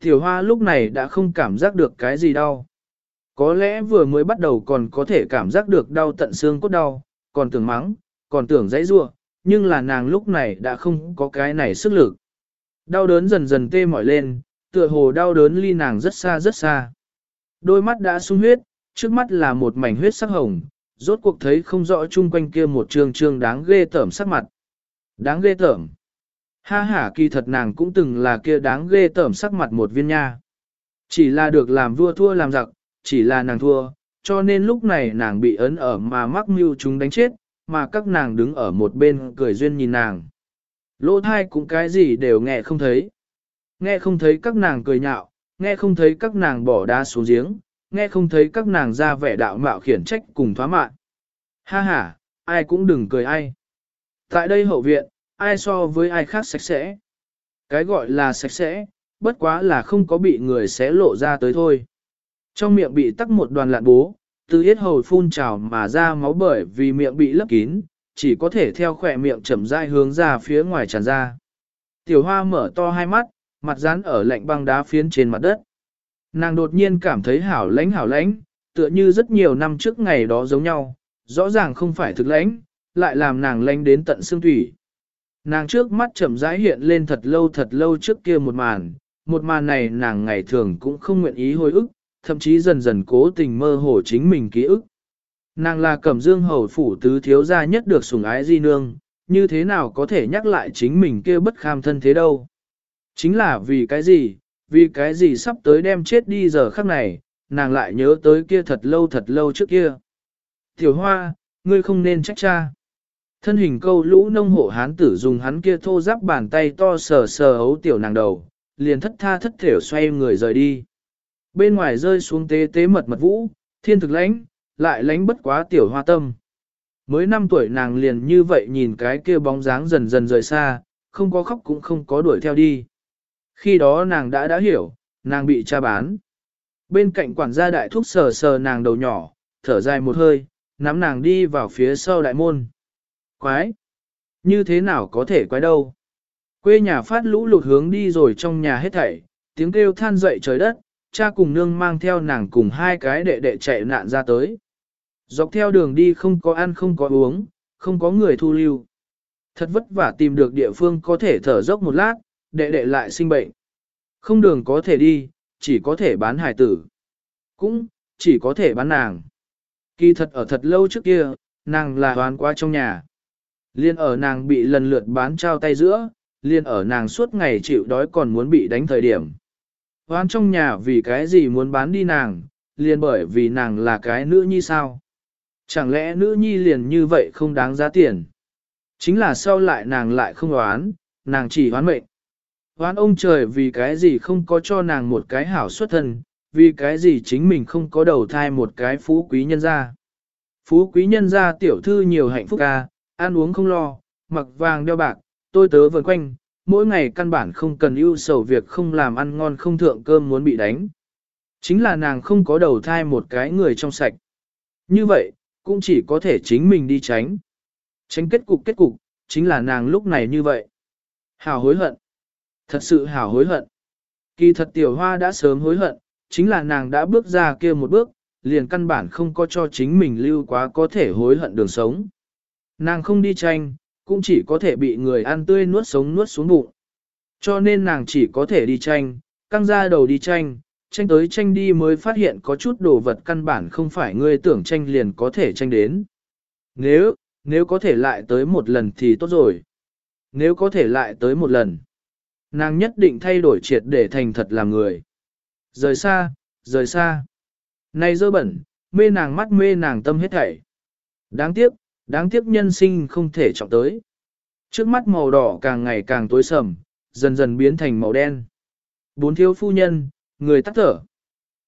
Tiểu hoa lúc này đã không cảm giác được cái gì đau. Có lẽ vừa mới bắt đầu còn có thể cảm giác được đau tận xương cốt đau, còn tưởng mắng, còn tưởng dãy rua, nhưng là nàng lúc này đã không có cái này sức lực. Đau đớn dần dần tê mỏi lên, tựa hồ đau đớn ly nàng rất xa rất xa. Đôi mắt đã sung huyết, trước mắt là một mảnh huyết sắc hồng, rốt cuộc thấy không rõ chung quanh kia một trường trường đáng ghê tởm sắc mặt. Đáng ghê tởm. Ha ha kỳ thật nàng cũng từng là kia đáng ghê tởm sắc mặt một viên nha. Chỉ là được làm vua thua làm giặc, chỉ là nàng thua, cho nên lúc này nàng bị ấn ở mà mắc mưu chúng đánh chết, mà các nàng đứng ở một bên cười duyên nhìn nàng. Lỗ thai cũng cái gì đều nghe không thấy. Nghe không thấy các nàng cười nhạo, nghe không thấy các nàng bỏ đá xuống giếng, nghe không thấy các nàng ra vẻ đạo mạo khiển trách cùng thoá mạn. Ha ha, ai cũng đừng cười ai. Tại đây hậu viện, ai so với ai khác sạch sẽ. Cái gọi là sạch sẽ, bất quá là không có bị người xé lộ ra tới thôi. Trong miệng bị tắc một đoàn lạn bố, từ yết hầu phun trào mà ra máu bởi vì miệng bị lấp kín, chỉ có thể theo khỏe miệng chậm rãi hướng ra phía ngoài tràn ra. Tiểu hoa mở to hai mắt, mặt dán ở lạnh băng đá phiến trên mặt đất. Nàng đột nhiên cảm thấy hảo lãnh hảo lãnh, tựa như rất nhiều năm trước ngày đó giống nhau, rõ ràng không phải thực lãnh, lại làm nàng lãnh đến tận xương thủy. Nàng trước mắt chậm rãi hiện lên thật lâu thật lâu trước kia một màn, một màn này nàng ngày thường cũng không nguyện ý hồi ức, thậm chí dần dần cố tình mơ hồ chính mình ký ức. Nàng là cẩm dương hầu phủ tứ thiếu gia nhất được sủng ái di nương, như thế nào có thể nhắc lại chính mình kia bất kham thân thế đâu. Chính là vì cái gì, vì cái gì sắp tới đem chết đi giờ khắc này, nàng lại nhớ tới kia thật lâu thật lâu trước kia. Tiểu hoa, ngươi không nên trách cha. Thân hình câu lũ nông hộ hán tử dùng hắn kia thô giáp bàn tay to sờ sờ ấu tiểu nàng đầu, liền thất tha thất thểu xoay người rời đi. Bên ngoài rơi xuống tế tế mật mật vũ, thiên thực lãnh, lại lãnh bất quá tiểu hoa tâm. Mới 5 tuổi nàng liền như vậy nhìn cái kia bóng dáng dần dần rời xa, không có khóc cũng không có đuổi theo đi. Khi đó nàng đã đã hiểu, nàng bị cha bán. Bên cạnh quản gia đại thúc sờ sờ nàng đầu nhỏ, thở dài một hơi, nắm nàng đi vào phía sau đại môn. Quái! Như thế nào có thể quái đâu? Quê nhà phát lũ lụt hướng đi rồi trong nhà hết thảy, tiếng kêu than dậy trời đất, cha cùng nương mang theo nàng cùng hai cái đệ đệ chạy nạn ra tới. Dọc theo đường đi không có ăn không có uống, không có người thu lưu. Thật vất vả tìm được địa phương có thể thở dốc một lát, đệ đệ lại sinh bệnh. Không đường có thể đi, chỉ có thể bán hải tử. Cũng, chỉ có thể bán nàng. Kỳ thật ở thật lâu trước kia, nàng là hoàn qua trong nhà. Liên ở nàng bị lần lượt bán trao tay giữa, liên ở nàng suốt ngày chịu đói còn muốn bị đánh thời điểm. Hoán trong nhà vì cái gì muốn bán đi nàng, liền bởi vì nàng là cái nữ nhi sao. Chẳng lẽ nữ nhi liền như vậy không đáng giá tiền? Chính là sau lại nàng lại không đoán, nàng chỉ hoán mệnh. Hoán ông trời vì cái gì không có cho nàng một cái hảo xuất thân, vì cái gì chính mình không có đầu thai một cái phú quý nhân gia. Phú quý nhân gia tiểu thư nhiều hạnh phúc ca, ăn uống không lo, mặc vàng đeo bạc, tôi tớ vần quanh, mỗi ngày căn bản không cần ưu sầu việc không làm ăn ngon không thượng cơm muốn bị đánh. Chính là nàng không có đầu thai một cái người trong sạch. Như vậy, cũng chỉ có thể chính mình đi tránh. Tránh kết cục kết cục, chính là nàng lúc này như vậy. Hào hối hận. Thật sự hào hối hận. Kỳ thật tiểu hoa đã sớm hối hận, chính là nàng đã bước ra kia một bước, liền căn bản không có cho chính mình lưu quá có thể hối hận đường sống. Nàng không đi tranh, cũng chỉ có thể bị người ăn tươi nuốt sống nuốt xuống bụng. Cho nên nàng chỉ có thể đi tranh, căng ra đầu đi tranh, tranh tới tranh đi mới phát hiện có chút đồ vật căn bản không phải ngươi tưởng tranh liền có thể tranh đến. Nếu, nếu có thể lại tới một lần thì tốt rồi. Nếu có thể lại tới một lần, nàng nhất định thay đổi triệt để thành thật làm người. Rời xa, rời xa. Này dơ bẩn, mê nàng mắt mê nàng tâm hết thảy. Đáng tiếc, đáng tiếc nhân sinh không thể trọng tới. Trước mắt màu đỏ càng ngày càng tối sầm, dần dần biến thành màu đen. Bốn thiếu phu nhân, người tắt thở.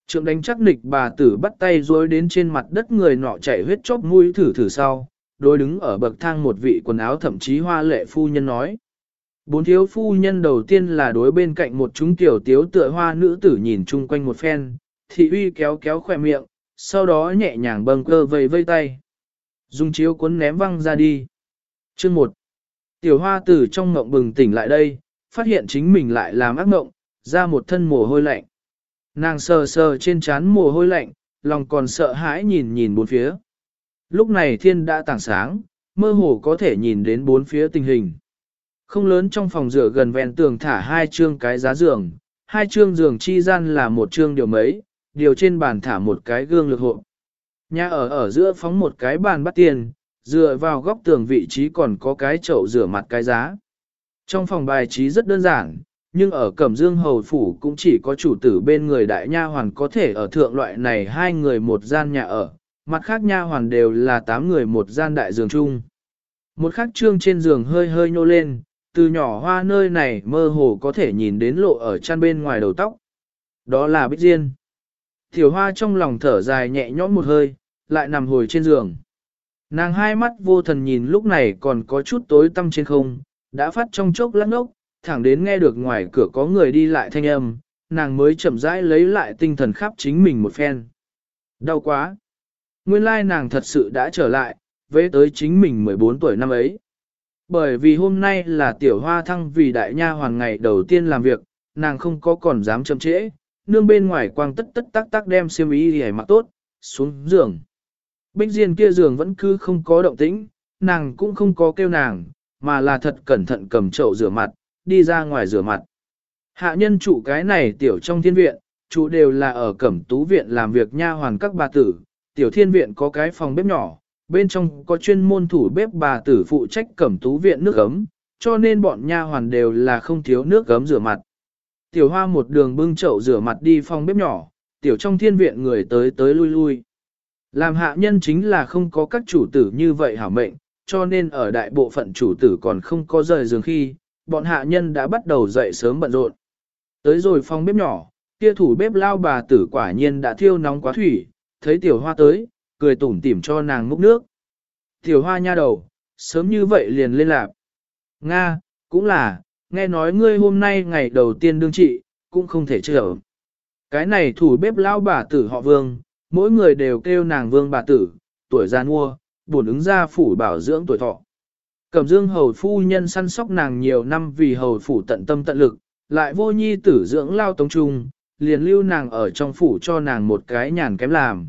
Trượng đánh chắc nịch bà tử bắt tay rối đến trên mặt đất người nọ chảy huyết chóp mũi thử thử sau, đối đứng ở bậc thang một vị quần áo thậm chí hoa lệ phu nhân nói. Bốn thiếu phu nhân đầu tiên là đối bên cạnh một chúng tiểu tiếu tựa hoa nữ tử nhìn chung quanh một phen, thị uy kéo kéo khỏe miệng, sau đó nhẹ nhàng bâng cơ vây vây tay. Dùng chiếu cuốn ném văng ra đi. Chương 1 Tiểu hoa tử trong ngộng bừng tỉnh lại đây, phát hiện chính mình lại làm ác ngộng, ra một thân mồ hôi lạnh. Nàng sờ sờ trên trán mồ hôi lạnh, lòng còn sợ hãi nhìn nhìn bốn phía. Lúc này thiên đã tảng sáng, mơ hồ có thể nhìn đến bốn phía tình hình. Không lớn trong phòng rửa gần ven tường thả hai chương cái giá giường, hai chương giường chi gian là một chương điều mấy, điều trên bàn thả một cái gương lực hộ. Nhà ở ở giữa phóng một cái bàn bắt tiền, dựa vào góc tường vị trí còn có cái chậu rửa mặt cái giá. Trong phòng bài trí rất đơn giản, nhưng ở Cẩm Dương Hầu Phủ cũng chỉ có chủ tử bên người đại nha hoàn có thể ở thượng loại này hai người một gian nhà ở, mặt khác nha hoàn đều là tám người một gian đại giường chung. Một khắc trương trên giường hơi hơi nhô lên, từ nhỏ hoa nơi này mơ hồ có thể nhìn đến lộ ở chăn bên ngoài đầu tóc. Đó là Bích Diên. Tiểu hoa trong lòng thở dài nhẹ nhõm một hơi, lại nằm hồi trên giường. Nàng hai mắt vô thần nhìn lúc này còn có chút tối tăm trên không, đã phát trong chốc lát ngốc, thẳng đến nghe được ngoài cửa có người đi lại thanh âm, nàng mới chậm rãi lấy lại tinh thần khắp chính mình một phen. Đau quá! Nguyên lai nàng thật sự đã trở lại, về tới chính mình 14 tuổi năm ấy. Bởi vì hôm nay là tiểu hoa thăng vì đại nha hoàng ngày đầu tiên làm việc, nàng không có còn dám chậm trễ, nương bên ngoài quang tất tất tắc tắc đem xiêm y hề mặc tốt, xuống giường. Bích Diên kia giường vẫn cứ không có động tĩnh, nàng cũng không có kêu nàng, mà là thật cẩn thận cầm chậu rửa mặt, đi ra ngoài rửa mặt. Hạ nhân chủ cái này tiểu trong thiên viện, chủ đều là ở cẩm tú viện làm việc nha hoàn các bà tử, tiểu thiên viện có cái phòng bếp nhỏ, bên trong có chuyên môn thủ bếp bà tử phụ trách cẩm tú viện nước ấm, cho nên bọn nha hoàn đều là không thiếu nước ấm rửa mặt. Tiểu hoa một đường bưng chậu rửa mặt đi phòng bếp nhỏ, tiểu trong thiên viện người tới tới lui lui. Làm hạ nhân chính là không có các chủ tử như vậy hảo mệnh, cho nên ở đại bộ phận chủ tử còn không có rời giường khi, bọn hạ nhân đã bắt đầu dậy sớm bận rộn. Tới rồi phòng bếp nhỏ, kia thủ bếp lao bà tử quả nhiên đã thiêu nóng quá thủy, thấy tiểu hoa tới, cười tủm tỉm cho nàng múc nước. Tiểu hoa nha đầu, sớm như vậy liền lên lạp. Nga, cũng là, nghe nói ngươi hôm nay ngày đầu tiên đương trị, cũng không thể chờ. Cái này thủ bếp lao bà tử họ vương, mỗi người đều kêu nàng vương bà tử, tuổi già mua, buồn ứng ra phủ bảo dưỡng tuổi thọ. Cẩm dương hầu phu nhân săn sóc nàng nhiều năm vì hầu phủ tận tâm tận lực, lại vô nhi tử dưỡng lao tống trung, liền lưu nàng ở trong phủ cho nàng một cái nhàn kém làm.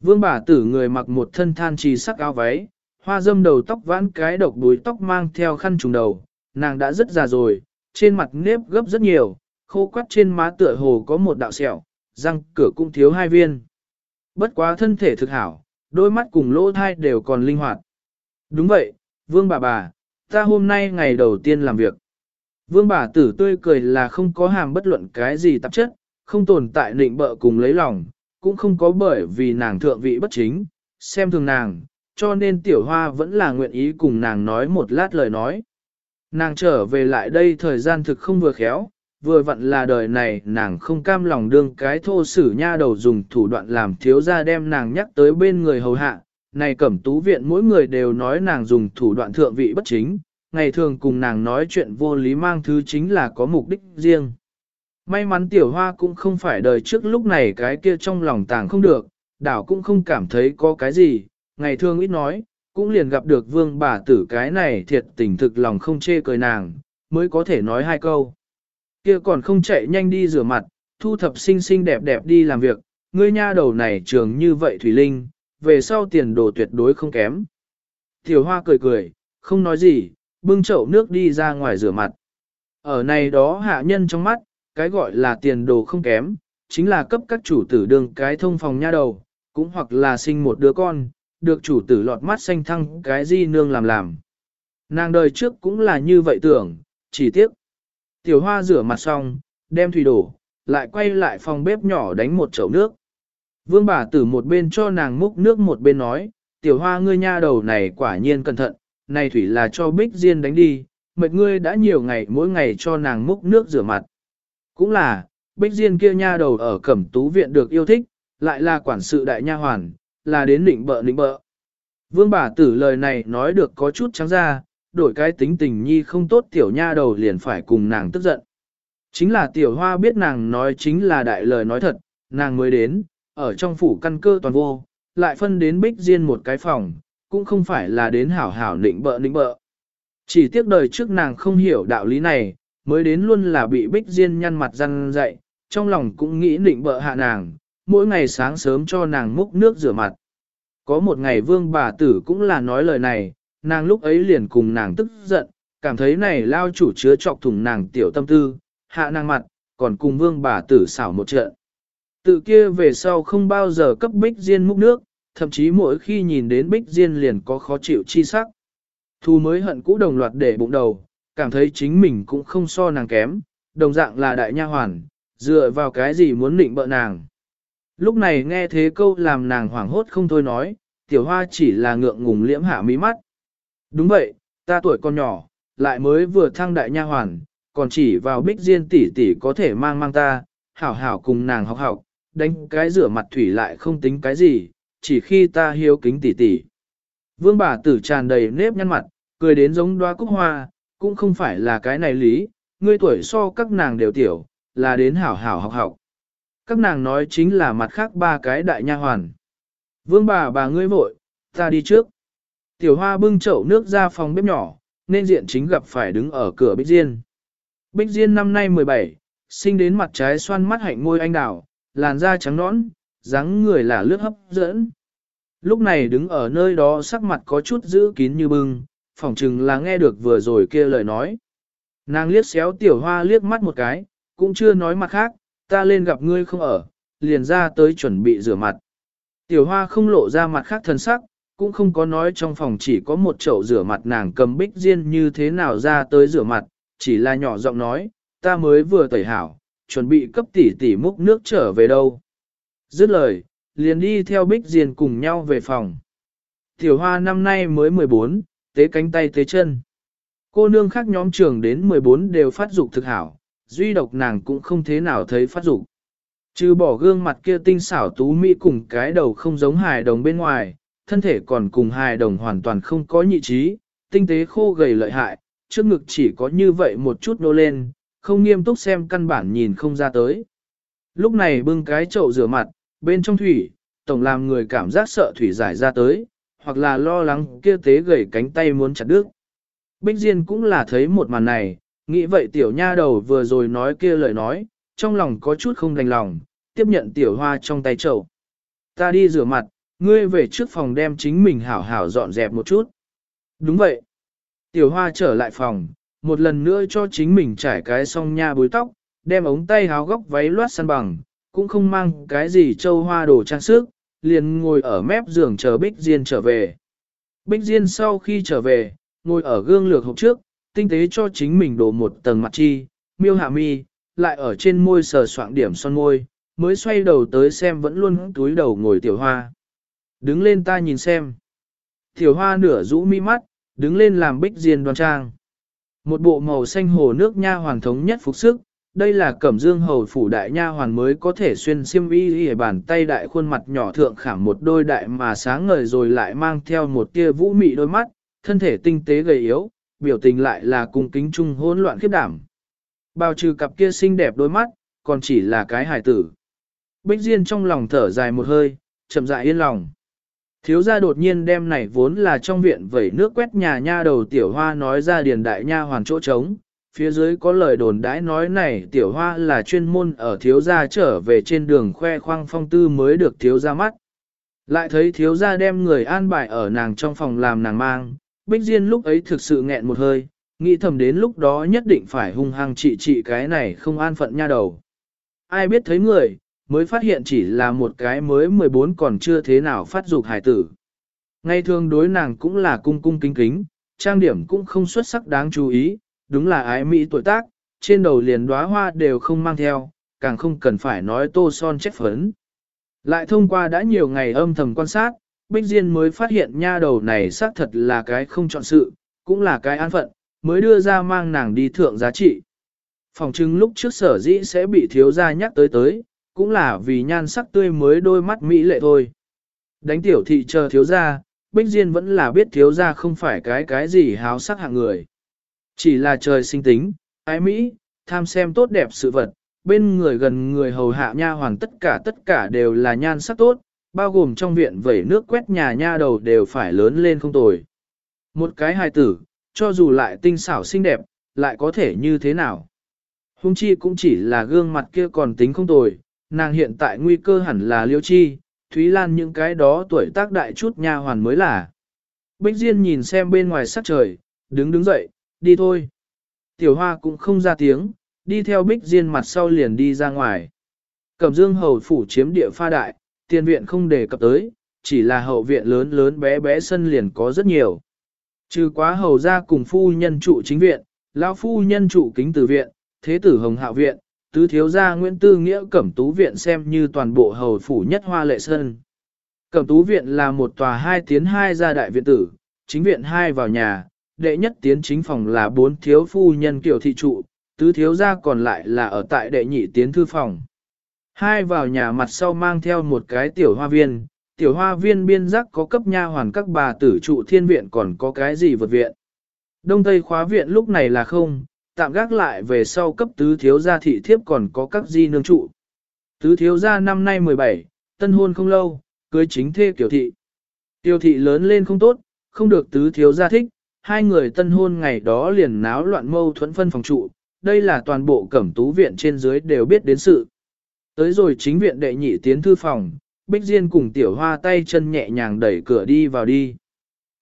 Vương bà tử người mặc một thân than trì sắc áo váy, hoa dâm đầu tóc vãn cái độc đuôi tóc mang theo khăn trùng đầu, nàng đã rất già rồi, trên mặt nếp gấp rất nhiều, khô quắt trên má tựa hồ có một đạo sẹo, răng cửa cũng thiếu hai viên. Bất quá thân thể thực hảo, đôi mắt cùng lỗ thai đều còn linh hoạt. Đúng vậy, vương bà bà, ta hôm nay ngày đầu tiên làm việc. Vương bà tử tươi cười là không có hàm bất luận cái gì tạp chất, không tồn tại nịnh bợ cùng lấy lòng, cũng không có bởi vì nàng thượng vị bất chính, xem thường nàng, cho nên tiểu hoa vẫn là nguyện ý cùng nàng nói một lát lời nói. Nàng trở về lại đây thời gian thực không vừa khéo, vừa vặn là đời này nàng không cam lòng đương cái thô sử nha đầu dùng thủ đoạn làm thiếu gia đem nàng nhắc tới bên người hầu hạ. Này cẩm tú viện mỗi người đều nói nàng dùng thủ đoạn thượng vị bất chính, ngày thường cùng nàng nói chuyện vô lý mang thứ chính là có mục đích riêng. May mắn tiểu hoa cũng không phải đời trước lúc này cái kia trong lòng tàng không được, đảo cũng không cảm thấy có cái gì, ngày thường ít nói, cũng liền gặp được vương bà tử cái này thiệt tình thực lòng không chê cười nàng, mới có thể nói hai câu. Kia còn không chạy nhanh đi rửa mặt, thu thập xinh xinh đẹp đẹp đi làm việc, ngươi nha đầu này trường như vậy Thủy Linh, về sau tiền đồ tuyệt đối không kém. Tiểu hoa cười cười, không nói gì, bưng chậu nước đi ra ngoài rửa mặt. Ở này đó hạ nhân trong mắt, cái gọi là tiền đồ không kém, chính là cấp các chủ tử đường cái thông phòng nha đầu, cũng hoặc là sinh một đứa con, được chủ tử lọt mắt xanh thăng cái di nương làm làm. Nàng đời trước cũng là như vậy tưởng, chỉ tiếc. Tiểu hoa rửa mặt xong, đem thủy đổ, lại quay lại phòng bếp nhỏ đánh một chậu nước. Vương bà tử một bên cho nàng múc nước một bên nói, tiểu hoa ngươi nha đầu này quả nhiên cẩn thận, này thủy là cho bích diên đánh đi, mệt ngươi đã nhiều ngày mỗi ngày cho nàng múc nước rửa mặt. Cũng là, bích diên kia nha đầu ở cẩm tú viện được yêu thích, lại là quản sự đại nha hoàn, là đến định bợ định bợ. Vương bà tử lời này nói được có chút trắng ra, đổi cái tính tình nhi không tốt tiểu nha đầu liền phải cùng nàng tức giận. Chính là tiểu hoa biết nàng nói chính là đại lời nói thật, nàng mới đến, ở trong phủ căn cơ toàn vô, lại phân đến bích riêng một cái phòng, cũng không phải là đến hảo hảo nịnh bợ nịnh bợ. Chỉ tiếc đời trước nàng không hiểu đạo lý này, mới đến luôn là bị Bích Diên nhăn mặt răn dậy, trong lòng cũng nghĩ định bợ hạ nàng, mỗi ngày sáng sớm cho nàng múc nước rửa mặt. Có một ngày vương bà tử cũng là nói lời này, nàng lúc ấy liền cùng nàng tức giận, cảm thấy này lao chủ chứa trọc thủng nàng tiểu tâm tư, hạ nàng mặt, còn cùng vương bà tử xảo một trận. Tự kia về sau không bao giờ cấp Bích Diên múc nước, thậm chí mỗi khi nhìn đến Bích Diên liền có khó chịu chi sắc. Thu mới hận cũ đồng loạt để bụng đầu, cảm thấy chính mình cũng không so nàng kém, đồng dạng là đại nha hoàn, dựa vào cái gì muốn định bợ nàng. Lúc này nghe thế câu làm nàng hoảng hốt không thôi nói, tiểu hoa chỉ là ngượng ngùng liễm hạ mí mắt. Đúng vậy, ta tuổi còn nhỏ, lại mới vừa thăng đại nha hoàn, còn chỉ vào bích diên tỷ tỷ có thể mang mang ta, hảo hảo cùng nàng học học, đánh cái rửa mặt thủy lại không tính cái gì, chỉ khi ta hiếu kính tỷ tỷ. Vương bà tử tràn đầy nếp nhăn mặt, cười đến giống đoá cúc hoa, cũng không phải là cái này lý, ngươi tuổi so các nàng đều tiểu, là đến hảo hảo học học. Các nàng nói chính là mặt khác ba cái đại nha hoàn. Vương bà bà ngươi vội, ta đi trước. Tiểu hoa bưng chậu nước ra phòng bếp nhỏ, nên diện chính gặp phải đứng ở cửa Bích Diên. Bích Diên năm nay 17, sinh đến mặt trái xoan mắt hạnh môi anh đào, làn da trắng nõn, dáng người là lướt hấp dẫn. Lúc này đứng ở nơi đó sắc mặt có chút giữ kín như bưng, phỏng chừng là nghe được vừa rồi kia lời nói. Nàng liếc xéo tiểu hoa liếc mắt một cái, cũng chưa nói mặt khác, ta lên gặp ngươi không ở, liền ra tới chuẩn bị rửa mặt. Tiểu hoa không lộ ra mặt khác thân sắc, cũng không có nói trong phòng chỉ có một chậu rửa mặt nàng cầm bích riêng như thế nào ra tới rửa mặt, chỉ là nhỏ giọng nói, ta mới vừa tẩy hảo, chuẩn bị cấp tỷ tỷ múc nước trở về đâu. Dứt lời, liền đi theo bích diên cùng nhau về phòng. Tiểu hoa năm nay mới 14, tế cánh tay tế chân. Cô nương khác nhóm trường đến 14 đều phát dục thực hảo, duy độc nàng cũng không thế nào thấy phát dục. Trừ bỏ gương mặt kia tinh xảo tú mỹ cùng cái đầu không giống hài đồng bên ngoài, thân thể còn cùng hài đồng hoàn toàn không có nhị trí, tinh tế khô gầy lợi hại, trước ngực chỉ có như vậy một chút nô lên, không nghiêm túc xem căn bản nhìn không ra tới. Lúc này bưng cái chậu rửa mặt, bên trong thủy, tổng làm người cảm giác sợ thủy giải ra tới, hoặc là lo lắng kia tế gầy cánh tay muốn chặt đứt. Bích Diên cũng là thấy một màn này, nghĩ vậy tiểu nha đầu vừa rồi nói kia lời nói, trong lòng có chút không đành lòng, tiếp nhận tiểu hoa trong tay chậu. Ta đi rửa mặt, ngươi về trước phòng đem chính mình hảo hảo dọn dẹp một chút. Đúng vậy. Tiểu hoa trở lại phòng, một lần nữa cho chính mình trải cái song nha bối tóc, đem ống tay háo góc váy loát săn bằng, cũng không mang cái gì châu hoa đồ trang sức, liền ngồi ở mép giường chờ Bích Diên trở về. Bích Diên sau khi trở về, ngồi ở gương lược hộp trước, tinh tế cho chính mình đổ một tầng mặt chi, miêu hạ mi, lại ở trên môi sờ soạng điểm son môi, mới xoay đầu tới xem vẫn luôn túi đầu ngồi tiểu hoa. Đứng lên ta nhìn xem. Tiểu hoa nửa rũ mi mắt, đứng lên làm bích diên đoan trang. Một bộ màu xanh hồ nước nha hoàn thống nhất phục sức, đây là cẩm dương hầu phủ đại nha hoàn mới có thể xuyên xiêm y y bàn tay đại khuôn mặt nhỏ thượng khảm một đôi đại mà sáng ngời rồi lại mang theo một tia vũ mị đôi mắt, thân thể tinh tế gầy yếu, biểu tình lại là cung kính trung hỗn loạn khiếp đảm. Bao trừ cặp kia xinh đẹp đôi mắt, còn chỉ là cái hài tử. Bích Diên trong lòng thở dài một hơi, chậm rãi yên lòng. Thiếu gia đột nhiên đem này vốn là trong viện vẩy nước quét nhà nha đầu tiểu hoa nói ra điền đại nha hoàn chỗ trống. Phía dưới có lời đồn đãi nói này tiểu hoa là chuyên môn ở thiếu gia trở về trên đường khoe khoang phong tư mới được thiếu gia mắt. Lại thấy thiếu gia đem người an bài ở nàng trong phòng làm nàng mang, Bích Diên lúc ấy thực sự nghẹn một hơi, nghĩ thầm đến lúc đó nhất định phải hung hăng trị trị cái này không an phận nha đầu. Ai biết thấy người, mới phát hiện chỉ là một cái mới 14 còn chưa thế nào phát dục hài tử. Ngay thường đối nàng cũng là cung cung kính kính, trang điểm cũng không xuất sắc đáng chú ý, đúng là ái mỹ tuổi tác, trên đầu liền đóa hoa đều không mang theo, càng không cần phải nói tô son chết phấn. Lại thông qua đã nhiều ngày âm thầm quan sát, Bích Diên mới phát hiện nha đầu này xác thật là cái không chọn sự, cũng là cái an phận, mới đưa ra mang nàng đi thượng giá trị. Phòng chứng lúc trước sở dĩ sẽ bị thiếu gia nhắc tới tới, cũng là vì nhan sắc tươi mới đôi mắt mỹ lệ thôi. Đánh tiểu thị chờ thiếu gia, Bích Diên vẫn là biết thiếu gia không phải cái cái gì háo sắc hạng người. Chỉ là trời sinh tính, ái mỹ, tham xem tốt đẹp sự vật, bên người gần người hầu hạ nha hoàn tất cả tất cả đều là nhan sắc tốt, bao gồm trong viện vẩy nước quét nhà nha đầu đều phải lớn lên không tồi. Một cái hài tử, cho dù lại tinh xảo xinh đẹp, lại có thể như thế nào? hung chi cũng chỉ là gương mặt kia còn tính không tồi, nàng hiện tại nguy cơ hẳn là liêu chi, Thúy Lan những cái đó tuổi tác đại chút nha hoàn mới là. Bích Diên nhìn xem bên ngoài sắc trời, đứng đứng dậy, đi thôi. Tiểu Hoa cũng không ra tiếng, đi theo Bích Diên mặt sau liền đi ra ngoài. Cẩm dương hầu phủ chiếm địa pha đại, tiền viện không đề cập tới, chỉ là hậu viện lớn lớn bé bé sân liền có rất nhiều. Trừ quá hầu ra cùng phu nhân trụ chính viện, lão phu nhân trụ kính tử viện, thế tử hồng hạo viện, tứ thiếu gia Nguyễn Tư Nghĩa Cẩm Tú Viện xem như toàn bộ hầu phủ nhất hoa lệ sơn. Cẩm Tú Viện là một tòa hai tiến hai gia đại viện tử, chính viện hai vào nhà, đệ nhất tiến chính phòng là bốn thiếu phu nhân kiểu thị trụ, tứ thiếu gia còn lại là ở tại đệ nhị tiến thư phòng. Hai vào nhà mặt sau mang theo một cái tiểu hoa viên, tiểu hoa viên biên giác có cấp nha hoàn các bà tử trụ thiên viện còn có cái gì vượt viện. Đông Tây khóa viện lúc này là không, tạm gác lại về sau cấp tứ thiếu gia thị thiếp còn có các di nương trụ. Tứ thiếu gia năm nay 17, tân hôn không lâu, cưới chính thê tiểu thị. Tiểu thị lớn lên không tốt, không được tứ thiếu gia thích, hai người tân hôn ngày đó liền náo loạn mâu thuẫn phân phòng trụ, đây là toàn bộ cẩm tú viện trên dưới đều biết đến sự. Tới rồi chính viện đệ nhị tiến thư phòng, Bích Diên cùng tiểu hoa tay chân nhẹ nhàng đẩy cửa đi vào đi.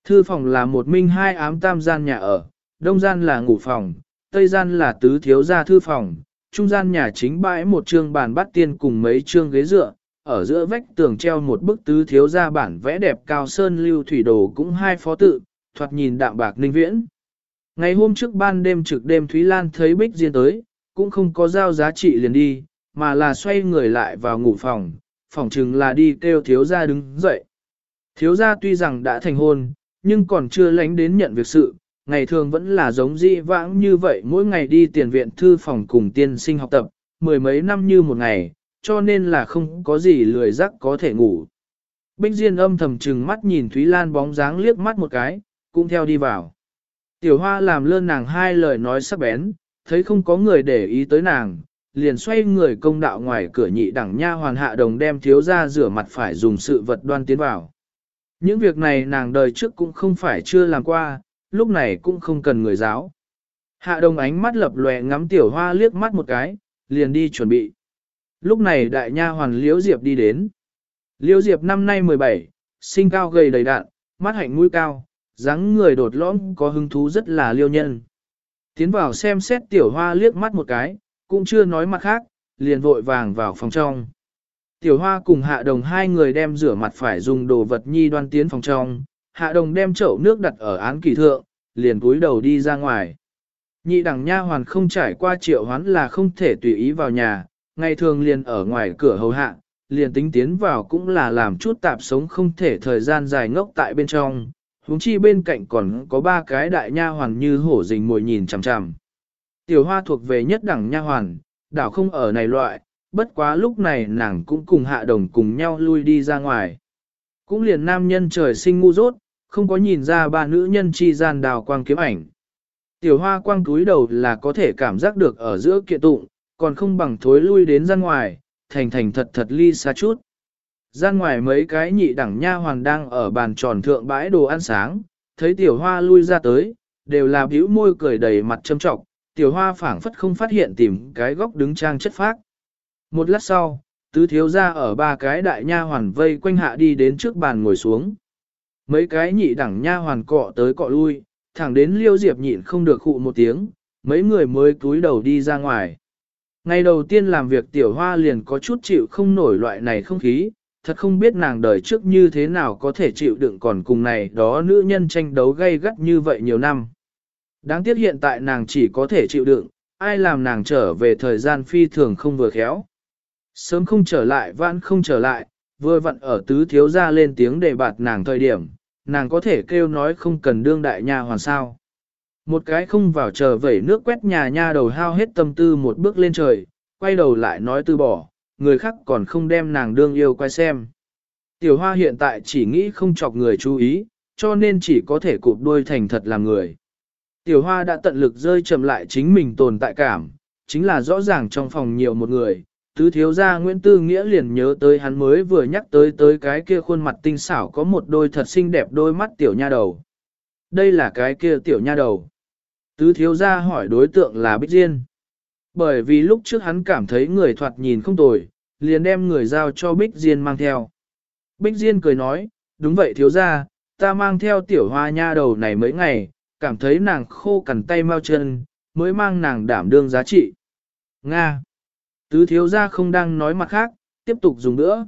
Thư phòng là một minh hai ám tam gian nhà ở, đông gian là ngủ phòng, tây gian là tứ thiếu gia thư phòng, trung gian nhà chính bãi một trương bàn bát tiên cùng mấy trương ghế dựa, ở giữa vách tường treo một bức tứ thiếu gia bản vẽ đẹp cao sơn lưu thủy đồ cũng hai phó tự, thoạt nhìn đạm bạc ninh viễn. Ngày hôm trước ban đêm trực đêm Thúy Lan thấy Bích Diên tới, cũng không có giao giá trị liền đi, mà là xoay người lại vào ngủ phòng, phòng chừng là đi kêu thiếu gia đứng dậy. Thiếu gia tuy rằng đã thành hôn, nhưng còn chưa lánh đến nhận việc sự, ngày thường vẫn là giống di vãng như vậy mỗi ngày đi tiền viện thư phòng cùng tiên sinh học tập, mười mấy năm như một ngày, cho nên là không có gì lười rắc có thể ngủ. Bích Diên âm thầm trừng mắt nhìn Thúy Lan bóng dáng liếc mắt một cái, cũng theo đi vào. Tiểu Hoa làm lơn nàng hai lời nói sắc bén, thấy không có người để ý tới nàng, liền xoay người công đạo ngoài cửa nhị đẳng nha hoàn hạ đồng đem thiếu ra rửa mặt phải dùng sự vật đoan tiến vào. Những việc này nàng đời trước cũng không phải chưa làm qua, lúc này cũng không cần người giáo. Hạ đồng ánh mắt lập lòe ngắm tiểu hoa liếc mắt một cái, liền đi chuẩn bị. Lúc này đại nha hoàn Liễu Diệp đi đến. Liễu Diệp năm nay 17, sinh cao gầy đầy đạn, mắt hạnh mũi cao, dáng người đột lõm có hứng thú rất là liêu nhân. Tiến vào xem xét tiểu hoa liếc mắt một cái, cũng chưa nói mặt khác, liền vội vàng vào phòng trong. Tiểu hoa cùng hạ đồng hai người đem rửa mặt phải dùng đồ vật nhi đoan tiến phòng trong, hạ đồng đem chậu nước đặt ở án kỳ thượng, liền cúi đầu đi ra ngoài. Nhị đẳng nha hoàn không trải qua triệu hoán là không thể tùy ý vào nhà, ngày thường liền ở ngoài cửa hầu hạ, liền tính tiến vào cũng là làm chút tạp sống không thể thời gian dài ngốc tại bên trong, Húng chi bên cạnh còn có ba cái đại nha hoàn như hổ rình mồi nhìn chằm chằm. Tiểu hoa thuộc về nhất đẳng nha hoàn, đảo không ở này loại, bất quá lúc này nàng cũng cùng hạ đồng cùng nhau lui đi ra ngoài. Cũng liền nam nhân trời sinh ngu dốt, không có nhìn ra ba nữ nhân chi gian đào quang kiếm ảnh. Tiểu hoa quang túi đầu là có thể cảm giác được ở giữa kiện tụng, còn không bằng thối lui đến ra ngoài, thành thành thật thật ly xa chút. Gian ngoài mấy cái nhị đẳng nha hoàng đang ở bàn tròn thượng bãi đồ ăn sáng, thấy tiểu hoa lui ra tới, đều là bĩu môi cười đầy mặt châm trọng, tiểu hoa phảng phất không phát hiện tìm cái góc đứng trang chất phác. Một lát sau, tứ thiếu ra ở ba cái đại nha hoàn vây quanh hạ đi đến trước bàn ngồi xuống. Mấy cái nhị đẳng nha hoàn cọ tới cọ lui, thẳng đến liêu diệp nhịn không được khụ một tiếng, mấy người mới cúi đầu đi ra ngoài. Ngày đầu tiên làm việc tiểu hoa liền có chút chịu không nổi loại này không khí, thật không biết nàng đời trước như thế nào có thể chịu đựng còn cùng này đó nữ nhân tranh đấu gay gắt như vậy nhiều năm. Đáng tiếc hiện tại nàng chỉ có thể chịu đựng, ai làm nàng trở về thời gian phi thường không vừa khéo. Sớm không trở lại vãn không trở lại, vừa vặn ở tứ thiếu ra lên tiếng để bạt nàng thời điểm, nàng có thể kêu nói không cần đương đại nha hoàn sao. Một cái không vào chờ vẩy nước quét nhà nha đầu hao hết tâm tư một bước lên trời, quay đầu lại nói từ bỏ, người khác còn không đem nàng đương yêu quay xem. Tiểu hoa hiện tại chỉ nghĩ không chọc người chú ý, cho nên chỉ có thể cụp đuôi thành thật làm người. Tiểu hoa đã tận lực rơi chậm lại chính mình tồn tại cảm, chính là rõ ràng trong phòng nhiều một người, tứ thiếu gia Nguyễn Tư Nghĩa liền nhớ tới hắn mới vừa nhắc tới tới cái kia khuôn mặt tinh xảo có một đôi thật xinh đẹp đôi mắt tiểu nha đầu. Đây là cái kia tiểu nha đầu. Tứ thiếu gia hỏi đối tượng là Bích Diên. Bởi vì lúc trước hắn cảm thấy người thoạt nhìn không tồi, liền đem người giao cho Bích Diên mang theo. Bích Diên cười nói, đúng vậy thiếu gia ta mang theo tiểu hoa nha đầu này mấy ngày, cảm thấy nàng khô cằn tay mau chân, mới mang nàng đảm đương giá trị. Nga. Tứ thiếu gia không đang nói mặt khác, tiếp tục dùng nữa.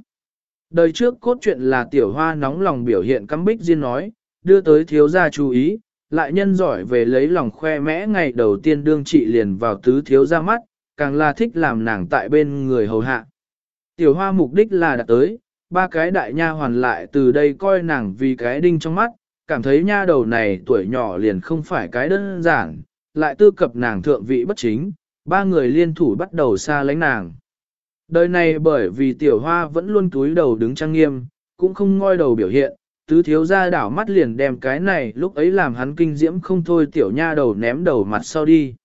Đời trước cốt truyện là tiểu hoa nóng lòng biểu hiện cắm bích riêng nói, đưa tới thiếu gia chú ý, lại nhân giỏi về lấy lòng khoe mẽ ngày đầu tiên đương trị liền vào tứ thiếu gia mắt, càng là thích làm nàng tại bên người hầu hạ. Tiểu hoa mục đích là đạt tới, ba cái đại nha hoàn lại từ đây coi nàng vì cái đinh trong mắt, cảm thấy nha đầu này tuổi nhỏ liền không phải cái đơn giản, lại tư cập nàng thượng vị bất chính, ba người liên thủ bắt đầu xa lánh nàng. Đời này bởi vì tiểu hoa vẫn luôn túi đầu đứng trang nghiêm, cũng không ngoi đầu biểu hiện, tứ thiếu ra đảo mắt liền đem cái này lúc ấy làm hắn kinh diễm không thôi tiểu nha đầu ném đầu mặt sau đi.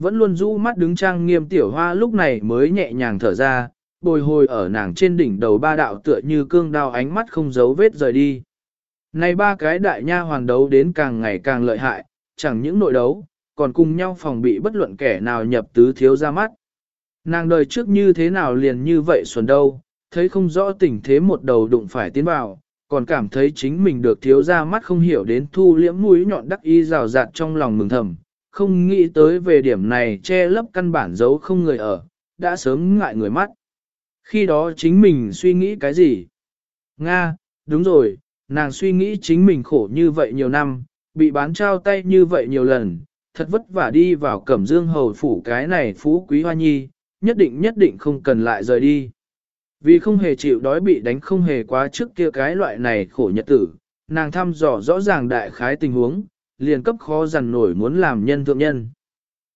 Vẫn luôn rũ mắt đứng trang nghiêm tiểu hoa lúc này mới nhẹ nhàng thở ra, bồi hồi ở nàng trên đỉnh đầu ba đạo tựa như cương đao ánh mắt không giấu vết rời đi. Này ba cái đại nha hoàng đấu đến càng ngày càng lợi hại, chẳng những nội đấu, còn cùng nhau phòng bị bất luận kẻ nào nhập tứ thiếu ra mắt. Nàng đời trước như thế nào liền như vậy xuẩn đâu, thấy không rõ tình thế một đầu đụng phải tiến vào, còn cảm thấy chính mình được thiếu ra mắt không hiểu đến thu liễm mũi nhọn đắc y rào rạt trong lòng mừng thầm, không nghĩ tới về điểm này che lấp căn bản giấu không người ở, đã sớm ngại người mắt. Khi đó chính mình suy nghĩ cái gì? Nga, đúng rồi, nàng suy nghĩ chính mình khổ như vậy nhiều năm, bị bán trao tay như vậy nhiều lần, thật vất vả đi vào cẩm dương hầu phủ cái này phú quý hoa nhi, nhất định nhất định không cần lại rời đi. Vì không hề chịu đói bị đánh không hề quá trước kia cái loại này khổ nhật tử, nàng thăm dò rõ ràng đại khái tình huống, liền cấp khó dằn nổi muốn làm nhân thượng nhân.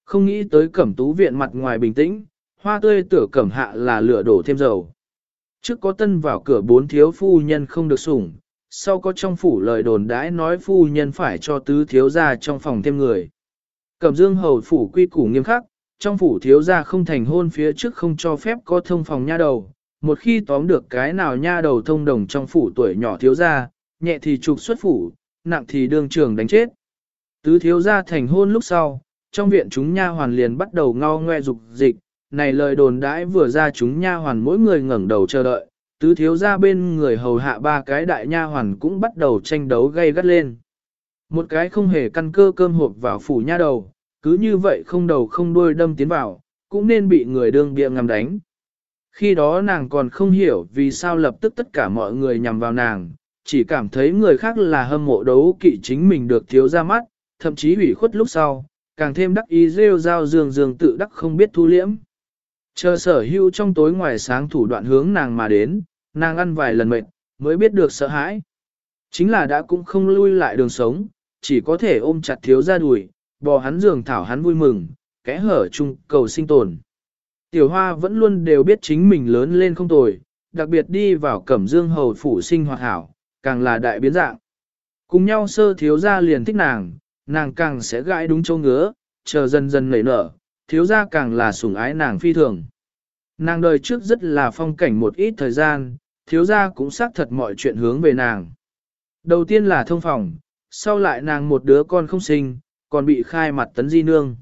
Không nghĩ tới cẩm tú viện mặt ngoài bình tĩnh, hoa tươi tử cẩm hạ là lửa đổ thêm dầu. Trước có tân vào cửa bốn thiếu phu nhân không được sủng, sau có trong phủ lời đồn đãi nói phu nhân phải cho tứ thiếu ra trong phòng thêm người. Cẩm dương hầu phủ quy củ nghiêm khắc, trong phủ thiếu gia không thành hôn phía trước không cho phép có thông phòng nha đầu, một khi tóm được cái nào nha đầu thông đồng trong phủ tuổi nhỏ thiếu gia, nhẹ thì trục xuất phủ, nặng thì đương trường đánh chết. Tứ thiếu gia thành hôn lúc sau, trong viện chúng nha hoàn liền bắt đầu ngao ngoe dục dịch, này lời đồn đãi vừa ra chúng nha hoàn mỗi người ngẩng đầu chờ đợi, tứ thiếu gia bên người hầu hạ ba cái đại nha hoàn cũng bắt đầu tranh đấu gay gắt lên. Một cái không hề căn cơ cơm hộp vào phủ nha đầu, cứ như vậy không đầu không đuôi đâm tiến vào, cũng nên bị người đương bịa ngầm đánh. Khi đó nàng còn không hiểu vì sao lập tức tất cả mọi người nhằm vào nàng, chỉ cảm thấy người khác là hâm mộ đấu kỵ chính mình được thiếu ra mắt, thậm chí hủy khuất lúc sau, càng thêm đắc ý rêu rao dương dương tự đắc không biết thu liễm. Chờ sở hưu trong tối ngoài sáng thủ đoạn hướng nàng mà đến, nàng ăn vài lần mệt, mới biết được sợ hãi. Chính là đã cũng không lui lại đường sống, chỉ có thể ôm chặt thiếu ra đùi, bò hắn giường thảo hắn vui mừng, kẽ hở chung cầu sinh tồn. Tiểu hoa vẫn luôn đều biết chính mình lớn lên không tồi, đặc biệt đi vào cẩm dương hầu phủ sinh hoạt hảo, càng là đại biến dạng. Cùng nhau sơ thiếu ra liền thích nàng, nàng càng sẽ gãi đúng châu ngứa, chờ dần dần nảy nở, thiếu ra càng là sủng ái nàng phi thường. Nàng đời trước rất là phong cảnh một ít thời gian, thiếu ra cũng xác thật mọi chuyện hướng về nàng. Đầu tiên là thông phòng, sau lại nàng một đứa con không sinh, còn bị khai mặt tấn di nương.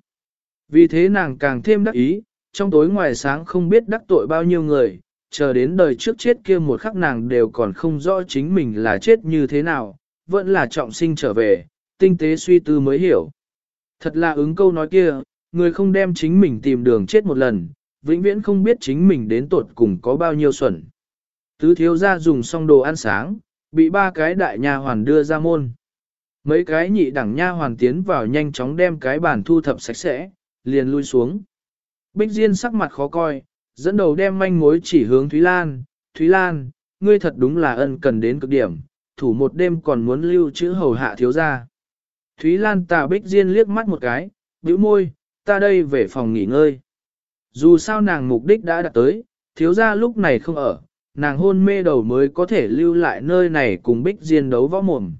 Vì thế nàng càng thêm đắc ý, trong tối ngoài sáng không biết đắc tội bao nhiêu người, chờ đến đời trước chết kia một khắc nàng đều còn không rõ chính mình là chết như thế nào, vẫn là trọng sinh trở về, tinh tế suy tư mới hiểu. Thật là ứng câu nói kia, người không đem chính mình tìm đường chết một lần, vĩnh viễn không biết chính mình đến tột cùng có bao nhiêu xuẩn. Tứ thiếu ra dùng xong đồ ăn sáng, bị ba cái đại nhà hoàn đưa ra môn. Mấy cái nhị đẳng nha hoàn tiến vào nhanh chóng đem cái bàn thu thập sạch sẽ, liền lui xuống. Bích Diên sắc mặt khó coi, dẫn đầu đem manh mối chỉ hướng Thúy Lan. Thúy Lan, ngươi thật đúng là ân cần đến cực điểm, thủ một đêm còn muốn lưu chữ hầu hạ thiếu gia. Thúy Lan tà Bích Diên liếc mắt một cái, bĩu môi, ta đây về phòng nghỉ ngơi. Dù sao nàng mục đích đã đạt tới, thiếu gia lúc này không ở, nàng hôn mê đầu mới có thể lưu lại nơi này cùng Bích Diên đấu võ mồm.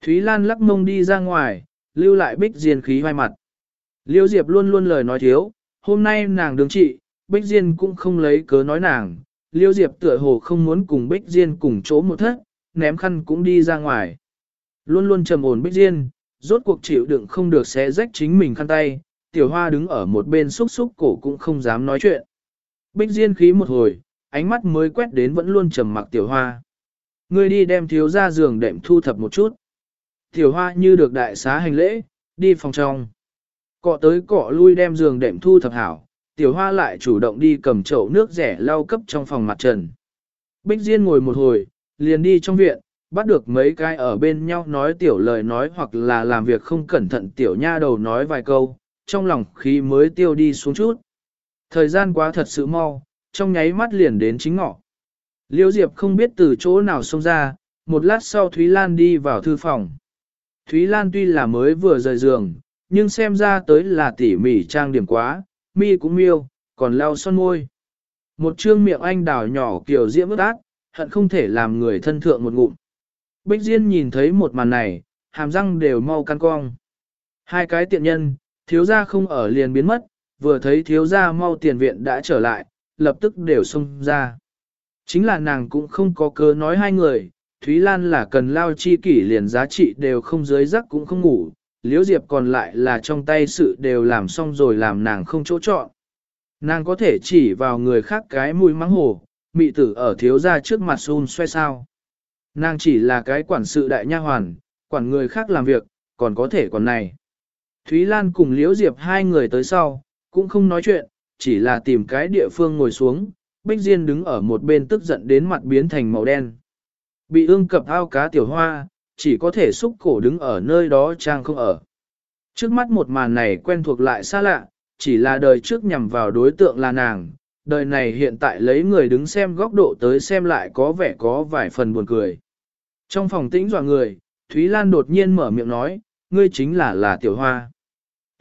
Thúy Lan lắc mông đi ra ngoài, lưu lại Bích Diên khí vai mặt. Liêu Diệp luôn luôn lời nói thiếu, hôm nay nàng đứng trị, Bích Diên cũng không lấy cớ nói nàng. Liêu Diệp tựa hồ không muốn cùng Bích Diên cùng chỗ một thất, ném khăn cũng đi ra ngoài. Luôn luôn trầm ổn Bích Diên, rốt cuộc chịu đựng không được xé rách chính mình khăn tay, tiểu hoa đứng ở một bên xúc xúc cổ cũng không dám nói chuyện. Bích Diên khí một hồi, ánh mắt mới quét đến vẫn luôn trầm mặc tiểu hoa. Ngươi đi đem thiếu ra giường đệm thu thập một chút. Tiểu hoa như được đại xá hành lễ, đi phòng trong. Cọ tới cọ lui đem giường đệm thu thập hảo, tiểu hoa lại chủ động đi cầm chậu nước rẻ lau cấp trong phòng mặt trần. Bích Diên ngồi một hồi, liền đi trong viện, bắt được mấy cái ở bên nhau nói tiểu lời nói hoặc là làm việc không cẩn thận tiểu nha đầu nói vài câu, trong lòng khí mới tiêu đi xuống chút. Thời gian quá thật sự mau, trong nháy mắt liền đến chính ngọ. Liêu Diệp không biết từ chỗ nào xông ra, một lát sau Thúy Lan đi vào thư phòng. Thúy Lan tuy là mới vừa rời giường, nhưng xem ra tới là tỉ mỉ trang điểm quá, mi cũng miêu, còn lau son môi. Một trương miệng anh đào nhỏ kiểu diễm ướt át, hận không thể làm người thân thượng một ngụm. Bích Diên nhìn thấy một màn này, hàm răng đều mau căn cong. Hai cái tiện nhân, thiếu gia không ở liền biến mất, vừa thấy thiếu gia mau tiền viện đã trở lại, lập tức đều xông ra. Chính là nàng cũng không có cơ nói hai người, Thúy Lan là cần lao chi kỷ liền giá trị đều không dưới giấc cũng không ngủ, Liễu Diệp còn lại là trong tay sự đều làm xong rồi làm nàng không chỗ chọn. Nàng có thể chỉ vào người khác cái mùi mắng hồ, mị tử ở thiếu gia trước mặt xun xoay sao. Nàng chỉ là cái quản sự đại nha hoàn, quản người khác làm việc, còn có thể còn này. Thúy Lan cùng Liễu Diệp hai người tới sau, cũng không nói chuyện, chỉ là tìm cái địa phương ngồi xuống, Bích Diên đứng ở một bên tức giận đến mặt biến thành màu đen. Bị ương cập ao cá tiểu hoa, chỉ có thể xúc cổ đứng ở nơi đó trang không ở. Trước mắt một màn này quen thuộc lại xa lạ, chỉ là đời trước nhằm vào đối tượng là nàng, đời này hiện tại lấy người đứng xem góc độ tới xem lại có vẻ có vài phần buồn cười. Trong phòng tĩnh dọa người, Thúy Lan đột nhiên mở miệng nói, ngươi chính là là tiểu hoa.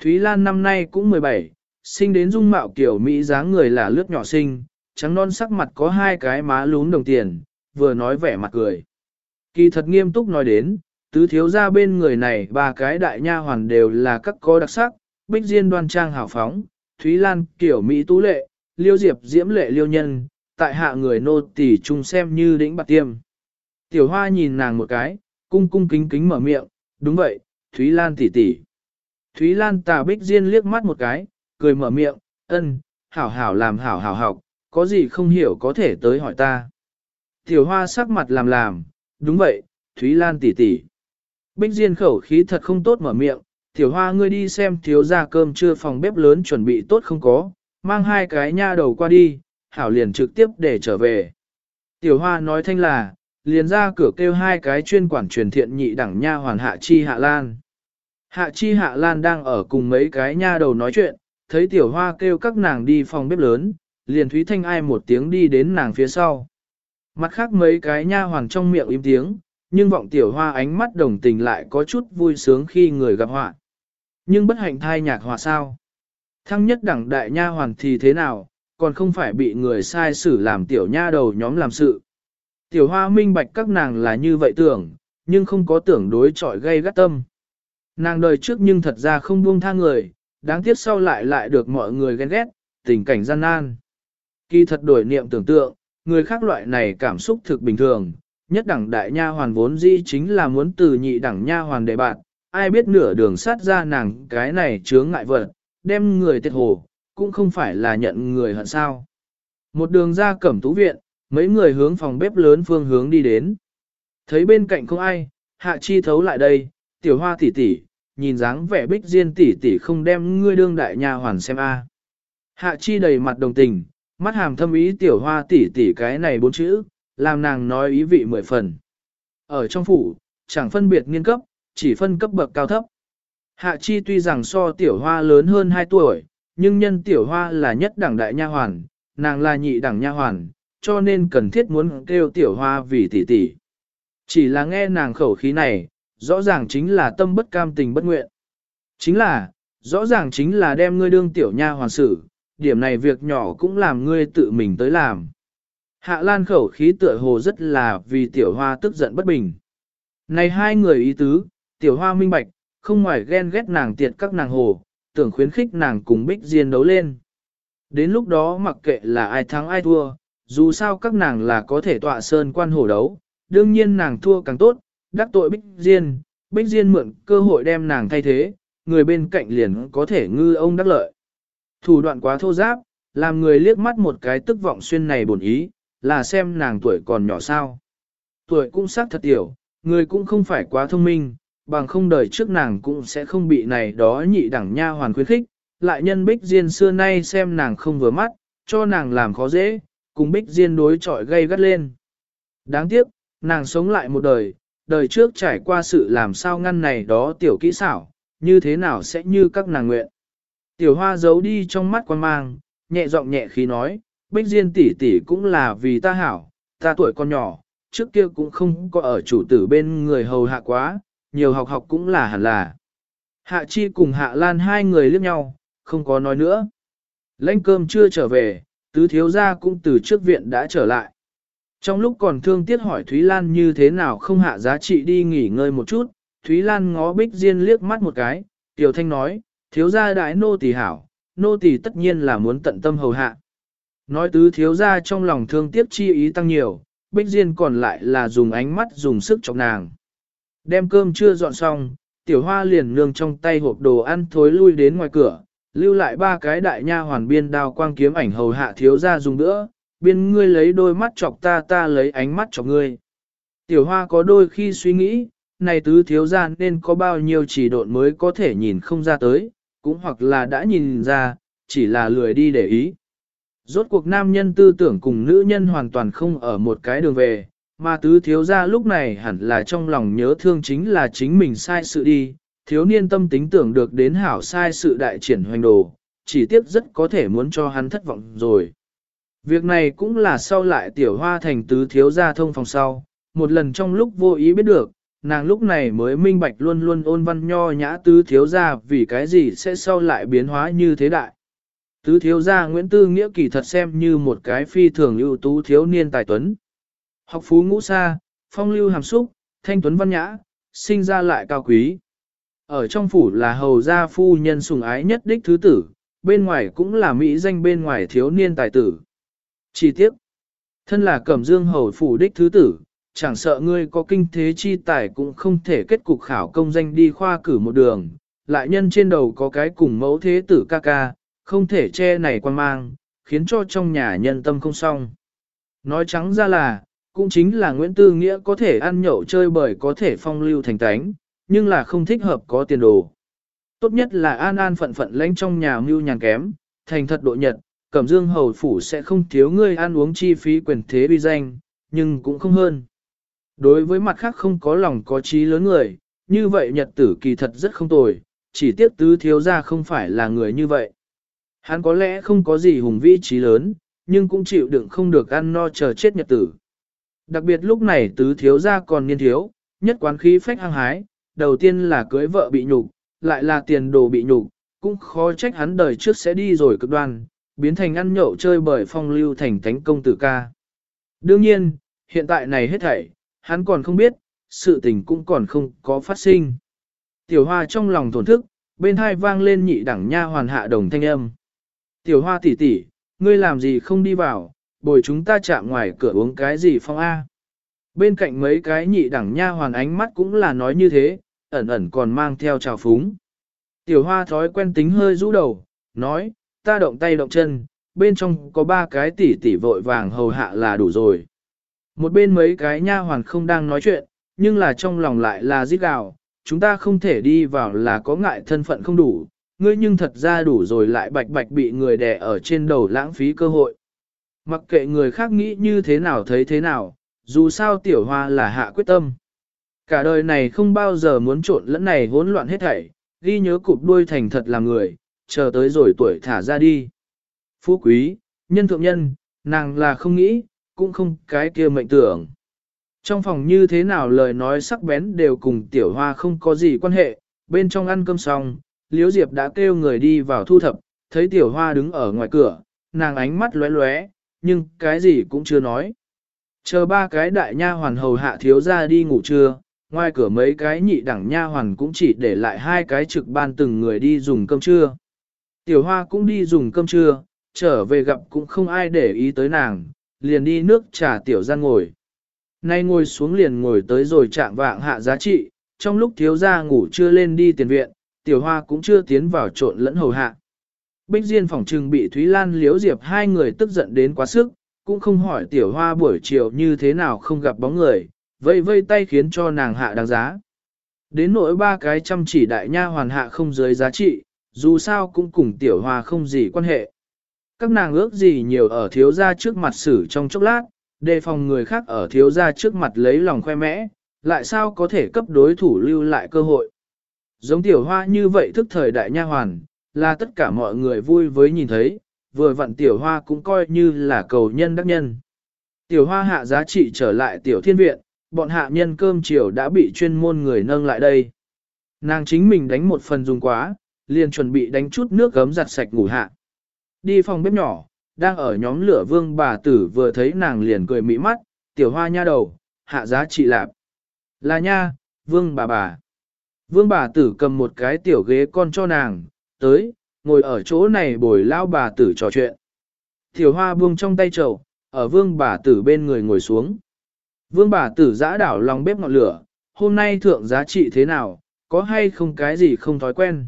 Thúy Lan năm nay cũng 17, sinh đến dung mạo kiểu Mỹ dáng người là lướt nhỏ sinh trắng non sắc mặt có hai cái má lún đồng tiền, vừa nói vẻ mặt cười. Kỳ thật nghiêm túc nói đến, tứ thiếu ra bên người này ba cái đại nha hoàn đều là các có đặc sắc, bích diên đoan trang hào phóng, Thúy Lan kiểu Mỹ tú lệ, liêu diệp diễm lệ liêu nhân, tại hạ người nô tỳ chung xem như đỉnh bạc tiêm. Tiểu hoa nhìn nàng một cái, cung cung kính kính mở miệng, đúng vậy, Thúy Lan tỷ tỷ. Thúy Lan tà bích diên liếc mắt một cái, cười mở miệng, ân, hảo hảo làm hảo hảo học, có gì không hiểu có thể tới hỏi ta. Tiểu hoa sắc mặt làm làm, đúng vậy, Thúy Lan tỷ tỷ. Bích Diên khẩu khí thật không tốt mở miệng, tiểu hoa ngươi đi xem thiếu gia cơm trưa phòng bếp lớn chuẩn bị tốt không có, mang hai cái nha đầu qua đi, hảo liền trực tiếp để trở về. Tiểu hoa nói thanh là, liền ra cửa kêu hai cái chuyên quản truyền thiện nhị đẳng nha hoàn hạ chi hạ lan. Hạ chi hạ lan đang ở cùng mấy cái nha đầu nói chuyện, thấy tiểu hoa kêu các nàng đi phòng bếp lớn, liền Thúy Thanh ai một tiếng đi đến nàng phía sau. Mặt khác mấy cái nha hoàng trong miệng im tiếng, nhưng vọng tiểu hoa ánh mắt đồng tình lại có chút vui sướng khi người gặp họa. Nhưng bất hạnh thai nhạc họa sao? Thăng nhất đẳng đại nha hoàn thì thế nào, còn không phải bị người sai xử làm tiểu nha đầu nhóm làm sự. Tiểu hoa minh bạch các nàng là như vậy tưởng, nhưng không có tưởng đối chọi gây gắt tâm. Nàng đời trước nhưng thật ra không buông tha người, đáng tiếc sau lại lại được mọi người ghen ghét, tình cảnh gian nan. Kỳ thật đổi niệm tưởng tượng, người khác loại này cảm xúc thực bình thường, nhất đẳng đại nha hoàn vốn dĩ chính là muốn từ nhị đẳng nha hoàn đệ bạn, ai biết nửa đường sát ra nàng cái này chướng ngại vật, đem người tiệt hồ, cũng không phải là nhận người hận sao. Một đường ra cẩm tú viện, mấy người hướng phòng bếp lớn phương hướng đi đến. Thấy bên cạnh không ai, hạ chi thấu lại đây, tiểu hoa tỷ tỷ, nhìn dáng vẻ bích diên tỷ tỷ không đem ngươi đương đại nha hoàn xem a. Hạ chi đầy mặt đồng tình, mắt hàm thâm ý tiểu hoa tỷ tỷ cái này bốn chữ, làm nàng nói ý vị mười phần. Ở trong phủ, chẳng phân biệt nghiên cấp, chỉ phân cấp bậc cao thấp. Hạ chi tuy rằng so tiểu hoa lớn hơn 2 tuổi, nhưng nhân tiểu hoa là nhất đẳng đại nha hoàn, nàng là nhị đẳng nha hoàn, cho nên cần thiết muốn kêu tiểu hoa vì tỷ tỷ. Chỉ là nghe nàng khẩu khí này, rõ ràng chính là tâm bất cam tình bất nguyện. Chính là, rõ ràng chính là đem ngươi đương tiểu nha hoàn xử điểm này việc nhỏ cũng làm ngươi tự mình tới làm. Hạ Lan khẩu khí tựa hồ rất là vì tiểu hoa tức giận bất bình. Này hai người ý tứ, tiểu hoa minh bạch, không ngoài ghen ghét nàng tiệt các nàng hồ, tưởng khuyến khích nàng cùng bích diên đấu lên. Đến lúc đó mặc kệ là ai thắng ai thua, dù sao các nàng là có thể tọa sơn quan hồ đấu, đương nhiên nàng thua càng tốt, đắc tội bích diên, bích diên mượn cơ hội đem nàng thay thế, người bên cạnh liền có thể ngư ông đắc lợi. Thủ đoạn quá thô giáp, làm người liếc mắt một cái tức vọng xuyên này bổn ý, là xem nàng tuổi còn nhỏ sao. Tuổi cũng xác thật tiểu, người cũng không phải quá thông minh, bằng không đời trước nàng cũng sẽ không bị này đó nhị đẳng nha hoàn khuyến khích, lại nhân Bích Diên xưa nay xem nàng không vừa mắt, cho nàng làm khó dễ, cùng Bích Diên đối chọi gây gắt lên. Đáng tiếc, nàng sống lại một đời, đời trước trải qua sự làm sao ngăn này đó tiểu kỹ xảo, như thế nào sẽ như các nàng nguyện. Tiểu hoa giấu đi trong mắt quan mang, nhẹ giọng nhẹ khí nói, Bích Diên tỷ tỷ cũng là vì ta hảo, ta tuổi còn nhỏ, trước kia cũng không có ở chủ tử bên người hầu hạ quá, nhiều học học cũng là hẳn là. Hạ Chi cùng Hạ Lan hai người liếc nhau, không có nói nữa. Lãnh cơm chưa trở về, tứ thiếu gia cũng từ trước viện đã trở lại. Trong lúc còn thương tiếc hỏi Thúy Lan như thế nào không hạ giá trị đi nghỉ ngơi một chút, Thúy Lan ngó Bích Diên liếc mắt một cái, Tiểu Thanh nói, thiếu gia đại nô tỳ hảo, nô tỳ tất nhiên là muốn tận tâm hầu hạ. Nói tứ thiếu gia trong lòng thương tiếc chi ý tăng nhiều, Bích Diên còn lại là dùng ánh mắt dùng sức chọc nàng. Đem cơm chưa dọn xong, tiểu hoa liền nương trong tay hộp đồ ăn thối lui đến ngoài cửa, lưu lại ba cái đại nha hoàn biên đao quang kiếm ảnh hầu hạ thiếu gia dùng nữa, biên ngươi lấy đôi mắt chọc ta ta lấy ánh mắt chọc ngươi. Tiểu hoa có đôi khi suy nghĩ, này tứ thiếu gia nên có bao nhiêu chỉ độn mới có thể nhìn không ra tới, cũng hoặc là đã nhìn ra, chỉ là lười đi để ý. Rốt cuộc nam nhân tư tưởng cùng nữ nhân hoàn toàn không ở một cái đường về, mà tứ thiếu gia lúc này hẳn là trong lòng nhớ thương chính là chính mình sai sự đi, thiếu niên tâm tính tưởng được đến hảo sai sự đại triển hoành đồ, chỉ tiếc rất có thể muốn cho hắn thất vọng rồi. Việc này cũng là sau lại tiểu hoa thành tứ thiếu gia thông phòng sau, một lần trong lúc vô ý biết được, nàng lúc này mới minh bạch luôn luôn ôn văn nho nhã tứ thiếu gia vì cái gì sẽ sau lại biến hóa như thế đại. Tứ thiếu gia Nguyễn Tư Nghĩa kỳ thật xem như một cái phi thường ưu tú thiếu niên tài tuấn. Học phú ngũ sa, phong lưu hàm xúc, thanh tuấn văn nhã, sinh ra lại cao quý. Ở trong phủ là hầu gia phu nhân sùng ái nhất đích thứ tử, bên ngoài cũng là mỹ danh bên ngoài thiếu niên tài tử. Chi tiết, thân là cẩm dương hầu phủ đích thứ tử, chẳng sợ ngươi có kinh thế chi tài cũng không thể kết cục khảo công danh đi khoa cử một đường, lại nhân trên đầu có cái cùng mẫu thế tử ca ca, không thể che này quan mang, khiến cho trong nhà nhân tâm không xong. Nói trắng ra là, cũng chính là Nguyễn Tư Nghĩa có thể ăn nhậu chơi bởi có thể phong lưu thành tánh, nhưng là không thích hợp có tiền đồ. Tốt nhất là an an phận phận lãnh trong nhà mưu nhàn kém, thành thật độ nhật, cẩm dương hầu phủ sẽ không thiếu ngươi ăn uống chi phí quyền thế uy danh, nhưng cũng không hơn. Đối với mặt khác không có lòng có trí lớn người, như vậy nhật tử kỳ thật rất không tồi, chỉ tiếc tứ thiếu ra không phải là người như vậy. Hắn có lẽ không có gì hùng vĩ trí lớn, nhưng cũng chịu đựng không được ăn no chờ chết nhật tử. Đặc biệt lúc này tứ thiếu ra còn niên thiếu, nhất quán khí phách hăng hái, đầu tiên là cưới vợ bị nhục, lại là tiền đồ bị nhục, cũng khó trách hắn đời trước sẽ đi rồi cực đoan, biến thành ăn nhậu chơi bởi phong lưu thành tánh công tử ca. Đương nhiên, hiện tại này hết thảy, hắn còn không biết, sự tình cũng còn không có phát sinh. Tiểu hoa trong lòng thổn thức, bên hai vang lên nhị đẳng nha hoàn hạ đồng thanh âm. Tiểu hoa tỷ tỷ, ngươi làm gì không đi vào, bồi chúng ta chạm ngoài cửa uống cái gì phong A. Bên cạnh mấy cái nhị đẳng nha hoàn ánh mắt cũng là nói như thế, ẩn ẩn còn mang theo trào phúng. Tiểu hoa thói quen tính hơi rũ đầu, nói, ta động tay động chân, bên trong có ba cái tỷ tỷ vội vàng hầu hạ là đủ rồi. Một bên mấy cái nha hoàn không đang nói chuyện, nhưng là trong lòng lại là giết gào, chúng ta không thể đi vào là có ngại thân phận không đủ, ngươi nhưng thật ra đủ rồi lại bạch bạch bị người đè ở trên đầu lãng phí cơ hội. Mặc kệ người khác nghĩ như thế nào thấy thế nào, dù sao tiểu hoa là hạ quyết tâm. Cả đời này không bao giờ muốn trộn lẫn này hỗn loạn hết thảy, ghi nhớ cụp đuôi thành thật là người, chờ tới rồi tuổi thả ra đi. Phú quý, nhân thượng nhân, nàng là không nghĩ, cũng không cái kia mệnh tưởng. Trong phòng như thế nào lời nói sắc bén đều cùng tiểu hoa không có gì quan hệ, bên trong ăn cơm xong, Liễu Diệp đã kêu người đi vào thu thập, thấy tiểu hoa đứng ở ngoài cửa, nàng ánh mắt lóe lóe, nhưng cái gì cũng chưa nói. Chờ ba cái đại nha hoàn hầu hạ thiếu ra đi ngủ trưa, ngoài cửa mấy cái nhị đẳng nha hoàn cũng chỉ để lại hai cái trực ban từng người đi dùng cơm trưa. Tiểu hoa cũng đi dùng cơm trưa, trở về gặp cũng không ai để ý tới nàng, liền đi nước trà tiểu gian ngồi. Nay ngồi xuống liền ngồi tới rồi chạm vạng hạ giá trị, trong lúc thiếu gia ngủ chưa lên đi tiền viện, Tiểu hoa cũng chưa tiến vào trộn lẫn hầu hạ. Bích Diên phòng trừng bị Thúy Lan liếu diệp hai người tức giận đến quá sức, cũng không hỏi tiểu hoa buổi chiều như thế nào không gặp bóng người, vây vây tay khiến cho nàng hạ đáng giá. Đến nỗi ba cái chăm chỉ đại nha hoàn hạ không dưới giá trị, dù sao cũng cùng tiểu hoa không gì quan hệ. Các nàng ước gì nhiều ở thiếu gia trước mặt xử trong chốc lát, đề phòng người khác ở thiếu gia trước mặt lấy lòng khoe mẽ, lại sao có thể cấp đối thủ lưu lại cơ hội. Giống tiểu hoa như vậy thức thời đại nha hoàn, là tất cả mọi người vui với nhìn thấy, vừa vặn tiểu hoa cũng coi như là cầu nhân đắc nhân. Tiểu hoa hạ giá trị trở lại tiểu thiên viện, bọn hạ nhân cơm chiều đã bị chuyên môn người nâng lại đây. Nàng chính mình đánh một phần dùng quá, liền chuẩn bị đánh chút nước gấm giặt sạch ngủ hạ. Đi phòng bếp nhỏ, đang ở nhóm lửa vương bà tử vừa thấy nàng liền cười mỹ mắt, tiểu hoa nha đầu, hạ giá trị lạp. Là nha, vương bà bà. Vương bà tử cầm một cái tiểu ghế con cho nàng, tới, ngồi ở chỗ này bồi lao bà tử trò chuyện. Tiểu hoa buông trong tay trầu, ở vương bà tử bên người ngồi xuống. Vương bà tử giã đảo lòng bếp ngọn lửa, hôm nay thượng giá trị thế nào, có hay không cái gì không thói quen.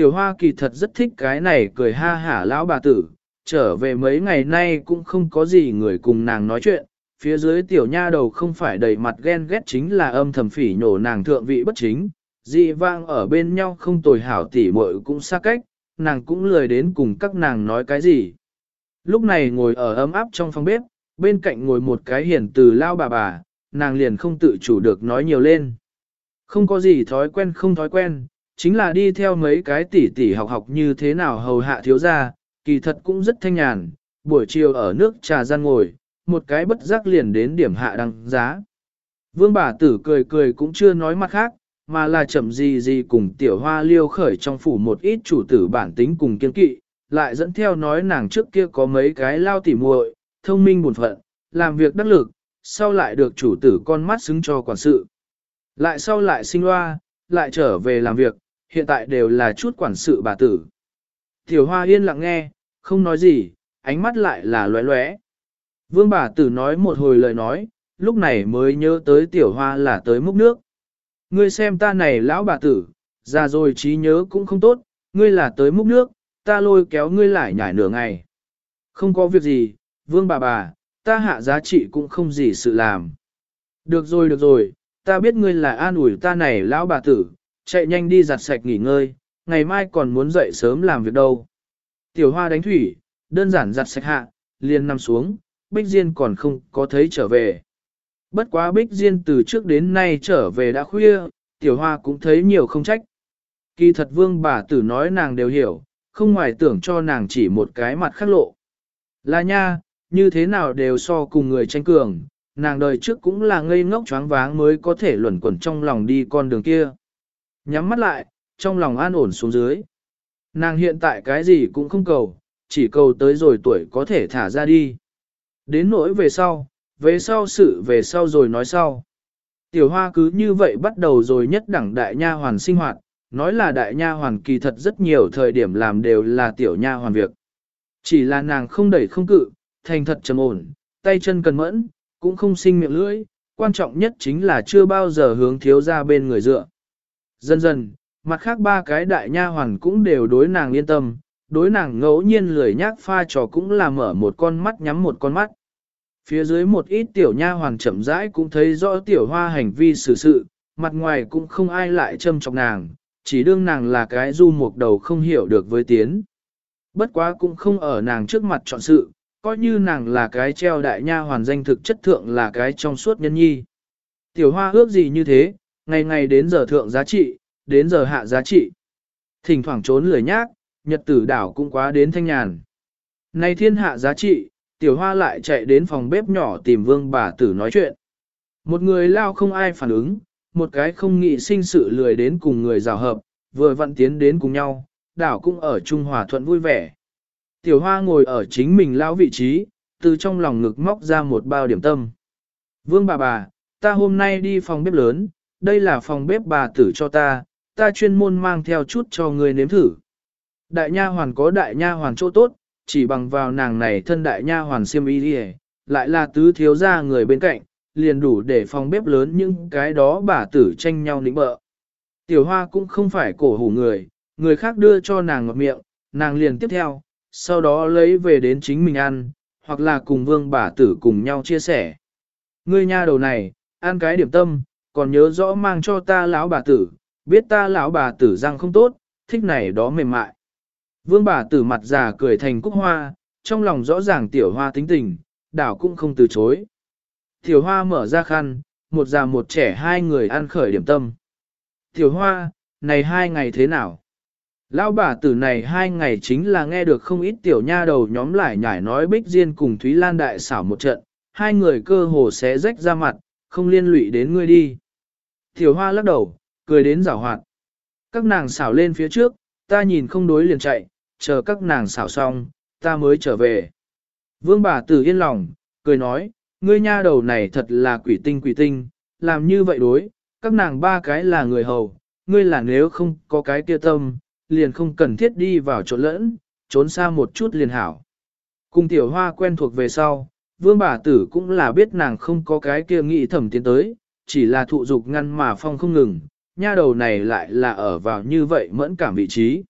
Tiểu hoa kỳ thật rất thích cái này cười ha hả lão bà tử, trở về mấy ngày nay cũng không có gì người cùng nàng nói chuyện, phía dưới tiểu nha đầu không phải đầy mặt ghen ghét chính là âm thầm phỉ nhổ nàng thượng vị bất chính, dị vang ở bên nhau không tồi hảo tỉ muội cũng xa cách, nàng cũng lười đến cùng các nàng nói cái gì. Lúc này ngồi ở ấm áp trong phòng bếp, bên cạnh ngồi một cái hiền từ lao bà bà, nàng liền không tự chủ được nói nhiều lên. Không có gì thói quen không thói quen, chính là đi theo mấy cái tỉ tỉ học học như thế nào hầu hạ thiếu gia, kỳ thật cũng rất thanh nhàn, buổi chiều ở nước trà gian ngồi, một cái bất giác liền đến điểm hạ đăng giá. Vương bà tử cười cười cũng chưa nói mặt khác, mà là chậm gì gì cùng tiểu hoa liêu khởi trong phủ một ít chủ tử bản tính cùng kiên kỵ, lại dẫn theo nói nàng trước kia có mấy cái lao tỉ muội, thông minh buồn phận, làm việc đắc lực, sau lại được chủ tử con mắt xứng cho quản sự. Lại sau lại sinh loa, lại trở về làm việc, hiện tại đều là chút quản sự bà tử. Tiểu hoa yên lặng nghe, không nói gì, ánh mắt lại là lóe lóe. Vương bà tử nói một hồi lời nói, lúc này mới nhớ tới tiểu hoa là tới múc nước. Ngươi xem ta này lão bà tử, già rồi trí nhớ cũng không tốt, ngươi là tới múc nước, ta lôi kéo ngươi lại nhảy nửa ngày. Không có việc gì, vương bà bà, ta hạ giá trị cũng không gì sự làm. Được rồi được rồi, ta biết ngươi là an ủi ta này lão bà tử, chạy nhanh đi giặt sạch nghỉ ngơi, ngày mai còn muốn dậy sớm làm việc đâu. Tiểu hoa đánh thủy, đơn giản giặt sạch hạ, liền nằm xuống, Bích Diên còn không có thấy trở về. Bất quá Bích Diên từ trước đến nay trở về đã khuya, tiểu hoa cũng thấy nhiều không trách. Kỳ thật vương bà tử nói nàng đều hiểu, không ngoài tưởng cho nàng chỉ một cái mặt khắc lộ. Là nha, như thế nào đều so cùng người tranh cường, nàng đời trước cũng là ngây ngốc choáng váng mới có thể luẩn quẩn trong lòng đi con đường kia. Nhắm mắt lại, trong lòng an ổn xuống dưới. Nàng hiện tại cái gì cũng không cầu, chỉ cầu tới rồi tuổi có thể thả ra đi. Đến nỗi về sau, về sau sự về sau rồi nói sau. Tiểu hoa cứ như vậy bắt đầu rồi nhất đẳng đại nha hoàn sinh hoạt, nói là đại nha hoàn kỳ thật rất nhiều thời điểm làm đều là tiểu nha hoàn việc. Chỉ là nàng không đẩy không cự, thành thật trầm ổn, tay chân cần mẫn, cũng không sinh miệng lưỡi, quan trọng nhất chính là chưa bao giờ hướng thiếu ra bên người dựa. Dần dần, mặt khác ba cái đại nha hoàn cũng đều đối nàng yên tâm, đối nàng ngẫu nhiên lười nhác pha trò cũng là mở một con mắt nhắm một con mắt. Phía dưới một ít tiểu nha hoàn chậm rãi cũng thấy rõ tiểu hoa hành vi xử sự, mặt ngoài cũng không ai lại châm chọc nàng, chỉ đương nàng là cái du mục đầu không hiểu được với tiến. Bất quá cũng không ở nàng trước mặt chọn sự, coi như nàng là cái treo đại nha hoàn danh thực chất thượng là cái trong suốt nhân nhi. Tiểu hoa ước gì như thế, ngày ngày đến giờ thượng giá trị, đến giờ hạ giá trị. Thỉnh thoảng trốn lười nhác, nhật tử đảo cũng quá đến thanh nhàn. Nay thiên hạ giá trị, tiểu hoa lại chạy đến phòng bếp nhỏ tìm vương bà tử nói chuyện. Một người lao không ai phản ứng, một cái không nghĩ sinh sự lười đến cùng người rào hợp, vừa vặn tiến đến cùng nhau, đảo cũng ở Trung Hòa thuận vui vẻ. Tiểu hoa ngồi ở chính mình lao vị trí, từ trong lòng ngực móc ra một bao điểm tâm. Vương bà bà, ta hôm nay đi phòng bếp lớn, đây là phòng bếp bà tử cho ta, ta chuyên môn mang theo chút cho người nếm thử. Đại nha hoàn có đại nha hoàn chỗ tốt, chỉ bằng vào nàng này thân đại nha hoàn siêm y đi lại là tứ thiếu gia người bên cạnh, liền đủ để phòng bếp lớn những cái đó bà tử tranh nhau nĩnh bợ. Tiểu hoa cũng không phải cổ hủ người, người khác đưa cho nàng ngọt miệng, nàng liền tiếp theo, sau đó lấy về đến chính mình ăn, hoặc là cùng vương bà tử cùng nhau chia sẻ. Ngươi nha đầu này, ăn cái điểm tâm, còn nhớ rõ mang cho ta lão bà tử, biết ta lão bà tử răng không tốt, thích này đó mềm mại. Vương bà tử mặt già cười thành cúc hoa, trong lòng rõ ràng tiểu hoa tính tình, đảo cũng không từ chối. Tiểu hoa mở ra khăn, một già một trẻ hai người ăn khởi điểm tâm. Tiểu hoa, này hai ngày thế nào? Lão bà tử này hai ngày chính là nghe được không ít tiểu nha đầu nhóm lại nhải nói Bích Diên cùng Thúy Lan đại xảo một trận, hai người cơ hồ sẽ rách ra mặt, không liên lụy đến ngươi đi. Tiểu hoa lắc đầu, cười đến rảo hoạt. Các nàng xảo lên phía trước, ta nhìn không đối liền chạy, chờ các nàng xảo xong, ta mới trở về. Vương bà tử yên lòng, cười nói, ngươi nha đầu này thật là quỷ tinh quỷ tinh, làm như vậy đối, các nàng ba cái là người hầu, ngươi là nếu không có cái kia tâm, liền không cần thiết đi vào chỗ lẫn, trốn xa một chút liền hảo. Cùng tiểu hoa quen thuộc về sau, vương bà tử cũng là biết nàng không có cái kia nghĩ thẩm tiến tới, chỉ là thụ dục ngăn mà phong không ngừng, nha đầu này lại là ở vào như vậy mẫn cảm vị trí.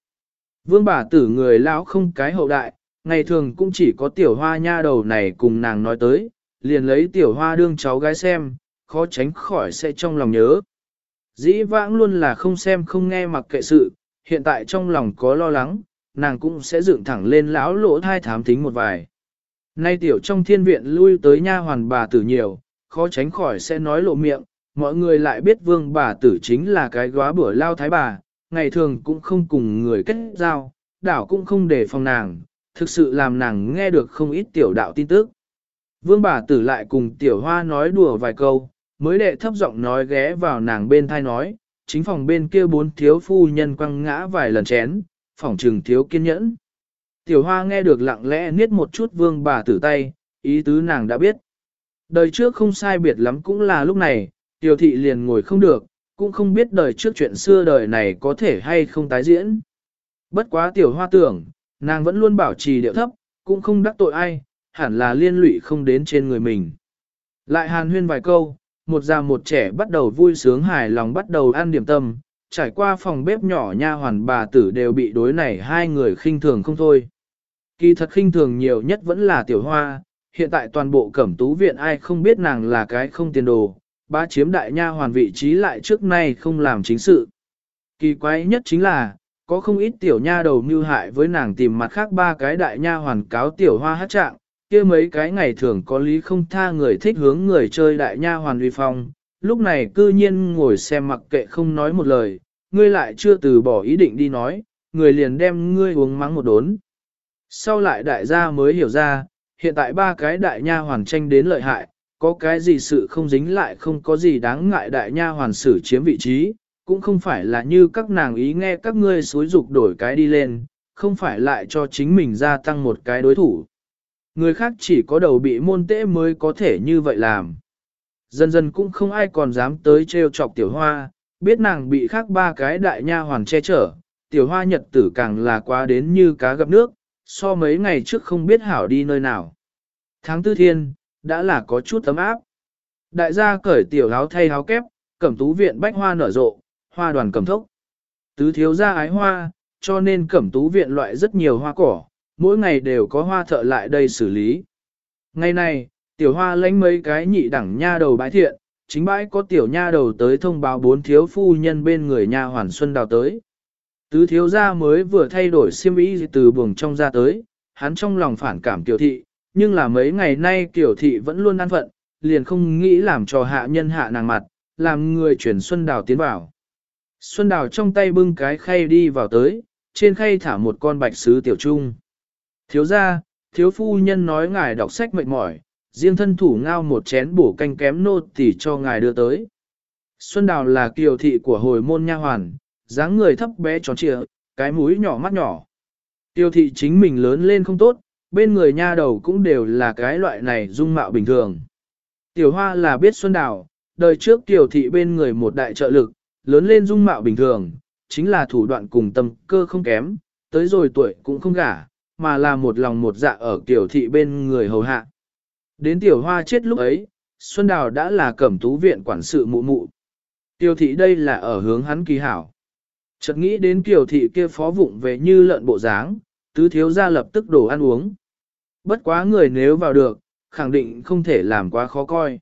Vương bà tử người lão không cái hậu đại, ngày thường cũng chỉ có tiểu hoa nha đầu này cùng nàng nói tới, liền lấy tiểu hoa đương cháu gái xem, khó tránh khỏi sẽ trong lòng nhớ. Dĩ vãng luôn là không xem không nghe mặc kệ sự, hiện tại trong lòng có lo lắng, nàng cũng sẽ dựng thẳng lên lão lỗ thai thám tính một vài. Nay tiểu trong thiên viện lui tới nha hoàn bà tử nhiều, khó tránh khỏi sẽ nói lộ miệng, mọi người lại biết vương bà tử chính là cái góa bữa lao thái bà, ngày thường cũng không cùng người kết giao, đảo cũng không để phòng nàng, thực sự làm nàng nghe được không ít tiểu đạo tin tức. Vương bà tử lại cùng tiểu hoa nói đùa vài câu, mới đệ thấp giọng nói ghé vào nàng bên thai nói, chính phòng bên kia bốn thiếu phu nhân quăng ngã vài lần chén, phòng trừng thiếu kiên nhẫn. Tiểu hoa nghe được lặng lẽ niết một chút vương bà tử tay, ý tứ nàng đã biết. Đời trước không sai biệt lắm cũng là lúc này, tiểu thị liền ngồi không được, cũng không biết đời trước chuyện xưa đời này có thể hay không tái diễn. Bất quá tiểu hoa tưởng, nàng vẫn luôn bảo trì điệu thấp, cũng không đắc tội ai, hẳn là liên lụy không đến trên người mình. Lại hàn huyên vài câu, một già một trẻ bắt đầu vui sướng hài lòng bắt đầu ăn điểm tâm, trải qua phòng bếp nhỏ nha hoàn bà tử đều bị đối này hai người khinh thường không thôi. Kỳ thật khinh thường nhiều nhất vẫn là tiểu hoa, hiện tại toàn bộ cẩm tú viện ai không biết nàng là cái không tiền đồ, bá chiếm đại nha hoàn vị trí lại trước nay không làm chính sự. Kỳ quái nhất chính là, có không ít tiểu nha đầu mưu hại với nàng tìm mặt khác ba cái đại nha hoàn cáo tiểu hoa hát trạng, kia mấy cái ngày thường có lý không tha người thích hướng người chơi đại nha hoàn uy phong, lúc này cư nhiên ngồi xem mặc kệ không nói một lời, ngươi lại chưa từ bỏ ý định đi nói, người liền đem ngươi uống mắng một đốn. Sau lại đại gia mới hiểu ra, hiện tại ba cái đại nha hoàn tranh đến lợi hại, có cái gì sự không dính lại không có gì đáng ngại đại nha hoàn sử chiếm vị trí, cũng không phải là như các nàng ý nghe các ngươi xối dục đổi cái đi lên, không phải lại cho chính mình gia tăng một cái đối thủ. Người khác chỉ có đầu bị môn tễ mới có thể như vậy làm. Dần dần cũng không ai còn dám tới trêu chọc tiểu hoa, biết nàng bị khác ba cái đại nha hoàn che chở, tiểu hoa nhật tử càng là quá đến như cá gặp nước, so mấy ngày trước không biết hảo đi nơi nào. Tháng tư thiên, đã là có chút tấm áp. Đại gia cởi tiểu áo thay áo kép, cẩm tú viện bách hoa nở rộ, hoa đoàn cầm thốc. Tứ thiếu gia ái hoa, cho nên cẩm tú viện loại rất nhiều hoa cỏ, mỗi ngày đều có hoa thợ lại đây xử lý. Ngày này, tiểu hoa lãnh mấy cái nhị đẳng nha đầu bãi thiện, chính bãi có tiểu nha đầu tới thông báo bốn thiếu phu nhân bên người nha hoàn xuân đào tới. Tứ thiếu gia mới vừa thay đổi xiêm y từ buồng trong ra tới, hắn trong lòng phản cảm tiểu thị, nhưng là mấy ngày nay tiểu thị vẫn luôn ăn phận, liền không nghĩ làm cho hạ nhân hạ nàng mặt, làm người chuyển Xuân Đào tiến vào. Xuân Đào trong tay bưng cái khay đi vào tới, trên khay thả một con bạch sứ tiểu trung. Thiếu gia, thiếu phu nhân nói ngài đọc sách mệt mỏi, riêng thân thủ ngao một chén bổ canh kém nô tỉ cho ngài đưa tới. Xuân Đào là kiều thị của hồi môn nha hoàn, dáng người thấp bé tròn trịa, cái mũi nhỏ mắt nhỏ. Tiêu thị chính mình lớn lên không tốt, bên người nha đầu cũng đều là cái loại này dung mạo bình thường. Tiểu hoa là biết Xuân Đào, đời trước tiểu thị bên người một đại trợ lực, lớn lên dung mạo bình thường, chính là thủ đoạn cùng tâm cơ không kém, tới rồi tuổi cũng không gả, mà là một lòng một dạ ở tiểu thị bên người hầu hạ. Đến tiểu hoa chết lúc ấy, Xuân Đào đã là cẩm tú viện quản sự mụ mụ. Tiểu thị đây là ở hướng hắn kỳ hảo. Chợt nghĩ đến tiểu thị kia phó vụng về như lợn bộ dáng, tứ thiếu ra lập tức đổ ăn uống. Bất quá người nếu vào được, khẳng định không thể làm quá khó coi.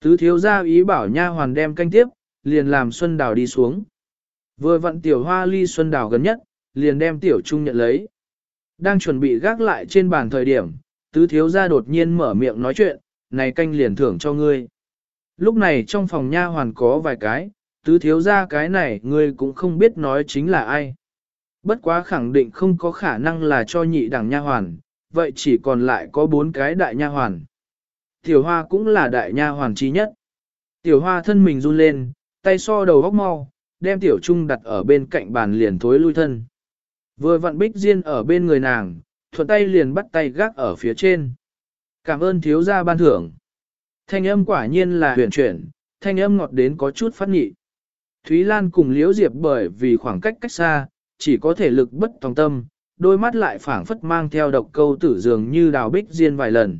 Tứ thiếu gia ý bảo nha hoàn đem canh tiếp, liền làm Xuân Đào đi xuống. Vừa vặn tiểu hoa ly Xuân Đào gần nhất, liền đem tiểu trung nhận lấy. Đang chuẩn bị gác lại trên bàn thời điểm, tứ thiếu gia đột nhiên mở miệng nói chuyện, này canh liền thưởng cho ngươi. Lúc này trong phòng nha hoàn có vài cái, tứ thiếu gia cái này ngươi cũng không biết nói chính là ai. Bất quá khẳng định không có khả năng là cho nhị đẳng nha hoàn, vậy chỉ còn lại có bốn cái đại nha hoàn. Tiểu hoa cũng là đại nha hoàn trí nhất. Tiểu hoa thân mình run lên, tay so đầu góc mau, đem tiểu trung đặt ở bên cạnh bàn liền thối lui thân. Vừa vặn bích diên ở bên người nàng, thuận tay liền bắt tay gác ở phía trên. Cảm ơn thiếu gia ban thưởng. Thanh âm quả nhiên là huyền chuyển, thanh âm ngọt đến có chút phát nhị. Thúy Lan cùng Liễu Diệp bởi vì khoảng cách cách xa, chỉ có thể lực bất tòng tâm, đôi mắt lại phảng phất mang theo độc câu tử dường như đào bích diên vài lần.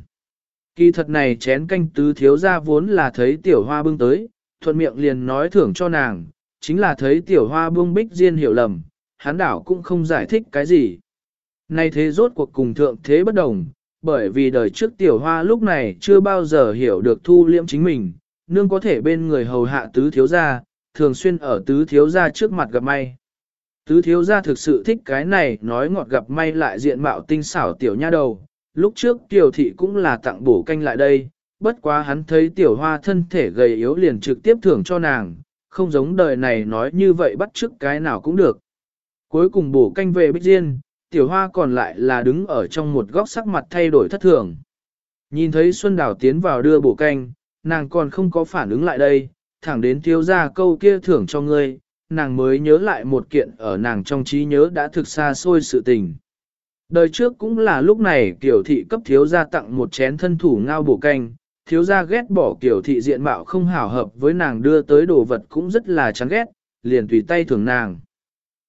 Kỳ thật này chén canh tứ thiếu gia vốn là thấy tiểu hoa bưng tới, thuận miệng liền nói thưởng cho nàng, chính là thấy tiểu hoa bưng bích diên hiểu lầm, hắn đảo cũng không giải thích cái gì. Nay thế rốt cuộc cùng thượng thế bất đồng, bởi vì đời trước tiểu hoa lúc này chưa bao giờ hiểu được thu liễm chính mình, nương có thể bên người hầu hạ tứ thiếu gia, thường xuyên ở tứ thiếu gia trước mặt gặp may. Tứ thiếu gia thực sự thích cái này nói ngọt gặp may lại diện mạo tinh xảo tiểu nha đầu, lúc trước tiểu thị cũng là tặng bổ canh lại đây, bất quá hắn thấy tiểu hoa thân thể gầy yếu liền trực tiếp thưởng cho nàng, không giống đời này nói như vậy bắt trước cái nào cũng được. Cuối cùng bổ canh về bích riêng, tiểu hoa còn lại là đứng ở trong một góc sắc mặt thay đổi thất thường. Nhìn thấy Xuân Đào tiến vào đưa bổ canh, nàng còn không có phản ứng lại đây, thẳng đến thiếu gia câu kia thưởng cho ngươi, nàng mới nhớ lại một kiện ở nàng trong trí nhớ đã thực xa xôi sự tình. Đời trước cũng là lúc này kiểu thị cấp thiếu gia tặng một chén thân thủ ngao bổ canh, thiếu gia ghét bỏ kiểu thị diện mạo không hảo hợp với nàng đưa tới đồ vật cũng rất là chán ghét, liền tùy tay thưởng nàng.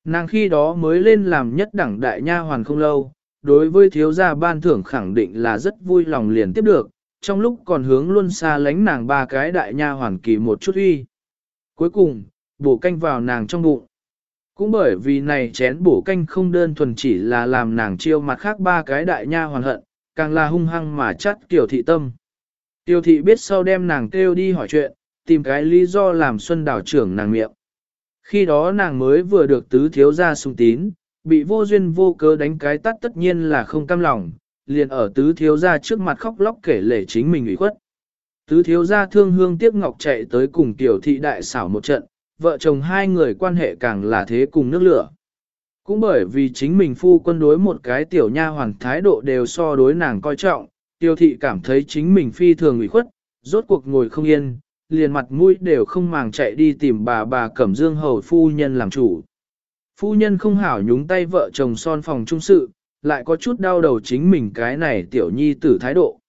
Nàng khi đó mới lên làm nhất đẳng đại nha hoàn không lâu, đối với thiếu gia ban thưởng khẳng định là rất vui lòng liền tiếp được, trong lúc còn hướng luôn xa lánh nàng ba cái đại nha hoàn kỳ một chút uy. Cuối cùng, bổ canh vào nàng trong bụng. Cũng bởi vì này chén bổ canh không đơn thuần chỉ là làm nàng chiêu mặt khác ba cái đại nha hoàn hận, càng là hung hăng mà chắt tiểu thị tâm. Tiêu thị biết sau đem nàng kêu đi hỏi chuyện, tìm cái lý do làm xuân đảo trưởng nàng miệng. Khi đó nàng mới vừa được tứ thiếu gia sung tín, bị vô duyên vô cớ đánh cái tắt tất nhiên là không cam lòng, liền ở tứ thiếu gia trước mặt khóc lóc kể lể chính mình ủy khuất. Tứ thiếu gia thương hương tiếc ngọc chạy tới cùng tiểu thị đại xảo một trận, vợ chồng hai người quan hệ càng là thế cùng nước lửa. Cũng bởi vì chính mình phu quân đối một cái tiểu nha hoàn thái độ đều so đối nàng coi trọng, tiêu thị cảm thấy chính mình phi thường ủy khuất, rốt cuộc ngồi không yên, liền mặt mũi đều không màng chạy đi tìm bà bà Cẩm Dương Hầu phu nhân làm chủ. Phu nhân không hảo nhúng tay vợ chồng son phòng trung sự, lại có chút đau đầu chính mình cái này tiểu nhi tử thái độ.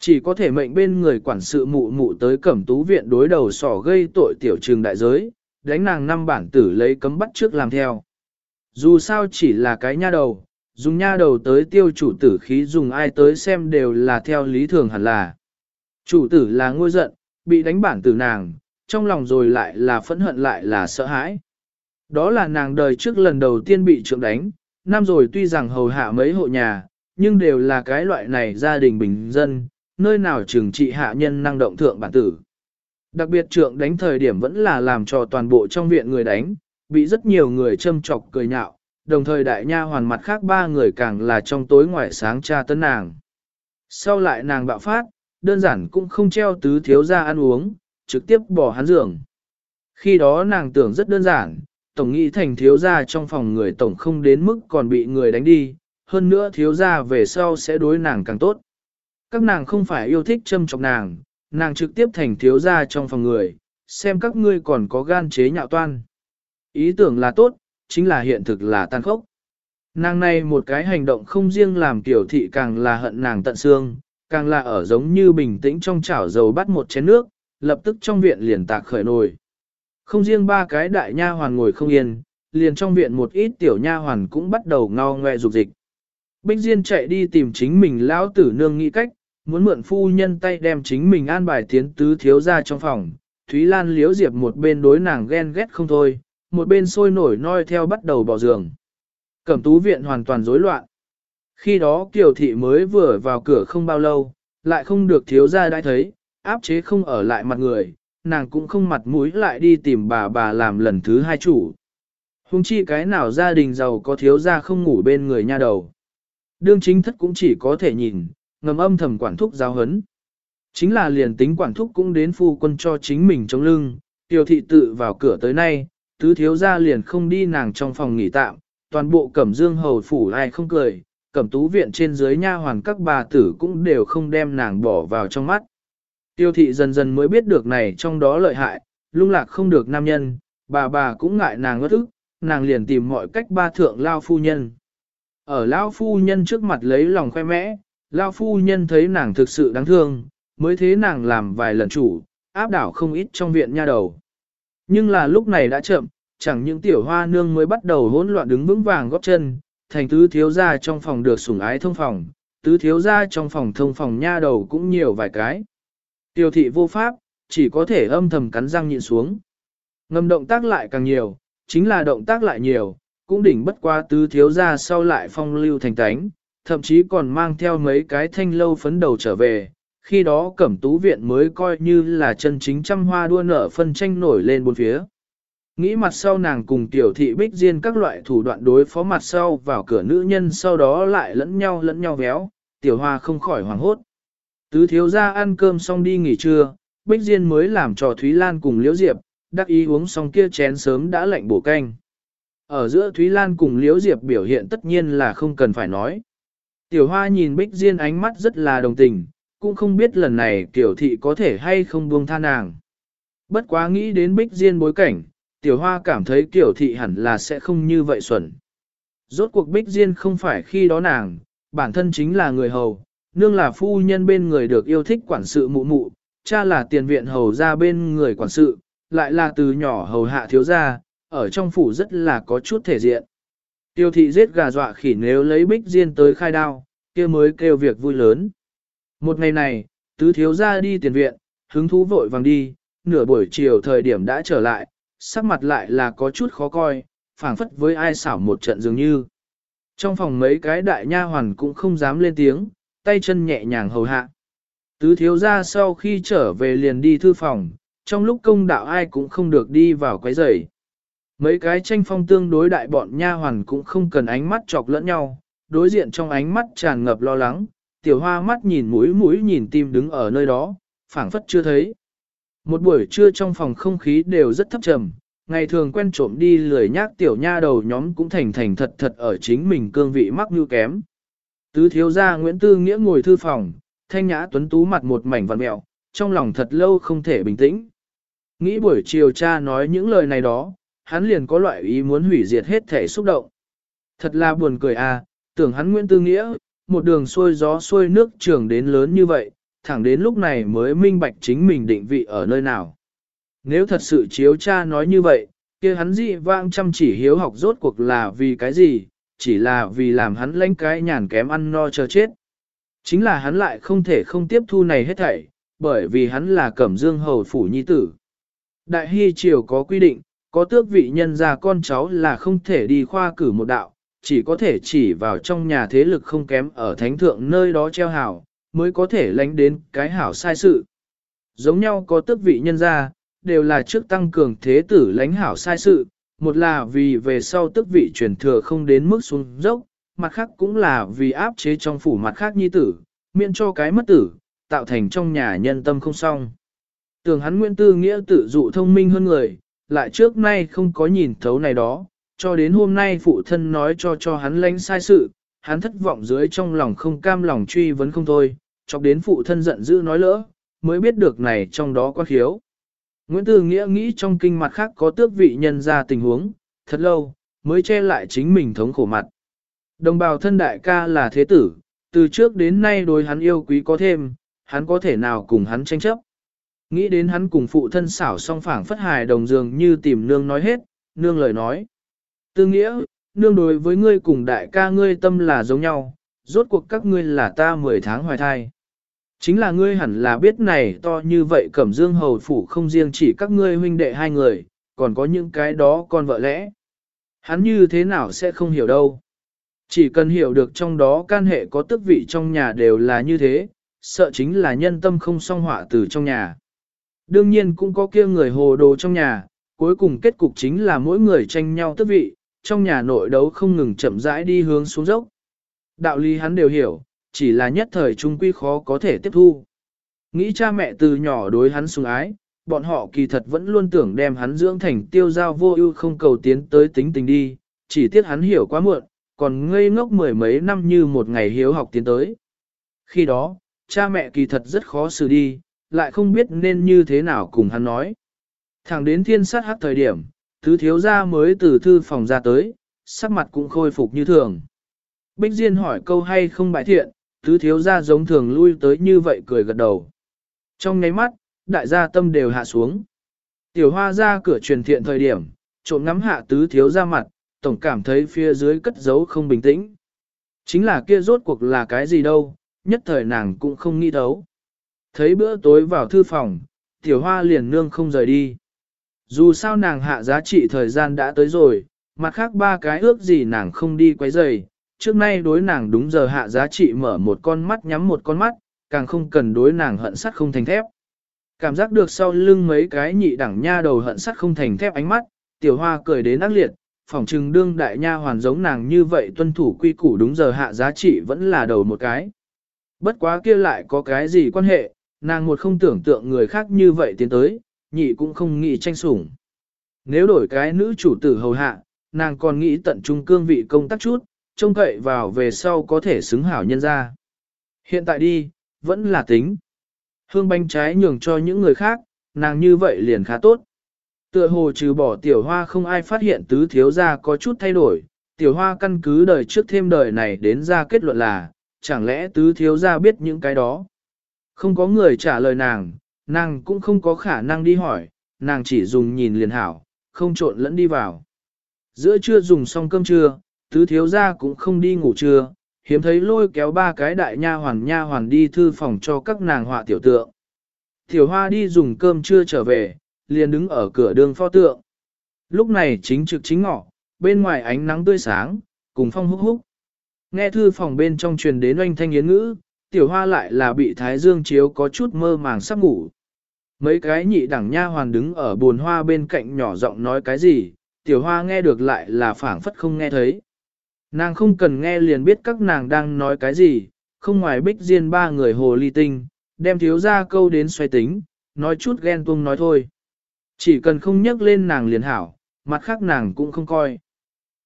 Chỉ có thể mệnh bên người quản sự mụ mụ tới cẩm tú viện đối đầu sỏ gây tội tiểu trường đại giới, đánh nàng năm bản tử lấy cấm bắt trước làm theo. Dù sao chỉ là cái nha đầu, dùng nha đầu tới tiêu chủ tử khí dùng ai tới xem đều là theo lý thường hẳn là. Chủ tử là ngôi giận, bị đánh bản tử nàng, trong lòng rồi lại là phẫn hận lại là sợ hãi. Đó là nàng đời trước lần đầu tiên bị trượng đánh, năm rồi tuy rằng hầu hạ mấy hộ nhà, nhưng đều là cái loại này gia đình bình dân, nơi nào trừng trị hạ nhân năng động thượng bản tử. Đặc biệt trượng đánh thời điểm vẫn là làm cho toàn bộ trong viện người đánh, bị rất nhiều người châm chọc cười nhạo, đồng thời đại nha hoàn mặt khác ba người càng là trong tối ngoài sáng tra tấn nàng. Sau lại nàng bạo phát, đơn giản cũng không treo tứ thiếu ra ăn uống, trực tiếp bỏ hắn giường. Khi đó nàng tưởng rất đơn giản, tổng nghĩ thành thiếu gia trong phòng người tổng không đến mức còn bị người đánh đi, hơn nữa thiếu gia về sau sẽ đối nàng càng tốt. Các nàng không phải yêu thích châm chọc nàng, nàng trực tiếp thành thiếu gia trong phòng người, xem các ngươi còn có gan chế nhạo toan. Ý tưởng là tốt, chính là hiện thực là tàn khốc. Nàng này một cái hành động không riêng làm tiểu thị càng là hận nàng tận xương, càng là ở giống như bình tĩnh trong chảo dầu bắt một chén nước, lập tức trong viện liền tạc khởi nồi. Không riêng ba cái đại nha hoàn ngồi không yên, liền trong viện một ít tiểu nha hoàn cũng bắt đầu ngao ngoe dục dịch. Bích Diên chạy đi tìm chính mình lão tử nương nghĩ cách, muốn mượn phu nhân tay đem chính mình an bài tiến tứ thiếu ra trong phòng, Thúy Lan liếu diệp một bên đối nàng ghen ghét không thôi, một bên sôi nổi noi theo bắt đầu bỏ giường. Cẩm tú viện hoàn toàn rối loạn. Khi đó Kiều Thị mới vừa vào cửa không bao lâu, lại không được thiếu gia đã thấy, áp chế không ở lại mặt người, nàng cũng không mặt mũi lại đi tìm bà bà làm lần thứ hai chủ. Hùng chi cái nào gia đình giàu có thiếu gia không ngủ bên người nha đầu. Đương chính thất cũng chỉ có thể nhìn, ngầm âm thầm quản thúc giáo hấn. Chính là liền tính quản thúc cũng đến phu quân cho chính mình chống lưng, tiêu thị tự vào cửa tới nay, tứ thiếu gia liền không đi nàng trong phòng nghỉ tạm, toàn bộ cẩm dương hầu phủ ai không cười, cẩm tú viện trên dưới nha hoàn các bà tử cũng đều không đem nàng bỏ vào trong mắt. Tiêu thị dần dần mới biết được này trong đó lợi hại, lung lạc không được nam nhân, bà bà cũng ngại nàng ngất ức, nàng liền tìm mọi cách ba thượng lao phu nhân. Ở lao phu nhân trước mặt lấy lòng khoe mẽ, lao phu nhân thấy nàng thực sự đáng thương, mới thế nàng làm vài lần chủ, áp đảo không ít trong viện nha đầu. Nhưng là lúc này đã chậm, chẳng những tiểu hoa nương mới bắt đầu hỗn loạn đứng vững vàng góp chân, thành tứ thiếu gia trong phòng được sủng ái thông phòng, tứ thiếu gia trong phòng thông phòng nha đầu cũng nhiều vài cái. Tiểu thị vô pháp, chỉ có thể âm thầm cắn răng nhịn xuống. Ngầm động tác lại càng nhiều, chính là động tác lại nhiều, cũng đỉnh bất qua tứ thiếu gia sau lại phong lưu thành tánh, thậm chí còn mang theo mấy cái thanh lâu phấn đầu trở về. Khi đó cẩm tú viện mới coi như là chân chính trăm hoa đua nở phân tranh nổi lên bốn phía. Nghĩ mặt sau nàng cùng tiểu thị bích diên các loại thủ đoạn đối phó mặt sau vào cửa nữ nhân sau đó lại lẫn nhau lẫn nhau véo, tiểu hoa không khỏi hoảng hốt. Tứ thiếu ra ăn cơm xong đi nghỉ trưa, bích diên mới làm trò Thúy Lan cùng Liễu Diệp, đắc ý uống xong kia chén sớm đã lạnh bổ canh. Ở giữa Thúy Lan cùng Liễu Diệp biểu hiện tất nhiên là không cần phải nói. Tiểu hoa nhìn bích diên ánh mắt rất là đồng tình, cũng không biết lần này tiểu thị có thể hay không buông tha nàng. Bất quá nghĩ đến bích diên bối cảnh, tiểu hoa cảm thấy Tiểu thị hẳn là sẽ không như vậy xuẩn. Rốt cuộc bích diên không phải khi đó nàng, bản thân chính là người hầu, nương là phu nhân bên người được yêu thích quản sự mụ mụ, cha là tiền viện hầu ra bên người quản sự, lại là từ nhỏ hầu hạ thiếu gia, ở trong phủ rất là có chút thể diện. Tiêu thị giết gà dọa khỉ nếu lấy bích diên tới khai đao, kia mới kêu việc vui lớn. Một ngày này, tứ thiếu gia đi tiền viện, hứng thú vội vàng đi, nửa buổi chiều thời điểm đã trở lại, sắc mặt lại là có chút khó coi, phảng phất với ai xảo một trận dường như. Trong phòng mấy cái đại nha hoàn cũng không dám lên tiếng, tay chân nhẹ nhàng hầu hạ. Tứ thiếu ra sau khi trở về liền đi thư phòng, trong lúc công đạo ai cũng không được đi vào quấy rầy. Mấy cái tranh phong tương đối đại bọn nha hoàn cũng không cần ánh mắt chọc lẫn nhau, đối diện trong ánh mắt tràn ngập lo lắng, tiểu hoa mắt nhìn mũi mũi nhìn tim đứng ở nơi đó, phảng phất chưa thấy. Một buổi trưa trong phòng không khí đều rất thấp trầm, ngày thường quen trộm đi lười nhác tiểu nha đầu nhóm cũng thành thành thật thật ở chính mình cương vị mắc như kém. Tứ thiếu gia Nguyễn Tư Nghĩa ngồi thư phòng, thanh nhã tuấn tú mặt một mảnh vằn mẹo, trong lòng thật lâu không thể bình tĩnh. Nghĩ buổi chiều cha nói những lời này đó, hắn liền có loại ý muốn hủy diệt hết thể xúc động. Thật là buồn cười à, tưởng hắn Nguyễn Tư Nghĩa, một đường xuôi gió xuôi nước trường đến lớn như vậy, thẳng đến lúc này mới minh bạch chính mình định vị ở nơi nào. Nếu thật sự chiếu cha nói như vậy, kia hắn dị vãng chăm chỉ hiếu học rốt cuộc là vì cái gì, chỉ là vì làm hắn lãnh cái nhàn kém ăn no chờ chết. Chính là hắn lại không thể không tiếp thu này hết thảy, bởi vì hắn là cẩm dương hầu phủ nhi tử. Đại hy triều có quy định, có tước vị nhân gia con cháu là không thể đi khoa cử một đạo, chỉ có thể chỉ vào trong nhà thế lực không kém ở thánh thượng nơi đó treo hảo, mới có thể lánh đến cái hảo sai sự. Giống nhau có tước vị nhân gia, đều là trước tăng cường thế tử lánh hảo sai sự, một là vì về sau tước vị truyền thừa không đến mức xuống dốc, mặt khác cũng là vì áp chế trong phủ mặt khác nhi tử, miễn cho cái mất tử, tạo thành trong nhà nhân tâm không xong. Tưởng hắn Nguyễn Tư Nghĩa tự dụ thông minh hơn người, lại trước nay không có nhìn thấu này đó, cho đến hôm nay phụ thân nói cho cho hắn lánh sai sự, hắn thất vọng dưới trong lòng không cam lòng truy vấn không thôi, chọc đến phụ thân giận dữ nói lỡ, mới biết được này trong đó có khiếu. Nguyễn Tư Nghĩa nghĩ trong kinh mặt khác có tước vị nhân ra tình huống, thật lâu, mới che lại chính mình thống khổ mặt. Đồng bào thân đại ca là thế tử, từ trước đến nay đối hắn yêu quý có thêm, hắn có thể nào cùng hắn tranh chấp. Nghĩ đến hắn cùng phụ thân xảo song phảng phất hài đồng dường như tìm nương nói hết, nương lời nói. Tư nghĩa, nương đối với ngươi cùng đại ca ngươi tâm là giống nhau, rốt cuộc các ngươi là ta 10 tháng hoài thai. Chính là ngươi hẳn là biết này to như vậy cẩm dương hầu phủ không riêng chỉ các ngươi huynh đệ hai người, còn có những cái đó con vợ lẽ. Hắn như thế nào sẽ không hiểu đâu. Chỉ cần hiểu được trong đó can hệ có tức vị trong nhà đều là như thế, sợ chính là nhân tâm không song họa từ trong nhà. Đương nhiên cũng có kia người hồ đồ trong nhà, cuối cùng kết cục chính là mỗi người tranh nhau tức vị, trong nhà nội đấu không ngừng chậm rãi đi hướng xuống dốc. Đạo lý hắn đều hiểu, chỉ là nhất thời trung quy khó có thể tiếp thu. Nghĩ cha mẹ từ nhỏ đối hắn sủng ái, bọn họ kỳ thật vẫn luôn tưởng đem hắn dưỡng thành tiêu giao vô ưu không cầu tiến tới tính tình đi, chỉ tiếc hắn hiểu quá muộn, còn ngây ngốc mười mấy năm như một ngày hiếu học tiến tới. Khi đó, cha mẹ kỳ thật rất khó xử đi, lại không biết nên như thế nào cùng hắn nói. Thẳng đến thiên sát hắc thời điểm, thứ thiếu gia mới từ thư phòng ra tới, sắc mặt cũng khôi phục như thường. Bích Diên hỏi câu hay không bại thiện, tứ thiếu gia giống thường lui tới như vậy cười gật đầu. Trong nháy mắt, đại gia tâm đều hạ xuống. Tiểu hoa ra cửa truyền thiện thời điểm, trộm ngắm hạ tứ thiếu gia mặt, tổng cảm thấy phía dưới cất giấu không bình tĩnh. Chính là kia rốt cuộc là cái gì đâu, nhất thời nàng cũng không nghĩ đấu. Thấy bữa tối vào thư phòng, tiểu hoa liền nương không rời đi. Dù sao nàng hạ giá trị thời gian đã tới rồi, mặt khác ba cái ước gì nàng không đi quấy rầy, trước nay đối nàng đúng giờ hạ giá trị mở một con mắt nhắm một con mắt, càng không cần đối nàng hận sắt không thành thép. Cảm giác được sau lưng mấy cái nhị đẳng nha đầu hận sắt không thành thép ánh mắt, tiểu hoa cười đến ác liệt, phỏng trừng đương đại nha hoàn giống nàng như vậy tuân thủ quy củ đúng giờ hạ giá trị vẫn là đầu một cái. Bất quá kia lại có cái gì quan hệ, nàng một không tưởng tượng người khác như vậy tiến tới, nhị cũng không nghĩ tranh sủng. Nếu đổi cái nữ chủ tử hầu hạ, nàng còn nghĩ tận trung cương vị công tác chút, trông cậy vào về sau có thể xứng hảo nhân ra. Hiện tại đi, vẫn là tính. Hương bánh trái nhường cho những người khác, nàng như vậy liền khá tốt. Tựa hồ trừ bỏ tiểu hoa không ai phát hiện tứ thiếu gia có chút thay đổi, tiểu hoa căn cứ đời trước thêm đời này đến ra kết luận là, chẳng lẽ tứ thiếu gia biết những cái đó. Không có người trả lời nàng, nàng cũng không có khả năng đi hỏi, nàng chỉ dùng nhìn liền hảo, không trộn lẫn đi vào. Giữa trưa dùng xong cơm trưa, tứ thiếu gia cũng không đi ngủ trưa, hiếm thấy lôi kéo ba cái đại nha hoàn nha hoàn đi thư phòng cho các nàng họa tiểu tượng. Tiểu hoa đi dùng cơm trưa trở về, liền đứng ở cửa đường pho tượng. Lúc này chính trực chính ngọ, bên ngoài ánh nắng tươi sáng, cùng phong húc húc. Nghe thư phòng bên trong truyền đến oanh thanh yến ngữ, tiểu hoa lại là bị thái dương chiếu có chút mơ màng sắp ngủ. Mấy cái nhị đẳng nha hoàn đứng ở bồn hoa bên cạnh nhỏ giọng nói cái gì, tiểu hoa nghe được lại là phảng phất không nghe thấy. Nàng không cần nghe liền biết các nàng đang nói cái gì, không ngoài bích diên ba người hồ ly tinh, đem thiếu ra câu đến xoay tính, nói chút ghen tuông nói thôi. Chỉ cần không nhắc lên nàng liền hảo, mặt khác nàng cũng không coi.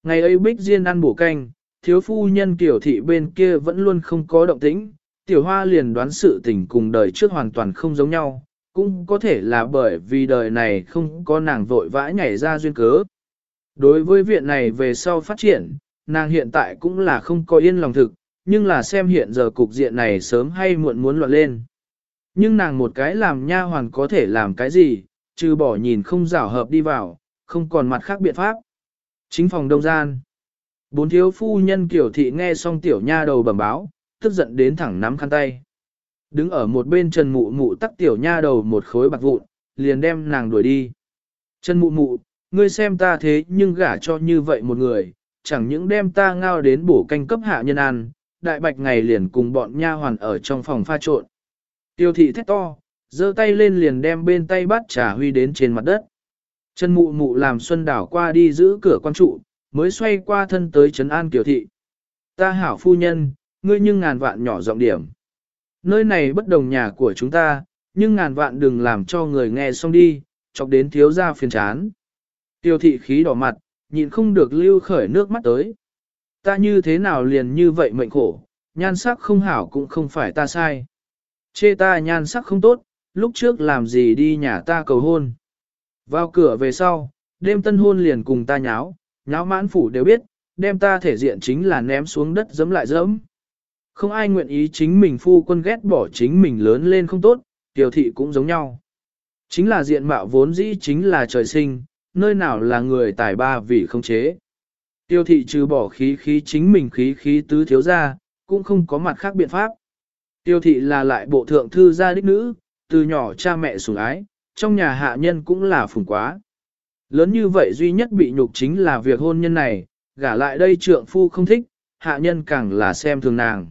Ngày ấy bích diên ăn bổ canh, thiếu phu nhân kiểu thị bên kia vẫn luôn không có động tĩnh, tiểu hoa liền đoán sự tình cùng đời trước hoàn toàn không giống nhau, cũng có thể là bởi vì đời này không có nàng vội vã nhảy ra duyên cớ. Đối với viện này về sau phát triển, nàng hiện tại cũng là không có yên lòng thực, nhưng là xem hiện giờ cục diện này sớm hay muộn muốn loạn lên. Nhưng nàng một cái làm nha hoàn có thể làm cái gì, trừ bỏ nhìn không rảo hợp đi vào, không còn mặt khác biện pháp. Chính phòng đông gian. Bốn thiếu phu nhân kiểu thị nghe xong tiểu nha đầu bẩm báo, tức giận đến thẳng nắm khăn tay. Đứng ở một bên Trần Mụ Mụ tắc tiểu nha đầu một khối bạc vụn, liền đem nàng đuổi đi. Trần Mụ Mụ, ngươi xem ta thế nhưng gả cho như vậy một người, chẳng những đem ta ngao đến bổ canh cấp hạ nhân ăn, đại bạch ngày liền cùng bọn nha hoàn ở trong phòng pha trộn. Tiêu thị thét to, giơ tay lên liền đem bên tay bắt trà huy đến trên mặt đất. Trần Mụ Mụ làm Xuân Đảo qua đi giữ cửa quan trụ, mới xoay qua thân tới trấn an Kiều thị. Ta hảo phu nhân, ngươi nhưng ngàn vạn nhỏ giọng điểm. Nơi này bất đồng nhà của chúng ta, nhưng ngàn vạn đừng làm cho người nghe xong đi, chọc đến thiếu gia phiền chán. Tiêu thị khí đỏ mặt, nhịn không được lưu khởi nước mắt tới. Ta như thế nào liền như vậy mệnh khổ, nhan sắc không hảo cũng không phải ta sai. Chê ta nhan sắc không tốt, lúc trước làm gì đi nhà ta cầu hôn. Vào cửa về sau, đêm tân hôn liền cùng ta nháo, nháo mãn phủ đều biết, đem ta thể diện chính là ném xuống đất dấm lại dẫm. Không ai nguyện ý chính mình phu quân ghét bỏ chính mình lớn lên không tốt, tiểu thị cũng giống nhau. Chính là diện mạo vốn dĩ chính là trời sinh, nơi nào là người tài ba vì không chế. Tiêu thị trừ bỏ khí khí chính mình khí khí tứ thiếu ra, cũng không có mặt khác biện pháp. Tiêu thị là lại bộ thượng thư gia đích nữ, từ nhỏ cha mẹ sủng ái, trong nhà hạ nhân cũng là phùng quá. Lớn như vậy duy nhất bị nhục chính là việc hôn nhân này, gả lại đây trượng phu không thích, hạ nhân càng là xem thường nàng.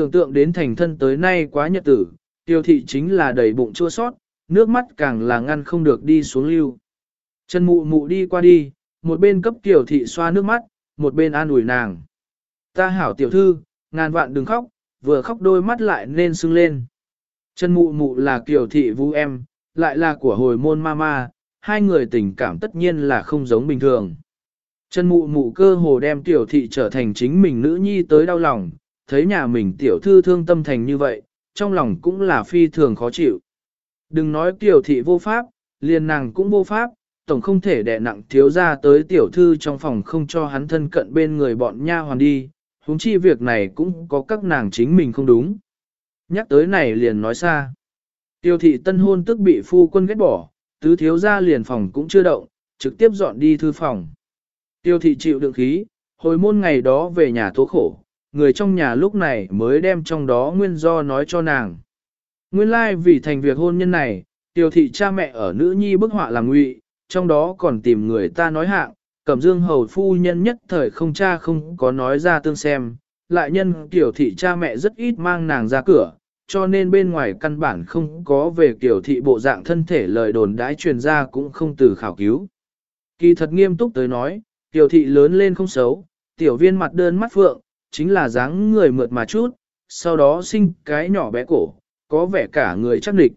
Tưởng tượng đến thành thân tới nay quá nhật tử, tiêu thị chính là đầy bụng chua sót, nước mắt càng là ngăn không được đi xuống lưu. Chân mụ mụ đi qua đi, một bên cấp tiểu thị xoa nước mắt, một bên an ủi nàng. Ta hảo tiểu thư, ngàn vạn đừng khóc, vừa khóc đôi mắt lại nên sưng lên. Chân mụ mụ là kiểu thị vũ em, lại là của hồi môn mama, hai người tình cảm tất nhiên là không giống bình thường. Chân mụ mụ cơ hồ đem tiểu thị trở thành chính mình nữ nhi tới đau lòng, thấy nhà mình tiểu thư thương tâm thành như vậy, trong lòng cũng là phi thường khó chịu. Đừng nói tiểu thị vô pháp, liền nàng cũng vô pháp, tổng không thể đè nặng thiếu ra tới tiểu thư trong phòng không cho hắn thân cận bên người bọn nha hoàn đi, huống chi việc này cũng có các nàng chính mình không đúng. Nhắc tới này liền nói xa. Tiêu thị tân hôn tức bị phu quân ghét bỏ, tứ thiếu ra liền phòng cũng chưa động, trực tiếp dọn đi thư phòng. Tiêu thị chịu đựng khí, hồi môn ngày đó về nhà tố khổ, người trong nhà lúc này mới đem trong đó nguyên do nói cho nàng. Nguyên lai like vì thành việc hôn nhân này, Tiểu thị cha mẹ ở nữ nhi bức họa làm ngụy, trong đó còn tìm người ta nói hạng, cẩm dương hầu phu nhân nhất thời không cha không có nói ra tương xem, lại nhân tiểu thị cha mẹ rất ít mang nàng ra cửa, cho nên bên ngoài căn bản không có về tiểu thị bộ dạng thân thể lời đồn đãi truyền ra cũng không từ khảo cứu. Kỳ thật nghiêm túc tới nói, tiểu thị lớn lên không xấu, tiểu viên mặt đơn mắt phượng, chính là dáng người mượt mà chút, sau đó sinh cái nhỏ bé cổ, có vẻ cả người chắc địch.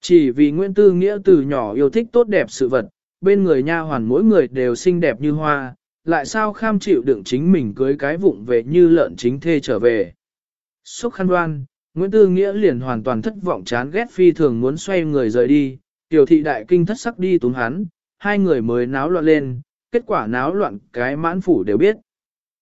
Chỉ vì Nguyễn Tư Nghĩa từ nhỏ yêu thích tốt đẹp sự vật, bên người nha hoàn mỗi người đều xinh đẹp như hoa, lại sao kham chịu đựng chính mình cưới cái vụng về như lợn chính thê trở về. Xúc khăn đoan, Nguyễn Tư Nghĩa liền hoàn toàn thất vọng chán ghét phi thường muốn xoay người rời đi, tiểu thị đại kinh thất sắc đi túm hắn, hai người mới náo loạn lên, kết quả náo loạn cái mãn phủ đều biết.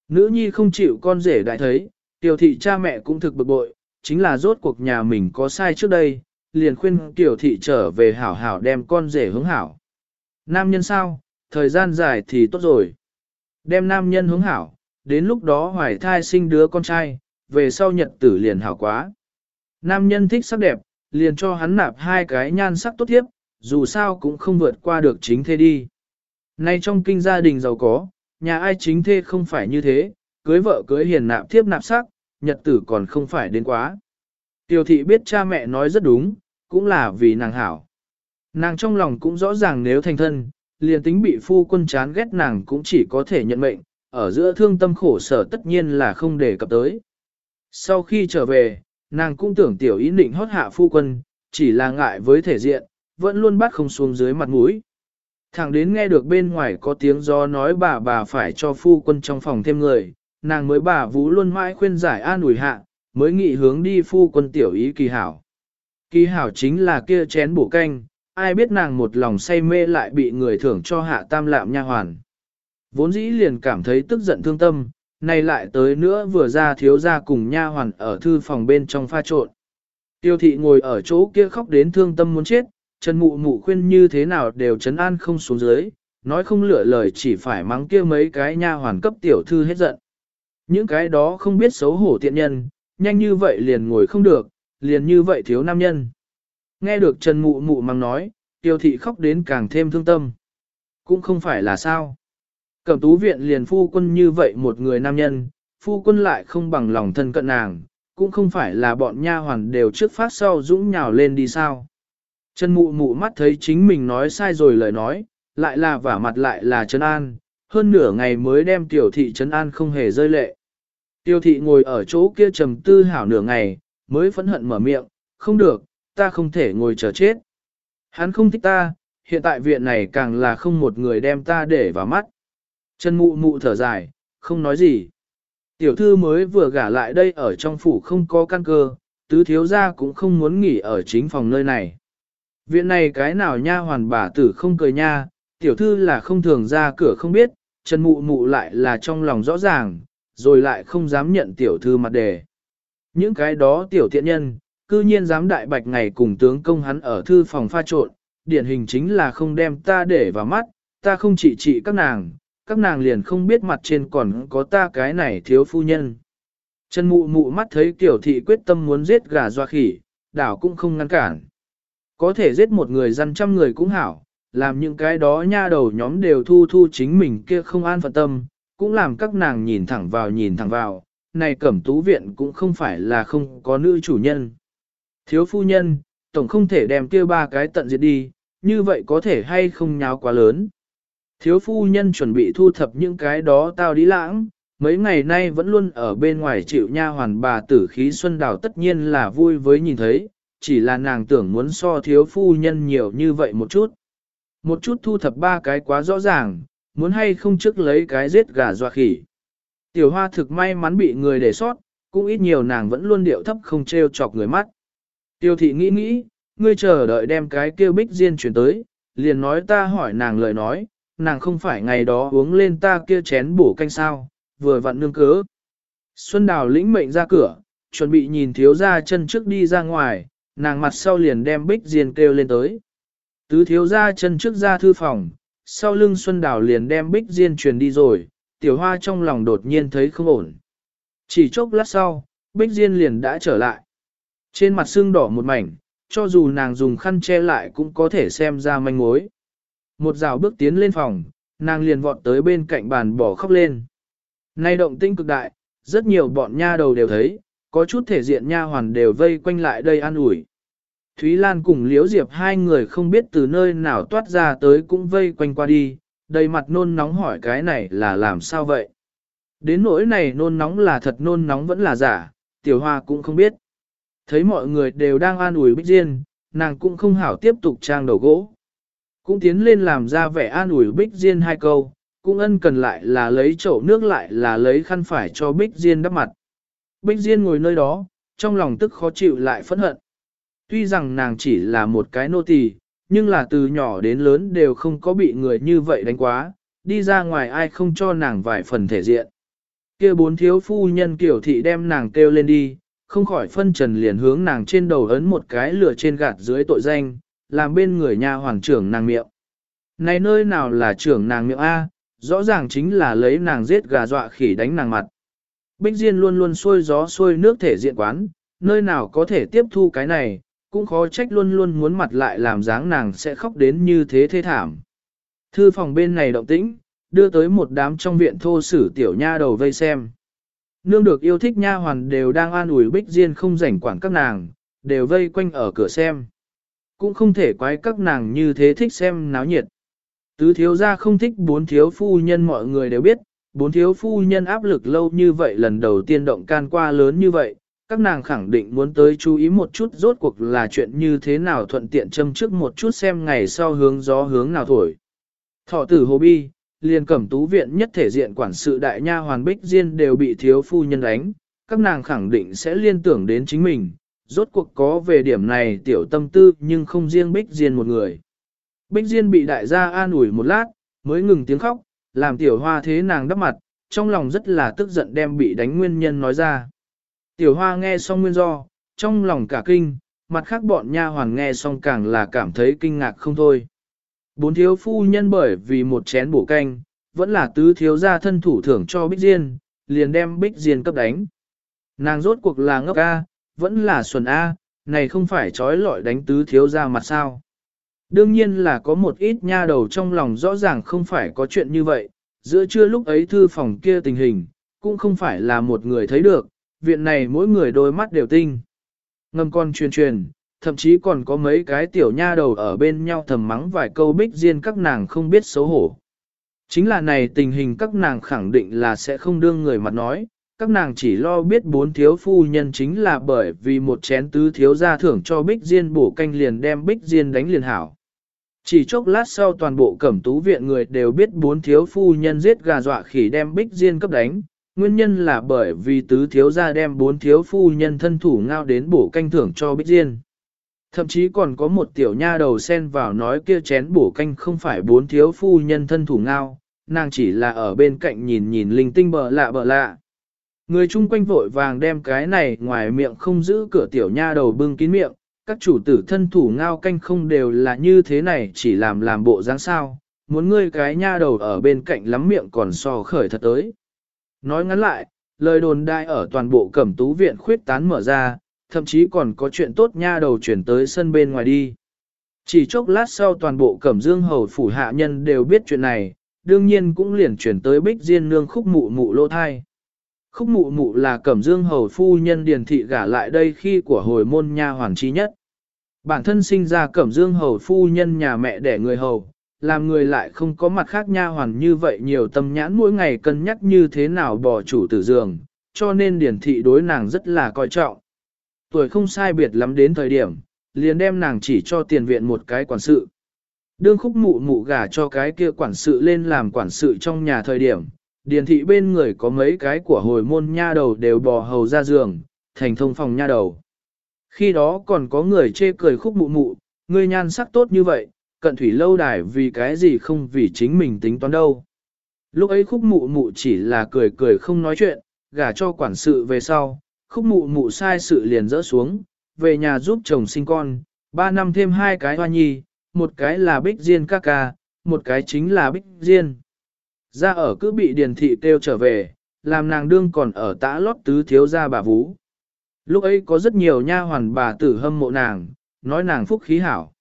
Nữ nhi không chịu con rể đại thấy, tiểu thị cha mẹ cũng thực bực bội, chính là rốt cuộc nhà mình có sai trước đây, liền khuyên tiểu thị trở về hảo hảo đem con rể hướng hảo. Nam nhân sao, thời gian dài thì tốt rồi. Đem nam nhân hướng hảo, đến lúc đó hoài thai sinh đứa con trai, về sau nhật tử liền hảo quá. Nam nhân thích sắc đẹp, liền cho hắn nạp hai cái nhan sắc tốt thiếp, dù sao cũng không vượt qua được chính thế đi. Nay trong kinh gia đình giàu có, nhà ai chính thê không phải như thế, cưới vợ cưới hiền nạp thiếp nạp sắc, nhật tử còn không phải đến quá. Tiểu thị biết cha mẹ nói rất đúng, cũng là vì nàng hảo. Nàng trong lòng cũng rõ ràng nếu thành thân, liền tính bị phu quân chán ghét nàng cũng chỉ có thể nhận mệnh, ở giữa thương tâm khổ sở tất nhiên là không để cập tới. Sau khi trở về, nàng cũng tưởng tiểu ý định hót hạ phu quân, chỉ là ngại với thể diện, vẫn luôn bắt không xuống dưới mặt mũi. Thẳng đến nghe được bên ngoài có tiếng gió nói bà bà phải cho phu quân trong phòng thêm người, nàng mới bà vũ luôn mãi khuyên giải an ủi hạ, mới nghị hướng đi phu quân tiểu ý kỳ hảo. Kỳ hảo chính là kia chén bổ canh, ai biết nàng một lòng say mê lại bị người thưởng cho hạ tam lạm nha hoàn. Vốn dĩ liền cảm thấy tức giận thương tâm, nay lại tới nữa vừa ra thiếu ra cùng nha hoàn ở thư phòng bên trong pha trộn. Tiêu thị ngồi ở chỗ kia khóc đến thương tâm muốn chết, Trần Mụ Mụ khuyên như thế nào đều chấn an không xuống dưới, nói không lựa lời chỉ phải mắng kia mấy cái nha hoàn cấp tiểu thư hết giận. Những cái đó không biết xấu hổ tiện nhân, nhanh như vậy liền ngồi không được, liền như vậy thiếu nam nhân. Nghe được Trần Mụ Mụ mắng nói, tiêu thị khóc đến càng thêm thương tâm. Cũng không phải là sao. Cẩm tú viện liền phu quân như vậy một người nam nhân, phu quân lại không bằng lòng thân cận nàng, cũng không phải là bọn nha hoàn đều trước phát sau dũng nhào lên đi sao. Trần mụ mụ mắt thấy chính mình nói sai rồi lời nói, lại là vả mặt lại là Trấn An, hơn nửa ngày mới đem tiểu thị Trấn An không hề rơi lệ. Tiêu thị ngồi ở chỗ kia trầm tư hảo nửa ngày, mới phẫn hận mở miệng, không được, ta không thể ngồi chờ chết. Hắn không thích ta, hiện tại viện này càng là không một người đem ta để vào mắt. Trần mụ mụ thở dài, không nói gì. Tiểu thư mới vừa gả lại đây ở trong phủ không có căn cơ, tứ thiếu gia cũng không muốn nghỉ ở chính phòng nơi này. Viện này cái nào nha hoàn bà tử không cười nha, tiểu thư là không thường ra cửa không biết, Trần mụ mụ lại là trong lòng rõ ràng, rồi lại không dám nhận tiểu thư mặt đề. Những cái đó tiểu thiện nhân, cư nhiên dám đại bạch ngày cùng tướng công hắn ở thư phòng pha trộn, điển hình chính là không đem ta để vào mắt, ta không chỉ trị các nàng, các nàng liền không biết mặt trên còn có ta cái này thiếu phu nhân. Trần mụ mụ mắt thấy tiểu thị quyết tâm muốn giết gà doa khỉ, đảo cũng không ngăn cản. Có thể giết một người dân trăm người cũng hảo, làm những cái đó nha đầu nhóm đều thu thu chính mình kia không an phận tâm, cũng làm các nàng nhìn thẳng vào nhìn thẳng vào, này cẩm tú viện cũng không phải là không có nữ chủ nhân. Thiếu phu nhân, tổng không thể đem kia ba cái tận diệt đi, như vậy có thể hay không nháo quá lớn. Thiếu phu nhân chuẩn bị thu thập những cái đó tao đi lãng, mấy ngày nay vẫn luôn ở bên ngoài chịu nha hoàn bà tử khí xuân đào tất nhiên là vui với nhìn thấy, chỉ là nàng tưởng muốn so thiếu phu nhân nhiều như vậy một chút. Một chút thu thập ba cái quá rõ ràng, muốn hay không trước lấy cái giết gà doa khỉ. Tiểu hoa thực may mắn bị người để sót, cũng ít nhiều nàng vẫn luôn điệu thấp không treo chọc người mắt. Tiêu thị nghĩ nghĩ, ngươi chờ đợi đem cái kêu bích diên chuyển tới, liền nói ta hỏi nàng lời nói, nàng không phải ngày đó uống lên ta kia chén bổ canh sao, vừa vặn nương cớ. Xuân Đào lĩnh mệnh ra cửa, chuẩn bị nhìn thiếu gia chân trước đi ra ngoài, nàng mặt sau liền đem bích diên kêu lên tới. Tứ thiếu gia chân trước ra thư phòng, sau lưng Xuân Đào liền đem bích diên truyền đi rồi, tiểu hoa trong lòng đột nhiên thấy không ổn. Chỉ chốc lát sau, bích diên liền đã trở lại. Trên mặt xương đỏ một mảnh, cho dù nàng dùng khăn che lại cũng có thể xem ra manh mối. Một rào bước tiến lên phòng, nàng liền vọt tới bên cạnh bàn bỏ khóc lên. Nay động tinh cực đại, rất nhiều bọn nha đầu đều thấy, có chút thể diện nha hoàn đều vây quanh lại đây an ủi. Thúy Lan cùng Liễu Diệp hai người không biết từ nơi nào toát ra tới cũng vây quanh qua đi, đầy mặt nôn nóng hỏi cái này là làm sao vậy. Đến nỗi này nôn nóng là thật nôn nóng vẫn là giả, tiểu hoa cũng không biết. Thấy mọi người đều đang an ủi Bích Diên, nàng cũng không hảo tiếp tục trang đầu gỗ. Cũng tiến lên làm ra vẻ an ủi Bích Diên hai câu, cũng ân cần lại là lấy chậu nước lại là lấy khăn phải cho Bích Diên đắp mặt. Bích Diên ngồi nơi đó, trong lòng tức khó chịu lại phẫn hận. Tuy rằng nàng chỉ là một cái nô tỳ, nhưng là từ nhỏ đến lớn đều không có bị người như vậy đánh quá, đi ra ngoài ai không cho nàng vài phần thể diện. kia bốn thiếu phu nhân kiểu thị đem nàng kêu lên đi, không khỏi phân trần liền hướng nàng trên đầu ấn một cái lửa trên gạt dưới tội danh, làm bên người nhà hoàng trưởng nàng miệng. Này nơi nào là trưởng nàng miệng A, rõ ràng chính là lấy nàng giết gà dọa khỉ đánh nàng mặt. Bích Diên luôn luôn xôi gió xôi nước thể diện quán, nơi nào có thể tiếp thu cái này, cũng khó trách luôn luôn muốn mặt lại làm dáng nàng sẽ khóc đến như thế thê thảm. Thư phòng bên này động tĩnh, đưa tới một đám trong viện thô sử tiểu nha đầu vây xem. Nương được yêu thích nha hoàn đều đang an ủi Bích Diên không rảnh quản các nàng, đều vây quanh ở cửa xem. Cũng không thể quái các nàng như thế thích xem náo nhiệt. Tứ thiếu gia không thích bốn thiếu phu nhân mọi người đều biết, bốn thiếu phu nhân áp lực lâu như vậy lần đầu tiên động can qua lớn như vậy, các nàng khẳng định muốn tới chú ý một chút rốt cuộc là chuyện như thế nào thuận tiện châm trước một chút xem ngày sau hướng gió hướng nào thổi. Thọ tử hồ bi, liền cẩm tú viện nhất thể diện quản sự đại nha hoàn bích diên đều bị thiếu phu nhân đánh, các nàng khẳng định sẽ liên tưởng đến chính mình, rốt cuộc có về điểm này tiểu tâm tư nhưng không riêng bích diên một người. Bích diên bị đại gia an ủi một lát, mới ngừng tiếng khóc, làm tiểu hoa thế nàng đắp mặt, trong lòng rất là tức giận đem bị đánh nguyên nhân nói ra. Tiểu hoa nghe xong nguyên do, trong lòng cả kinh, mặt khác bọn nha hoàn nghe xong càng là cảm thấy kinh ngạc không thôi. Bốn thiếu phu nhân bởi vì một chén bổ canh, vẫn là tứ thiếu gia thân thủ thưởng cho Bích Diên, liền đem Bích Diên cấp đánh. Nàng rốt cuộc là ngốc A, vẫn là xuân A, này không phải trói lọi đánh tứ thiếu gia mặt sao. Đương nhiên là có một ít nha đầu trong lòng rõ ràng không phải có chuyện như vậy, giữa trưa lúc ấy thư phòng kia tình hình, cũng không phải là một người thấy được, viện này mỗi người đôi mắt đều tinh. Ngâm con truyền truyền, thậm chí còn có mấy cái tiểu nha đầu ở bên nhau thầm mắng vài câu bích riêng các nàng không biết xấu hổ. Chính là này tình hình các nàng khẳng định là sẽ không đương người mặt nói, các nàng chỉ lo biết bốn thiếu phu nhân chính là bởi vì một chén tứ thiếu gia thưởng cho bích diên bổ canh liền đem bích diên đánh liền hảo. Chỉ chốc lát sau toàn bộ cẩm tú viện người đều biết bốn thiếu phu nhân giết gà dọa khỉ đem bích diên cấp đánh, nguyên nhân là bởi vì tứ thiếu gia đem bốn thiếu phu nhân thân thủ ngao đến bổ canh thưởng cho bích diên. Thậm chí còn có một tiểu nha đầu xen vào nói kia chén bổ canh không phải bốn thiếu phu nhân thân thủ ngao, nàng chỉ là ở bên cạnh nhìn nhìn linh tinh bờ lạ bờ lạ. Người chung quanh vội vàng đem cái này ngoài miệng không giữ cửa tiểu nha đầu bưng kín miệng, các chủ tử thân thủ ngao canh không đều là như thế này chỉ làm làm bộ dáng sao, muốn ngươi cái nha đầu ở bên cạnh lắm miệng còn so khởi thật tới. Nói ngắn lại, lời đồn đại ở toàn bộ cẩm tú viện khuyết tán mở ra, thậm chí còn có chuyện tốt nha đầu chuyển tới sân bên ngoài đi. Chỉ chốc lát sau toàn bộ cẩm dương hầu phủ hạ nhân đều biết chuyện này, đương nhiên cũng liền chuyển tới bích diên nương khúc mụ mụ lô thai. Khúc mụ mụ là cẩm dương hầu phu nhân điền thị gả lại đây khi của hồi môn nha hoàng Chi nhất. Bản thân sinh ra cẩm dương hầu phu nhân nhà mẹ đẻ người hầu, làm người lại không có mặt khác nha hoàn như vậy nhiều tâm nhãn mỗi ngày cân nhắc như thế nào bỏ chủ tử giường, cho nên điển thị đối nàng rất là coi trọng. Tuổi không sai biệt lắm đến thời điểm, liền đem nàng chỉ cho tiền viện một cái quản sự. Đương khúc mụ mụ gả cho cái kia quản sự lên làm quản sự trong nhà thời điểm, Điền thị bên người có mấy cái của hồi môn nha đầu đều bò hầu ra giường, thành thông phòng nha đầu. Khi đó còn có người chê cười khúc mụ mụ, người nhan sắc tốt như vậy, cận thủy lâu đài vì cái gì không vì chính mình tính toán đâu. Lúc ấy khúc mụ mụ chỉ là cười cười không nói chuyện, gả cho quản sự về sau, khúc mụ mụ sai sự liền rỡ xuống, về nhà giúp chồng sinh con, ba năm thêm hai cái hoa nhi, một cái là bích diên ca ca, một cái chính là bích diên. Ra ở cứ bị điền thị kêu trở về, làm nàng đương còn ở tã lót tứ thiếu gia bà vú. Lúc ấy có rất nhiều nha hoàn bà tử hâm mộ nàng, nói nàng phúc khí hảo.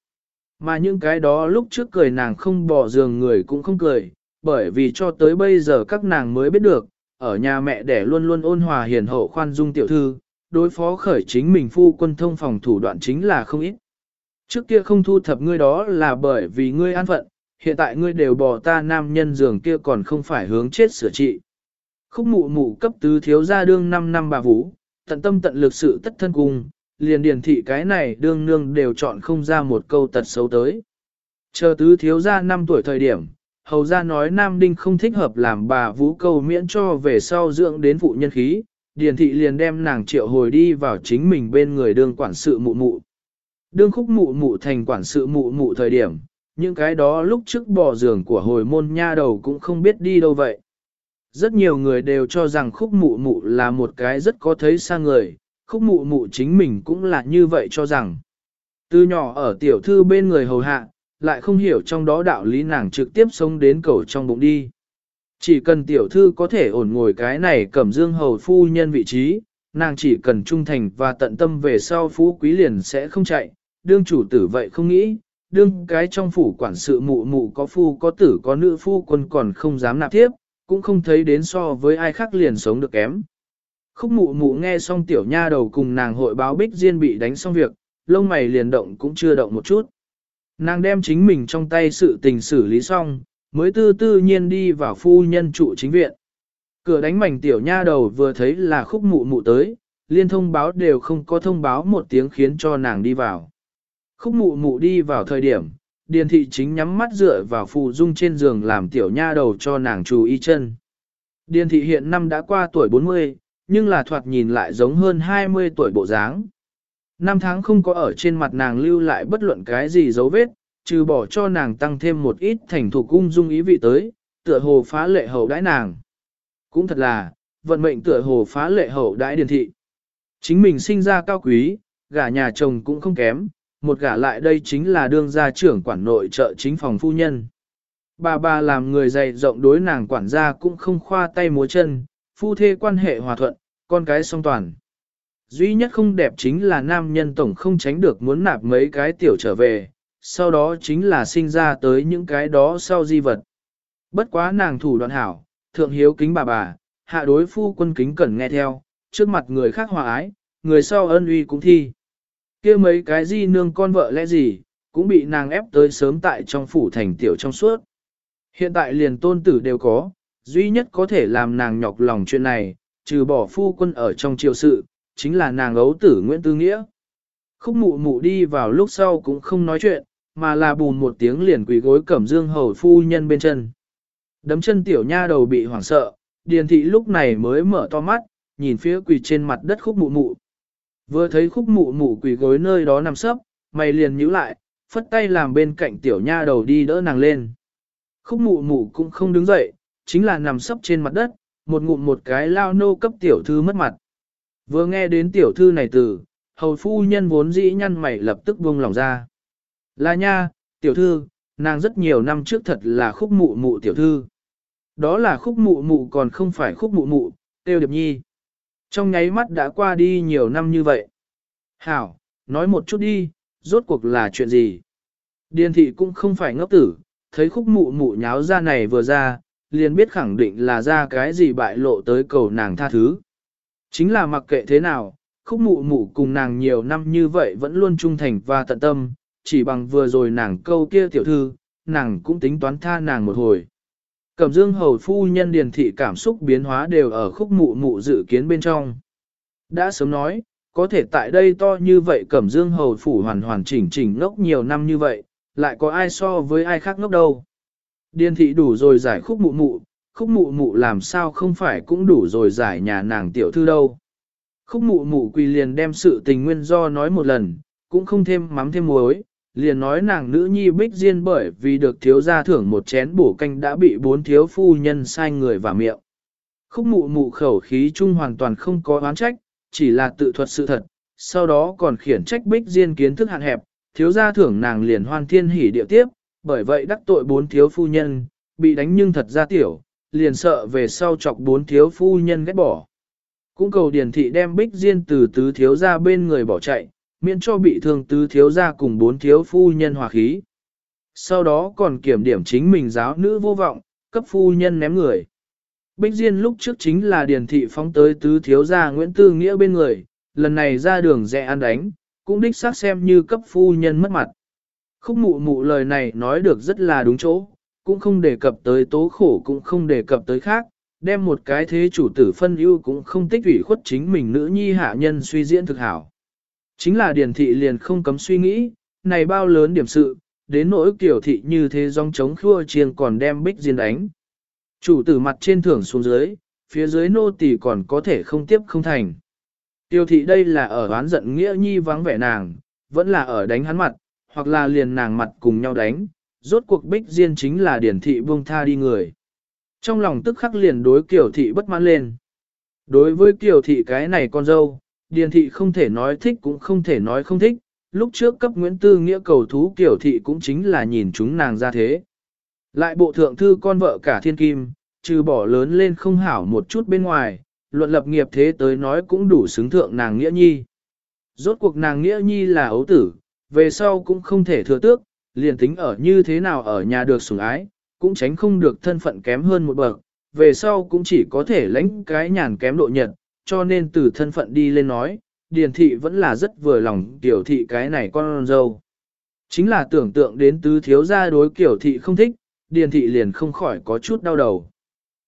Mà những cái đó lúc trước cười nàng không bỏ giường người cũng không cười, bởi vì cho tới bây giờ các nàng mới biết được, ở nhà mẹ đẻ luôn luôn ôn hòa hiền hậu khoan dung tiểu thư, đối phó khởi chính mình phu quân thông phòng thủ đoạn chính là không ít. Trước kia không thu thập ngươi đó là bởi vì ngươi an phận, hiện tại ngươi đều bỏ ta nam nhân giường kia còn không phải hướng chết sửa trị. Khúc mụ mụ cấp tứ thiếu gia đương 5 năm bà vũ, tận tâm tận lực sự tất thân cùng liền điền thị cái này đương nương đều chọn không ra một câu tật xấu tới. Chờ tứ thiếu gia 5 tuổi thời điểm, hầu ra nói Nam Đinh không thích hợp làm bà vũ câu miễn cho về sau dưỡng đến phụ nhân khí, điền thị liền đem nàng triệu hồi đi vào chính mình bên người đương quản sự mụ mụ. Đương khúc mụ mụ thành quản sự mụ mụ thời điểm, những cái đó lúc trước bỏ giường của hồi môn nha đầu cũng không biết đi đâu vậy. Rất nhiều người đều cho rằng khúc mụ mụ là một cái rất có thấy xa người, khúc mụ mụ chính mình cũng là như vậy cho rằng. Từ nhỏ ở tiểu thư bên người hầu hạ, lại không hiểu trong đó đạo lý nàng trực tiếp sống đến cầu trong bụng đi. Chỉ cần tiểu thư có thể ổn ngồi cái này cẩm dương hầu phu nhân vị trí, nàng chỉ cần trung thành và tận tâm về sau phú quý liền sẽ không chạy, đương chủ tử vậy không nghĩ, đương cái trong phủ quản sự mụ mụ có phu có tử có nữ phu quân còn không dám nạp tiếp, cũng không thấy đến so với ai khác liền sống được kém. Khúc mụ mụ nghe xong tiểu nha đầu cùng nàng hội báo bích diên bị đánh xong việc, lông mày liền động cũng chưa động một chút. Nàng đem chính mình trong tay sự tình xử lý xong, mới tư tư nhiên đi vào phu nhân trụ chính viện. Cửa đánh mảnh tiểu nha đầu vừa thấy là khúc mụ mụ tới, liên thông báo đều không có thông báo một tiếng khiến cho nàng đi vào. Khúc mụ mụ đi vào thời điểm, điền thị chính nhắm mắt dựa vào phù dung trên giường làm tiểu nha đầu cho nàng chú y chân. Điền thị hiện năm đã qua tuổi 40, nhưng là thoạt nhìn lại giống hơn 20 tuổi bộ dáng. Năm tháng không có ở trên mặt nàng lưu lại bất luận cái gì dấu vết, trừ bỏ cho nàng tăng thêm một ít thành thủ cung dung ý vị tới, tựa hồ phá lệ hậu đãi nàng. Cũng thật là, vận mệnh tựa hồ phá lệ hậu đãi điền thị. Chính mình sinh ra cao quý, gả nhà chồng cũng không kém, một gả lại đây chính là đương gia trưởng quản nội trợ chính phòng phu nhân. Bà bà làm người dạy rộng đối nàng quản gia cũng không khoa tay múa chân, phu thê quan hệ hòa thuận, con cái song toàn. Duy nhất không đẹp chính là nam nhân tổng không tránh được muốn nạp mấy cái tiểu trở về, sau đó chính là sinh ra tới những cái đó sau di vật. Bất quá nàng thủ đoạn hảo, thượng hiếu kính bà bà, hạ đối phu quân kính cẩn nghe theo, trước mặt người khác hòa ái, người sau ân uy cũng thi kia mấy cái di nương con vợ lẽ gì, cũng bị nàng ép tới sớm tại trong phủ thành tiểu trong suốt. Hiện tại liền tôn tử đều có, duy nhất có thể làm nàng nhọc lòng chuyện này, trừ bỏ phu quân ở trong triều sự, chính là nàng ấu tử Nguyễn Tư Nghĩa. Khúc mụ mụ đi vào lúc sau cũng không nói chuyện, mà là bùn một tiếng liền quỳ gối cẩm dương hầu phu nhân bên chân. Đấm chân tiểu nha đầu bị hoảng sợ, điền thị lúc này mới mở to mắt, nhìn phía quỳ trên mặt đất khúc mụ mụ. Vừa thấy khúc mụ mụ quỳ gối nơi đó nằm sấp, mày liền nhíu lại, phất tay làm bên cạnh tiểu nha đầu đi đỡ nàng lên. Khúc mụ mụ cũng không đứng dậy, chính là nằm sấp trên mặt đất, một ngụm một cái lao nô cấp tiểu thư mất mặt. Vừa nghe đến tiểu thư này từ, hầu phu nhân vốn dĩ nhăn mày lập tức buông lòng ra. Là nha, tiểu thư, nàng rất nhiều năm trước thật là khúc mụ mụ tiểu thư. Đó là khúc mụ mụ còn không phải khúc mụ mụ, tiêu điệp nhi. Trong nháy mắt đã qua đi nhiều năm như vậy. Hảo, nói một chút đi, rốt cuộc là chuyện gì? Điền thị cũng không phải ngốc tử, thấy khúc mụ mụ nháo ra này vừa ra, liền biết khẳng định là ra cái gì bại lộ tới cầu nàng tha thứ. Chính là mặc kệ thế nào, khúc mụ mụ cùng nàng nhiều năm như vậy vẫn luôn trung thành và tận tâm, chỉ bằng vừa rồi nàng câu kia tiểu thư, nàng cũng tính toán tha nàng một hồi. Cẩm dương hầu phu nhân điền thị cảm xúc biến hóa đều ở khúc mụ mụ dự kiến bên trong. Đã sớm nói, có thể tại đây to như vậy cẩm dương hầu phủ hoàn hoàn chỉnh chỉnh ngốc nhiều năm như vậy, lại có ai so với ai khác ngốc đâu. Điền thị đủ rồi giải khúc mụ mụ, khúc mụ mụ làm sao không phải cũng đủ rồi giải nhà nàng tiểu thư đâu. Khúc mụ mụ quỳ liền đem sự tình nguyên do nói một lần, cũng không thêm mắm thêm muối, liền nói nàng nữ nhi bích diên bởi vì được thiếu gia thưởng một chén bổ canh đã bị bốn thiếu phu nhân sai người vào miệng. Khúc mụ mụ khẩu khí chung hoàn toàn không có oán trách, chỉ là tự thuật sự thật, sau đó còn khiển trách bích diên kiến thức hạn hẹp, thiếu gia thưởng nàng liền hoan thiên hỉ điệu tiếp, bởi vậy đắc tội bốn thiếu phu nhân, bị đánh nhưng thật ra tiểu, liền sợ về sau chọc bốn thiếu phu nhân ghét bỏ. Cũng cầu điển thị đem bích diên từ tứ thiếu gia bên người bỏ chạy, miễn cho bị thương tứ thiếu gia cùng bốn thiếu phu nhân hòa khí. Sau đó còn kiểm điểm chính mình giáo nữ vô vọng, cấp phu nhân ném người. Bích Diên lúc trước chính là Điền thị phóng tới tứ thiếu gia Nguyễn Tư Nghĩa bên người, lần này ra đường dẹ ăn đánh, cũng đích xác xem như cấp phu nhân mất mặt. Khúc mụ mụ lời này nói được rất là đúng chỗ, cũng không đề cập tới tố khổ cũng không đề cập tới khác, đem một cái thế chủ tử phân ưu cũng không tích ủy khuất chính mình nữ nhi hạ nhân suy diễn thực hảo. Chính là điển thị liền không cấm suy nghĩ, này bao lớn điểm sự, đến nỗi kiểu thị như thế dòng chống khua chiêng còn đem bích diên đánh. Chủ tử mặt trên thưởng xuống dưới, phía dưới nô tỳ còn có thể không tiếp không thành. Tiêu thị đây là ở oán giận nghĩa nhi vắng vẻ nàng, vẫn là ở đánh hắn mặt, hoặc là liền nàng mặt cùng nhau đánh, rốt cuộc bích diên chính là điển thị buông tha đi người. Trong lòng tức khắc liền đối kiểu thị bất mãn lên. Đối với kiểu thị cái này con dâu, Điền thị không thể nói thích cũng không thể nói không thích, lúc trước cấp Nguyễn Tư Nghĩa cầu thú kiểu thị cũng chính là nhìn chúng nàng ra thế. Lại bộ thượng thư con vợ cả thiên kim, trừ bỏ lớn lên không hảo một chút bên ngoài, luận lập nghiệp thế tới nói cũng đủ xứng thượng nàng Nghĩa Nhi. Rốt cuộc nàng Nghĩa Nhi là ấu tử, về sau cũng không thể thừa tước, liền tính ở như thế nào ở nhà được sủng ái, cũng tránh không được thân phận kém hơn một bậc, về sau cũng chỉ có thể lãnh cái nhàn kém độ nhật, cho nên từ thân phận đi lên nói, điền thị vẫn là rất vừa lòng tiểu thị cái này con dâu. Chính là tưởng tượng đến tứ thiếu gia đối kiểu thị không thích, điền thị liền không khỏi có chút đau đầu.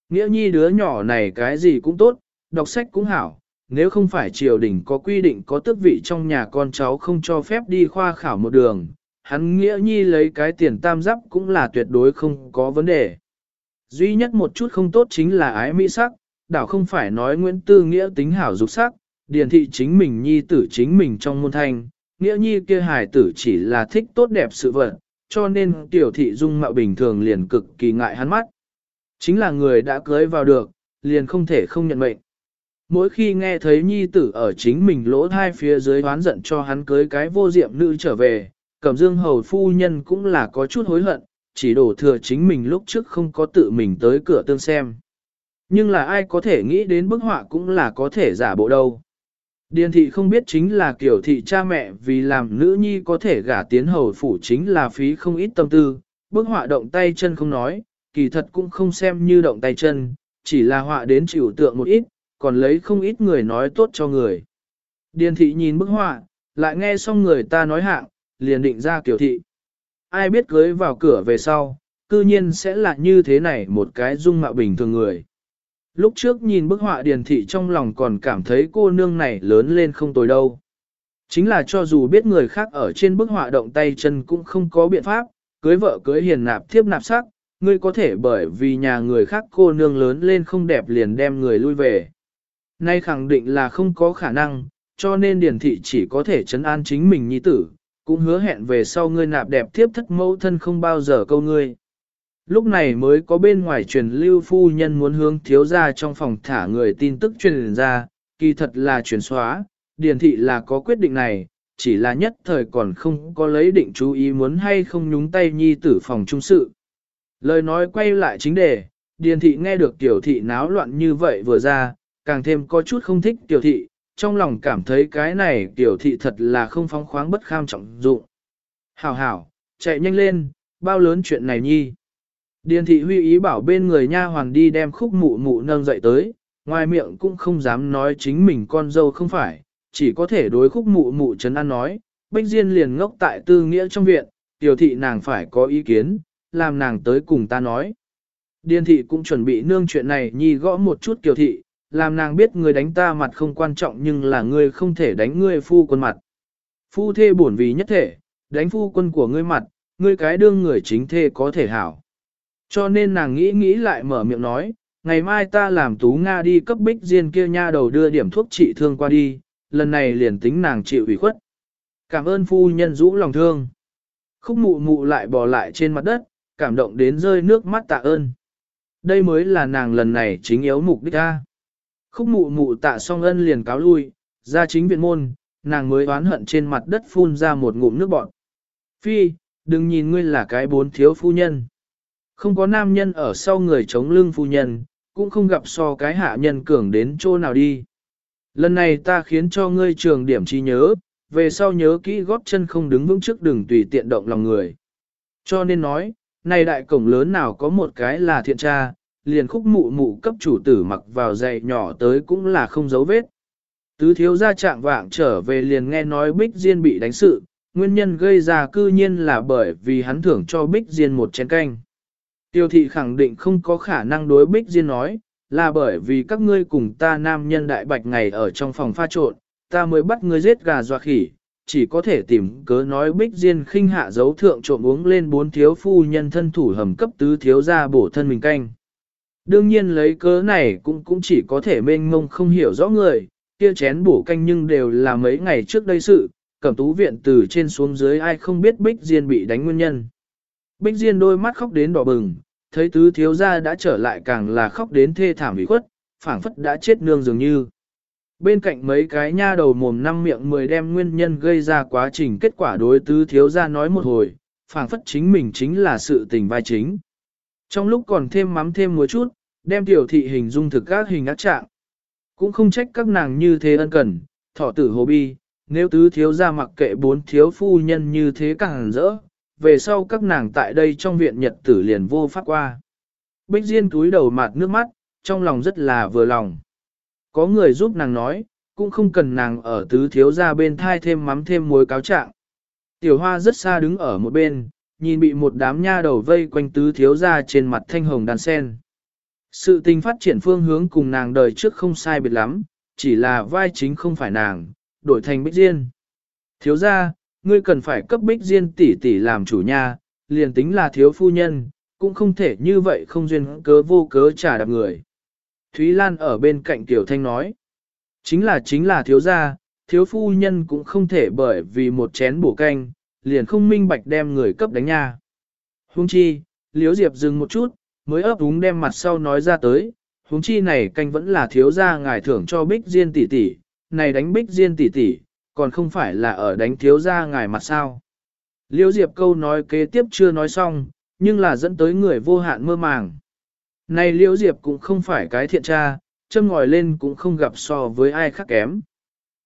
Nghĩa nhi đứa nhỏ này cái gì cũng tốt, đọc sách cũng hảo, nếu không phải triều đình có quy định có tước vị trong nhà con cháu không cho phép đi khoa khảo một đường, hắn nghĩa nhi lấy cái tiền tam giáp cũng là tuyệt đối không có vấn đề. Duy nhất một chút không tốt chính là ái mỹ sắc, đảo không phải nói Nguyễn Tư nghĩa tính hảo dục sắc, điền thị chính mình nhi tử chính mình trong môn thanh, nghĩa nhi kia hài tử chỉ là thích tốt đẹp sự vật, cho nên tiểu thị dung mạo bình thường liền cực kỳ ngại hắn mắt. Chính là người đã cưới vào được, liền không thể không nhận mệnh. Mỗi khi nghe thấy nhi tử ở chính mình lỗ thai phía dưới hoán giận cho hắn cưới cái vô diệm nữ trở về, cẩm dương hầu phu nhân cũng là có chút hối hận, chỉ đổ thừa chính mình lúc trước không có tự mình tới cửa tương xem. Nhưng là ai có thể nghĩ đến bức họa cũng là có thể giả bộ đâu. Điền thị không biết chính là kiểu thị cha mẹ vì làm nữ nhi có thể gả tiến hầu phủ chính là phí không ít tâm tư, bức họa động tay chân không nói, kỳ thật cũng không xem như động tay chân, chỉ là họa đến chịu tượng một ít, còn lấy không ít người nói tốt cho người. Điền thị nhìn bức họa, lại nghe xong người ta nói hạng, liền định ra kiểu thị. Ai biết cưới vào cửa về sau, cư nhiên sẽ là như thế này một cái dung mạo bình thường người. Lúc trước nhìn bức họa điền thị trong lòng còn cảm thấy cô nương này lớn lên không tồi đâu. Chính là cho dù biết người khác ở trên bức họa động tay chân cũng không có biện pháp, cưới vợ cưới hiền nạp thiếp nạp sắc, ngươi có thể bởi vì nhà người khác cô nương lớn lên không đẹp liền đem người lui về. Nay khẳng định là không có khả năng, cho nên điển thị chỉ có thể chấn an chính mình nhi tử, cũng hứa hẹn về sau ngươi nạp đẹp tiếp thất mẫu thân không bao giờ câu ngươi. Lúc này mới có bên ngoài truyền lưu phu nhân muốn hướng thiếu ra trong phòng thả người tin tức truyền ra, kỳ thật là truyền xóa, điển thị là có quyết định này, chỉ là nhất thời còn không có lấy định chú ý muốn hay không nhúng tay nhi tử phòng trung sự. Lời nói quay lại chính đề, điền thị nghe được tiểu thị náo loạn như vậy vừa ra, càng thêm có chút không thích tiểu thị, trong lòng cảm thấy cái này tiểu thị thật là không phóng khoáng bất kham trọng dụng. Hảo hảo, chạy nhanh lên, bao lớn chuyện này nhi. Điền thị huy ý bảo bên người nha hoàn đi đem khúc mụ mụ nâng dậy tới, ngoài miệng cũng không dám nói chính mình con dâu không phải, chỉ có thể đối khúc mụ mụ chấn an nói, Bách Diên liền ngốc tại tư nghĩa trong viện, tiểu thị nàng phải có ý kiến, làm nàng tới cùng ta nói. Điền thị cũng chuẩn bị nương chuyện này nhi gõ một chút kiều thị, làm nàng biết người đánh ta mặt không quan trọng nhưng là ngươi không thể đánh ngươi phu quân mặt. Phu thê bổn vì nhất thể, đánh phu quân của ngươi mặt, ngươi cái đương người chính thê có thể hảo. Cho nên nàng nghĩ nghĩ lại mở miệng nói, ngày mai ta làm tú Nga đi cấp bích diên kia nha đầu đưa điểm thuốc trị thương qua đi, lần này liền tính nàng chịu ủy khuất. Cảm ơn phu nhân rũ lòng thương. Khúc mụ mụ lại bò lại trên mặt đất, cảm động đến rơi nước mắt tạ ơn. Đây mới là nàng lần này chính yếu mục đích ta. Khúc mụ mụ tạ song ân liền cáo lui, ra chính viện môn, nàng mới oán hận trên mặt đất phun ra một ngụm nước bọt. Phi, đừng nhìn ngươi là cái bốn thiếu phu nhân. Không có nam nhân ở sau người chống lưng phu nhân, cũng không gặp so cái hạ nhân cường đến chỗ nào đi. Lần này ta khiến cho ngươi trường điểm trí nhớ, về sau nhớ kỹ góp chân không đứng vững trước đừng tùy tiện động lòng người. Cho nên nói, này đại cổng lớn nào có một cái là thiện tra, liền khúc mụ mụ cấp chủ tử mặc vào giày nhỏ tới cũng là không dấu vết. Tứ thiếu gia trạng vạng trở về liền nghe nói Bích Diên bị đánh sự, nguyên nhân gây ra cư nhiên là bởi vì hắn thưởng cho Bích Diên một chén canh. Tiêu thị khẳng định không có khả năng đối Bích Diên nói, là bởi vì các ngươi cùng ta nam nhân đại bạch ngày ở trong phòng pha trộn, ta mới bắt ngươi giết gà dọa khỉ, chỉ có thể tìm cớ nói Bích Diên khinh hạ dấu thượng trộm uống lên bốn thiếu phu nhân thân thủ hầm cấp tứ thiếu ra bổ thân mình canh. Đương nhiên lấy cớ này cũng cũng chỉ có thể mênh mông không hiểu rõ người, kia chén bổ canh nhưng đều là mấy ngày trước đây sự, cẩm tú viện từ trên xuống dưới ai không biết Bích Diên bị đánh nguyên nhân. Bích Diên đôi mắt khóc đến đỏ bừng, thấy tứ thiếu gia đã trở lại càng là khóc đến thê thảm ủy khuất, phảng phất đã chết nương dường như. Bên cạnh mấy cái nha đầu mồm năm miệng mười đem nguyên nhân gây ra quá trình kết quả đối tứ thiếu gia nói một hồi, phảng phất chính mình chính là sự tình vai chính. Trong lúc còn thêm mắm thêm muối chút, đem tiểu thị hình dung thực các hình ác trạng. Cũng không trách các nàng như thế ân cần, thọ tử hồ bi, nếu tứ thiếu gia mặc kệ bốn thiếu phu nhân như thế càng rỡ, về sau các nàng tại đây trong viện nhật tử liền vô pháp qua. Bích Diên túi đầu mặt nước mắt, trong lòng rất là vừa lòng. Có người giúp nàng nói, cũng không cần nàng ở tứ thiếu gia bên thai thêm mắm thêm muối cáo trạng. Tiểu hoa rất xa đứng ở một bên, nhìn bị một đám nha đầu vây quanh tứ thiếu gia trên mặt thanh hồng đàn sen. Sự tình phát triển phương hướng cùng nàng đời trước không sai biệt lắm, chỉ là vai chính không phải nàng, đổi thành bích diên. Thiếu gia, ngươi cần phải cấp bích diên tỷ tỷ làm chủ nhà, liền tính là thiếu phu nhân, cũng không thể như vậy không duyên cớ vô cớ trả đạp người. Thúy Lan ở bên cạnh Tiểu Thanh nói, chính là chính là thiếu gia, thiếu phu nhân cũng không thể bởi vì một chén bổ canh, liền không minh bạch đem người cấp đánh nha. Hung chi, Liễu Diệp dừng một chút, mới ấp úng đem mặt sau nói ra tới, huống chi này canh vẫn là thiếu gia ngài thưởng cho Bích Diên tỷ tỷ, này đánh Bích Diên tỷ tỷ, còn không phải là ở đánh thiếu gia ngài mặt sao. Liễu Diệp câu nói kế tiếp chưa nói xong, nhưng là dẫn tới người vô hạn mơ màng. Này Liễu Diệp cũng không phải cái thiện tra, châm ngòi lên cũng không gặp so với ai khác kém.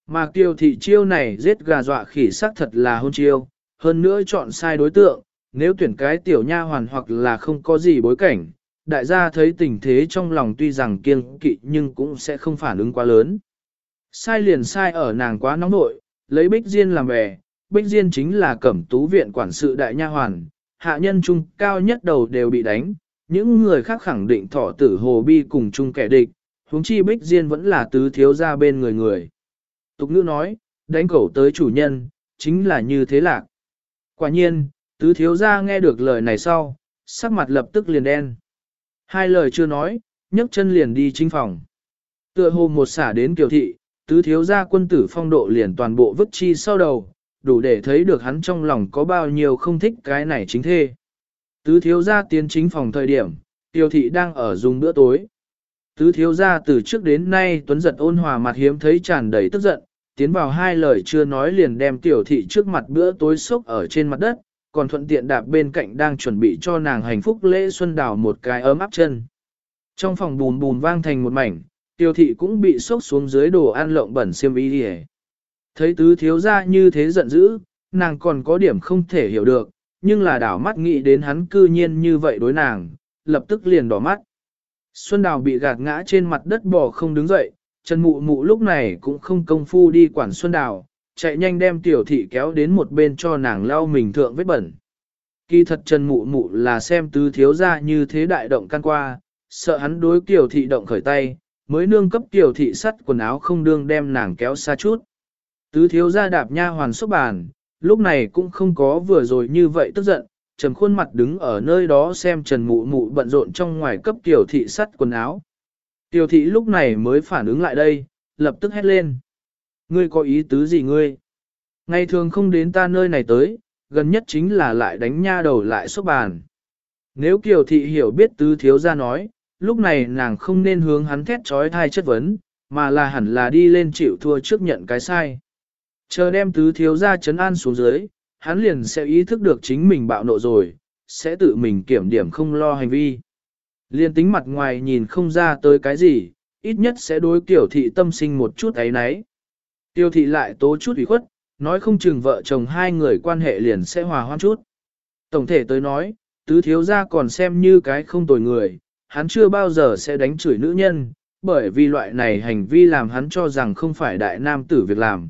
Mà kiều thị chiêu này giết gà dọa khỉ sắc thật là hôn chiêu, hơn nữa chọn sai đối tượng, nếu tuyển cái tiểu nha hoàn hoặc là không có gì bối cảnh, đại gia thấy tình thế trong lòng tuy rằng kiêng kỵ nhưng cũng sẽ không phản ứng quá lớn. Sai liền sai ở nàng quá nóng nội, lấy Bích Diên làm bè, Bích Diên chính là cẩm tú viện quản sự đại nha hoàn, hạ nhân trung cao nhất đầu đều bị đánh, những người khác khẳng định thọ tử hồ bi cùng chung kẻ địch, huống chi Bích Diên vẫn là tứ thiếu ra bên người người. Tục ngữ nói, đánh cẩu tới chủ nhân, chính là như thế lạc. Quả nhiên, tứ thiếu ra nghe được lời này sau, sắc mặt lập tức liền đen. Hai lời chưa nói, nhấc chân liền đi chính phòng. Tựa hồ một xả đến kiều thị, tứ thiếu gia quân tử phong độ liền toàn bộ vứt chi sau đầu, đủ để thấy được hắn trong lòng có bao nhiêu không thích cái này chính thê. Tứ thiếu gia tiến chính phòng thời điểm, tiêu thị đang ở dùng bữa tối. Tứ thiếu gia từ trước đến nay tuấn giật ôn hòa mặt hiếm thấy tràn đầy tức giận, tiến vào hai lời chưa nói liền đem tiểu thị trước mặt bữa tối sốc ở trên mặt đất, còn thuận tiện đạp bên cạnh đang chuẩn bị cho nàng hạnh phúc lễ xuân đào một cái ấm áp chân. Trong phòng bùn bùn vang thành một mảnh, Tiêu thị cũng bị sốc xuống dưới đồ ăn lộng bẩn xiêm y đi Thấy tứ thiếu ra như thế giận dữ, nàng còn có điểm không thể hiểu được, nhưng là đảo mắt nghĩ đến hắn cư nhiên như vậy đối nàng, lập tức liền đỏ mắt. Xuân Đào bị gạt ngã trên mặt đất bò không đứng dậy, Trần Mụ Mụ lúc này cũng không công phu đi quản Xuân Đào, chạy nhanh đem tiểu thị kéo đến một bên cho nàng lau mình thượng vết bẩn. Kỳ thật Trần Mụ Mụ là xem tứ thiếu ra như thế đại động can qua, sợ hắn đối tiểu thị động khởi tay, mới nương cấp tiểu thị sắt quần áo không đương đem nàng kéo xa chút. Tứ thiếu ra đạp nha hoàn xúc bàn, lúc này cũng không có vừa rồi như vậy tức giận, trầm khuôn mặt đứng ở nơi đó xem Trần Mụ Mụ bận rộn trong ngoài cấp tiểu thị sắt quần áo. Tiểu thị lúc này mới phản ứng lại đây, lập tức hét lên. Ngươi có ý tứ gì ngươi? Ngày thường không đến ta nơi này tới, gần nhất chính là lại đánh nha đầu lại xúc bàn. Nếu Kiều thị hiểu biết tứ thiếu ra nói, lúc này nàng không nên hướng hắn thét trói thai chất vấn, mà là hẳn là đi lên chịu thua trước nhận cái sai. Chờ đem tứ thiếu ra chấn an xuống dưới, hắn liền sẽ ý thức được chính mình bạo nộ rồi, sẽ tự mình kiểm điểm không lo hành vi. Liên tính mặt ngoài nhìn không ra tới cái gì, ít nhất sẽ đối tiểu thị tâm sinh một chút ấy nấy. Tiêu thị lại tố chút ủy khuất, nói không chừng vợ chồng hai người quan hệ liền sẽ hòa hoãn chút. Tổng thể tới nói, tứ thiếu gia còn xem như cái không tồi người, hắn chưa bao giờ sẽ đánh chửi nữ nhân, bởi vì loại này hành vi làm hắn cho rằng không phải đại nam tử việc làm.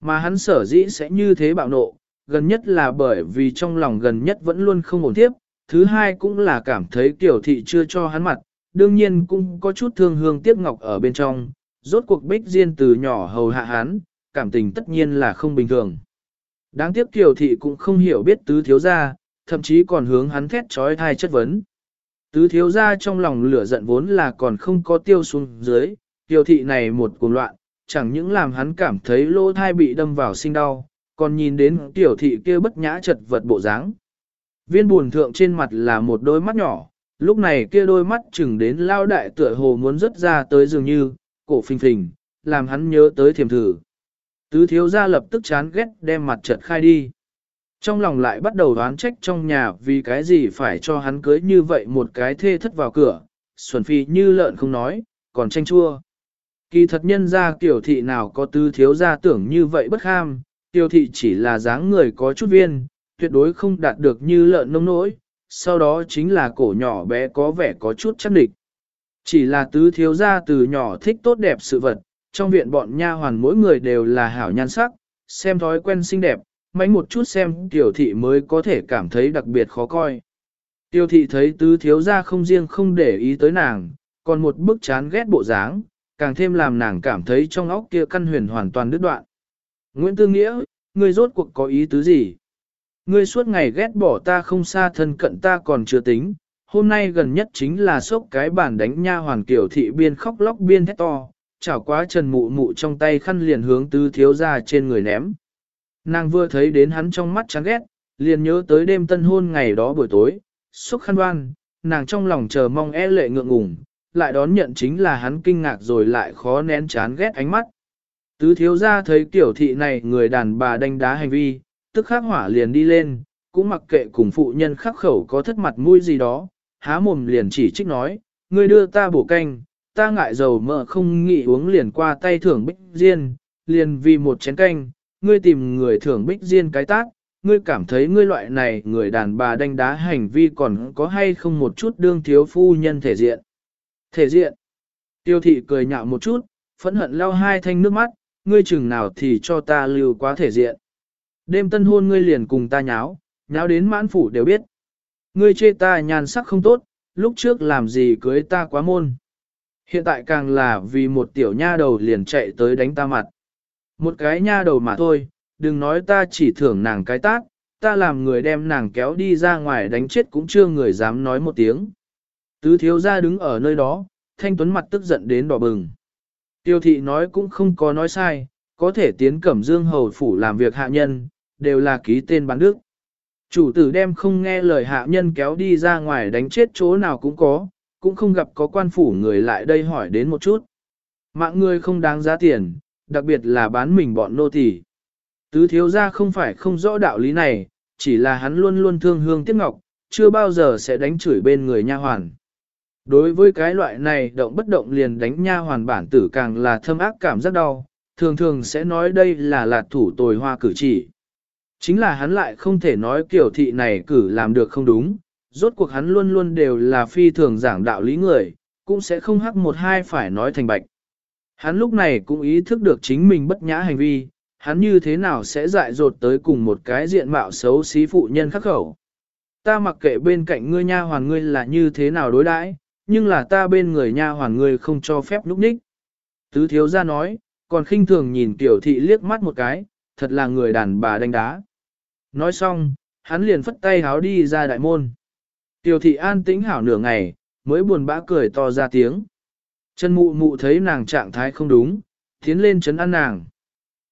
Mà hắn sở dĩ sẽ như thế bạo nộ, gần nhất là bởi vì trong lòng gần nhất vẫn luôn không ổn tiếp, thứ hai cũng là cảm thấy kiểu thị chưa cho hắn mặt, đương nhiên cũng có chút thương hương tiếc ngọc ở bên trong, rốt cuộc bích diên từ nhỏ hầu hạ hắn, cảm tình tất nhiên là không bình thường. Đáng tiếc kiểu thị cũng không hiểu biết tứ thiếu gia, thậm chí còn hướng hắn thét trói thai chất vấn. Tứ thiếu gia trong lòng lửa giận vốn là còn không có tiêu xuống dưới, tiểu thị này một cuồng loạn, chẳng những làm hắn cảm thấy lỗ thai bị đâm vào sinh đau, còn nhìn đến tiểu thị kia bất nhã chật vật bộ dáng. Viên buồn thượng trên mặt là một đôi mắt nhỏ, lúc này kia đôi mắt chừng đến lao đại tựa hồ muốn rớt ra tới dường như, cổ phình phình, làm hắn nhớ tới thiềm thử. Tứ thiếu gia lập tức chán ghét đem mặt chật khai đi. Trong lòng lại bắt đầu đoán trách trong nhà vì cái gì phải cho hắn cưới như vậy một cái thê thất vào cửa, xuẩn phi như lợn không nói, còn tranh chua. Kỳ thật nhân ra tiểu thị nào có tư thiếu gia tưởng như vậy bất ham, tiểu thị chỉ là dáng người có chút viên, tuyệt đối không đạt được như lợn nông nỗi, sau đó chính là cổ nhỏ bé có vẻ có chút chắc địch. Chỉ là tứ thiếu gia từ nhỏ thích tốt đẹp sự vật, trong viện bọn nha hoàn mỗi người đều là hảo nhan sắc, xem thói quen xinh đẹp, mấy một chút xem tiểu thị mới có thể cảm thấy đặc biệt khó coi. Tiêu thị thấy tứ thiếu gia không riêng không để ý tới nàng, còn một bức chán ghét bộ dáng, càng thêm làm nàng cảm thấy trong óc kia căn huyền hoàn toàn đứt đoạn. Nguyễn Tư Nghĩa, ngươi rốt cuộc có ý tứ gì? Ngươi suốt ngày ghét bỏ ta không xa thân cận ta còn chưa tính, hôm nay gần nhất chính là sốc cái bản đánh nha hoàn kiểu thị biên khóc lóc biên thét to, chảo quá trần mụ mụ trong tay khăn liền hướng tứ thiếu ra trên người ném. Nàng vừa thấy đến hắn trong mắt chán ghét, liền nhớ tới đêm tân hôn ngày đó buổi tối, xúc khăn đoan, nàng trong lòng chờ mong e lệ ngượng ngùng, lại đón nhận chính là hắn kinh ngạc rồi lại khó nén chán ghét ánh mắt. Tứ thiếu ra thấy tiểu thị này người đàn bà đánh đá hành vi, tức khắc hỏa liền đi lên, cũng mặc kệ cùng phụ nhân khắc khẩu có thất mặt mũi gì đó, há mồm liền chỉ trích nói, ngươi đưa ta bổ canh, ta ngại dầu mỡ không nghĩ uống liền qua tay thưởng bích diên, liền vì một chén canh, ngươi tìm người thưởng bích diên cái tác, ngươi cảm thấy ngươi loại này người đàn bà đánh đá hành vi còn có hay không một chút đương thiếu phu nhân thể diện. Thể diện. Tiêu thị cười nhạo một chút, phẫn hận lau hai thanh nước mắt, ngươi chừng nào thì cho ta lưu quá thể diện. Đêm tân hôn ngươi liền cùng ta nháo, nháo đến mãn phủ đều biết. Ngươi chê ta nhàn sắc không tốt, lúc trước làm gì cưới ta quá môn. Hiện tại càng là vì một tiểu nha đầu liền chạy tới đánh ta mặt. Một cái nha đầu mà thôi, đừng nói ta chỉ thưởng nàng cái tác, ta làm người đem nàng kéo đi ra ngoài đánh chết cũng chưa người dám nói một tiếng. Tứ thiếu gia đứng ở nơi đó, thanh tuấn mặt tức giận đến đỏ bừng. Tiêu thị nói cũng không có nói sai, có thể tiến cẩm dương hầu phủ làm việc hạ nhân, đều là ký tên bán đức. Chủ tử đem không nghe lời hạ nhân kéo đi ra ngoài đánh chết chỗ nào cũng có, cũng không gặp có quan phủ người lại đây hỏi đến một chút. Mạng người không đáng giá tiền, đặc biệt là bán mình bọn nô tỳ. Tứ thiếu gia không phải không rõ đạo lý này, chỉ là hắn luôn luôn thương hương tiếc ngọc, chưa bao giờ sẽ đánh chửi bên người nha hoàn. Đối với cái loại này động bất động liền đánh nha hoàn bản tử càng là thâm ác cảm giác đau, thường thường sẽ nói đây là lạt thủ tồi hoa cử chỉ. Chính là hắn lại không thể nói kiểu thị này cử làm được không đúng, rốt cuộc hắn luôn luôn đều là phi thường giảng đạo lý người, cũng sẽ không hắc một hai phải nói thành bạch. Hắn lúc này cũng ý thức được chính mình bất nhã hành vi, hắn như thế nào sẽ dại dột tới cùng một cái diện mạo xấu xí phụ nhân khắc khẩu. Ta mặc kệ bên cạnh ngươi nha hoàn ngươi là như thế nào đối đãi, nhưng là ta bên người nha hoàn ngươi không cho phép lúc ních. Tứ thiếu gia nói, còn khinh thường nhìn tiểu thị liếc mắt một cái, thật là người đàn bà đánh đá. Nói xong, hắn liền phất tay háo đi ra đại môn. Tiểu thị an tĩnh hảo nửa ngày, mới buồn bã cười to ra tiếng. Trần mụ mụ thấy nàng trạng thái không đúng, tiến lên chấn an nàng.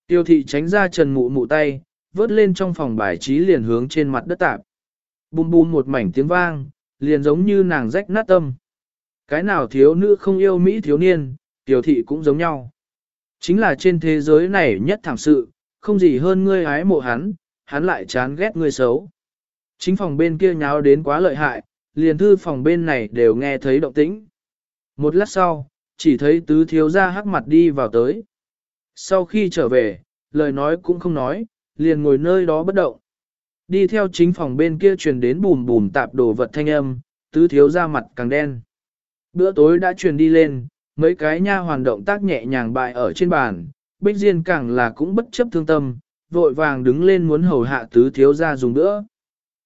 Tiêu thị tránh ra trần mụ mụ tay, vớt lên trong phòng bài trí liền hướng trên mặt đất tạp. Bùm bùm một mảnh tiếng vang, liền giống như nàng rách nát tâm. Cái nào thiếu nữ không yêu Mỹ thiếu niên, tiểu thị cũng giống nhau. Chính là trên thế giới này nhất thảm sự, không gì hơn ngươi hái mộ hắn, hắn lại chán ghét ngươi xấu. Chính phòng bên kia nháo đến quá lợi hại, liền thư phòng bên này đều nghe thấy động tĩnh. Một lát sau, chỉ thấy tứ thiếu ra hắc mặt đi vào tới. Sau khi trở về, lời nói cũng không nói, liền ngồi nơi đó bất động. Đi theo chính phòng bên kia truyền đến bùm bùm tạp đồ vật thanh âm, tứ thiếu ra mặt càng đen. Bữa tối đã truyền đi lên, mấy cái nha hoàn động tác nhẹ nhàng bại ở trên bàn, Bích Diên càng là cũng bất chấp thương tâm, vội vàng đứng lên muốn hầu hạ tứ thiếu ra dùng bữa.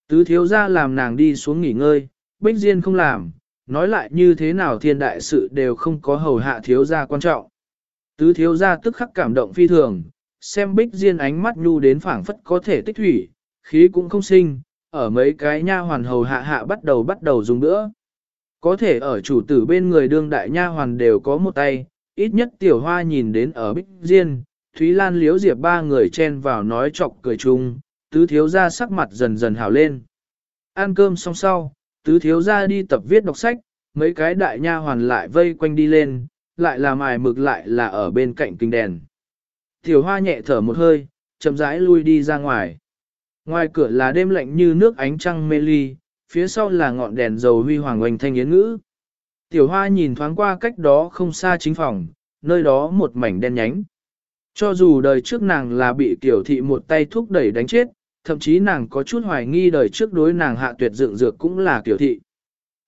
Tứ thiếu ra làm nàng đi xuống nghỉ ngơi, Bích Diên không làm, nói lại như thế nào thiên đại sự đều không có hầu hạ thiếu gia quan trọng. Tứ thiếu gia tức khắc cảm động phi thường, xem Bích Diên ánh mắt nhu đến phảng phất có thể tích thủy, khí cũng không sinh, ở mấy cái nha hoàn hầu hạ hạ bắt đầu bắt đầu dùng nữa. Có thể ở chủ tử bên người đương đại nha hoàn đều có một tay, ít nhất tiểu hoa nhìn đến ở Bích Diên, Thúy Lan liếu diệp ba người chen vào nói chọc cười chung, tứ thiếu gia sắc mặt dần dần hào lên. Ăn cơm xong sau, tứ thiếu gia đi tập viết đọc sách, mấy cái đại nha hoàn lại vây quanh đi lên, lại là mài mực lại là ở bên cạnh kinh đèn. Tiểu hoa nhẹ thở một hơi, chậm rãi lui đi ra ngoài. Ngoài cửa là đêm lạnh như nước ánh trăng mê ly, phía sau là ngọn đèn dầu huy hoàng oanh thanh yến ngữ. Tiểu hoa nhìn thoáng qua cách đó không xa chính phòng, nơi đó một mảnh đen nhánh. Cho dù đời trước nàng là bị tiểu thị một tay thúc đẩy đánh chết, thậm chí nàng có chút hoài nghi đời trước đối nàng hạ tuyệt dựng dược cũng là tiểu thị.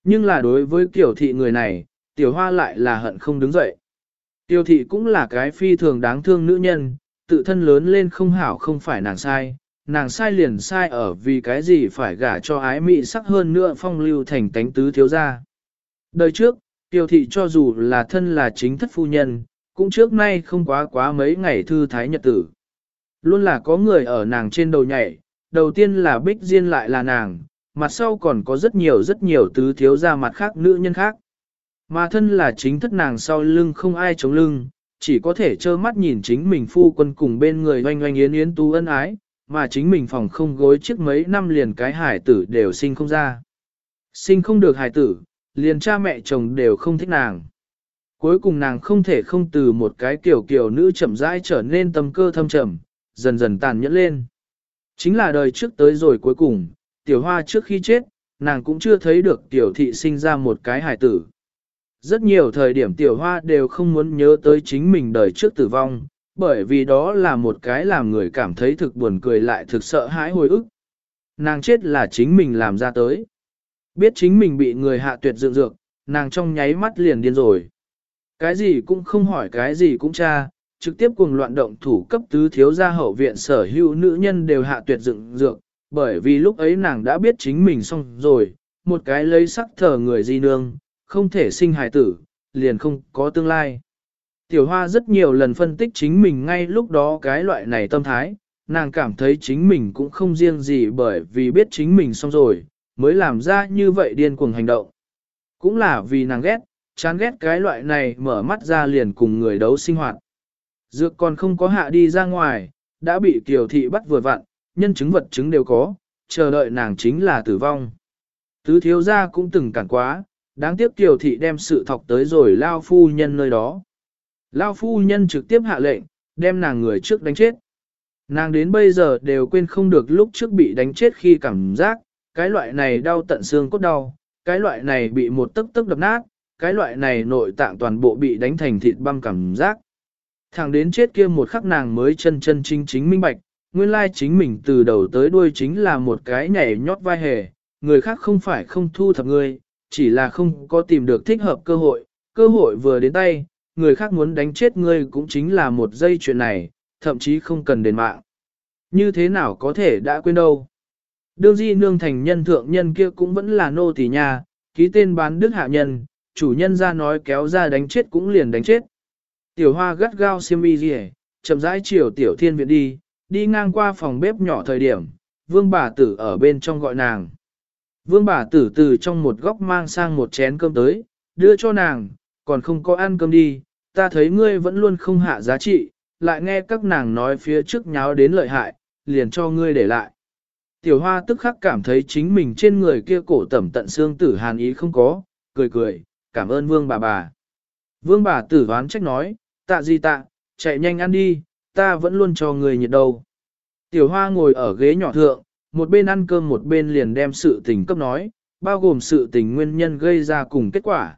Nhưng là đối với tiểu thị người này, tiểu hoa lại là hận không đứng dậy. Tiểu thị cũng là cái phi thường đáng thương nữ nhân, tự thân lớn lên không hảo không phải nàng sai, nàng sai liền sai ở vì cái gì phải gả cho ái mị sắc hơn nữa phong lưu thành tánh tứ thiếu gia. Đời trước, tiểu thị cho dù là thân là chính thất phu nhân, cũng trước nay không quá quá mấy ngày thư thái nhật tử. Luôn là có người ở nàng trên đầu nhảy, đầu tiên là Bích Diên lại là nàng, mặt sau còn có rất nhiều rất nhiều tứ thiếu ra mặt khác nữ nhân khác. Mà thân là chính thất nàng sau lưng không ai chống lưng, chỉ có thể trơ mắt nhìn chính mình phu quân cùng bên người oanh oanh yến yến tu ân ái, mà chính mình phòng không gối trước mấy năm liền cái hải tử đều sinh không ra. Sinh không được hải tử, liền cha mẹ chồng đều không thích nàng. Cuối cùng nàng không thể không từ một cái kiểu kiểu nữ chậm rãi trở nên tâm cơ thâm trầm, dần dần tàn nhẫn lên. Chính là đời trước tới rồi cuối cùng, tiểu hoa trước khi chết, nàng cũng chưa thấy được tiểu thị sinh ra một cái hài tử. Rất nhiều thời điểm tiểu hoa đều không muốn nhớ tới chính mình đời trước tử vong, bởi vì đó là một cái làm người cảm thấy thực buồn cười lại thực sợ hãi hồi ức. Nàng chết là chính mình làm ra tới. Biết chính mình bị người hạ tuyệt dựng dược, nàng trong nháy mắt liền điên rồi. Cái gì cũng không hỏi cái gì cũng cha trực tiếp cùng loạn động thủ cấp tứ thiếu gia hậu viện sở hữu nữ nhân đều hạ tuyệt dựng dược, bởi vì lúc ấy nàng đã biết chính mình xong rồi, một cái lấy sắc thờ người di nương, không thể sinh hài tử, liền không có tương lai. Tiểu hoa rất nhiều lần phân tích chính mình ngay lúc đó cái loại này tâm thái, nàng cảm thấy chính mình cũng không riêng gì bởi vì biết chính mình xong rồi, mới làm ra như vậy điên cuồng hành động. Cũng là vì nàng ghét, chán ghét cái loại này mở mắt ra liền cùng người đấu sinh hoạt. Dược còn không có hạ đi ra ngoài, đã bị tiểu thị bắt vừa vặn, nhân chứng vật chứng đều có, chờ đợi nàng chính là tử vong. Tứ thiếu gia cũng từng cản quá, đáng tiếc tiểu thị đem sự thọc tới rồi lao phu nhân nơi đó. Lao phu nhân trực tiếp hạ lệnh, đem nàng người trước đánh chết. Nàng đến bây giờ đều quên không được lúc trước bị đánh chết khi cảm giác, cái loại này đau tận xương cốt đau, cái loại này bị một tức tức đập nát, cái loại này nội tạng toàn bộ bị đánh thành thịt băm cảm giác. Thẳng đến chết kia một khắc nàng mới chân chân chính chính minh bạch, nguyên lai chính mình từ đầu tới đuôi chính là một cái nhảy nhót vai hề, người khác không phải không thu thập ngươi, chỉ là không có tìm được thích hợp cơ hội, cơ hội vừa đến tay, người khác muốn đánh chết ngươi cũng chính là một giây chuyện này, thậm chí không cần đền mạng. Như thế nào có thể đã quên đâu. Đương di nương thành nhân thượng nhân kia cũng vẫn là nô tỳ nhà, ký tên bán đức hạ nhân, chủ nhân ra nói kéo ra đánh chết cũng liền đánh chết. Tiểu hoa gắt gao xiêm y gì chậm rãi chiều tiểu thiên viện đi, đi ngang qua phòng bếp nhỏ thời điểm, vương bà tử ở bên trong gọi nàng. Vương bà tử từ trong một góc mang sang một chén cơm tới, đưa cho nàng, còn không có ăn cơm đi, ta thấy ngươi vẫn luôn không hạ giá trị, lại nghe các nàng nói phía trước nháo đến lợi hại, liền cho ngươi để lại. Tiểu hoa tức khắc cảm thấy chính mình trên người kia cổ tẩm tận xương tử hàn ý không có, cười cười, cảm ơn vương bà bà. Vương bà tử đoán trách nói, tạ gì tạ, chạy nhanh ăn đi, ta vẫn luôn cho người nhiệt đầu. Tiểu hoa ngồi ở ghế nhỏ thượng, một bên ăn cơm một bên liền đem sự tình cấp nói, bao gồm sự tình nguyên nhân gây ra cùng kết quả.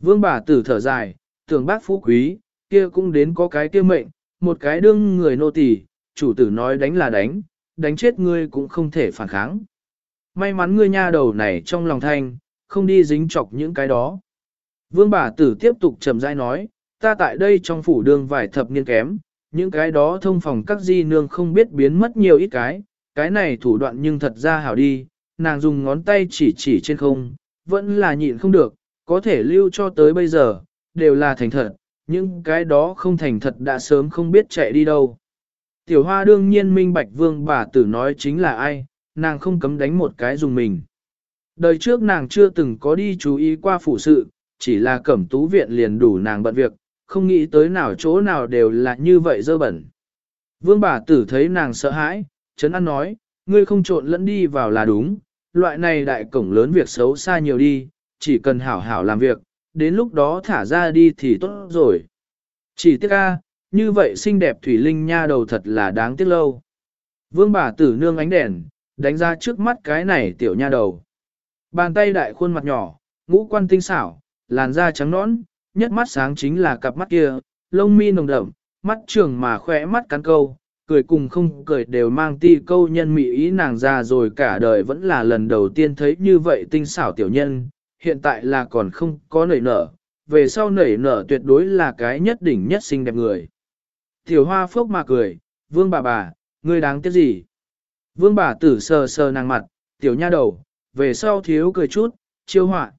Vương bà tử thở dài, tưởng bác phú quý, kia cũng đến có cái kia mệnh, một cái đương người nô tỳ, chủ tử nói đánh là đánh, đánh chết ngươi cũng không thể phản kháng. May mắn ngươi nha đầu này trong lòng thanh, không đi dính chọc những cái đó. Vương bà tử tiếp tục trầm rãi nói, ta tại đây trong phủ đường vài thập niên kém, những cái đó thông phòng các di nương không biết biến mất nhiều ít cái, cái này thủ đoạn nhưng thật ra hảo đi, nàng dùng ngón tay chỉ chỉ trên không, vẫn là nhịn không được, có thể lưu cho tới bây giờ, đều là thành thật, những cái đó không thành thật đã sớm không biết chạy đi đâu. Tiểu hoa đương nhiên minh bạch vương bà tử nói chính là ai, nàng không cấm đánh một cái dùng mình. Đời trước nàng chưa từng có đi chú ý qua phụ sự, chỉ là cẩm tú viện liền đủ nàng bận việc, không nghĩ tới nào chỗ nào đều là như vậy dơ bẩn. Vương bà tử thấy nàng sợ hãi, chấn an nói, ngươi không trộn lẫn đi vào là đúng, loại này đại cổng lớn việc xấu xa nhiều đi, chỉ cần hảo hảo làm việc, đến lúc đó thả ra đi thì tốt rồi. Chỉ tiếc a, như vậy xinh đẹp Thủy Linh nha đầu thật là đáng tiếc lâu. Vương bà tử nương ánh đèn, đánh ra trước mắt cái này tiểu nha đầu. Bàn tay đại khuôn mặt nhỏ, ngũ quan tinh xảo, làn da trắng nõn, nhất mắt sáng chính là cặp mắt kia, lông mi nồng đậm, mắt trường mà khỏe mắt cắn câu, cười cùng không cười đều mang ti câu nhân mị ý nàng ra rồi cả đời vẫn là lần đầu tiên thấy như vậy tinh xảo tiểu nhân, hiện tại là còn không có nảy nở, về sau nảy nở tuyệt đối là cái nhất đỉnh nhất xinh đẹp người. Tiểu hoa phốc mà cười, vương bà bà, ngươi đáng tiếc gì? Vương bà tử sờ sờ nàng mặt, tiểu nha đầu, về sau thiếu cười chút, chiêu họa.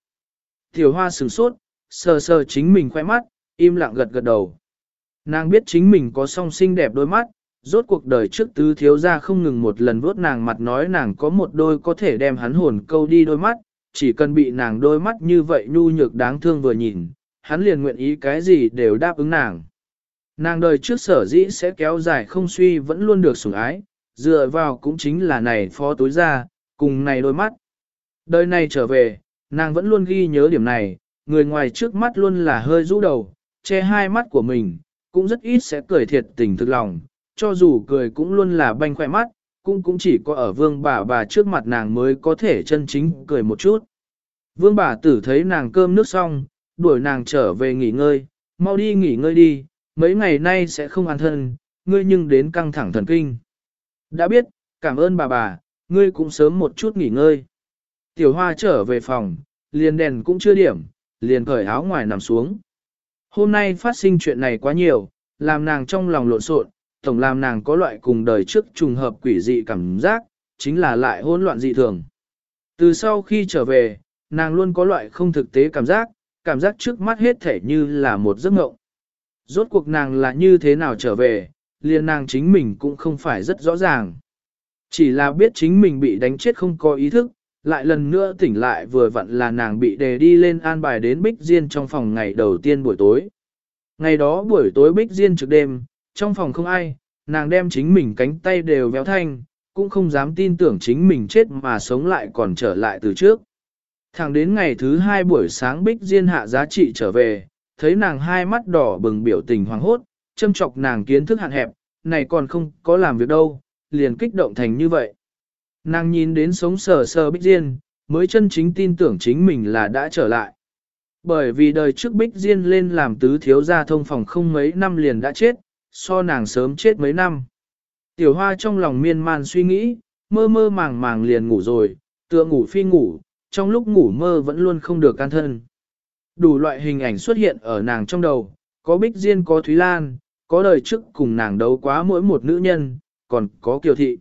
Tiểu hoa sửng sốt, sờ sờ chính mình khoe mắt, im lặng gật gật đầu. Nàng biết chính mình có song xinh đẹp đôi mắt, rốt cuộc đời trước tứ thiếu ra không ngừng một lần vuốt nàng mặt nói nàng có một đôi có thể đem hắn hồn câu đi đôi mắt, chỉ cần bị nàng đôi mắt như vậy nhu nhược đáng thương vừa nhìn, hắn liền nguyện ý cái gì đều đáp ứng nàng. Nàng đời trước sở dĩ sẽ kéo dài không suy vẫn luôn được sủng ái, dựa vào cũng chính là này phó tối ra, cùng này đôi mắt. Đời này trở về, nàng vẫn luôn ghi nhớ điểm này, người ngoài trước mắt luôn là hơi rũ đầu, che hai mắt của mình, cũng rất ít sẽ cười thiệt tình thực lòng, cho dù cười cũng luôn là banh khỏe mắt, cũng cũng chỉ có ở vương bà bà trước mặt nàng mới có thể chân chính cười một chút. Vương bà tử thấy nàng cơm nước xong, đuổi nàng trở về nghỉ ngơi, mau đi nghỉ ngơi đi, mấy ngày nay sẽ không ăn thân, ngươi nhưng đến căng thẳng thần kinh. Đã biết, cảm ơn bà bà, ngươi cũng sớm một chút nghỉ ngơi. Tiểu hoa trở về phòng, liền đèn cũng chưa điểm, liền cởi áo ngoài nằm xuống. Hôm nay phát sinh chuyện này quá nhiều, làm nàng trong lòng lộn xộn, tổng làm nàng có loại cùng đời trước trùng hợp quỷ dị cảm giác, chính là lại hỗn loạn dị thường. Từ sau khi trở về, nàng luôn có loại không thực tế cảm giác, cảm giác trước mắt hết thể như là một giấc mộng. Rốt cuộc nàng là như thế nào trở về, liền nàng chính mình cũng không phải rất rõ ràng. Chỉ là biết chính mình bị đánh chết không có ý thức, lại lần nữa tỉnh lại vừa vặn là nàng bị đề đi lên an bài đến Bích Diên trong phòng ngày đầu tiên buổi tối. Ngày đó buổi tối Bích Diên trực đêm, trong phòng không ai, nàng đem chính mình cánh tay đều véo thanh, cũng không dám tin tưởng chính mình chết mà sống lại còn trở lại từ trước. Thẳng đến ngày thứ hai buổi sáng Bích Diên hạ giá trị trở về, thấy nàng hai mắt đỏ bừng biểu tình hoàng hốt, châm chọc nàng kiến thức hạn hẹp, này còn không có làm việc đâu, liền kích động thành như vậy. Nàng nhìn đến sống sờ sờ Bích Diên, mới chân chính tin tưởng chính mình là đã trở lại. Bởi vì đời trước Bích Diên lên làm tứ thiếu gia thông phòng không mấy năm liền đã chết, so nàng sớm chết mấy năm. Tiểu hoa trong lòng miên man suy nghĩ, mơ mơ màng màng liền ngủ rồi, tựa ngủ phi ngủ, trong lúc ngủ mơ vẫn luôn không được can thân. Đủ loại hình ảnh xuất hiện ở nàng trong đầu, có Bích Diên có Thúy Lan, có đời trước cùng nàng đấu quá mỗi một nữ nhân, còn có Kiều Thị.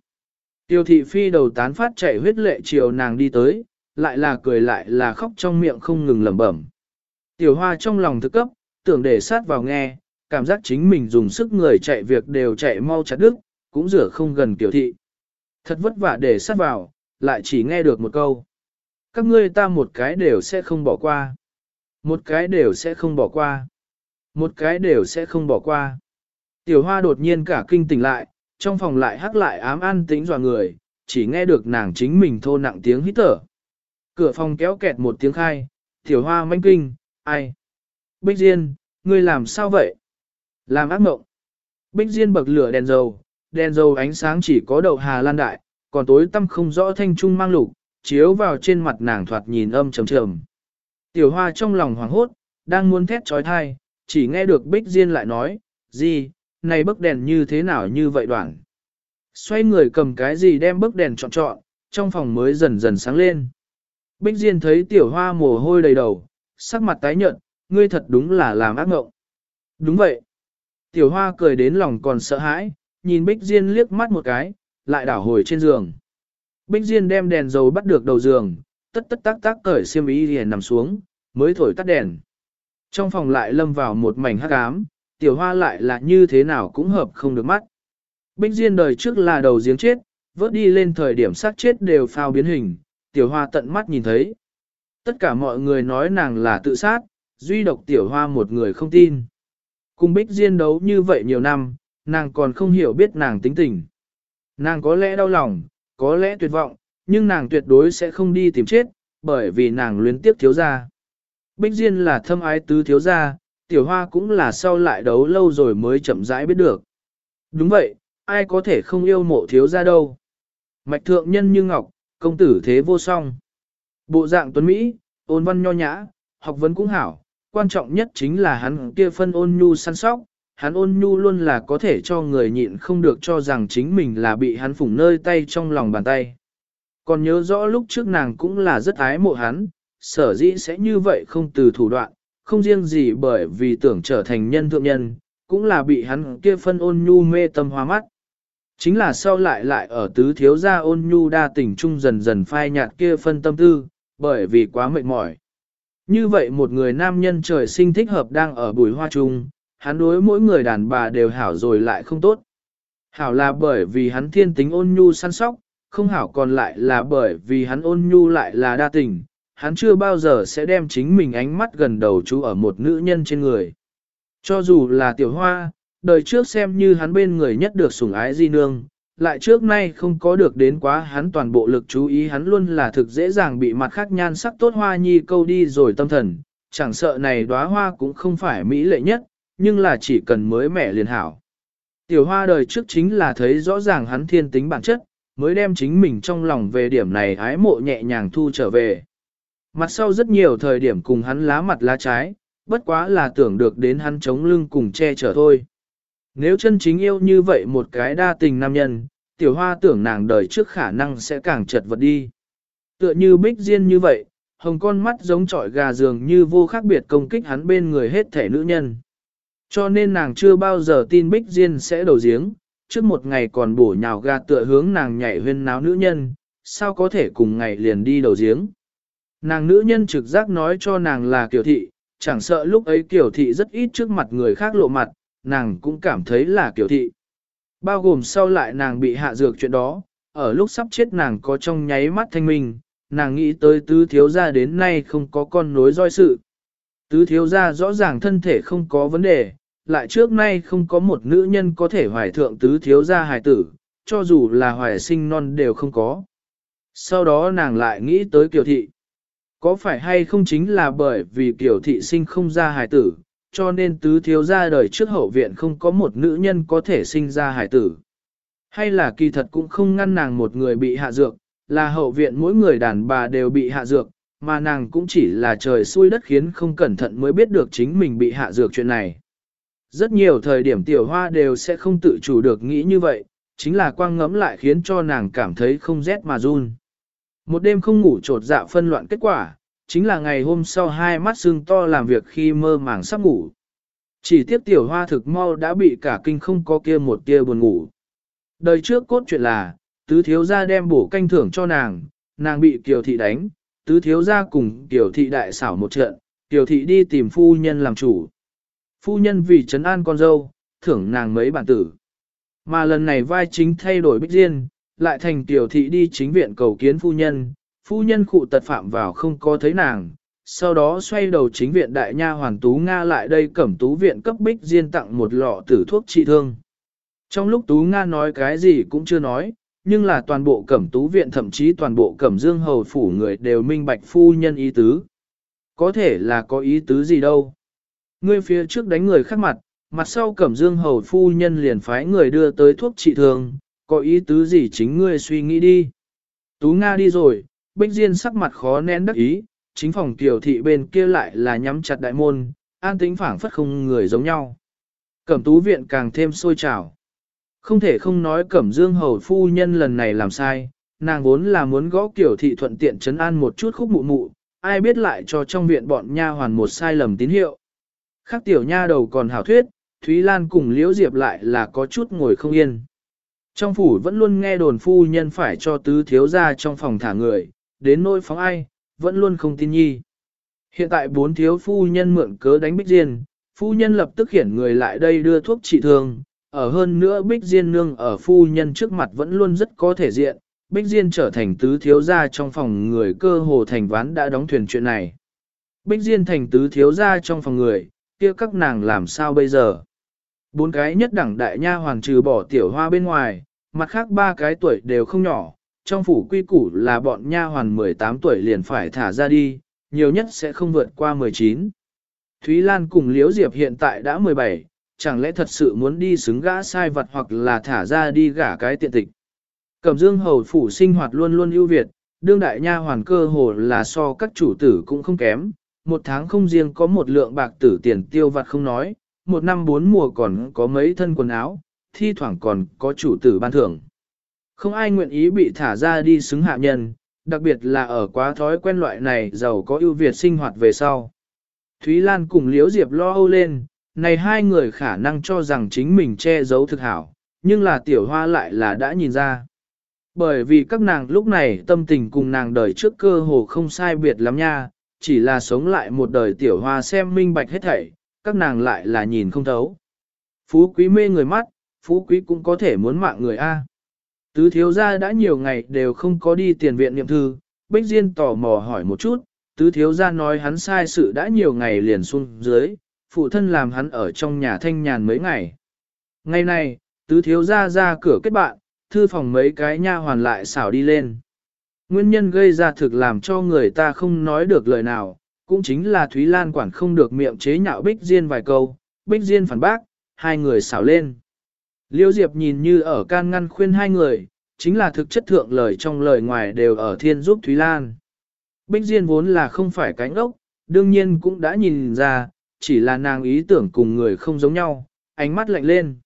Tiêu Thị phi đầu tán phát chạy huyết lệ chiều nàng đi tới, lại là cười lại là khóc trong miệng không ngừng lẩm bẩm. Tiểu hoa trong lòng thức cấp, tưởng để sát vào nghe, cảm giác chính mình dùng sức người chạy việc đều chạy mau chặt đứt, cũng rửa không gần Tiểu Thị. Thật vất vả để sát vào, lại chỉ nghe được một câu. Các ngươi ta một cái đều sẽ không bỏ qua. Một cái đều sẽ không bỏ qua. Một cái đều sẽ không bỏ qua. Tiểu hoa đột nhiên cả kinh tỉnh lại, trong phòng lại hắc lại ám an tĩnh dò người, chỉ nghe được nàng chính mình thô nặng tiếng hít thở. Cửa phòng kéo kẹt một tiếng khai, tiểu hoa manh kinh, ai? Bích Diên, ngươi làm sao vậy? Làm ác mộng. Bích Diên bậc lửa đèn dầu, đèn dầu ánh sáng chỉ có đầu hà lan đại, còn tối tăm không rõ thanh trung mang lục, chiếu vào trên mặt nàng thoạt nhìn âm trầm trầm. Tiểu hoa trong lòng hoảng hốt, đang muốn thét trói thai, chỉ nghe được Bích Diên lại nói, gì, này bức đèn như thế nào như vậy đoạn. Xoay người cầm cái gì đem bức đèn chọn chọn, trong phòng mới dần dần sáng lên. Bích Diên thấy tiểu hoa mồ hôi đầy đầu, sắc mặt tái nhợt, ngươi thật đúng là làm ác ngộng. Đúng vậy. Tiểu hoa cười đến lòng còn sợ hãi, nhìn Bích Diên liếc mắt một cái, lại đảo hồi trên giường. Bích Diên đem đèn dầu bắt được đầu giường, tất tất tác tác cởi xiêm y liền nằm xuống, mới thổi tắt đèn. Trong phòng lại lâm vào một mảnh hắc ám, tiểu hoa lại là như thế nào cũng hợp không được mắt. Bích Diên đời trước là đầu giếng chết, vớt đi lên thời điểm sát chết đều phao biến hình, tiểu hoa tận mắt nhìn thấy. Tất cả mọi người nói nàng là tự sát, duy độc tiểu hoa một người không tin. Cùng Bích Diên đấu như vậy nhiều năm, nàng còn không hiểu biết nàng tính tình. Nàng có lẽ đau lòng, có lẽ tuyệt vọng, nhưng nàng tuyệt đối sẽ không đi tìm chết, bởi vì nàng luyến tiếp thiếu gia. Bích Diên là thâm ái tứ thiếu gia, tiểu hoa cũng là sau lại đấu lâu rồi mới chậm rãi biết được. Đúng vậy, ai có thể không yêu mộ thiếu gia đâu. Mạch thượng nhân như ngọc, công tử thế vô song. Bộ dạng tuấn Mỹ, ôn văn nho nhã, học vấn cũng hảo, quan trọng nhất chính là hắn kia phân ôn nhu săn sóc, hắn ôn nhu luôn là có thể cho người nhịn không được cho rằng chính mình là bị hắn phủng nơi tay trong lòng bàn tay. Còn nhớ rõ lúc trước nàng cũng là rất ái mộ hắn, sở dĩ sẽ như vậy không từ thủ đoạn, không riêng gì bởi vì tưởng trở thành nhân thượng nhân, cũng là bị hắn kia phân ôn nhu mê tâm hoa mắt. Chính là sau lại lại ở tứ thiếu gia ôn nhu đa tình trung dần dần phai nhạt kia phân tâm tư, bởi vì quá mệt mỏi. Như vậy một người nam nhân trời sinh thích hợp đang ở bùi hoa trung, hắn đối mỗi người đàn bà đều hảo rồi lại không tốt. Hảo là bởi vì hắn thiên tính ôn nhu săn sóc, không hảo còn lại là bởi vì hắn ôn nhu lại là đa tình, hắn chưa bao giờ sẽ đem chính mình ánh mắt gần đầu chú ở một nữ nhân trên người. Cho dù là tiểu hoa, đời trước xem như hắn bên người nhất được sủng ái di nương, lại trước nay không có được đến quá hắn toàn bộ lực chú ý hắn luôn là thực dễ dàng bị mặt khác nhan sắc tốt hoa nhi câu đi rồi tâm thần, chẳng sợ này đóa hoa cũng không phải mỹ lệ nhất, nhưng là chỉ cần mới mẻ liền hảo. Tiểu hoa đời trước chính là thấy rõ ràng hắn thiên tính bản chất, mới đem chính mình trong lòng về điểm này ái mộ nhẹ nhàng thu trở về. Mặt sau rất nhiều thời điểm cùng hắn lá mặt lá trái, bất quá là tưởng được đến hắn chống lưng cùng che chở thôi. Nếu chân chính yêu như vậy một cái đa tình nam nhân, tiểu hoa tưởng nàng đời trước khả năng sẽ càng chật vật đi. Tựa như bích diên như vậy, hồng con mắt giống trọi gà dường như vô khác biệt công kích hắn bên người hết thể nữ nhân. Cho nên nàng chưa bao giờ tin bích diên sẽ đầu giếng, trước một ngày còn bổ nhào gà tựa hướng nàng nhảy huyên náo nữ nhân, sao có thể cùng ngày liền đi đầu giếng. Nàng nữ nhân trực giác nói cho nàng là kiểu thị, chẳng sợ lúc ấy kiểu thị rất ít trước mặt người khác lộ mặt, nàng cũng cảm thấy là kiểu thị. Bao gồm sau lại nàng bị hạ dược chuyện đó, ở lúc sắp chết nàng có trong nháy mắt thanh minh, nàng nghĩ tới tứ thiếu gia đến nay không có con nối roi sự. Tứ thiếu gia rõ ràng thân thể không có vấn đề, lại trước nay không có một nữ nhân có thể hoài thượng tứ thiếu gia hài tử, cho dù là hoài sinh non đều không có. Sau đó nàng lại nghĩ tới kiều thị. Có phải hay không chính là bởi vì kiểu thị sinh không ra hài tử, cho nên tứ thiếu gia đời trước hậu viện không có một nữ nhân có thể sinh ra hài tử. Hay là kỳ thật cũng không ngăn nàng một người bị hạ dược, là hậu viện mỗi người đàn bà đều bị hạ dược, mà nàng cũng chỉ là trời xui đất khiến không cẩn thận mới biết được chính mình bị hạ dược chuyện này. Rất nhiều thời điểm tiểu hoa đều sẽ không tự chủ được nghĩ như vậy, chính là quang ngẫm lại khiến cho nàng cảm thấy không rét mà run. Một đêm không ngủ trột dạ phân loạn kết quả, chính là ngày hôm sau hai mắt sưng to làm việc khi mơ màng sắp ngủ. Chỉ tiếc tiểu hoa thực mau đã bị cả kinh không có kia một tia buồn ngủ. Đời trước cốt chuyện là, tứ thiếu gia đem bổ canh thưởng cho nàng, nàng bị kiều thị đánh, tứ thiếu gia cùng kiều thị đại xảo một trận, kiều thị đi tìm phu nhân làm chủ. Phu nhân vì trấn an con dâu, thưởng nàng mấy bản tử. Mà lần này vai chính thay đổi bích riêng, lại thành tiểu thị đi chính viện cầu kiến phu nhân, phu nhân khụ tật phạm vào không có thấy nàng, sau đó xoay đầu chính viện đại nha hoàn tú Nga lại đây cẩm tú viện cấp bích diên tặng một lọ tử thuốc trị thương. Trong lúc tú Nga nói cái gì cũng chưa nói, nhưng là toàn bộ cẩm tú viện thậm chí toàn bộ cẩm dương hầu phủ người đều minh bạch phu nhân ý tứ. Có thể là có ý tứ gì đâu. Ngươi phía trước đánh người khác mặt, mặt sau cẩm dương hầu phu nhân liền phái người đưa tới thuốc trị thương, có ý tứ gì chính ngươi suy nghĩ đi. Tú Nga đi rồi, Bích Diên sắc mặt khó nén đắc ý, chính phòng tiểu thị bên kia lại là nhắm chặt đại môn, an tĩnh phảng phất không người giống nhau. Cẩm tú viện càng thêm sôi trào. Không thể không nói cẩm dương hầu phu nhân lần này làm sai, nàng vốn là muốn gõ kiểu thị thuận tiện chấn an một chút khúc mụ mụ, ai biết lại cho trong viện bọn nha hoàn một sai lầm tín hiệu. Khác tiểu nha đầu còn hảo thuyết, Thúy Lan cùng Liễu Diệp lại là có chút ngồi không yên. Trong phủ vẫn luôn nghe đồn phu nhân phải cho tứ thiếu ra trong phòng thả người, đến nỗi phóng ai, vẫn luôn không tin nhi. Hiện tại bốn thiếu phu nhân mượn cớ đánh Bích Diên, phu nhân lập tức khiển người lại đây đưa thuốc trị thương, ở hơn nữa Bích Diên nương ở phu nhân trước mặt vẫn luôn rất có thể diện, Bích Diên trở thành tứ thiếu gia trong phòng người cơ hồ thành ván đã đóng thuyền chuyện này. Bích Diên thành tứ thiếu gia trong phòng người, kia các nàng làm sao bây giờ? Bốn cái nhất đẳng đại nha hoàng trừ bỏ tiểu hoa bên ngoài, mặt khác ba cái tuổi đều không nhỏ, trong phủ quy củ là bọn nha hoàn 18 tuổi liền phải thả ra đi, nhiều nhất sẽ không vượt qua 19. Thúy Lan cùng Liễu Diệp hiện tại đã 17, chẳng lẽ thật sự muốn đi xứng gã sai vật hoặc là thả ra đi gả cái tiện tịch. Cẩm dương hầu phủ sinh hoạt luôn luôn ưu việt, đương đại nha hoàn cơ hồ là so các chủ tử cũng không kém, một tháng không riêng có một lượng bạc tử tiền tiêu vặt không nói, một năm bốn mùa còn có mấy thân quần áo, thi thoảng còn có chủ tử ban thưởng. Không ai nguyện ý bị thả ra đi xứng hạ nhân, đặc biệt là ở quá thói quen loại này giàu có ưu việt sinh hoạt về sau. Thúy Lan cùng Liễu Diệp lo âu lên, này hai người khả năng cho rằng chính mình che giấu thực hảo, nhưng là tiểu hoa lại là đã nhìn ra. Bởi vì các nàng lúc này tâm tình cùng nàng đời trước cơ hồ không sai biệt lắm nha, chỉ là sống lại một đời tiểu hoa xem minh bạch hết thảy, các nàng lại là nhìn không thấu. Phú quý mê người mắt, phú quý cũng có thể muốn mạng người A. Tứ thiếu gia đã nhiều ngày đều không có đi tiền viện niệm thư, Bích Diên tò mò hỏi một chút, tứ thiếu gia nói hắn sai sự đã nhiều ngày liền xuống dưới, phụ thân làm hắn ở trong nhà thanh nhàn mấy ngày. Ngày này, tứ thiếu gia ra cửa kết bạn, thư phòng mấy cái nha hoàn lại xảo đi lên. Nguyên nhân gây ra thực làm cho người ta không nói được lời nào, cũng chính là Thúy Lan quản không được miệng chế nhạo Bích Diên vài câu, Bích Diên phản bác, hai người xảo lên. Liêu Diệp nhìn như ở can ngăn khuyên hai người, chính là thực chất thượng lời trong lời ngoài đều ở thiên giúp Thúy Lan. Bích Diên vốn là không phải cánh ốc, đương nhiên cũng đã nhìn ra, chỉ là nàng ý tưởng cùng người không giống nhau, ánh mắt lạnh lên.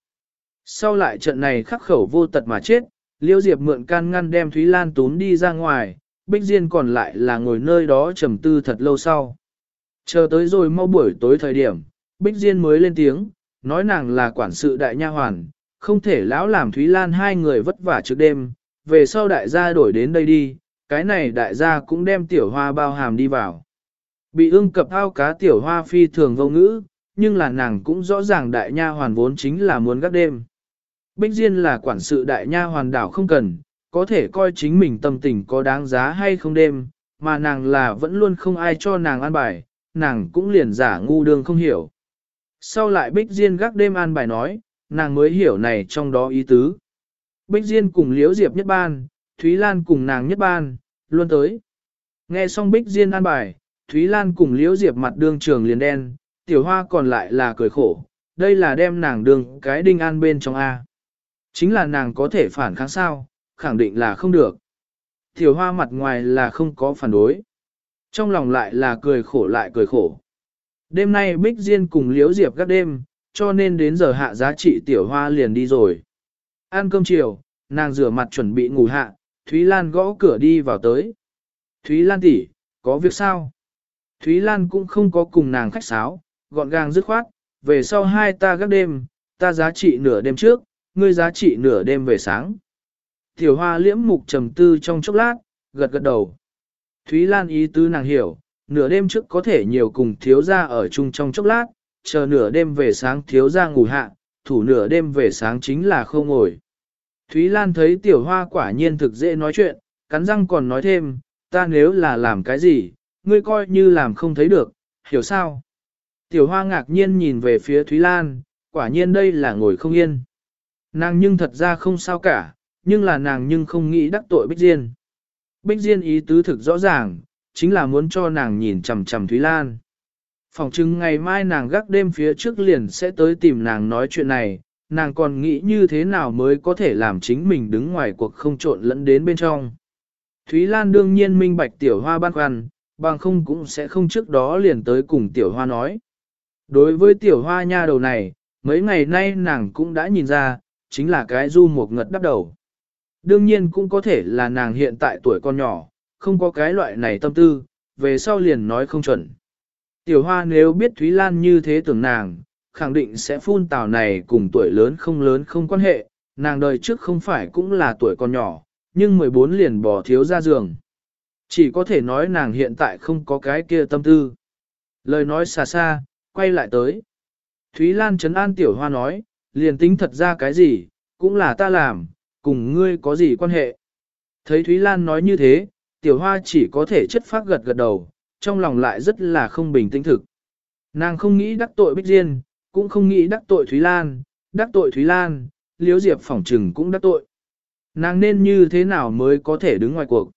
Sau lại trận này khắc khẩu vô tật mà chết, Liêu Diệp mượn can ngăn đem Thúy Lan tún đi ra ngoài, Bích Diên còn lại là ngồi nơi đó trầm tư thật lâu sau. Chờ tới rồi mau buổi tối thời điểm, Bích Diên mới lên tiếng, nói nàng là quản sự đại nha hoàn, không thể lão làm Thúy Lan hai người vất vả trước đêm, về sau đại gia đổi đến đây đi, cái này đại gia cũng đem tiểu hoa bao hàm đi vào. Bị ương cập ao cá tiểu hoa phi thường vô ngữ, nhưng là nàng cũng rõ ràng đại nha hoàn vốn chính là muốn gác đêm. Bích Diên là quản sự đại nha hoàn đảo không cần, có thể coi chính mình tâm tình có đáng giá hay không đêm, mà nàng là vẫn luôn không ai cho nàng an bài, nàng cũng liền giả ngu đường không hiểu. Sau lại Bích Diên gác đêm an bài nói, nàng mới hiểu này trong đó ý tứ. Bích Diên cùng Liễu Diệp nhất ban, Thúy Lan cùng nàng nhất ban, luôn tới. Nghe xong Bích Diên an bài, Thúy Lan cùng Liễu Diệp mặt đương trường liền đen, tiểu hoa còn lại là cười khổ, đây là đem nàng đường cái đinh an bên trong A. Chính là nàng có thể phản kháng sao, khẳng định là không được. Tiểu hoa mặt ngoài là không có phản đối. Trong lòng lại là cười khổ lại cười khổ. Đêm nay Bích Diên cùng Liễu Diệp gác đêm, cho nên đến giờ hạ giá trị tiểu hoa liền đi rồi. Ăn cơm chiều, nàng rửa mặt chuẩn bị ngủ hạ, Thúy Lan gõ cửa đi vào tới. Thúy Lan tỷ, có việc sao? Thúy Lan cũng không có cùng nàng khách sáo, gọn gàng dứt khoát, về sau hai ta gác đêm, ta giá trị nửa đêm trước, ngươi giá trị nửa đêm về sáng. Tiểu hoa liễm mục trầm tư trong chốc lát, gật gật đầu. Thúy Lan ý tứ nàng hiểu, nửa đêm trước có thể nhiều cùng thiếu gia ở chung trong chốc lát, chờ nửa đêm về sáng thiếu gia ngủ hạ, thủ nửa đêm về sáng chính là không ngồi. Thúy Lan thấy tiểu hoa quả nhiên thực dễ nói chuyện, cắn răng còn nói thêm, ta nếu là làm cái gì, ngươi coi như làm không thấy được, hiểu sao? Tiểu hoa ngạc nhiên nhìn về phía Thúy Lan, quả nhiên đây là ngồi không yên. Nàng nhưng thật ra không sao cả, nhưng là nàng nhưng không nghĩ đắc tội Bích Diên. Bích Diên ý tứ thực rõ ràng, chính là muốn cho nàng nhìn chằm chằm Thúy Lan. Phòng chừng ngày mai nàng gác đêm phía trước liền sẽ tới tìm nàng nói chuyện này, nàng còn nghĩ như thế nào mới có thể làm chính mình đứng ngoài cuộc không trộn lẫn đến bên trong. Thúy Lan đương nhiên minh bạch tiểu hoa băn khoăn, bằng không cũng sẽ không trước đó liền tới cùng tiểu hoa nói. Đối với tiểu hoa nha đầu này, mấy ngày nay nàng cũng đã nhìn ra, chính là cái du một ngật đắp đầu. Đương nhiên cũng có thể là nàng hiện tại tuổi con nhỏ, không có cái loại này tâm tư, về sau liền nói không chuẩn. Tiểu hoa nếu biết Thúy Lan như thế tưởng nàng, khẳng định sẽ phun tào này cùng tuổi lớn không lớn không quan hệ, nàng đời trước không phải cũng là tuổi con nhỏ, nhưng 14 liền bỏ thiếu ra giường. Chỉ có thể nói nàng hiện tại không có cái kia tâm tư. Lời nói xa xa, quay lại tới. Thúy Lan trấn an tiểu hoa nói, liền tính thật ra cái gì, cũng là ta làm, cùng ngươi có gì quan hệ. Thấy Thúy Lan nói như thế, tiểu hoa chỉ có thể chất phát gật gật đầu, trong lòng lại rất là không bình tĩnh thực. Nàng không nghĩ đắc tội Bích Diên, cũng không nghĩ đắc tội Thúy Lan, đắc tội Thúy Lan, Liễu Diệp phỏng trừng cũng đắc tội. Nàng nên như thế nào mới có thể đứng ngoài cuộc.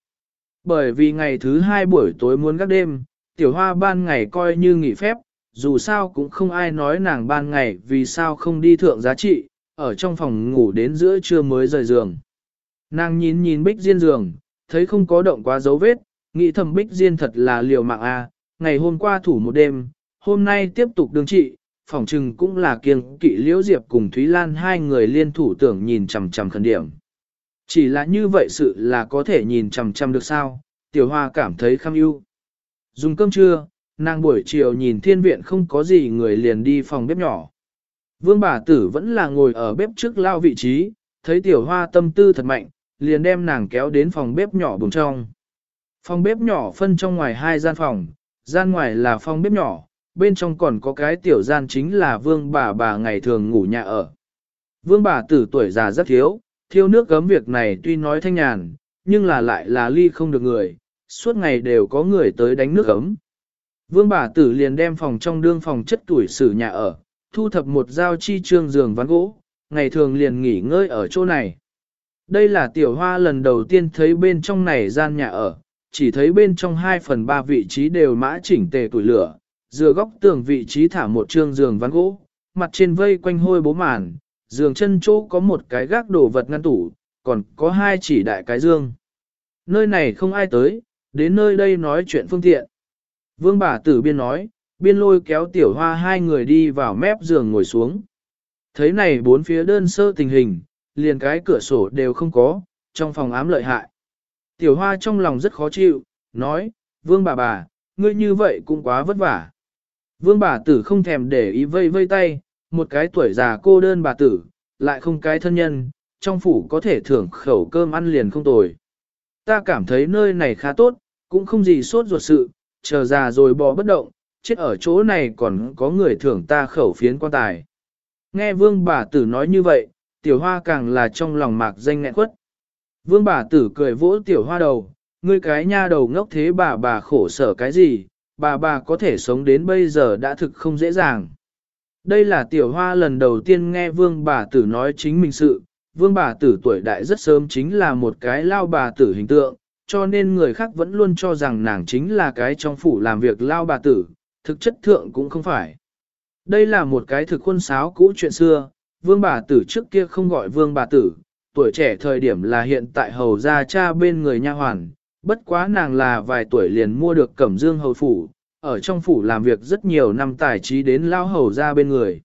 Bởi vì ngày thứ hai buổi tối muốn gác đêm, tiểu hoa ban ngày coi như nghỉ phép, dù sao cũng không ai nói nàng ban ngày vì sao không đi thượng giá trị, ở trong phòng ngủ đến giữa trưa mới rời giường. Nàng nhìn nhìn bích diên giường, thấy không có động quá dấu vết, nghĩ thầm bích diên thật là liều mạng a. À. ngày hôm qua thủ một đêm, hôm nay tiếp tục đương trị, phòng trừng cũng là kiêng kỵ liễu diệp cùng Thúy Lan hai người liên thủ tưởng nhìn chằm chằm khẩn điểm. Chỉ là như vậy sự là có thể nhìn chằm chằm được sao, tiểu hoa cảm thấy khăm ưu. Dùng cơm trưa, nàng buổi chiều nhìn thiên viện không có gì người liền đi phòng bếp nhỏ. Vương bà tử vẫn là ngồi ở bếp trước lao vị trí, thấy tiểu hoa tâm tư thật mạnh, liền đem nàng kéo đến phòng bếp nhỏ bùng trong. Phòng bếp nhỏ phân trong ngoài hai gian phòng, gian ngoài là phòng bếp nhỏ, bên trong còn có cái tiểu gian chính là vương bà bà ngày thường ngủ nhà ở. Vương bà tử tuổi già rất thiếu, thiếu nước gấm việc này tuy nói thanh nhàn, nhưng là lại là ly không được người, suốt ngày đều có người tới đánh nước gấm. Vương bà tử liền đem phòng trong đương phòng chất tuổi sử nhà ở, thu thập một dao chi trương giường ván gỗ, ngày thường liền nghỉ ngơi ở chỗ này. Đây là tiểu hoa lần đầu tiên thấy bên trong này gian nhà ở, chỉ thấy bên trong 2 phần 3 vị trí đều mã chỉnh tề tuổi lửa, dựa góc tường vị trí thả một trương giường ván gỗ, mặt trên vây quanh hôi bố màn, giường chân chỗ có một cái gác đồ vật ngăn tủ, còn có hai chỉ đại cái dương. Nơi này không ai tới, đến nơi đây nói chuyện phương tiện. Vương bà tử biên nói, biên lôi kéo tiểu hoa hai người đi vào mép giường ngồi xuống. Thấy này bốn phía đơn sơ tình hình, liền cái cửa sổ đều không có, trong phòng ám lợi hại. Tiểu hoa trong lòng rất khó chịu, nói, vương bà bà, ngươi như vậy cũng quá vất vả. Vương bà tử không thèm để ý vây vây tay, một cái tuổi già cô đơn bà tử, lại không cái thân nhân, trong phủ có thể thưởng khẩu cơm ăn liền không tồi. Ta cảm thấy nơi này khá tốt, cũng không gì sốt ruột sự, chờ già rồi bỏ bất động, chết ở chỗ này còn có người thưởng ta khẩu phiến quan tài. Nghe vương bà tử nói như vậy, tiểu hoa càng là trong lòng mạc danh nghẹn quất. Vương bà tử cười vỗ tiểu hoa đầu, ngươi cái nha đầu ngốc thế bà bà khổ sở cái gì, bà bà có thể sống đến bây giờ đã thực không dễ dàng. Đây là tiểu hoa lần đầu tiên nghe vương bà tử nói chính mình sự, vương bà tử tuổi đại rất sớm chính là một cái lao bà tử hình tượng, cho nên người khác vẫn luôn cho rằng nàng chính là cái trong phủ làm việc lao bà tử, thực chất thượng cũng không phải. Đây là một cái thực khuôn sáo cũ chuyện xưa, vương bà tử trước kia không gọi vương bà tử, tuổi trẻ thời điểm là hiện tại hầu gia cha bên người nha hoàn, bất quá nàng là vài tuổi liền mua được cẩm dương hầu phủ, ở trong phủ làm việc rất nhiều năm tài trí đến lao hầu gia bên người.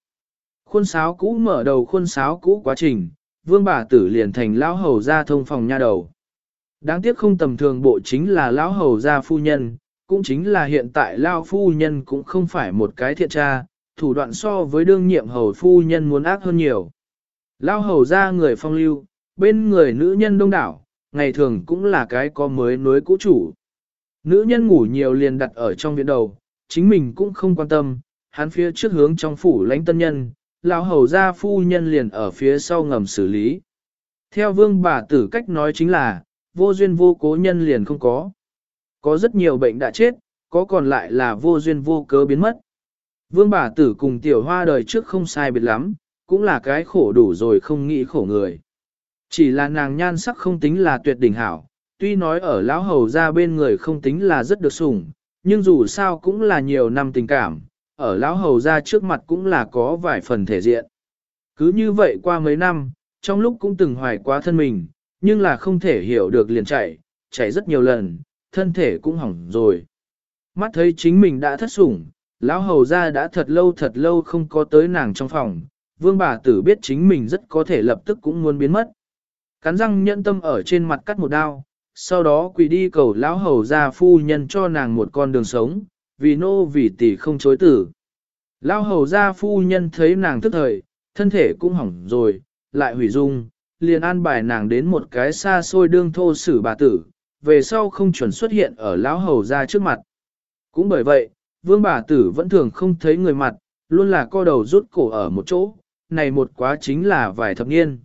Khuôn sáo cũ mở đầu khuôn sáo cũ quá trình, vương bà tử liền thành lão hầu gia thông phòng nha đầu. Đáng tiếc không tầm thường bộ chính là lão hầu gia phu nhân, cũng chính là hiện tại lao phu nhân cũng không phải một cái thiện tra, thủ đoạn so với đương nhiệm hầu phu nhân muốn ác hơn nhiều. lao hầu gia người phong lưu, bên người nữ nhân đông đảo, ngày thường cũng là cái có mới nối cũ chủ. Nữ nhân ngủ nhiều liền đặt ở trong viện đầu, chính mình cũng không quan tâm, hắn phía trước hướng trong phủ lãnh tân nhân, lão hầu gia phu nhân liền ở phía sau ngầm xử lý. Theo vương bà tử cách nói chính là, vô duyên vô cố nhân liền không có. Có rất nhiều bệnh đã chết, có còn lại là vô duyên vô cớ biến mất. Vương bà tử cùng tiểu hoa đời trước không sai biệt lắm, cũng là cái khổ đủ rồi không nghĩ khổ người. Chỉ là nàng nhan sắc không tính là tuyệt đỉnh hảo, tuy nói ở lão hầu ra bên người không tính là rất được sủng, nhưng dù sao cũng là nhiều năm tình cảm, ở lão hầu ra trước mặt cũng là có vài phần thể diện. Cứ như vậy qua mấy năm, trong lúc cũng từng hoài quá thân mình, nhưng là không thể hiểu được liền chạy, chạy rất nhiều lần, thân thể cũng hỏng rồi. Mắt thấy chính mình đã thất sủng, lão hầu ra đã thật lâu thật lâu không có tới nàng trong phòng, vương bà tử biết chính mình rất có thể lập tức cũng muốn biến mất. Cắn răng nhẫn tâm ở trên mặt cắt một đao, sau đó quỳ đi cầu lão hầu ra phu nhân cho nàng một con đường sống, vì nô vì tỷ không chối tử. Lão hầu ra phu nhân thấy nàng tức thời, thân thể cũng hỏng rồi, lại hủy dung, liền an bài nàng đến một cái xa xôi đương thô sử bà tử, về sau không chuẩn xuất hiện ở lão hầu ra trước mặt. Cũng bởi vậy, vương bà tử vẫn thường không thấy người mặt, luôn là co đầu rút cổ ở một chỗ, này một quá chính là vài thập niên.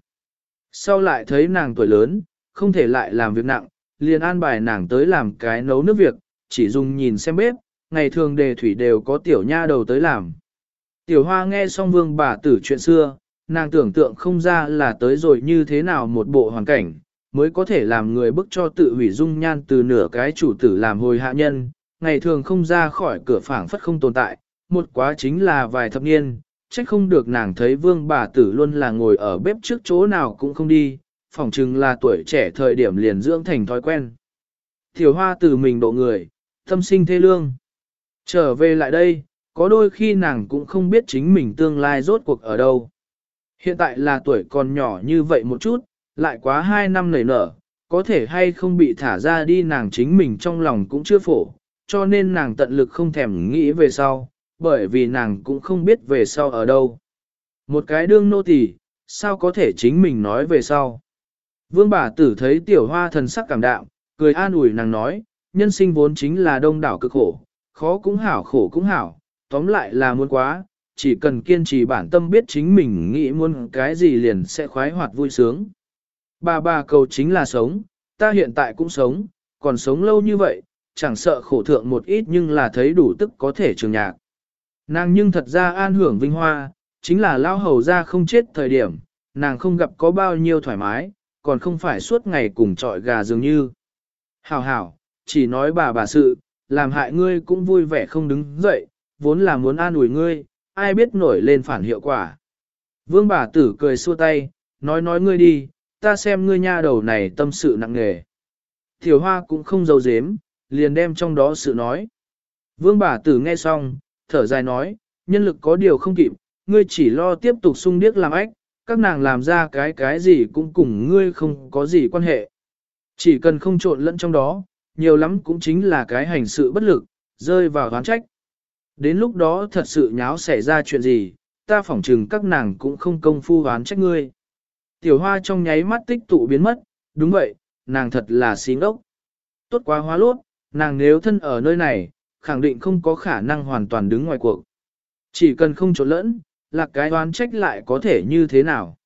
Sau lại thấy nàng tuổi lớn, không thể lại làm việc nặng, liền an bài nàng tới làm cái nấu nước việc, chỉ dùng nhìn xem bếp, ngày thường đề thủy đều có tiểu nha đầu tới làm. Tiểu hoa nghe xong vương bà tử chuyện xưa, nàng tưởng tượng không ra là tới rồi như thế nào một bộ hoàn cảnh, mới có thể làm người bức cho tự hủy dung nhan từ nửa cái chủ tử làm hồi hạ nhân, ngày thường không ra khỏi cửa phảng phất không tồn tại, một quá chính là vài thập niên, trách không được nàng thấy vương bà tử luôn là ngồi ở bếp trước chỗ nào cũng không đi, phỏng chừng là tuổi trẻ thời điểm liền dưỡng thành thói quen. Tiểu hoa từ mình độ người, tâm sinh thê lương. Trở về lại đây, có đôi khi nàng cũng không biết chính mình tương lai rốt cuộc ở đâu. Hiện tại là tuổi còn nhỏ như vậy một chút, lại quá hai năm nảy nở, có thể hay không bị thả ra đi nàng chính mình trong lòng cũng chưa phổ, cho nên nàng tận lực không thèm nghĩ về sau, bởi vì nàng cũng không biết về sau ở đâu. Một cái đương nô tỳ, sao có thể chính mình nói về sau. Vương bà tử thấy tiểu hoa thần sắc cảm đạm, cười an ủi nàng nói, nhân sinh vốn chính là đông đảo cực khổ, khó cũng hảo khổ cũng hảo, tóm lại là muốn quá, chỉ cần kiên trì bản tâm biết chính mình nghĩ muốn cái gì liền sẽ khoái hoạt vui sướng. Bà bà cầu chính là sống, ta hiện tại cũng sống, còn sống lâu như vậy, chẳng sợ khổ thượng một ít nhưng là thấy đủ tức có thể trường nhạc. Nàng nhưng thật ra an hưởng vinh hoa, chính là lao hầu ra không chết thời điểm, nàng không gặp có bao nhiêu thoải mái, còn không phải suốt ngày cùng trọi gà dường như. Hảo hảo, chỉ nói bà bà sự, làm hại ngươi cũng vui vẻ không đứng dậy, vốn là muốn an ủi ngươi, ai biết nổi lên phản hiệu quả. Vương bà tử cười xua tay, nói nói ngươi đi, ta xem ngươi nha đầu này tâm sự nặng nề. Tiểu hoa cũng không giấu dếm, liền đem trong đó sự nói. Vương bà tử nghe xong, thở dài nói, nhân lực có điều không kịp, ngươi chỉ lo tiếp tục sung điếc làm ách, các nàng làm ra cái cái gì cũng cùng ngươi không có gì quan hệ. Chỉ cần không trộn lẫn trong đó, nhiều lắm cũng chính là cái hành sự bất lực, rơi vào oán trách. Đến lúc đó thật sự nháo xảy ra chuyện gì, ta phỏng chừng các nàng cũng không công phu oán trách ngươi. Tiểu hoa trong nháy mắt tích tụ biến mất, đúng vậy, nàng thật là xí ngốc. Tốt quá hóa lốt, nàng nếu thân ở nơi này, khẳng định không có khả năng hoàn toàn đứng ngoài cuộc. Chỉ cần không trộn lẫn, là cái oán trách lại có thể như thế nào.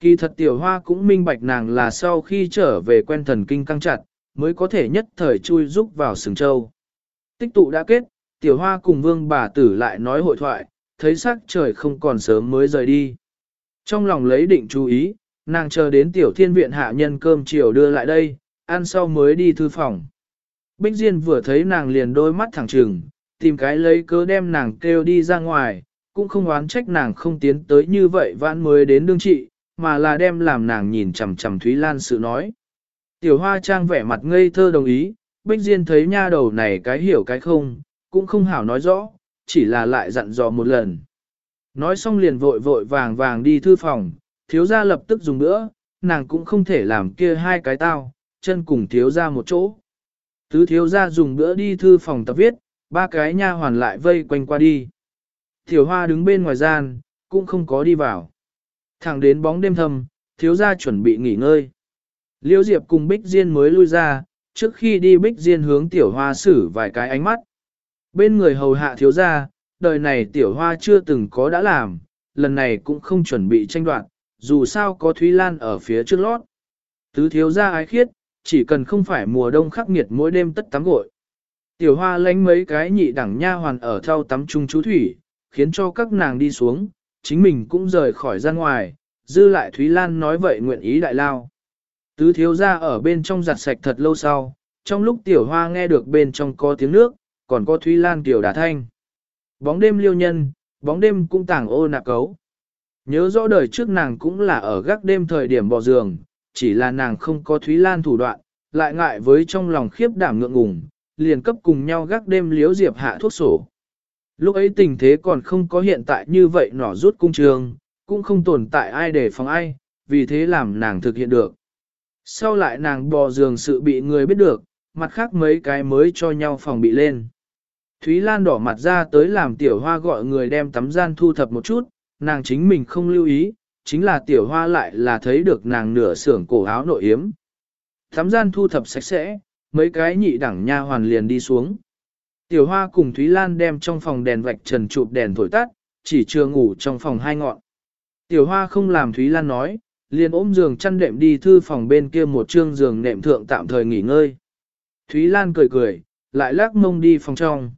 Kỳ thật tiểu hoa cũng minh bạch nàng là sau khi trở về quen thần kinh căng chặt, mới có thể nhất thời chui rúc vào sừng châu. Tích tụ đã kết, tiểu hoa cùng vương bà tử lại nói hội thoại, thấy sắc trời không còn sớm mới rời đi. Trong lòng lấy định chú ý, nàng chờ đến tiểu thiên viện hạ nhân cơm chiều đưa lại đây, ăn sau mới đi thư phòng. Bích Diên vừa thấy nàng liền đôi mắt thẳng trừng, tìm cái lấy cớ đem nàng kêu đi ra ngoài, cũng không oán trách nàng không tiến tới như vậy vãn mới đến đương trị, mà là đem làm nàng nhìn chằm chằm Thúy Lan sự nói. Tiểu hoa trang vẻ mặt ngây thơ đồng ý, Bích Diên thấy nha đầu này cái hiểu cái không, cũng không hảo nói rõ, chỉ là lại dặn dò một lần. Nói xong liền vội vội vàng vàng đi thư phòng, thiếu gia lập tức dùng nữa, nàng cũng không thể làm kia hai cái tao, chân cùng thiếu gia một chỗ. Tứ thiếu gia dùng bữa đi thư phòng tập viết, ba cái nha hoàn lại vây quanh qua đi. Tiểu hoa đứng bên ngoài gian, cũng không có đi vào. Thẳng đến bóng đêm thầm, thiếu gia chuẩn bị nghỉ ngơi. Liêu Diệp cùng Bích Diên mới lui ra, trước khi đi Bích Diên hướng tiểu hoa xử vài cái ánh mắt. Bên người hầu hạ thiếu gia, đời này tiểu hoa chưa từng có đã làm, lần này cũng không chuẩn bị tranh đoạt, dù sao có Thúy Lan ở phía trước lót. Tứ thiếu gia ái khiết, chỉ cần không phải mùa đông khắc nghiệt mỗi đêm tất tắm gội. Tiểu hoa lánh mấy cái nhị đẳng nha hoàn ở thao tắm chung chú thủy, khiến cho các nàng đi xuống, chính mình cũng rời khỏi ra ngoài, dư lại Thúy Lan nói vậy nguyện ý đại lao. Tứ thiếu gia ở bên trong giặt sạch thật lâu sau, trong lúc tiểu hoa nghe được bên trong có tiếng nước, còn có Thúy Lan tiểu đà thanh. Bóng đêm liêu nhân, bóng đêm cũng tàng ô nạc cấu. Nhớ rõ đời trước nàng cũng là ở gác đêm thời điểm bỏ giường, chỉ là nàng không có Thúy Lan thủ đoạn, lại ngại với trong lòng khiếp đảm ngượng ngùng, liền cấp cùng nhau gác đêm liếu diệp hạ thuốc sổ. Lúc ấy tình thế còn không có hiện tại như vậy nỏ rút cung trường, cũng không tồn tại ai để phòng ai, vì thế làm nàng thực hiện được. Sau lại nàng bò giường sự bị người biết được, mặt khác mấy cái mới cho nhau phòng bị lên. Thúy Lan đỏ mặt ra tới làm tiểu hoa gọi người đem tắm gian thu thập một chút, nàng chính mình không lưu ý, chính là tiểu hoa lại là thấy được nàng nửa xưởng cổ áo nội yếm. thám gian thu thập sạch sẽ, mấy cái nhị đẳng nha hoàn liền đi xuống. Tiểu hoa cùng Thúy Lan đem trong phòng đèn vạch trần chụp đèn thổi tắt, chỉ chưa ngủ trong phòng hai ngọn. Tiểu hoa không làm Thúy Lan nói, liền ôm giường chăn đệm đi thư phòng bên kia một trương giường nệm thượng tạm thời nghỉ ngơi. Thúy Lan cười cười, lại lắc mông đi phòng trong.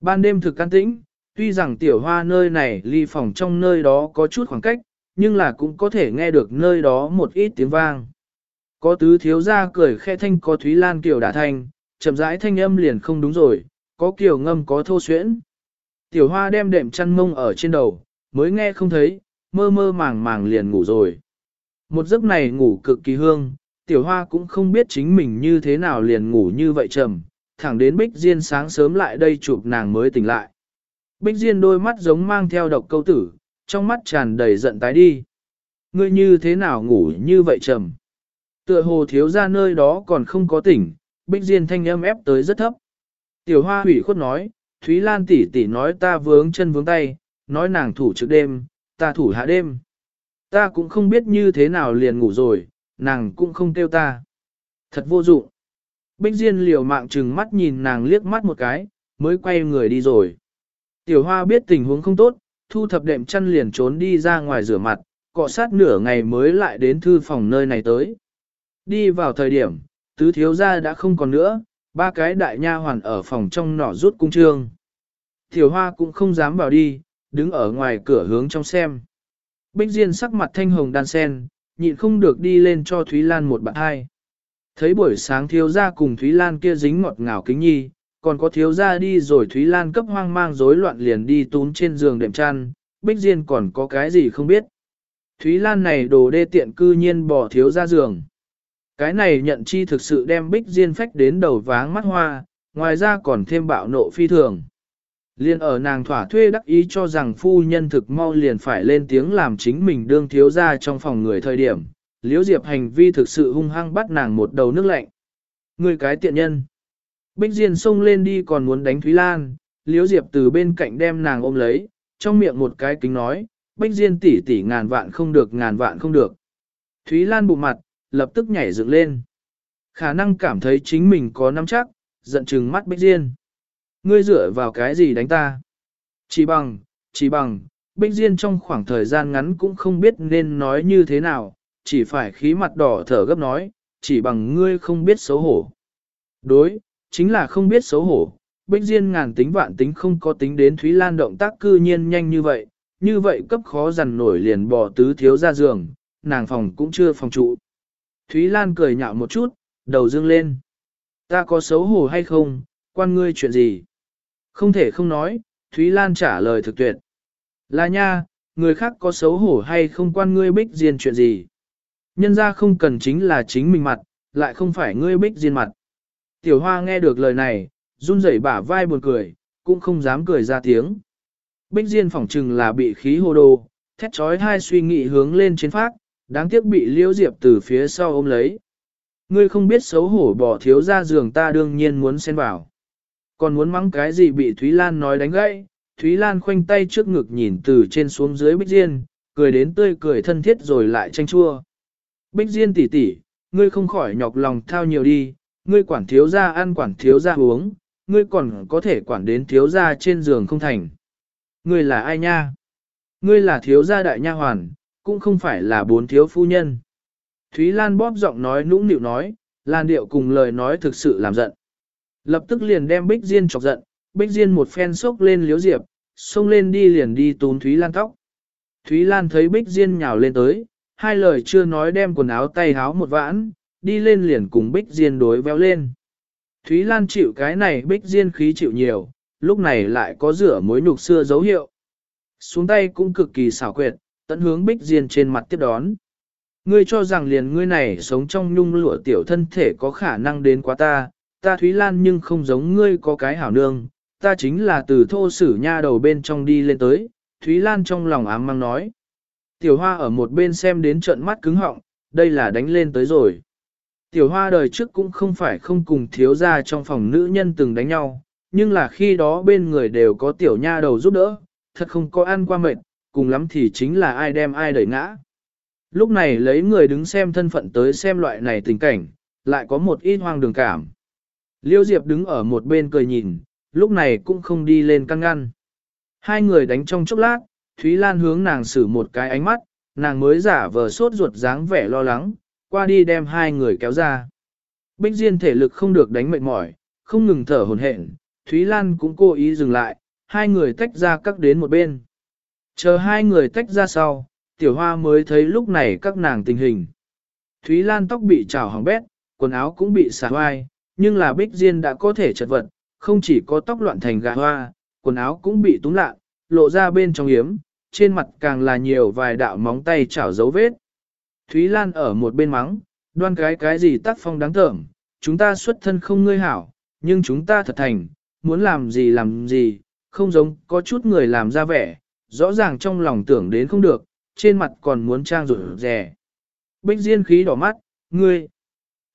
Ban đêm thực can tĩnh, tuy rằng tiểu hoa nơi này ly phòng trong nơi đó có chút khoảng cách, nhưng là cũng có thể nghe được nơi đó một ít tiếng vang. Có tứ thiếu ra cười khe thanh có Thúy Lan kiểu đả thanh, chậm rãi thanh âm liền không đúng rồi, có kiểu ngâm có thô xuyễn. Tiểu hoa đem đệm chăn mông ở trên đầu, mới nghe không thấy, mơ mơ màng màng liền ngủ rồi. Một giấc này ngủ cực kỳ hương, tiểu hoa cũng không biết chính mình như thế nào liền ngủ như vậy trầm, thẳng đến Bích Diên sáng sớm lại đây chụp nàng mới tỉnh lại. Bích Diên đôi mắt giống mang theo độc câu tử, trong mắt tràn đầy giận tái đi. Ngươi như thế nào ngủ như vậy trầm? Tựa hồ thiếu ra nơi đó còn không có tỉnh, Bích Diên thanh âm ép tới rất thấp. Tiểu hoa hủy khuất nói, Thúy Lan tỷ tỷ nói ta vướng chân vướng tay, nói nàng thủ trước đêm, ta thủ hạ đêm. Ta cũng không biết như thế nào liền ngủ rồi, nàng cũng không kêu ta. Thật vô dụng. Bích Diên liều mạng trừng mắt nhìn nàng liếc mắt một cái, mới quay người đi rồi. Tiểu Hoa biết tình huống không tốt, thu thập đệm chăn liền trốn đi ra ngoài rửa mặt, cọ sát nửa ngày mới lại đến thư phòng nơi này tới. Đi vào thời điểm, tứ thiếu gia đã không còn nữa, ba cái đại nha hoàn ở phòng trong nỏ rút cung trương. Tiểu Hoa cũng không dám vào đi, đứng ở ngoài cửa hướng trong xem. Bích Diên sắc mặt thanh hồng đan sen, nhịn không được đi lên cho Thúy Lan một bạn hai. Thấy buổi sáng thiếu gia cùng Thúy Lan kia dính ngọt ngào kính nhi, còn có thiếu gia đi rồi Thúy Lan cấp hoang mang rối loạn liền đi tún trên giường đệm chăn, Bích Diên còn có cái gì không biết. Thúy Lan này đồ đê tiện cư nhiên bỏ thiếu ra giường. Cái này nhận chi thực sự đem Bích Diên phách đến đầu váng mắt hoa, ngoài ra còn thêm bạo nộ phi thường. Liên ở nàng thỏa thuê đắc ý cho rằng phu nhân thực mau liền phải lên tiếng làm chính mình đương thiếu ra trong phòng người thời điểm, liễu diệp hành vi thực sự hung hăng bắt nàng một đầu nước lạnh. Người cái tiện nhân. Bích Diên xông lên đi còn muốn đánh Thúy Lan, liễu diệp từ bên cạnh đem nàng ôm lấy, trong miệng một cái kính nói, Bích Diên tỷ tỷ ngàn vạn không được ngàn vạn không được. Thúy Lan bụng mặt, lập tức nhảy dựng lên. Khả năng cảm thấy chính mình có nắm chắc, giận chừng mắt Bích Diên. Ngươi dựa vào cái gì đánh ta? Chỉ bằng, chỉ bằng, Bích Diên trong khoảng thời gian ngắn cũng không biết nên nói như thế nào, chỉ phải khí mặt đỏ thở gấp nói, chỉ bằng ngươi không biết xấu hổ. Đối, chính là không biết xấu hổ. Bích Diên ngàn tính vạn tính không có tính đến Thúy Lan động tác cư nhiên nhanh như vậy, như vậy cấp khó dằn nổi liền bỏ tứ thiếu ra giường, nàng phòng cũng chưa phòng trụ. Thúy Lan cười nhạo một chút, đầu dương lên. Ta có xấu hổ hay không, quan ngươi chuyện gì? Không thể không nói, Thúy Lan trả lời thực tuyệt. Là nha, người khác có xấu hổ hay không quan ngươi bích diên chuyện gì. Nhân ra không cần chính là chính mình mặt, lại không phải ngươi bích diên mặt. Tiểu hoa nghe được lời này, run rẩy bả vai buồn cười, cũng không dám cười ra tiếng. Bích diên phỏng chừng là bị khí hồ đồ, thét trói hai suy nghĩ hướng lên trên phát, đáng tiếc bị liễu diệp từ phía sau ôm lấy. Ngươi không biết xấu hổ bỏ thiếu ra giường ta đương nhiên muốn xen vào. Còn muốn mắng cái gì bị Thúy Lan nói đánh gãy, Thúy Lan khoanh tay trước ngực nhìn từ trên xuống dưới Bích Diên, cười đến tươi cười thân thiết rồi lại tranh chua. Bích Diên tỷ tỷ, ngươi không khỏi nhọc lòng thao nhiều đi, ngươi quản thiếu gia ăn quản thiếu gia uống, ngươi còn có thể quản đến thiếu gia trên giường không thành. Ngươi là ai nha? Ngươi là thiếu gia đại nha hoàn, cũng không phải là bốn thiếu phu nhân. Thúy Lan bóp giọng nói nũng nịu nói, Lan điệu cùng lời nói thực sự làm giận. Lập tức liền đem Bích Diên chọc giận, Bích Diên một phen sốc lên liếu diệp, xông lên đi liền đi tún Thúy Lan tóc. Thúy Lan thấy Bích Diên nhào lên tới, hai lời chưa nói đem quần áo tay háo một vãn, đi lên liền cùng Bích Diên đối véo lên. Thúy Lan chịu cái này Bích Diên khí chịu nhiều, lúc này lại có rửa mối nhục xưa dấu hiệu. Xuống tay cũng cực kỳ xảo quyệt, tận hướng Bích Diên trên mặt tiếp đón. Ngươi cho rằng liền ngươi này sống trong nhung lụa tiểu thân thể có khả năng đến quá ta, ta Thúy Lan nhưng không giống ngươi có cái hảo nương, ta chính là từ thô sử nha đầu bên trong đi lên tới, Thúy Lan trong lòng ám mang nói. Tiểu hoa ở một bên xem đến trận mắt cứng họng, đây là đánh lên tới rồi. Tiểu hoa đời trước cũng không phải không cùng thiếu gia trong phòng nữ nhân từng đánh nhau, nhưng là khi đó bên người đều có tiểu nha đầu giúp đỡ, thật không có ăn qua mệt, cùng lắm thì chính là ai đem ai đẩy ngã. Lúc này lấy người đứng xem thân phận tới xem loại này tình cảnh, lại có một ít hoang đường cảm. Liêu Diệp đứng ở một bên cười nhìn, lúc này cũng không đi lên căng ngăn. Hai người đánh trong chốc lát, Thúy Lan hướng nàng xử một cái ánh mắt, nàng mới giả vờ sốt ruột dáng vẻ lo lắng, qua đi đem hai người kéo ra. Bích Diên thể lực không được đánh mệt mỏi, không ngừng thở hồn hển, Thúy Lan cũng cố ý dừng lại, hai người tách ra các đến một bên. Chờ hai người tách ra sau, tiểu hoa mới thấy lúc này các nàng tình hình. Thúy Lan tóc bị trào hỏng bét, quần áo cũng bị xả hoai, nhưng là Bích Diên đã có thể chật vật, không chỉ có tóc loạn thành gà hoa, quần áo cũng bị túng lạ, lộ ra bên trong yếm, trên mặt càng là nhiều vài đạo móng tay chảo dấu vết. Thúy Lan ở một bên mắng, đoan cái cái gì tác phong đáng tởm, chúng ta xuất thân không ngươi hảo, nhưng chúng ta thật thành, muốn làm gì làm gì, không giống có chút người làm ra vẻ, rõ ràng trong lòng tưởng đến không được, trên mặt còn muốn trang rủi rẻ. Bích Diên khí đỏ mắt, ngươi.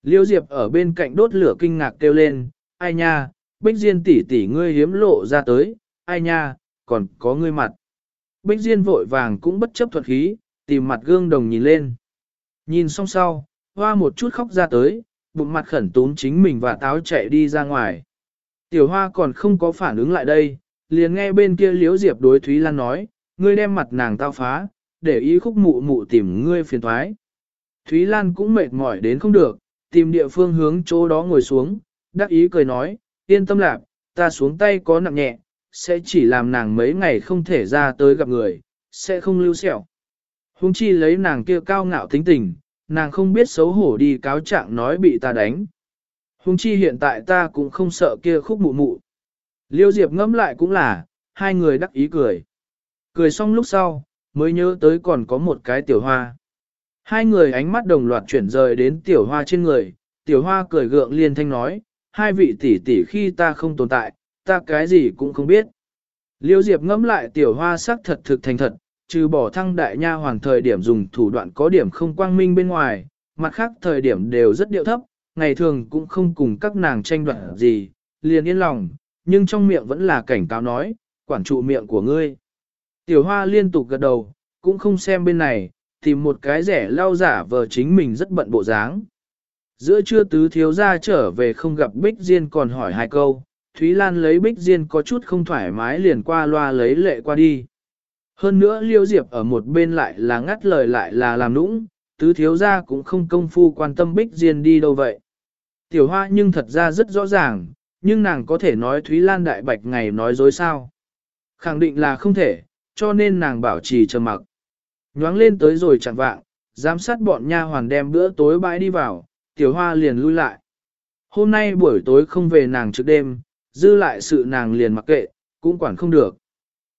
Liêu Diệp ở bên cạnh đốt lửa kinh ngạc kêu lên, ai nha, Bích Diên tỷ tỷ ngươi hiếm lộ ra tới, ai nha, còn có ngươi mặt. Bích Diên vội vàng cũng bất chấp thuật khí, tìm mặt gương đồng nhìn lên. Nhìn xong sau, hoa một chút khóc ra tới, bụng mặt khẩn tún chính mình và táo chạy đi ra ngoài. Tiểu hoa còn không có phản ứng lại đây, liền nghe bên kia liếu diệp đối Thúy Lan nói, ngươi đem mặt nàng tao phá, để ý khúc mụ mụ tìm ngươi phiền thoái. Thúy Lan cũng mệt mỏi đến không được, tìm địa phương hướng chỗ đó ngồi xuống, đắc ý cười nói, yên tâm lạc, ta xuống tay có nặng nhẹ, sẽ chỉ làm nàng mấy ngày không thể ra tới gặp người, sẽ không lưu sẹo. Hùng chi lấy nàng kia cao ngạo tính tình, nàng không biết xấu hổ đi cáo trạng nói bị ta đánh. Hùng chi hiện tại ta cũng không sợ kia khúc mụ mụ. Liêu Diệp ngẫm lại cũng là, hai người đắc ý cười. Cười xong lúc sau, mới nhớ tới còn có một cái tiểu hoa. Hai người ánh mắt đồng loạt chuyển rời đến tiểu hoa trên người, tiểu hoa cười gượng liên thanh nói, hai vị tỷ tỷ khi ta không tồn tại, ta cái gì cũng không biết. Liêu Diệp ngẫm lại tiểu hoa sắc thật thực thành thật, trừ bỏ thăng đại nha hoàng thời điểm dùng thủ đoạn có điểm không quang minh bên ngoài, mặt khác thời điểm đều rất điệu thấp, ngày thường cũng không cùng các nàng tranh đoạt gì, liền yên lòng, nhưng trong miệng vẫn là cảnh cáo nói, quản trụ miệng của ngươi. Tiểu hoa liên tục gật đầu, cũng không xem bên này, tìm một cái rẻ lau giả vờ chính mình rất bận bộ dáng. Giữa trưa tứ thiếu ra trở về không gặp Bích Diên còn hỏi hai câu, Thúy Lan lấy Bích Diên có chút không thoải mái liền qua loa lấy lệ qua đi. Hơn nữa Liêu Diệp ở một bên lại là ngắt lời lại là làm nũng, tứ thiếu gia cũng không công phu quan tâm Bích Diên đi đâu vậy. Tiểu hoa nhưng thật ra rất rõ ràng, nhưng nàng có thể nói Thúy Lan đại bạch ngày nói dối sao. Khẳng định là không thể, cho nên nàng bảo trì trầm mặc. Nhoáng lên tới rồi chẳng vạng, giám sát bọn nha hoàn đem bữa tối bãi đi vào, tiểu hoa liền lui lại. Hôm nay buổi tối không về nàng trước đêm, dư lại sự nàng liền mặc kệ, cũng quản không được.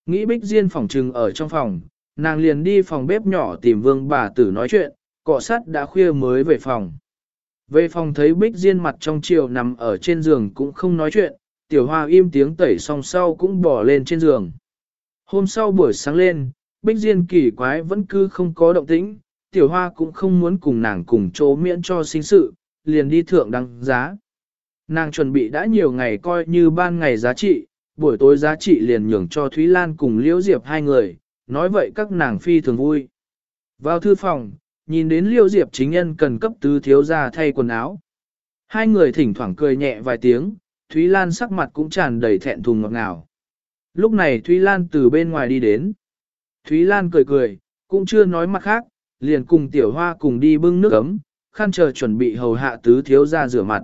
Nghĩ bích diên phòng trừng ở trong phòng, nàng liền đi phòng bếp nhỏ tìm vương bà tử nói chuyện, cọ sắt đã khuya mới về phòng. Về phòng thấy Bích Diên mặt trong chiều nằm ở trên giường cũng không nói chuyện, tiểu hoa im tiếng tẩy xong sau cũng bỏ lên trên giường. Hôm sau buổi sáng lên, Bích Diên kỳ quái vẫn cứ không có động tĩnh, tiểu hoa cũng không muốn cùng nàng cùng chỗ miễn cho sinh sự, liền đi thượng đăng giá. Nàng chuẩn bị đã nhiều ngày coi như ban ngày giá trị, buổi tối giá trị liền nhường cho Thúy Lan cùng Liễu Diệp hai người, nói vậy các nàng phi thường vui. Vào thư phòng, nhìn đến Liễu Diệp chính nhân cần cấp tứ thiếu ra thay quần áo. Hai người thỉnh thoảng cười nhẹ vài tiếng, Thúy Lan sắc mặt cũng tràn đầy thẹn thùng ngọt ngào. Lúc này Thúy Lan từ bên ngoài đi đến. Thúy Lan cười cười, cũng chưa nói mặt khác, liền cùng tiểu hoa cùng đi bưng nước ấm, khăn chờ chuẩn bị hầu hạ tứ thiếu ra rửa mặt.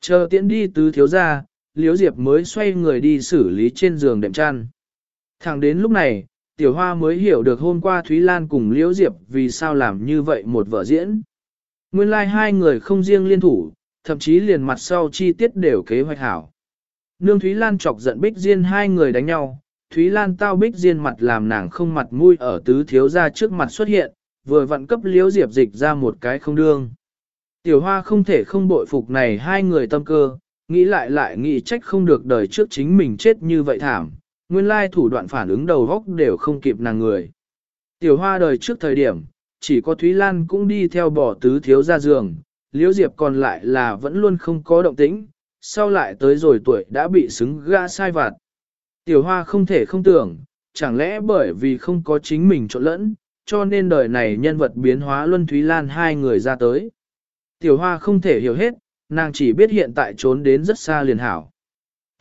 Chờ tiễn đi tứ thiếu ra, Liễu Diệp mới xoay người đi xử lý trên giường đệm chăn. Thẳng đến lúc này, Tiểu Hoa mới hiểu được hôm qua Thúy Lan cùng Liễu Diệp vì sao làm như vậy một vợ diễn. Nguyên lai like hai người không riêng liên thủ, thậm chí liền mặt sau chi tiết đều kế hoạch hảo. Nương Thúy Lan chọc giận Bích Diên hai người đánh nhau, Thúy Lan tao Bích Diên mặt làm nàng không mặt mũi ở tứ thiếu ra trước mặt xuất hiện, vừa vặn cấp Liễu Diệp dịch ra một cái không đương. Tiểu Hoa không thể không bội phục này hai người tâm cơ, nghĩ lại lại nghĩ trách không được đời trước chính mình chết như vậy thảm, nguyên lai thủ đoạn phản ứng đầu góc đều không kịp nàng người. Tiểu hoa đời trước thời điểm, chỉ có Thúy Lan cũng đi theo bỏ tứ thiếu ra giường, Liễu Diệp còn lại là vẫn luôn không có động tĩnh, sau lại tới rồi tuổi đã bị xứng gã sai vặt. Tiểu hoa không thể không tưởng, chẳng lẽ bởi vì không có chính mình trộn lẫn, cho nên đời này nhân vật biến hóa Luân Thúy Lan hai người ra tới. Tiểu hoa không thể hiểu hết, nàng chỉ biết hiện tại trốn đến rất xa liền hảo.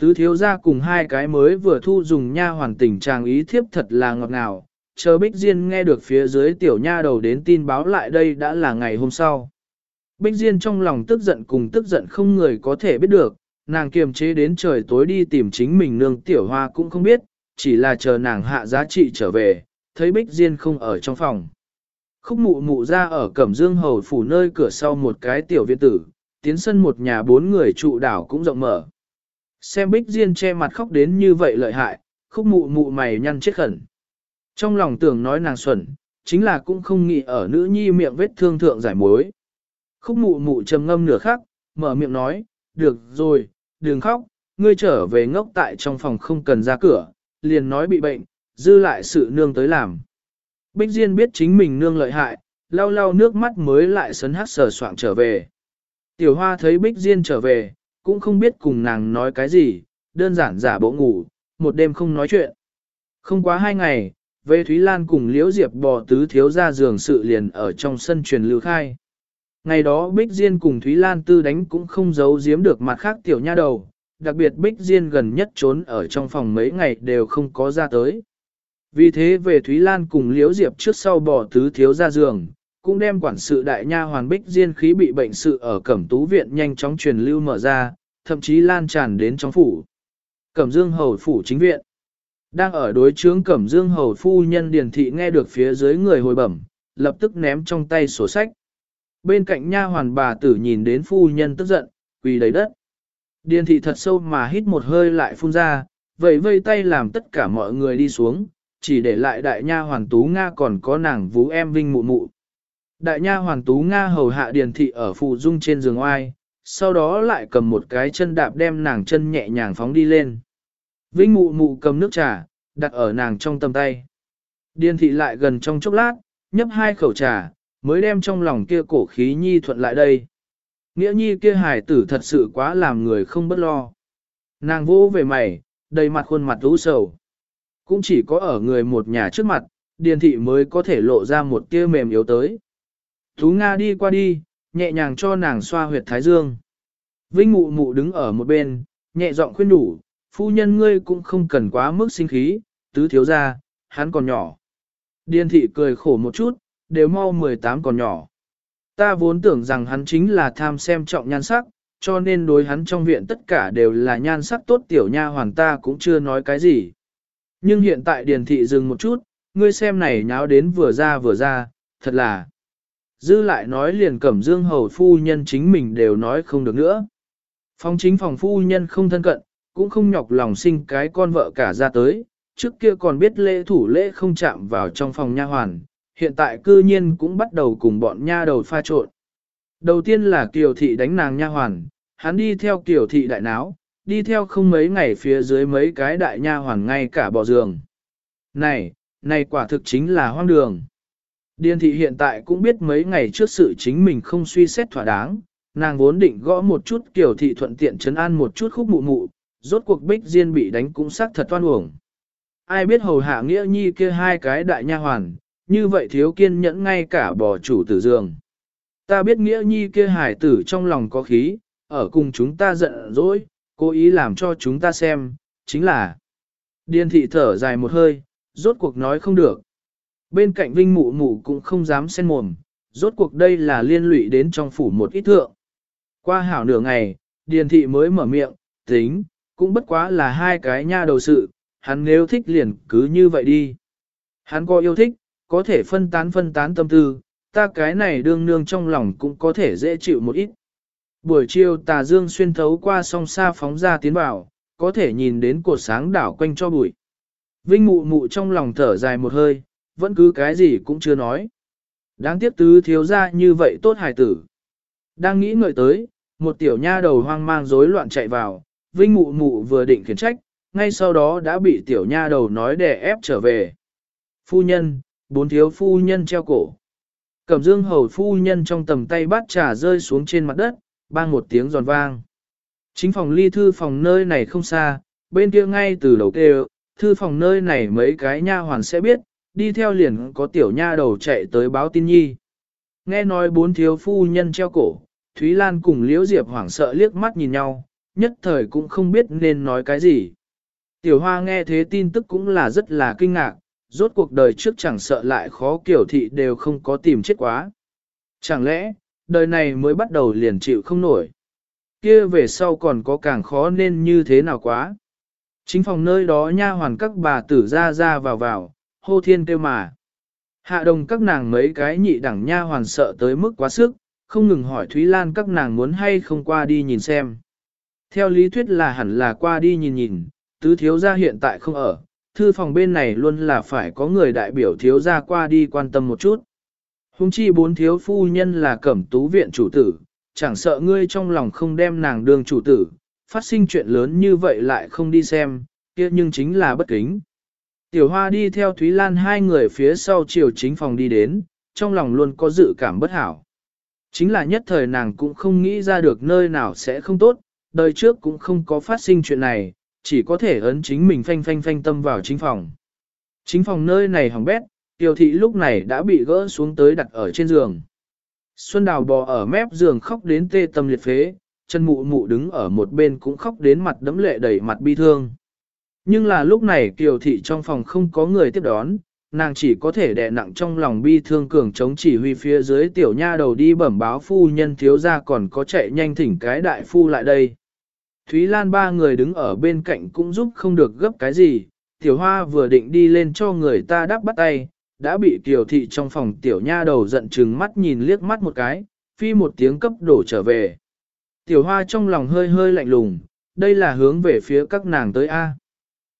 Tứ thiếu ra cùng hai cái mới vừa thu dùng nha hoàn tình trang ý thiếp thật là ngọt ngào, chờ Bích Diên nghe được phía dưới tiểu nha đầu đến tin báo lại đây đã là ngày hôm sau. Bích Diên trong lòng tức giận cùng tức giận không người có thể biết được, nàng kiềm chế đến trời tối đi tìm chính mình nương tiểu hoa cũng không biết, chỉ là chờ nàng hạ giá trị trở về, thấy Bích Diên không ở trong phòng. Khúc mụ mụ ra ở Cẩm Dương Hầu phủ nơi cửa sau một cái tiểu viện tử, tiến sân một nhà bốn người trụ đảo cũng rộng mở. Xem Bích Diên che mặt khóc đến như vậy lợi hại, khúc mụ mụ mày nhăn chết khẩn. Trong lòng tưởng nói nàng xuẩn, chính là cũng không nghĩ ở nữ nhi miệng vết thương thượng giải mối. Khúc mụ mụ trầm ngâm nửa khắc, mở miệng nói, được rồi, đừng khóc, ngươi trở về ngốc tại trong phòng không cần ra cửa, liền nói bị bệnh, dư lại sự nương tới làm. Bích Diên biết chính mình nương lợi hại, lau lau nước mắt mới lại sấn hát sờ soạng trở về. Tiểu Hoa thấy Bích Diên trở về, cũng không biết cùng nàng nói cái gì, đơn giản giả bộ ngủ, một đêm không nói chuyện. Không quá hai ngày, về Thúy Lan cùng Liễu Diệp bò tứ thiếu ra giường sự liền ở trong sân truyền lưu khai. Ngày đó Bích Diên cùng Thúy Lan tư đánh cũng không giấu giếm được mặt khác tiểu nha đầu, đặc biệt Bích Diên gần nhất trốn ở trong phòng mấy ngày đều không có ra tới. Vì thế về Thúy Lan cùng Liễu Diệp trước sau bỏ tứ thiếu ra giường, cũng đem quản sự đại nha hoàn Bích Diên khí bị bệnh sự ở Cẩm Tú Viện nhanh chóng truyền lưu mở ra, thậm chí lan tràn đến trong phủ. Cẩm Dương Hầu Phủ chính viện. Đang ở đối chướng Cẩm Dương Hầu Phu Nhân Điền Thị nghe được phía dưới người hồi bẩm, lập tức ném trong tay sổ sách. Bên cạnh nha hoàn bà tử nhìn đến phu nhân tức giận, quỳ đầy đất. Điền Thị thật sâu mà hít một hơi lại phun ra, vậy vây tay làm tất cả mọi người đi xuống, chỉ để lại đại nha hoàn Tú Nga còn có nàng vú em Vinh Mụ Mụ. Đại nha hoàng Tú Nga hầu hạ Điền Thị ở phụ dung trên giường oai, sau đó lại cầm một cái chân đạp đem nàng chân nhẹ nhàng phóng đi lên. Vinh mụ mụ cầm nước trà, đặt ở nàng trong tầm tay. Điền thị lại gần trong chốc lát, nhấp hai khẩu trà, mới đem trong lòng kia cổ khí nhi thuận lại đây. Nghĩa nhi kia hài tử thật sự quá làm người không bất lo. Nàng vô về mày, đầy mặt khuôn mặt lũ sầu. Cũng chỉ có ở người một nhà trước mặt, điền thị mới có thể lộ ra một tia mềm yếu tới. Tú Nga đi qua đi, nhẹ nhàng cho nàng xoa huyệt thái dương. Vinh mụ mụ đứng ở một bên, nhẹ giọng khuyên đủ, phu nhân ngươi cũng không cần quá mức sinh khí, tứ thiếu ra, hắn còn nhỏ. Điên thị cười khổ một chút, đều mau 18 còn nhỏ. Ta vốn tưởng rằng hắn chính là tham xem trọng nhan sắc, cho nên đối hắn trong viện tất cả đều là nhan sắc tốt tiểu nha hoàn ta cũng chưa nói cái gì. Nhưng hiện tại điền thị dừng một chút, ngươi xem này nháo đến vừa ra vừa ra, thật là dư lại nói liền cẩm dương hầu phu nhân chính mình đều nói không được nữa. phong chính phòng phu nhân không thân cận, cũng không nhọc lòng sinh cái con vợ cả ra tới, trước kia còn biết lễ thủ lễ không chạm vào trong phòng nha hoàn, hiện tại cư nhiên cũng bắt đầu cùng bọn nha đầu pha trộn. Đầu tiên là Kiều Thị đánh nàng nha hoàn, hắn đi theo Kiều Thị đại náo, đi theo không mấy ngày phía dưới mấy cái đại nha hoàn ngay cả bỏ giường. Này, này quả thực chính là hoang đường. Điền thị hiện tại cũng biết mấy ngày trước sự chính mình không suy xét thỏa đáng, nàng vốn định gõ một chút kiểu Thị thuận tiện chấn an một chút khúc mụ mụ, rốt cuộc bích diên bị đánh cũng xác thật toan uổng. Ai biết hầu hạ nghĩa nhi kia hai cái đại nha hoàn, như vậy thiếu kiên nhẫn ngay cả bò chủ tử giường. Ta biết nghĩa nhi kia hải tử trong lòng có khí, ở cùng chúng ta giận dỗi, cố ý làm cho chúng ta xem, chính là. Điên thị thở dài một hơi, rốt cuộc nói không được. Bên cạnh vinh mụ mụ cũng không dám xen mồm, rốt cuộc đây là liên lụy đến trong phủ một ít thượng. Qua hảo nửa ngày, điền thị mới mở miệng, tính, cũng bất quá là hai cái nha đầu sự, hắn nếu thích liền cứ như vậy đi. Hắn có yêu thích, có thể phân tán phân tán tâm tư, ta cái này đương nương trong lòng cũng có thể dễ chịu một ít. Buổi chiều tà dương xuyên thấu qua song xa phóng ra tiến vào, có thể nhìn đến cột sáng đảo quanh cho bụi. Vinh mụ mụ trong lòng thở dài một hơi, vẫn cứ cái gì cũng chưa nói. Đáng tiếc tứ thiếu ra như vậy tốt hài tử. Đang nghĩ ngợi tới, một tiểu nha đầu hoang mang rối loạn chạy vào, Vinh mụ mụ vừa định khiển trách, ngay sau đó đã bị tiểu nha đầu nói đè ép trở về. Phu nhân, bốn thiếu phu nhân treo cổ. Cẩm dương hầu phu nhân trong tầm tay bát trà rơi xuống trên mặt đất, bang một tiếng giòn vang. Chính phòng ly thư phòng nơi này không xa, bên kia ngay từ đầu kêu, thư phòng nơi này mấy cái nha hoàn sẽ biết, đi theo liền có tiểu nha đầu chạy tới báo tin nhi. Nghe nói bốn thiếu phu nhân treo cổ, Thúy Lan cùng Liễu Diệp hoảng sợ liếc mắt nhìn nhau, nhất thời cũng không biết nên nói cái gì. Tiểu Hoa nghe thế tin tức cũng là rất là kinh ngạc, rốt cuộc đời trước chẳng sợ lại khó kiểu thị đều không có tìm chết quá. Chẳng lẽ, đời này mới bắt đầu liền chịu không nổi. Kia về sau còn có càng khó nên như thế nào quá. Chính phòng nơi đó nha hoàn các bà tử ra ra vào vào, hô thiên kêu mà. Hạ đồng các nàng mấy cái nhị đẳng nha hoàn sợ tới mức quá sức, không ngừng hỏi Thúy Lan các nàng muốn hay không qua đi nhìn xem. Theo lý thuyết là hẳn là qua đi nhìn nhìn, tứ thiếu gia hiện tại không ở, thư phòng bên này luôn là phải có người đại biểu thiếu gia qua đi quan tâm một chút. Hùng chi bốn thiếu phu nhân là cẩm tú viện chủ tử, chẳng sợ ngươi trong lòng không đem nàng đương chủ tử, phát sinh chuyện lớn như vậy lại không đi xem, kia nhưng chính là bất kính. Tiểu hoa đi theo Thúy Lan hai người phía sau chiều chính phòng đi đến, trong lòng luôn có dự cảm bất hảo. Chính là nhất thời nàng cũng không nghĩ ra được nơi nào sẽ không tốt, đời trước cũng không có phát sinh chuyện này, chỉ có thể ấn chính mình phanh phanh phanh tâm vào chính phòng. Chính phòng nơi này hỏng bét, tiểu thị lúc này đã bị gỡ xuống tới đặt ở trên giường. Xuân Đào bò ở mép giường khóc đến tê tâm liệt phế, chân mụ mụ đứng ở một bên cũng khóc đến mặt đẫm lệ đầy mặt bi thương. Nhưng là lúc này kiều thị trong phòng không có người tiếp đón, nàng chỉ có thể đè nặng trong lòng bi thương cường chống chỉ huy phía dưới tiểu nha đầu đi bẩm báo phu nhân thiếu ra còn có chạy nhanh thỉnh cái đại phu lại đây. Thúy Lan ba người đứng ở bên cạnh cũng giúp không được gấp cái gì, tiểu hoa vừa định đi lên cho người ta đắp bắt tay, đã bị kiều thị trong phòng tiểu nha đầu giận chừng mắt nhìn liếc mắt một cái, phi một tiếng cấp đổ trở về. Tiểu hoa trong lòng hơi hơi lạnh lùng, đây là hướng về phía các nàng tới A.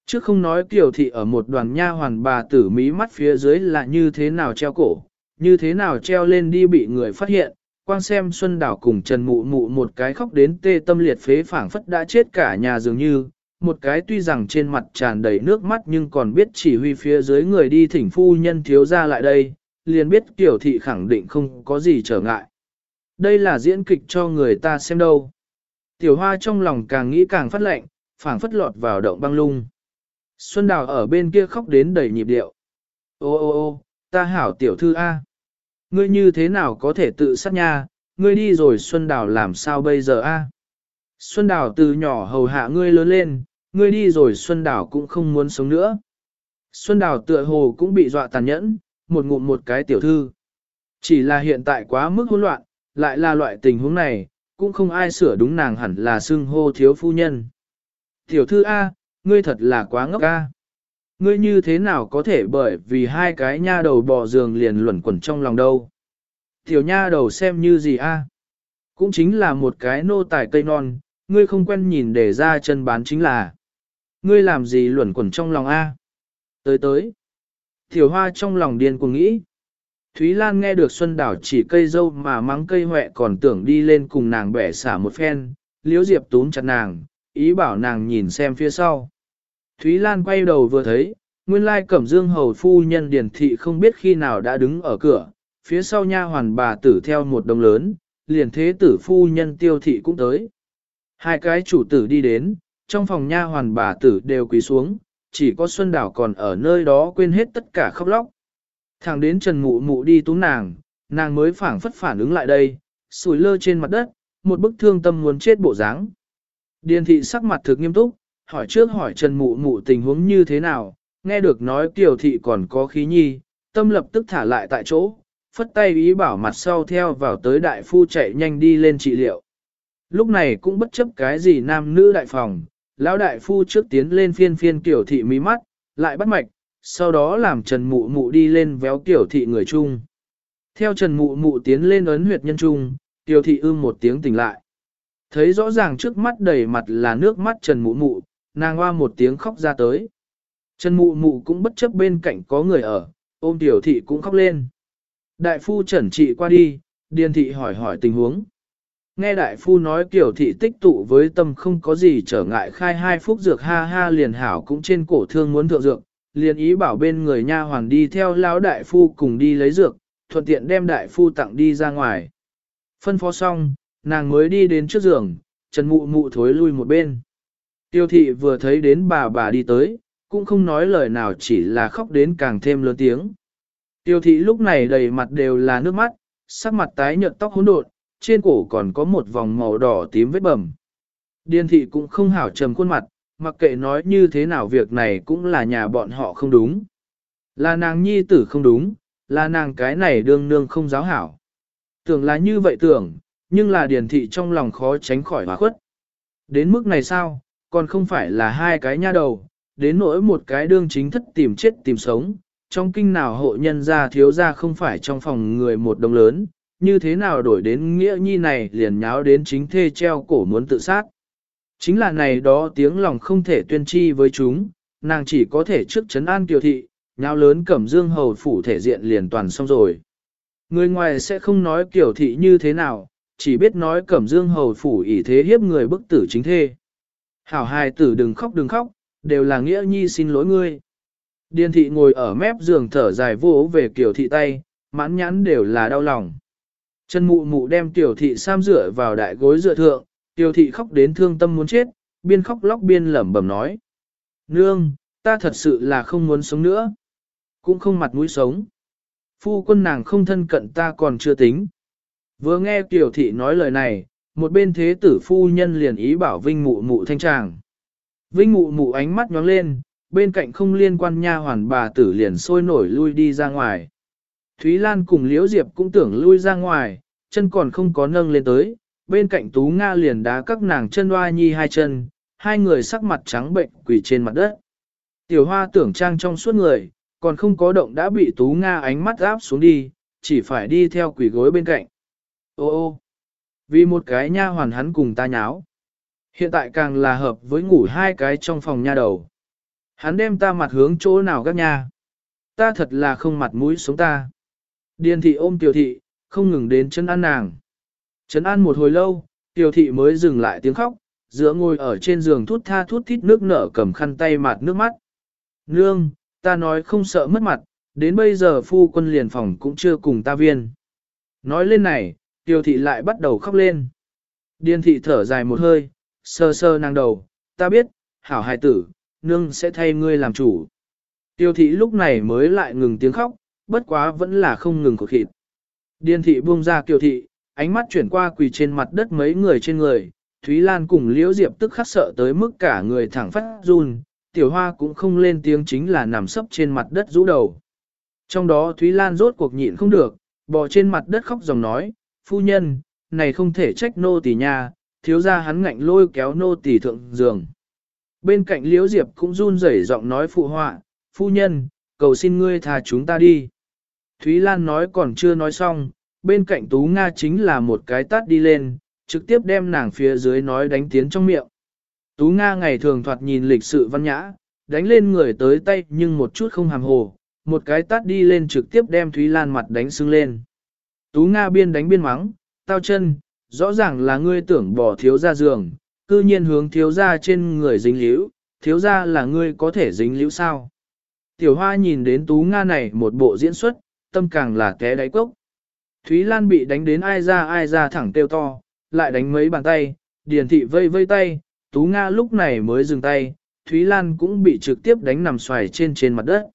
Trước không nói kiều thị ở một đoàn nha hoàn bà tử mí mắt phía dưới là như thế nào treo cổ, như thế nào treo lên đi bị người phát hiện, quang xem Xuân Đảo cùng Trần Mụ Mụ một cái khóc đến tê tâm liệt phế phảng phất đã chết cả nhà dường như, một cái tuy rằng trên mặt tràn đầy nước mắt nhưng còn biết chỉ huy phía dưới người đi thỉnh phu nhân thiếu ra lại đây, liền biết tiểu thị khẳng định không có gì trở ngại. Đây là diễn kịch cho người ta xem đâu. Tiểu hoa trong lòng càng nghĩ càng phát lệnh, phảng phất lọt vào động băng lung. Xuân Đào ở bên kia khóc đến đầy nhịp điệu. Ô ô ô, ta hảo tiểu thư A. Ngươi như thế nào có thể tự sát nha, ngươi đi rồi Xuân Đào làm sao bây giờ A. Xuân Đào từ nhỏ hầu hạ ngươi lớn lên, ngươi đi rồi Xuân Đào cũng không muốn sống nữa. Xuân Đào tựa hồ cũng bị dọa tàn nhẫn, một ngụm một cái tiểu thư. Chỉ là hiện tại quá mức hỗn loạn, lại là loại tình huống này, cũng không ai sửa đúng nàng hẳn là xưng hô thiếu phu nhân. Tiểu thư A, ngươi thật là quá ngốc ca. Ngươi như thế nào có thể bởi vì hai cái nha đầu bò giường liền luẩn quẩn trong lòng đâu. Tiểu nha đầu xem như gì A. Cũng chính là một cái nô tài cây non, ngươi không quen nhìn để ra chân bán chính là. Ngươi làm gì luẩn quẩn trong lòng A? Tới tới. Tiểu hoa trong lòng điên cuồng nghĩ. Thúy Lan nghe được Xuân Đảo chỉ cây dâu mà mắng cây huệ còn tưởng đi lên cùng nàng bẻ xả một phen, liễu diệp túm chặt nàng, ý bảo nàng nhìn xem phía sau. Thúy Lan quay đầu vừa thấy, nguyên lai cẩm dương hầu phu nhân điển thị không biết khi nào đã đứng ở cửa, phía sau nha hoàn bà tử theo một đồng lớn, liền thế tử phu nhân tiêu thị cũng tới. Hai cái chủ tử đi đến, trong phòng nha hoàn bà tử đều quỳ xuống, chỉ có Xuân Đảo còn ở nơi đó quên hết tất cả khóc lóc. Thằng đến Trần Mụ Mụ đi tú nàng, nàng mới phản phất phản ứng lại đây, sủi lơ trên mặt đất, một bức thương tâm muốn chết bộ dáng. Điền thị sắc mặt thực nghiêm túc, hỏi trước hỏi Trần Mụ Mụ tình huống như thế nào, nghe được nói Kiều thị còn có khí nhi, tâm lập tức thả lại tại chỗ, phất tay ý bảo mặt sau theo vào tới đại phu chạy nhanh đi lên trị liệu. Lúc này cũng bất chấp cái gì nam nữ đại phòng, lão đại phu trước tiến lên phiên phiên Kiều thị mí mắt, lại bắt mạch, sau đó làm Trần Mụ Mụ đi lên véo Kiều thị người chung. Theo Trần Mụ Mụ tiến lên ấn huyệt nhân trung, Kiều thị ưm một tiếng tỉnh lại. Thấy rõ ràng trước mắt đầy mặt là nước mắt Trần Mụ Mụ, nàng hoa một tiếng khóc ra tới. Trần Mụ Mụ cũng bất chấp bên cạnh có người ở, ôm Tiểu thị cũng khóc lên. Đại phu trần trị qua đi, điền thị hỏi hỏi tình huống. Nghe đại phu nói kiểu thị tích tụ với tâm không có gì trở ngại khai hai phút dược ha ha liền hảo cũng trên cổ thương muốn thượng dược, liền ý bảo bên người nha hoàn đi theo lão đại phu cùng đi lấy dược, thuận tiện đem đại phu tặng đi ra ngoài. Phân phó xong, nàng mới đi đến trước giường, Trần Mụ Mụ thối lui một bên. Tiêu thị vừa thấy đến bà bà đi tới, cũng không nói lời nào chỉ là khóc đến càng thêm lớn tiếng. Tiêu thị lúc này đầy mặt đều là nước mắt, sắc mặt tái nhợt tóc hỗn độn, trên cổ còn có một vòng màu đỏ tím vết bầm. Điền thị cũng không hảo trầm khuôn mặt, mặc kệ nói như thế nào việc này cũng là nhà bọn họ không đúng. Là nàng nhi tử không đúng, là nàng cái này đương nương không giáo hảo. Tưởng là như vậy tưởng, nhưng là điền thị trong lòng khó tránh khỏi hòa khuất. Đến mức này sao, còn không phải là hai cái nha đầu, đến nỗi một cái đương chính thất tìm chết tìm sống, trong kinh nào hộ nhân gia thiếu gia không phải trong phòng người một đồng lớn, như thế nào đổi đến nghĩa nhi này liền nháo đến chính thê treo cổ muốn tự sát. Chính là này đó tiếng lòng không thể tuyên chi với chúng, nàng chỉ có thể trước chấn an kiều thị, nháo lớn cẩm dương hầu phủ thể diện liền toàn xong rồi. Người ngoài sẽ không nói kiểu thị như thế nào, chỉ biết nói cẩm dương hầu phủ ỷ thế hiếp người bức tử chính thê. Hảo hài tử đừng khóc đừng khóc, đều là nghĩa nhi xin lỗi ngươi. Điền thị ngồi ở mép giường thở dài vô về kiểu thị tay, mãn nhãn đều là đau lòng. Chân mụ mụ đem tiểu thị sam rửa vào đại gối dựa thượng, tiểu thị khóc đến thương tâm muốn chết, biên khóc lóc biên lẩm bẩm nói. Nương, ta thật sự là không muốn sống nữa. Cũng không mặt mũi sống. Phu quân nàng không thân cận ta còn chưa tính. Vừa nghe tiểu thị nói lời này, một bên thế tử phu nhân liền ý bảo vinh mụ mụ thanh tràng. Vinh mụ mụ ánh mắt nhóng lên, bên cạnh không liên quan nha hoàn bà tử liền sôi nổi lui đi ra ngoài. Thúy Lan cùng Liễu Diệp cũng tưởng lui ra ngoài, chân còn không có nâng lên tới, bên cạnh Tú Nga liền đá các nàng chân hoa nhi hai chân, hai người sắc mặt trắng bệnh quỳ trên mặt đất. Tiểu hoa tưởng trang trong suốt người, còn không có động đã bị Tú Nga ánh mắt áp xuống đi, chỉ phải đi theo quỷ gối bên cạnh. Ô ô, vì một cái nha hoàn hắn cùng ta nháo. Hiện tại càng là hợp với ngủ hai cái trong phòng nha đầu. Hắn đem ta mặt hướng chỗ nào các nha. Ta thật là không mặt mũi sống ta. Điền thị ôm tiểu thị, không ngừng đến chân ăn nàng. Chân ăn một hồi lâu, tiểu thị mới dừng lại tiếng khóc, giữa ngồi ở trên giường thút tha thút thít nước nở cầm khăn tay mặt nước mắt. Nương, ta nói không sợ mất mặt, đến bây giờ phu quân liền phòng cũng chưa cùng ta viên. Nói lên này, Tiêu thị lại bắt đầu khóc lên. Điên thị thở dài một hơi, sơ sơ nàng đầu, ta biết, hảo hài tử, nương sẽ thay ngươi làm chủ. Tiêu thị lúc này mới lại ngừng tiếng khóc, bất quá vẫn là không ngừng cột khịt. Điên thị buông ra kiều thị, ánh mắt chuyển qua quỳ trên mặt đất mấy người trên người, Thúy Lan cùng Liễu Diệp tức khắc sợ tới mức cả người thẳng phát run, tiểu hoa cũng không lên tiếng chính là nằm sấp trên mặt đất rũ đầu. Trong đó Thúy Lan rốt cuộc nhịn không được, bò trên mặt đất khóc dòng nói, phu nhân, này không thể trách nô tỳ nha, thiếu ra hắn ngạnh lôi kéo nô tỳ thượng giường. Bên cạnh Liễu Diệp cũng run rẩy giọng nói phụ họa, phu nhân, cầu xin ngươi tha chúng ta đi. Thúy Lan nói còn chưa nói xong, bên cạnh Tú Nga chính là một cái tát đi lên, trực tiếp đem nàng phía dưới nói đánh tiến trong miệng. Tú Nga ngày thường thoạt nhìn lịch sự văn nhã, đánh lên người tới tay nhưng một chút không hàm hồ, một cái tát đi lên trực tiếp đem Thúy Lan mặt đánh sưng lên. Tú Nga biên đánh biên mắng, tao chân, rõ ràng là ngươi tưởng bỏ thiếu ra giường, cư nhiên hướng thiếu ra trên người dính liễu, thiếu ra là ngươi có thể dính liễu sao. Tiểu Hoa nhìn đến Tú Nga này một bộ diễn xuất, tâm càng là té đáy cốc. Thúy Lan bị đánh đến ai ra ai ra thẳng tiêu to, lại đánh mấy bàn tay, Điền Thị vây vây tay, Tú Nga lúc này mới dừng tay, Thúy Lan cũng bị trực tiếp đánh nằm xoài trên trên mặt đất.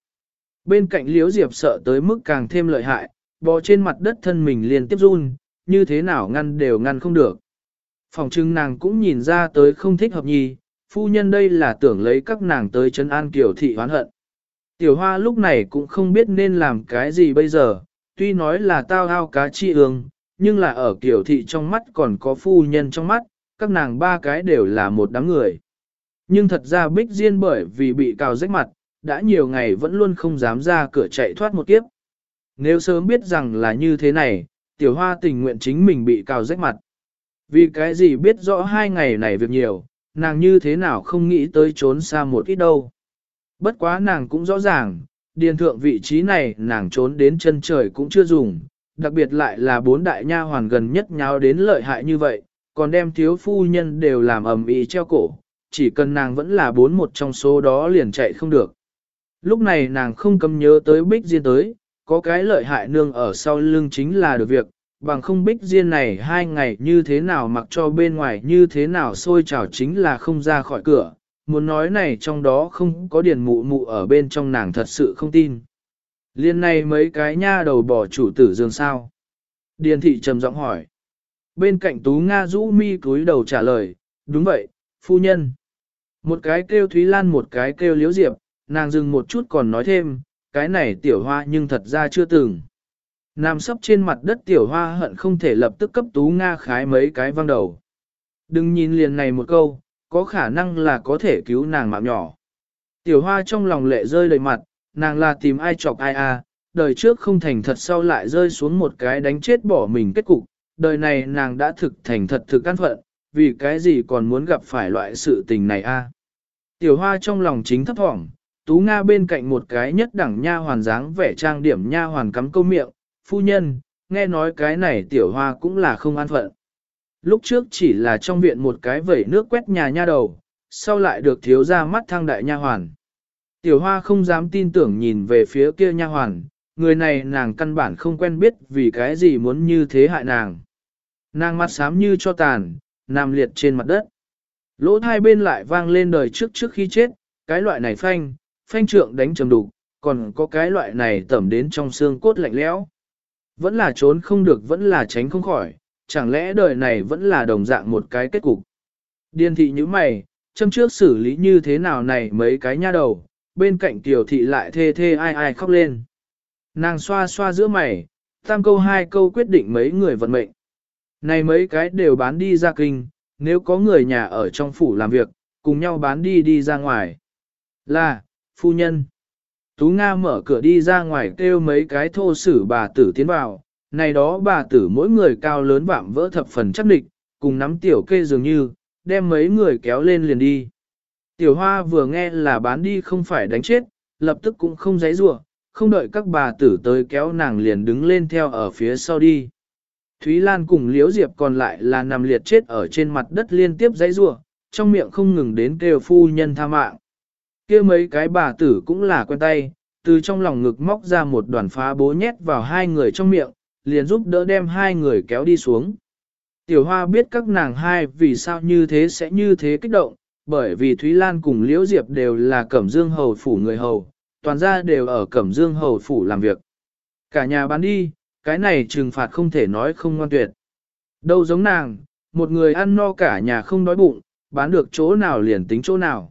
Bên cạnh Liễu Diệp sợ tới mức càng thêm lợi hại, bò trên mặt đất thân mình liên tiếp run, như thế nào ngăn đều ngăn không được. Phòng trưng nàng cũng nhìn ra tới không thích hợp nhì, phu nhân đây là tưởng lấy các nàng tới chân an kiểu thị hoán hận. Tiểu hoa lúc này cũng không biết nên làm cái gì bây giờ, tuy nói là tao ao cá chi ương, nhưng là ở kiểu thị trong mắt còn có phu nhân trong mắt, các nàng ba cái đều là một đám người. Nhưng thật ra Bích Diên bởi vì bị cào rách mặt, đã nhiều ngày vẫn luôn không dám ra cửa chạy thoát một kiếp. Nếu sớm biết rằng là như thế này, tiểu hoa tình nguyện chính mình bị cào rách mặt. Vì cái gì biết rõ hai ngày này việc nhiều, nàng như thế nào không nghĩ tới trốn xa một ít đâu. Bất quá nàng cũng rõ ràng, điền thượng vị trí này nàng trốn đến chân trời cũng chưa dùng, đặc biệt lại là bốn đại nha hoàn gần nhất nháo đến lợi hại như vậy, còn đem thiếu phu nhân đều làm ầm ĩ treo cổ, chỉ cần nàng vẫn là bốn một trong số đó liền chạy không được. Lúc này nàng không cầm nhớ tới bích diên tới, có cái lợi hại nương ở sau lưng chính là được việc, bằng không bích diên này hai ngày như thế nào mặc cho bên ngoài như thế nào sôi trào chính là không ra khỏi cửa, muốn nói này trong đó không có điền mụ mụ ở bên trong nàng thật sự không tin. Liên này mấy cái nha đầu bỏ chủ tử dương sao? Điền thị trầm giọng hỏi. Bên cạnh Tú Nga rũ mi cúi đầu trả lời, đúng vậy, phu nhân. Một cái kêu Thúy Lan một cái kêu Liễu Diệp, nàng dừng một chút còn nói thêm, cái này tiểu hoa nhưng thật ra chưa từng. Nam sấp trên mặt đất tiểu hoa hận không thể lập tức cấp Tú Nga khái mấy cái văng đầu. Đừng nhìn liền này một câu, có khả năng là có thể cứu nàng mạng nhỏ. Tiểu hoa trong lòng lệ rơi đầy mặt, nàng là tìm ai chọc ai à, đời trước không thành thật sau lại rơi xuống một cái đánh chết bỏ mình kết cục, đời này nàng đã thực thành thật thực căn phận, vì cái gì còn muốn gặp phải loại sự tình này a? À? Tiểu hoa trong lòng chính thấp thỏm, tú Nga bên cạnh một cái nhất đẳng nha hoàn dáng vẻ trang điểm nha hoàn cắm câu miệng, phu nhân, nghe nói cái này tiểu hoa cũng là không an phận. Lúc trước chỉ là trong viện một cái vẩy nước quét nhà nha đầu, sau lại được thiếu ra mắt thang đại nha hoàn. Tiểu hoa không dám tin tưởng nhìn về phía kia nha hoàn, người này nàng căn bản không quen biết vì cái gì muốn như thế hại nàng. Nàng mắt xám như cho tàn, nằm liệt trên mặt đất. Lỗ hai bên lại vang lên đời trước trước khi chết, cái loại này phanh, phanh trượng đánh trầm đục, còn có cái loại này tẩm đến trong xương cốt lạnh lẽo. Vẫn là trốn không được vẫn là tránh không khỏi, chẳng lẽ đời này vẫn là đồng dạng một cái kết cục. Điên thị như mày, châm trước xử lý như thế nào này mấy cái nha đầu, bên cạnh tiểu thị lại thê thê ai ai khóc lên. Nàng xoa xoa giữa mày, tam câu hai câu quyết định mấy người vận mệnh. Này mấy cái đều bán đi ra kinh, nếu có người nhà ở trong phủ làm việc, cùng nhau bán đi đi ra ngoài. Là, phu nhân. Tú Nga mở cửa đi ra ngoài kêu mấy cái thô sử bà tử tiến vào, này đó bà tử mỗi người cao lớn vạm vỡ thập phần chắc địch, cùng nắm tiểu kê dường như, đem mấy người kéo lên liền đi. Tiểu hoa vừa nghe là bán đi không phải đánh chết, lập tức cũng không giấy rủa không đợi các bà tử tới kéo nàng liền đứng lên theo ở phía sau đi. Thúy Lan cùng Liễu Diệp còn lại là nằm liệt chết ở trên mặt đất liên tiếp giấy rủa trong miệng không ngừng đến kêu phu nhân tha mạng kia mấy cái bà tử cũng là quen tay, từ trong lòng ngực móc ra một đoàn phá bố nhét vào hai người trong miệng, liền giúp đỡ đem hai người kéo đi xuống. Tiểu Hoa biết các nàng hai vì sao như thế sẽ như thế kích động, bởi vì Thúy Lan cùng Liễu Diệp đều là Cẩm Dương Hầu Phủ người hầu, toàn gia đều ở Cẩm Dương Hầu Phủ làm việc. Cả nhà bán đi, cái này trừng phạt không thể nói không ngoan tuyệt. Đâu giống nàng, một người ăn no cả nhà không đói bụng, bán được chỗ nào liền tính chỗ nào.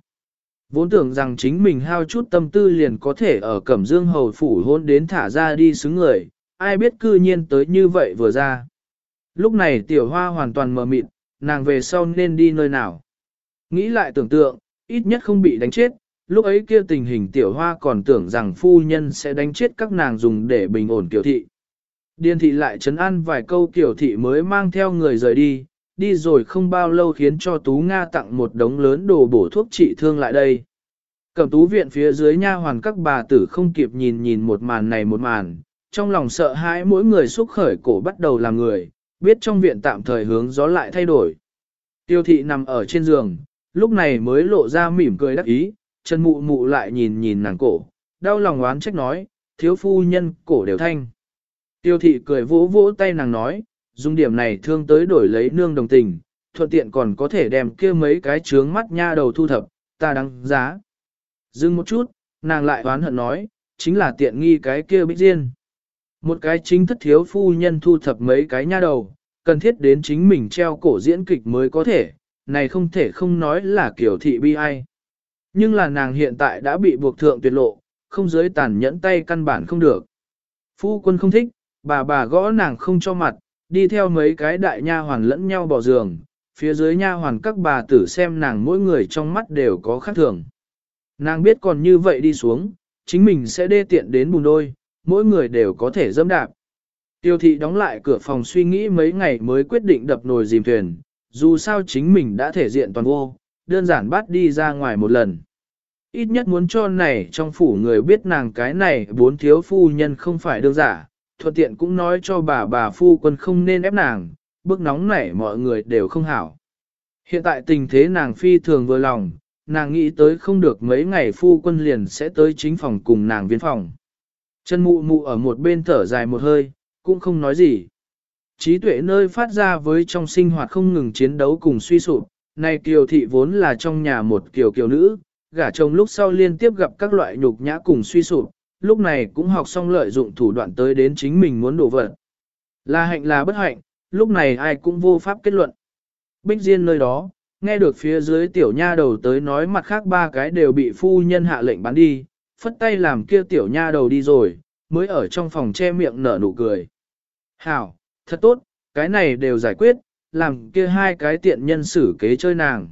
Vốn tưởng rằng chính mình hao chút tâm tư liền có thể ở Cẩm Dương Hầu Phủ hôn đến thả ra đi xứng người, ai biết cư nhiên tới như vậy vừa ra. Lúc này tiểu hoa hoàn toàn mờ mịt, nàng về sau nên đi nơi nào. Nghĩ lại tưởng tượng, ít nhất không bị đánh chết, lúc ấy kia tình hình tiểu hoa còn tưởng rằng phu nhân sẽ đánh chết các nàng dùng để bình ổn tiểu thị. Điền thị lại chấn an vài câu tiểu thị mới mang theo người rời đi, đi rồi không bao lâu khiến cho Tú Nga tặng một đống lớn đồ bổ thuốc trị thương lại đây. Cẩm tú viện phía dưới nha hoàn các bà tử không kịp nhìn nhìn một màn này một màn, trong lòng sợ hãi mỗi người xúc khởi cổ bắt đầu làm người, biết trong viện tạm thời hướng gió lại thay đổi. Tiêu thị nằm ở trên giường, lúc này mới lộ ra mỉm cười đắc ý, chân mụ mụ lại nhìn nhìn nàng cổ, đau lòng oán trách nói, thiếu phu nhân cổ đều thanh. Tiêu thị cười vỗ vỗ tay nàng nói, dùng điểm này thương tới đổi lấy nương đồng tình, thuận tiện còn có thể đem kia mấy cái trướng mắt nha đầu thu thập, ta đáng giá. Dừng một chút, nàng lại oán hận nói, chính là tiện nghi cái kia bích riêng. Một cái chính thất thiếu phu nhân thu thập mấy cái nha đầu, cần thiết đến chính mình treo cổ diễn kịch mới có thể, này không thể không nói là kiểu thị bi ai. Nhưng là nàng hiện tại đã bị buộc thượng tuyệt lộ, không giới tàn nhẫn tay căn bản không được. Phu quân không thích, bà bà gõ nàng không cho mặt, đi theo mấy cái đại nha hoàn lẫn nhau bỏ giường, phía dưới nha hoàn các bà tử xem nàng mỗi người trong mắt đều có khác thường. Nàng biết còn như vậy đi xuống, chính mình sẽ đê tiện đến bùn đôi, mỗi người đều có thể dâm đạp. Tiêu thị đóng lại cửa phòng suy nghĩ mấy ngày mới quyết định đập nồi dìm thuyền, dù sao chính mình đã thể diện toàn vô, đơn giản bắt đi ra ngoài một lần. Ít nhất muốn cho này trong phủ người biết nàng cái này bốn thiếu phu nhân không phải đương giả, thuận tiện cũng nói cho bà bà phu quân không nên ép nàng, bước nóng nảy mọi người đều không hảo. Hiện tại tình thế nàng phi thường vừa lòng, nàng nghĩ tới không được mấy ngày phu quân liền sẽ tới chính phòng cùng nàng viên phòng. Chân mụ mụ ở một bên thở dài một hơi, cũng không nói gì. Trí tuệ nơi phát ra với trong sinh hoạt không ngừng chiến đấu cùng suy sụp, này kiều thị vốn là trong nhà một kiều kiều nữ, gả chồng lúc sau liên tiếp gặp các loại nhục nhã cùng suy sụp, lúc này cũng học xong lợi dụng thủ đoạn tới đến chính mình muốn đổ vật. Là hạnh là bất hạnh, lúc này ai cũng vô pháp kết luận. Bích Diên nơi đó, nghe được phía dưới tiểu nha đầu tới nói mặt khác ba cái đều bị phu nhân hạ lệnh bán đi, phất tay làm kia tiểu nha đầu đi rồi, mới ở trong phòng che miệng nở nụ cười. Hảo, thật tốt, cái này đều giải quyết, làm kia hai cái tiện nhân xử kế chơi nàng.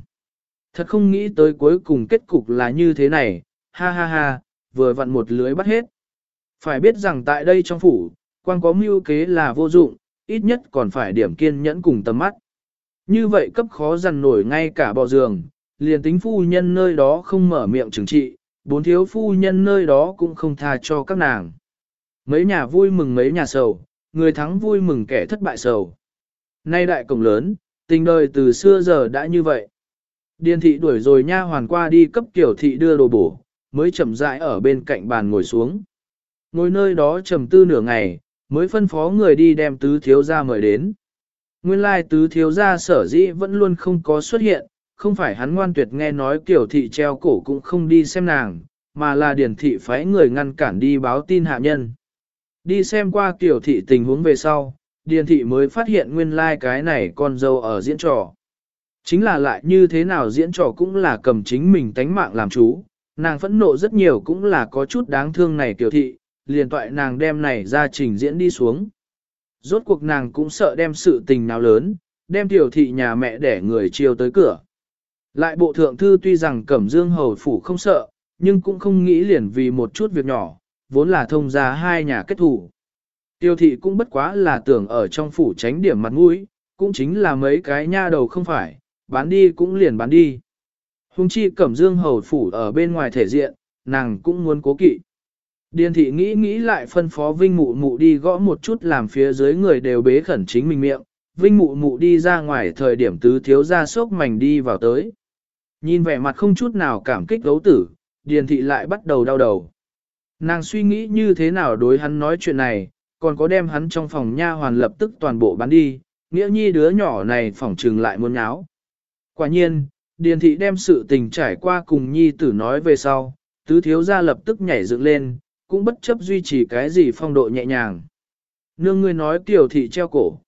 Thật không nghĩ tới cuối cùng kết cục là như thế này, ha ha ha, vừa vặn một lưới bắt hết. Phải biết rằng tại đây trong phủ, quan có mưu kế là vô dụng, ít nhất còn phải điểm kiên nhẫn cùng tầm mắt. Như vậy cấp khó dằn nổi ngay cả bò giường, liền tính phu nhân nơi đó không mở miệng trừng trị, bốn thiếu phu nhân nơi đó cũng không tha cho các nàng. Mấy nhà vui mừng mấy nhà sầu, người thắng vui mừng kẻ thất bại sầu. Nay đại cổng lớn, tình đời từ xưa giờ đã như vậy. Điền thị đuổi rồi nha hoàn qua đi cấp tiểu thị đưa đồ bổ, mới chậm rãi ở bên cạnh bàn ngồi xuống. Ngồi nơi đó trầm tư nửa ngày, mới phân phó người đi đem tứ thiếu gia mời đến. Nguyên lai tứ thiếu gia sở dĩ vẫn luôn không có xuất hiện, không phải hắn ngoan tuyệt nghe nói kiểu thị treo cổ cũng không đi xem nàng, mà là điển thị phái người ngăn cản đi báo tin hạ nhân. Đi xem qua kiểu thị tình huống về sau, điển thị mới phát hiện nguyên lai cái này con dâu ở diễn trò. Chính là lại như thế nào diễn trò cũng là cầm chính mình tánh mạng làm chú, nàng phẫn nộ rất nhiều cũng là có chút đáng thương này tiểu thị, liền toại nàng đem này ra trình diễn đi xuống. Rốt cuộc nàng cũng sợ đem sự tình nào lớn, đem tiểu thị nhà mẹ để người chiêu tới cửa. Lại bộ thượng thư tuy rằng cẩm dương hầu phủ không sợ, nhưng cũng không nghĩ liền vì một chút việc nhỏ, vốn là thông ra hai nhà kết thủ. Tiêu thị cũng bất quá là tưởng ở trong phủ tránh điểm mặt mũi, cũng chính là mấy cái nha đầu không phải, bán đi cũng liền bán đi. Hùng chi cẩm dương hầu phủ ở bên ngoài thể diện, nàng cũng muốn cố kỵ. Điền thị nghĩ nghĩ lại phân phó Vinh Mụ Mụ đi gõ một chút làm phía dưới người đều bế khẩn chính mình miệng. Vinh Mụ Mụ đi ra ngoài thời điểm tứ thiếu ra sốc mảnh đi vào tới. Nhìn vẻ mặt không chút nào cảm kích gấu tử, Điền thị lại bắt đầu đau đầu. Nàng suy nghĩ như thế nào đối hắn nói chuyện này, còn có đem hắn trong phòng nha hoàn lập tức toàn bộ bán đi, nghĩa nhi đứa nhỏ này phỏng trừng lại muốn nháo. Quả nhiên, Điền thị đem sự tình trải qua cùng nhi tử nói về sau, tứ thiếu gia lập tức nhảy dựng lên, cũng bất chấp duy trì cái gì phong độ nhẹ nhàng. Nương ngươi nói tiểu thị treo cổ.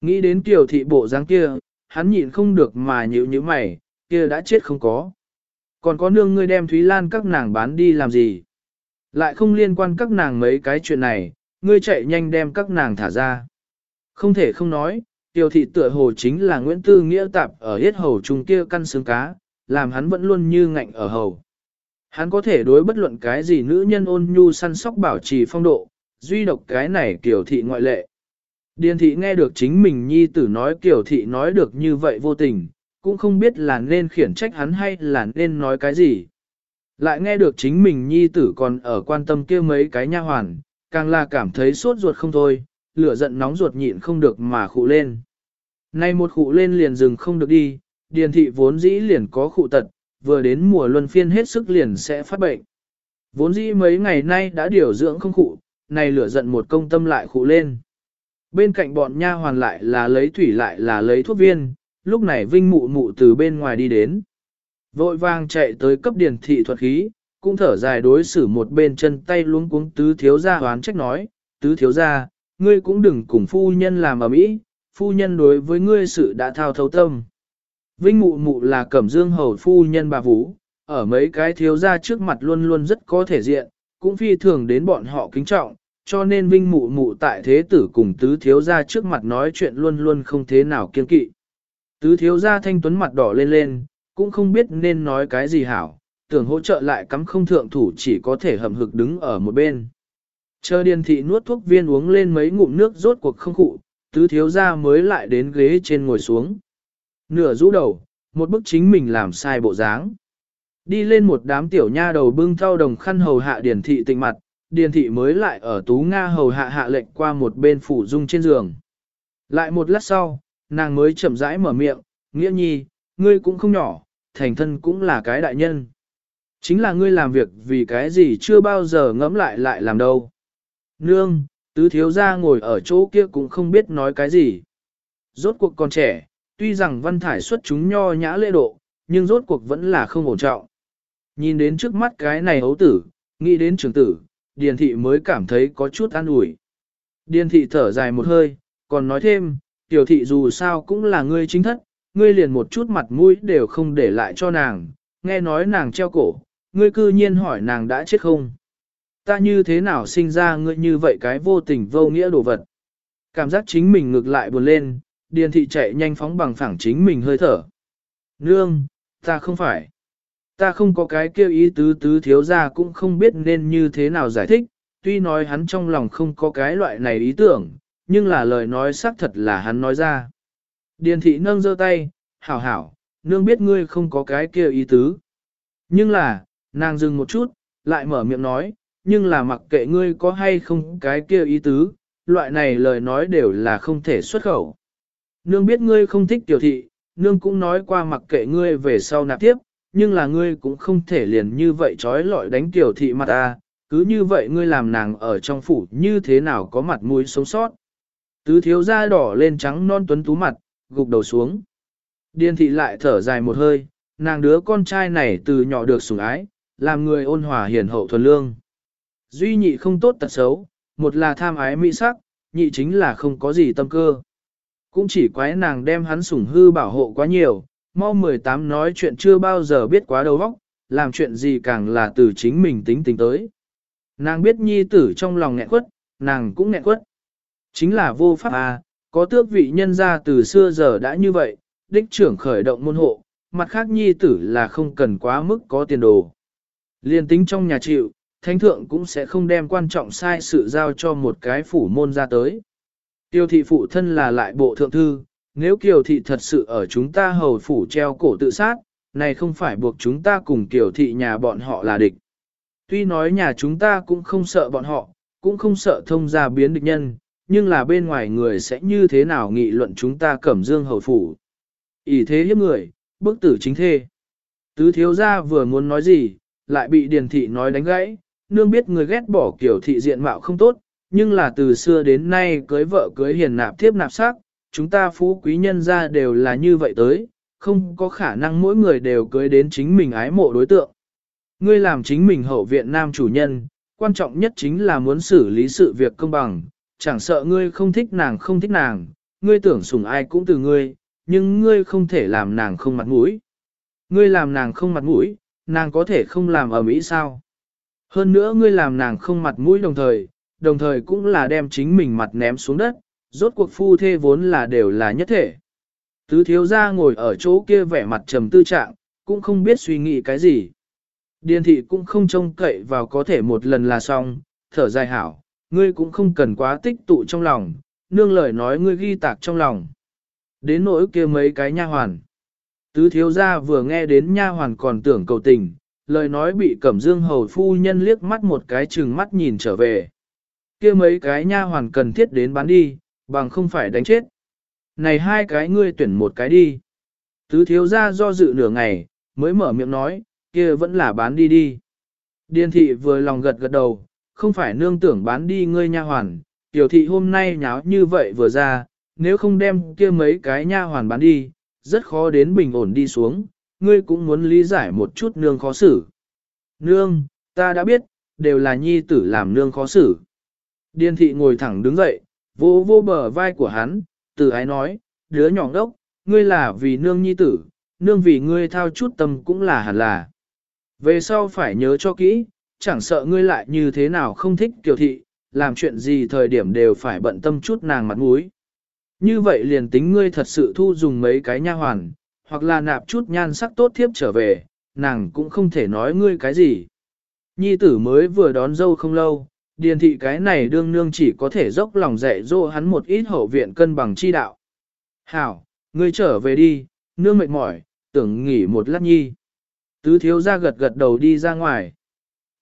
Nghĩ đến tiểu thị bộ dáng kia, hắn nhịn không được mà nhíu nhíu mày, kia đã chết không có. Còn có nương ngươi đem Thúy Lan các nàng bán đi làm gì? Lại không liên quan các nàng mấy cái chuyện này, ngươi chạy nhanh đem các nàng thả ra. Không thể không nói, tiểu thị tựa hồ chính là Nguyễn Tư Nghĩa tạp ở hết hầu trung kia căn xương cá, làm hắn vẫn luôn như ngạnh ở hầu. Hắn có thể đối bất luận cái gì nữ nhân ôn nhu săn sóc bảo trì phong độ, duy độc cái này kiểu thị ngoại lệ. Điền thị nghe được chính mình nhi tử nói kiểu thị nói được như vậy vô tình, cũng không biết là nên khiển trách hắn hay là nên nói cái gì. Lại nghe được chính mình nhi tử còn ở quan tâm kia mấy cái nha hoàn, càng là cảm thấy sốt ruột không thôi, lửa giận nóng ruột nhịn không được mà khụ lên. Nay một khụ lên liền dừng không được đi, điền thị vốn dĩ liền có khụ tật, vừa đến mùa luân phiên hết sức liền sẽ phát bệnh. Vốn dĩ mấy ngày nay đã điều dưỡng không khụ, này lửa giận một công tâm lại khụ lên. Bên cạnh bọn nha hoàn lại là lấy thủy lại là lấy thuốc viên, lúc này vinh mụ mụ từ bên ngoài đi đến. Vội vàng chạy tới cấp điền thị thuật khí, cũng thở dài đối xử một bên chân tay luống cuống tứ thiếu gia hoán trách nói, tứ thiếu gia, ngươi cũng đừng cùng phu nhân làm ở mỹ, phu nhân đối với ngươi sự đã thao thấu tâm. Vinh mụ mụ là cẩm dương hầu phu nhân bà Vũ, ở mấy cái thiếu gia trước mặt luôn luôn rất có thể diện, cũng phi thường đến bọn họ kính trọng, cho nên vinh mụ mụ tại thế tử cùng tứ thiếu gia trước mặt nói chuyện luôn luôn không thế nào kiên kỵ. Tứ thiếu gia thanh tuấn mặt đỏ lên lên, cũng không biết nên nói cái gì hảo, tưởng hỗ trợ lại cắm không thượng thủ chỉ có thể hầm hực đứng ở một bên. Chờ điền thị nuốt thuốc viên uống lên mấy ngụm nước rốt cuộc không cụ, tứ thiếu gia mới lại đến ghế trên ngồi xuống. Nửa rũ đầu, một bức chính mình làm sai bộ dáng. Đi lên một đám tiểu nha đầu bưng thao đồng khăn hầu hạ điền thị tịnh mặt, điền thị mới lại ở tú Nga hầu hạ hạ lệnh qua một bên phủ dung trên giường. Lại một lát sau, nàng mới chậm rãi mở miệng, nghĩa nhi, ngươi cũng không nhỏ, thành thân cũng là cái đại nhân. Chính là ngươi làm việc vì cái gì chưa bao giờ ngẫm lại lại làm đâu. Nương, tứ thiếu gia ngồi ở chỗ kia cũng không biết nói cái gì. Rốt cuộc còn trẻ, tuy rằng văn thải xuất chúng nho nhã lễ độ, nhưng rốt cuộc vẫn là không ổn trọng. Nhìn đến trước mắt cái này hấu tử, nghĩ đến trường tử, điền thị mới cảm thấy có chút an ủi. Điền thị thở dài một hơi, còn nói thêm, tiểu thị dù sao cũng là ngươi chính thất, ngươi liền một chút mặt mũi đều không để lại cho nàng, nghe nói nàng treo cổ, ngươi cư nhiên hỏi nàng đã chết không. Ta như thế nào sinh ra ngươi như vậy cái vô tình vô nghĩa đồ vật. Cảm giác chính mình ngược lại buồn lên, điền thị chạy nhanh phóng bằng phẳng chính mình hơi thở. Nương, ta không phải. Ta không có cái kêu ý tứ tứ thiếu ra cũng không biết nên như thế nào giải thích, tuy nói hắn trong lòng không có cái loại này ý tưởng, nhưng là lời nói xác thật là hắn nói ra. Điền thị nâng giơ tay, hảo hảo, nương biết ngươi không có cái kia ý tứ. Nhưng là, nàng dừng một chút, lại mở miệng nói, nhưng là mặc kệ ngươi có hay không cái kia ý tứ, loại này lời nói đều là không thể xuất khẩu. Nương biết ngươi không thích tiểu thị, nương cũng nói qua mặc kệ ngươi về sau nạp tiếp, nhưng là ngươi cũng không thể liền như vậy trói lọi đánh tiểu thị mặt ta, cứ như vậy ngươi làm nàng ở trong phủ như thế nào có mặt mũi sống sót. Tứ thiếu da đỏ lên trắng non tuấn tú mặt, gục đầu xuống. Điên thị lại thở dài một hơi, nàng đứa con trai này từ nhỏ được sủng ái, làm người ôn hòa hiền hậu thuần lương. Duy nhị không tốt tật xấu, một là tham ái mỹ sắc, nhị chính là không có gì tâm cơ. Cũng chỉ quái nàng đem hắn sủng hư bảo hộ quá nhiều, mau 18 nói chuyện chưa bao giờ biết quá đầu óc, làm chuyện gì càng là từ chính mình tính tính tới. Nàng biết nhi tử trong lòng nghẹn quất, nàng cũng nghẹn quất. Chính là vô pháp à, có tước vị nhân gia từ xưa giờ đã như vậy, đích trưởng khởi động môn hộ, mặt khác nhi tử là không cần quá mức có tiền đồ. Liên tính trong nhà chịu, thánh thượng cũng sẽ không đem quan trọng sai sự giao cho một cái phủ môn ra tới. Tiêu thị phụ thân là lại bộ thượng thư, nếu kiều thị thật sự ở chúng ta hầu phủ treo cổ tự sát, này không phải buộc chúng ta cùng kiều thị nhà bọn họ là địch. Tuy nói nhà chúng ta cũng không sợ bọn họ, cũng không sợ thông gia biến địch nhân, nhưng là bên ngoài người sẽ như thế nào nghị luận chúng ta cẩm dương hầu phủ. ỷ thế hiếp người, bức tử chính thê. Tứ thiếu gia vừa muốn nói gì, lại bị điền thị nói đánh gãy, nương biết người ghét bỏ kiểu thị diện mạo không tốt, nhưng là từ xưa đến nay cưới vợ cưới hiền nạp thiếp nạp sắc, chúng ta phú quý nhân gia đều là như vậy tới, không có khả năng mỗi người đều cưới đến chính mình ái mộ đối tượng. Ngươi làm chính mình hậu viện nam chủ nhân, quan trọng nhất chính là muốn xử lý sự việc công bằng, chẳng sợ ngươi không thích nàng không thích nàng, ngươi tưởng sủng ai cũng từ ngươi, nhưng ngươi không thể làm nàng không mặt mũi. Ngươi làm nàng không mặt mũi, nàng có thể không làm ở Mỹ sao? Hơn nữa ngươi làm nàng không mặt mũi đồng thời, đồng thời cũng là đem chính mình mặt ném xuống đất, rốt cuộc phu thê vốn là đều là nhất thể. Tứ thiếu gia ngồi ở chỗ kia vẻ mặt trầm tư trạng, cũng không biết suy nghĩ cái gì. Điền thị cũng không trông cậy vào có thể một lần là xong, thở dài hảo, ngươi cũng không cần quá tích tụ trong lòng, nương lời nói ngươi ghi tạc trong lòng. Đến nỗi kia mấy cái nha hoàn. Tứ thiếu gia vừa nghe đến nha hoàn còn tưởng cầu tình, lời nói bị Cẩm Dương hầu phu nhân liếc mắt một cái chừng mắt nhìn trở về. kia mấy cái nha hoàn cần thiết đến bán đi, bằng không phải đánh chết. Này hai cái ngươi tuyển một cái đi. Tứ thiếu ra do dự nửa ngày, mới mở miệng nói, kia vẫn là bán đi đi. Điền thị vừa lòng gật gật đầu, không phải nương tưởng bán đi ngươi nha hoàn, tiểu thị hôm nay nháo như vậy vừa ra, nếu không đem kia mấy cái nha hoàn bán đi, rất khó đến bình ổn đi xuống, ngươi cũng muốn lý giải một chút nương khó xử. Nương, ta đã biết, đều là nhi tử làm nương khó xử. Điền thị ngồi thẳng đứng dậy, vô vô bờ vai của hắn, từ ái nói, đứa nhỏ đốc, ngươi là vì nương nhi tử, nương vì ngươi thao chút tâm cũng là hẳn là. Về sau phải nhớ cho kỹ, chẳng sợ ngươi lại như thế nào không thích kiều thị, làm chuyện gì thời điểm đều phải bận tâm chút nàng mặt mũi. Như vậy liền tính ngươi thật sự thu dùng mấy cái nha hoàn, hoặc là nạp chút nhan sắc tốt thiếp trở về, nàng cũng không thể nói ngươi cái gì. Nhi tử mới vừa đón dâu không lâu, điền thị cái này đương nương chỉ có thể dốc lòng dạy dỗ hắn một ít hậu viện cân bằng chi đạo. Hảo, ngươi trở về đi, nương mệt mỏi, tưởng nghỉ một lát nhi. Tứ thiếu ra gật gật đầu đi ra ngoài.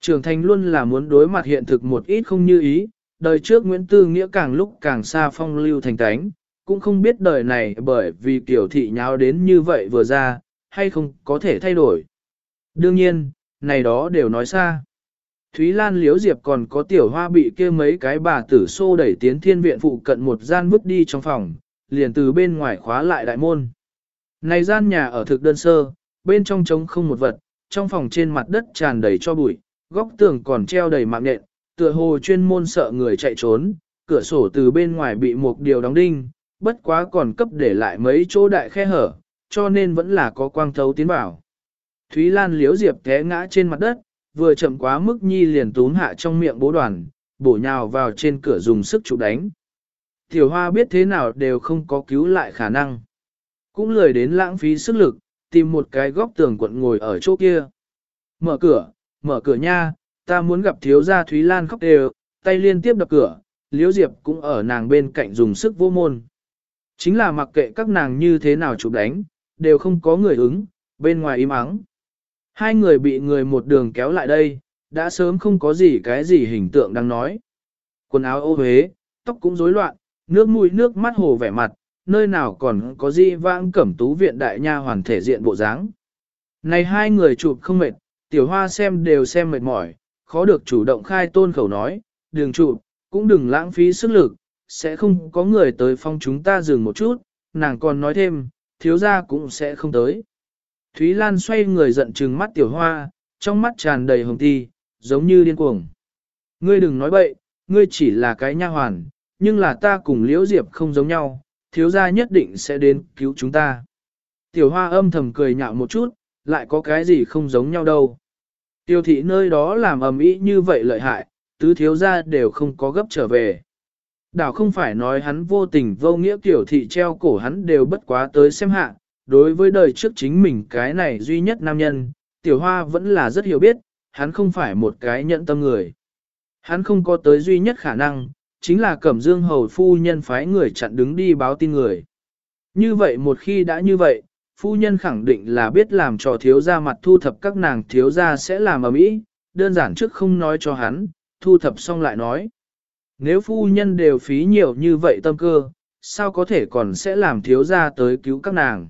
Trưởng thành luôn là muốn đối mặt hiện thực một ít không như ý, đời trước Nguyễn Tư Nghĩa càng lúc càng xa phong lưu thành tánh, cũng không biết đời này bởi vì tiểu thị nháo đến như vậy vừa ra, hay không có thể thay đổi. Đương nhiên, này đó đều nói xa. Thúy Lan Liễu Diệp còn có tiểu hoa bị kia mấy cái bà tử xô đẩy tiến thiên viện phụ cận một gian bước đi trong phòng, liền từ bên ngoài khóa lại đại môn. Này gian nhà ở thực đơn sơ, bên trong trống không một vật, trong phòng trên mặt đất tràn đầy cho bụi, góc tường còn treo đầy mạng nhện, tựa hồ chuyên môn sợ người chạy trốn, cửa sổ từ bên ngoài bị một điều đóng đinh, bất quá còn cấp để lại mấy chỗ đại khe hở, cho nên vẫn là có quang thấu tiến vào. Thúy Lan liếu diệp té ngã trên mặt đất, vừa chậm quá mức nhi liền túm hạ trong miệng bố đoàn, bổ nhào vào trên cửa dùng sức chụp đánh. Tiểu hoa biết thế nào đều không có cứu lại khả năng. Cũng lười đến lãng phí sức lực, tìm một cái góc tường quận ngồi ở chỗ kia. Mở cửa, mở cửa nha, ta muốn gặp thiếu gia Thúy Lan khóc đều, tay liên tiếp đập cửa, Liễu Diệp cũng ở nàng bên cạnh dùng sức vô môn. Chính là mặc kệ các nàng như thế nào chụp đánh, đều không có người ứng, bên ngoài im ắng. Hai người bị người một đường kéo lại đây, đã sớm không có gì cái gì hình tượng đang nói. Quần áo ô huế, tóc cũng rối loạn, nước mũi nước mắt hồ vẻ mặt, nơi nào còn có gì vãng cẩm tú viện đại nha hoàn thể diện bộ dáng. Này hai người chụp không mệt, tiểu hoa xem đều xem mệt mỏi, khó được chủ động khai tôn khẩu nói, đừng chụp, cũng đừng lãng phí sức lực, sẽ không có người tới phong chúng ta dừng một chút, nàng còn nói thêm, thiếu gia cũng sẽ không tới. Thúy Lan xoay người giận trừng mắt tiểu hoa, trong mắt tràn đầy hồng ti, giống như điên cuồng. Ngươi đừng nói bậy, ngươi chỉ là cái nha hoàn, nhưng là ta cùng Liễu Diệp không giống nhau, thiếu gia nhất định sẽ đến cứu chúng ta. Tiểu hoa âm thầm cười nhạo một chút, lại có cái gì không giống nhau đâu. Tiêu thị nơi đó làm ầm ĩ như vậy lợi hại, tứ thiếu gia đều không có gấp trở về. Đảo không phải nói hắn vô tình vô nghĩa tiểu thị treo cổ hắn đều bất quá tới xem hạ, đối với đời trước chính mình cái này duy nhất nam nhân, tiểu hoa vẫn là rất hiểu biết, hắn không phải một cái nhận tâm người. Hắn không có tới duy nhất khả năng, chính là cẩm dương hầu phu nhân phái người chặn đứng đi báo tin người. Như vậy một khi đã như vậy, phu nhân khẳng định là biết làm cho thiếu gia mặt thu thập các nàng thiếu gia sẽ làm ở mỹ, đơn giản trước không nói cho hắn, thu thập xong lại nói. Nếu phu nhân đều phí nhiều như vậy tâm cơ, sao có thể còn sẽ làm thiếu gia tới cứu các nàng.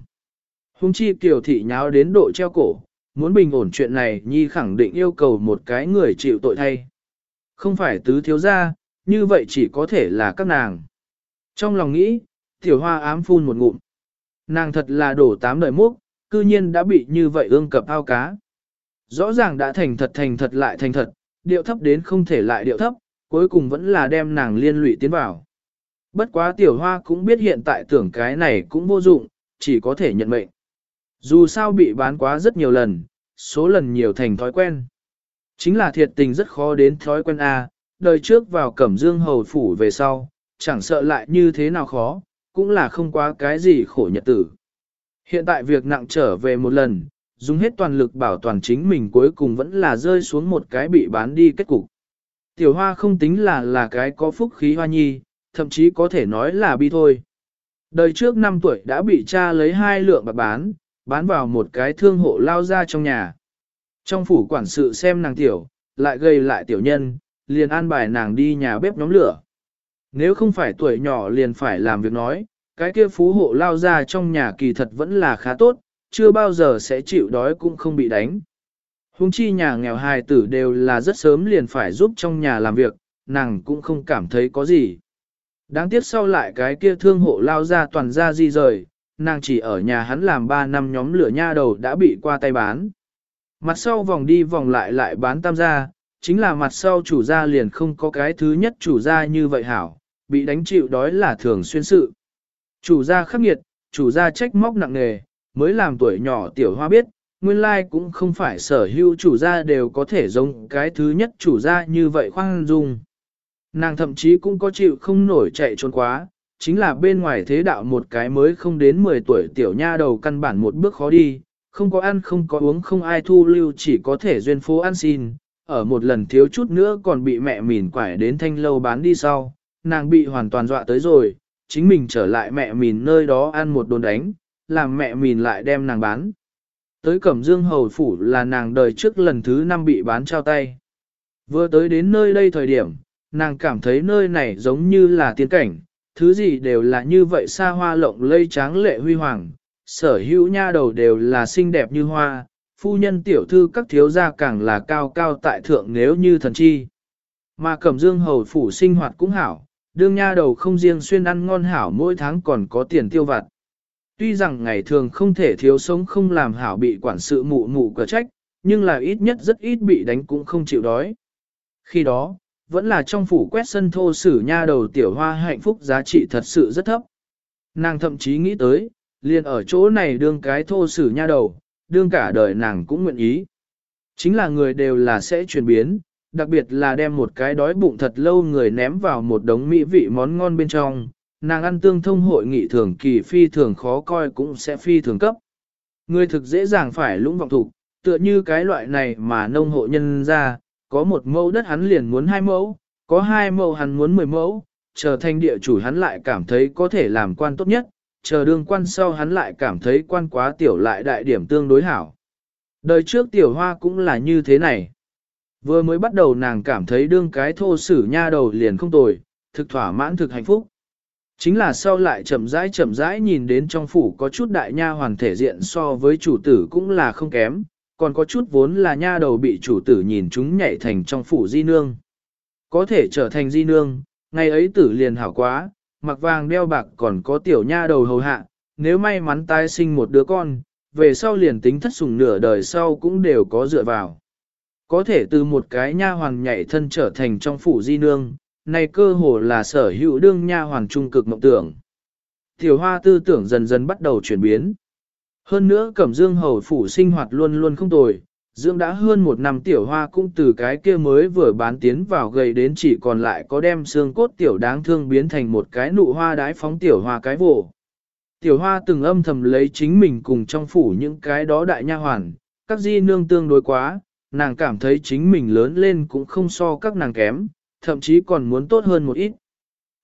Hùng chi tiểu thị nháo đến độ treo cổ, muốn bình ổn chuyện này nhi khẳng định yêu cầu một cái người chịu tội thay. Không phải tứ thiếu gia, như vậy chỉ có thể là các nàng. Trong lòng nghĩ, tiểu hoa ám phun một ngụm. Nàng thật là đổ tám đời múc, cư nhiên đã bị như vậy ương cập ao cá. Rõ ràng đã thành thật thành thật lại thành thật, điệu thấp đến không thể lại điệu thấp, cuối cùng vẫn là đem nàng liên lụy tiến vào. Bất quá tiểu hoa cũng biết hiện tại tưởng cái này cũng vô dụng, chỉ có thể nhận mệnh. Dù sao bị bán quá rất nhiều lần, số lần nhiều thành thói quen. Chính là thiệt tình rất khó đến thói quen A, đời trước vào cẩm dương hầu phủ về sau, chẳng sợ lại như thế nào khó, cũng là không quá cái gì khổ nhật tử. Hiện tại việc nặng trở về một lần, dùng hết toàn lực bảo toàn chính mình cuối cùng vẫn là rơi xuống một cái bị bán đi kết cục. Tiểu hoa không tính là là cái có phúc khí hoa nhi, thậm chí có thể nói là bi thôi. Đời trước 5 tuổi đã bị cha lấy hai lượng bạc bán, bán vào một cái thương hộ lao ra trong nhà. Trong phủ quản sự xem nàng tiểu, lại gây lại tiểu nhân, liền an bài nàng đi nhà bếp nhóm lửa. Nếu không phải tuổi nhỏ liền phải làm việc nói, cái kia phú hộ lao ra trong nhà kỳ thật vẫn là khá tốt, chưa bao giờ sẽ chịu đói cũng không bị đánh huống chi nhà nghèo hài tử đều là rất sớm liền phải giúp trong nhà làm việc, nàng cũng không cảm thấy có gì. Đáng tiếc sau lại cái kia thương hộ lao ra toàn ra di rời, nàng chỉ ở nhà hắn làm 3 năm nhóm lửa nha đầu đã bị qua tay bán. Mặt sau vòng đi vòng lại lại bán tam gia, chính là mặt sau chủ gia liền không có cái thứ nhất chủ gia như vậy hảo, bị đánh chịu đói là thường xuyên sự. Chủ gia khắc nghiệt, chủ gia trách móc nặng nề, mới làm tuổi nhỏ tiểu hoa biết, nguyên lai cũng không phải sở hữu chủ gia đều có thể giống cái thứ nhất chủ gia như vậy khoan dung. Nàng thậm chí cũng có chịu không nổi chạy trốn quá, chính là bên ngoài thế đạo một cái mới không đến 10 tuổi tiểu nha đầu căn bản một bước khó đi, không có ăn không có uống không ai thu lưu chỉ có thể duyên phố ăn xin, ở một lần thiếu chút nữa còn bị mẹ mìn quải đến thanh lâu bán đi sau, nàng bị hoàn toàn dọa tới rồi, chính mình trở lại mẹ mìn nơi đó ăn một đồn đánh, làm mẹ mìn lại đem nàng bán. Tới Cẩm Dương Hầu Phủ là nàng đời trước lần thứ năm bị bán trao tay. Vừa tới đến nơi đây thời điểm, nàng cảm thấy nơi này giống như là tiên cảnh, thứ gì đều là như vậy xa hoa lộng lây tráng lệ huy hoàng, sở hữu nha đầu đều là xinh đẹp như hoa, phu nhân tiểu thư các thiếu gia càng là cao cao tại thượng nếu như thần chi. Mà Cẩm Dương Hầu Phủ sinh hoạt cũng hảo, đương nha đầu không riêng xuyên ăn ngon hảo mỗi tháng còn có tiền tiêu vặt. Tuy rằng ngày thường không thể thiếu sống không làm hảo bị quản sự mụ mụ cờ trách, nhưng là ít nhất rất ít bị đánh cũng không chịu đói. Khi đó, vẫn là trong phủ quét sân thô sử nha đầu tiểu hoa hạnh phúc giá trị thật sự rất thấp. Nàng thậm chí nghĩ tới, liền ở chỗ này đương cái thô sử nha đầu, đương cả đời nàng cũng nguyện ý. Chính là người đều là sẽ chuyển biến, đặc biệt là đem một cái đói bụng thật lâu người ném vào một đống mỹ vị món ngon bên trong, nàng ăn tương thông hội nghị thường kỳ phi thường khó coi cũng sẽ phi thường cấp. Người thực dễ dàng phải lũng vọng thủ, tựa như cái loại này mà nông hộ nhân ra, có một mẫu đất hắn liền muốn hai mẫu, có hai mẫu hắn muốn mười mẫu, trở thành địa chủ hắn lại cảm thấy có thể làm quan tốt nhất, chờ đương quan sau hắn lại cảm thấy quan quá tiểu lại đại điểm tương đối hảo. Đời trước tiểu hoa cũng là như thế này. Vừa mới bắt đầu nàng cảm thấy đương cái thô sử nha đầu liền không tồi, thực thỏa mãn thực hạnh phúc. Chính là sau lại chậm rãi chậm rãi nhìn đến trong phủ có chút đại nha hoàn thể diện so với chủ tử cũng là không kém, còn có chút vốn là nha đầu bị chủ tử nhìn chúng nhảy thành trong phủ di nương. Có thể trở thành di nương, ngày ấy tử liền hảo quá, mặc vàng đeo bạc còn có tiểu nha đầu hầu hạ, nếu may mắn tái sinh một đứa con, về sau liền tính thất sủng nửa đời sau cũng đều có dựa vào. Có thể từ một cái nha hoàng nhảy thân trở thành trong phủ di nương, này cơ hồ là sở hữu đương nha hoàng trung cực mộng tưởng. Tiểu hoa tư tưởng dần dần bắt đầu chuyển biến. Hơn nữa cẩm dương hầu phủ sinh hoạt luôn luôn không tồi, dưỡng đã hơn một năm tiểu hoa cũng từ cái kia mới vừa bán tiến vào gầy đến chỉ còn lại có đem xương cốt tiểu đáng thương biến thành một cái nụ hoa đái phóng tiểu hoa cái vổ. Tiểu hoa từng âm thầm lấy chính mình cùng trong phủ những cái đó đại nha hoàn, các di nương tương đối quá, nàng cảm thấy chính mình lớn lên cũng không so các nàng kém, thậm chí còn muốn tốt hơn một ít.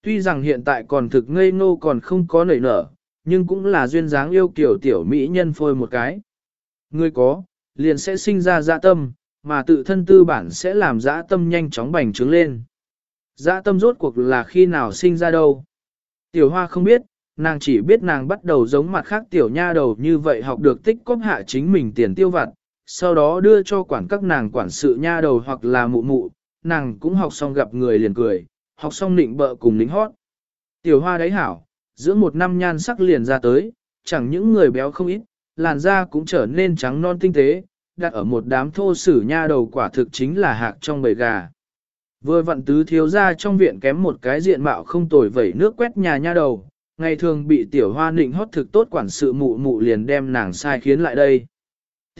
Tuy rằng hiện tại còn thực ngây ngô còn không có nảy nở, nhưng cũng là duyên dáng yêu kiểu tiểu mỹ nhân phôi một cái. Người có, liền sẽ sinh ra dạ tâm, mà tự thân tư bản sẽ làm dạ tâm nhanh chóng bành trướng lên. Dạ tâm rốt cuộc là khi nào sinh ra đâu. Tiểu hoa không biết, nàng chỉ biết nàng bắt đầu giống mặt khác tiểu nha đầu như vậy học được tích cóp hạ chính mình tiền tiêu vặt, sau đó đưa cho quản các nàng quản sự nha đầu hoặc là mụ mụ, nàng cũng học xong gặp người liền cười, học xong nịnh bợ cùng lính hót. Tiểu hoa đấy hảo, giữa một năm nhan sắc liền ra tới, chẳng những người béo không ít, làn da cũng trở nên trắng non tinh tế, đặt ở một đám thô sử nha đầu quả thực chính là hạc trong bầy gà. Vừa vặn tứ thiếu ra trong viện kém một cái diện mạo không tồi vẩy nước quét nhà nha đầu, ngày thường bị tiểu hoa nịnh hót thực tốt quản sự mụ mụ liền đem nàng sai khiến lại đây.